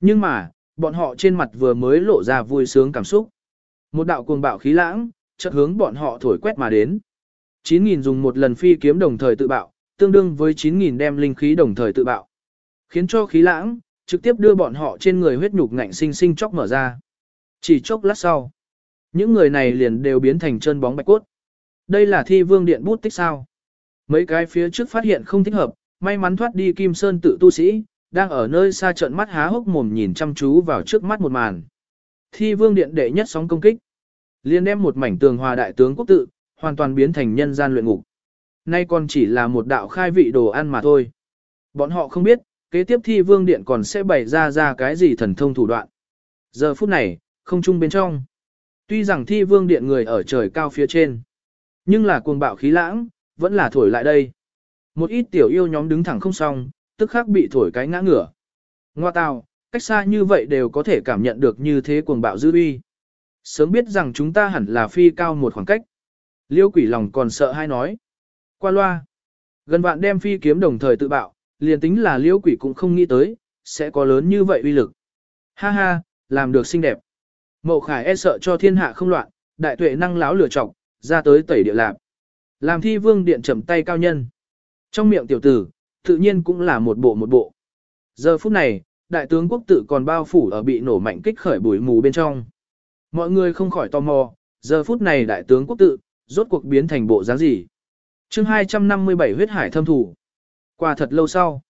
Nhưng mà, bọn họ trên mặt vừa mới lộ ra vui sướng cảm xúc. Một đạo cuồng bạo khí lãng, chợt hướng bọn họ thổi quét mà đến. 9.000 dùng một lần phi kiếm đồng thời tự bạo, tương đương với 9.000 đem linh khí đồng thời tự bạo. Khiến cho khí lãng, trực tiếp đưa bọn họ trên người huyết nhục ngạnh sinh sinh chóc mở ra. Chỉ chốc lát sau, những người này liền đều biến thành chân bóng bạch cốt. Đây là thi vương điện bút tích sao. Mấy cái phía trước phát hiện không thích hợp, may mắn thoát đi Kim Sơn tự tu sĩ, đang ở nơi xa trận mắt há hốc mồm nhìn chăm chú vào trước mắt một màn. Thi vương điện đệ nhất sóng công kích. liền đem một mảnh tường hòa đại tướng quốc tự, hoàn toàn biến thành nhân gian luyện ngục. Nay còn chỉ là một đạo khai vị đồ ăn mà thôi. Bọn họ không biết, kế tiếp thi vương điện còn sẽ bày ra ra cái gì thần thông thủ đoạn. Giờ phút này, không chung bên trong. Tuy rằng thi vương điện người ở trời cao phía trên, nhưng là cuồng bạo khí lãng, vẫn là thổi lại đây. Một ít tiểu yêu nhóm đứng thẳng không xong, tức khắc bị thổi cái ngã ngửa. Ngoa tào, cách xa như vậy đều có thể cảm nhận được như thế cuồng bạo dư uy. Sớm biết rằng chúng ta hẳn là phi cao một khoảng cách. Liêu quỷ lòng còn sợ hay nói. Qua loa. Gần vạn đem phi kiếm đồng thời tự bạo, liền tính là liêu quỷ cũng không nghĩ tới, sẽ có lớn như vậy uy lực. Ha ha, làm được xinh đẹp. Mậu khải e sợ cho thiên hạ không loạn, đại tuệ năng láo lửa trọc, ra tới tẩy địa lạp. Làm thi vương điện trầm tay cao nhân. Trong miệng tiểu tử, tự nhiên cũng là một bộ một bộ. Giờ phút này, đại tướng quốc tự còn bao phủ ở bị nổ mạnh kích khởi bụi mù bên trong. Mọi người không khỏi tò mò, giờ phút này đại tướng quốc tự, rốt cuộc biến thành bộ dáng gì. chương 257 huyết hải thâm thủ. Qua thật lâu sau,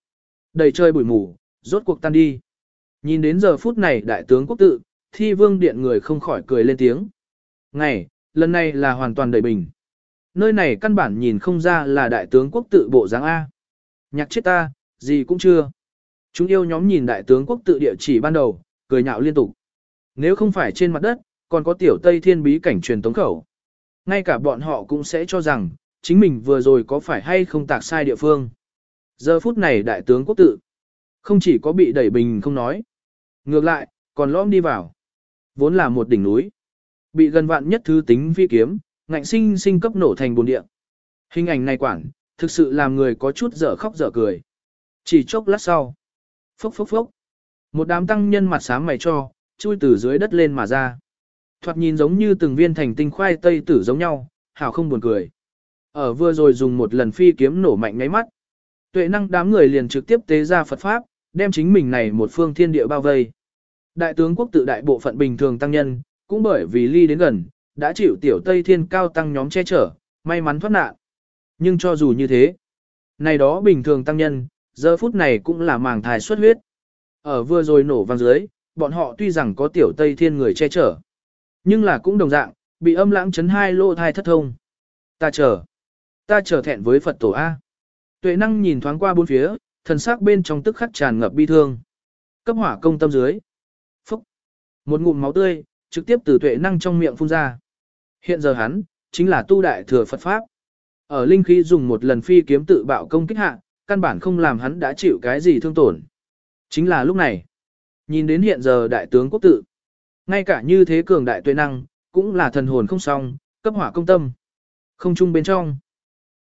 đầy trời bụi mù, rốt cuộc tan đi. Nhìn đến giờ phút này đại tướng quốc tự, thi vương điện người không khỏi cười lên tiếng. Ngày, lần này là hoàn toàn đầy bình. Nơi này căn bản nhìn không ra là đại tướng quốc tự bộ dáng A. Nhạc chết ta, gì cũng chưa. Chúng yêu nhóm nhìn đại tướng quốc tự địa chỉ ban đầu, cười nhạo liên tục. Nếu không phải trên mặt đất, còn có tiểu Tây Thiên bí cảnh truyền tống khẩu. Ngay cả bọn họ cũng sẽ cho rằng, chính mình vừa rồi có phải hay không tạc sai địa phương. Giờ phút này đại tướng quốc tự, không chỉ có bị đẩy bình không nói. Ngược lại, còn lõm đi vào. Vốn là một đỉnh núi. Bị gần vạn nhất thứ tính phi kiếm, ngạnh sinh sinh cấp nổ thành bồn địa. Hình ảnh này quản, thực sự làm người có chút dở khóc dở cười. Chỉ chốc lát sau. Phốc phốc phốc. Một đám tăng nhân mặt sáng mày cho, chui từ dưới đất lên mà ra. Thoạt nhìn giống như từng viên thành tinh khoai tây tử giống nhau, hảo không buồn cười. Ở vừa rồi dùng một lần phi kiếm nổ mạnh ngáy mắt. Tuệ năng đám người liền trực tiếp tế ra Phật Pháp, đem chính mình này một phương thiên địa bao vây. Đại tướng quốc tự đại bộ phận bình thường tăng nhân, cũng bởi vì ly đến gần, đã chịu tiểu Tây Thiên cao tăng nhóm che chở, may mắn thoát nạn. Nhưng cho dù như thế, này đó bình thường tăng nhân, giờ phút này cũng là màng thai xuất huyết. Ở vừa rồi nổ vang dưới, bọn họ tuy rằng có tiểu Tây Thiên người che chở, nhưng là cũng đồng dạng, bị âm lãng chấn hai lô thai thất thông. Ta chờ, ta chờ thẹn với Phật tổ A. Tuệ năng nhìn thoáng qua bốn phía, thần sắc bên trong tức khắc tràn ngập bi thương. Cấp hỏa công tâm dưới. Một ngụm máu tươi, trực tiếp từ tuệ năng trong miệng phun ra. Hiện giờ hắn, chính là tu đại thừa Phật Pháp. Ở linh khí dùng một lần phi kiếm tự bạo công kích hạ, căn bản không làm hắn đã chịu cái gì thương tổn. Chính là lúc này, nhìn đến hiện giờ đại tướng quốc tự, ngay cả như thế cường đại tuệ năng, cũng là thần hồn không song, cấp hỏa công tâm. Không chung bên trong.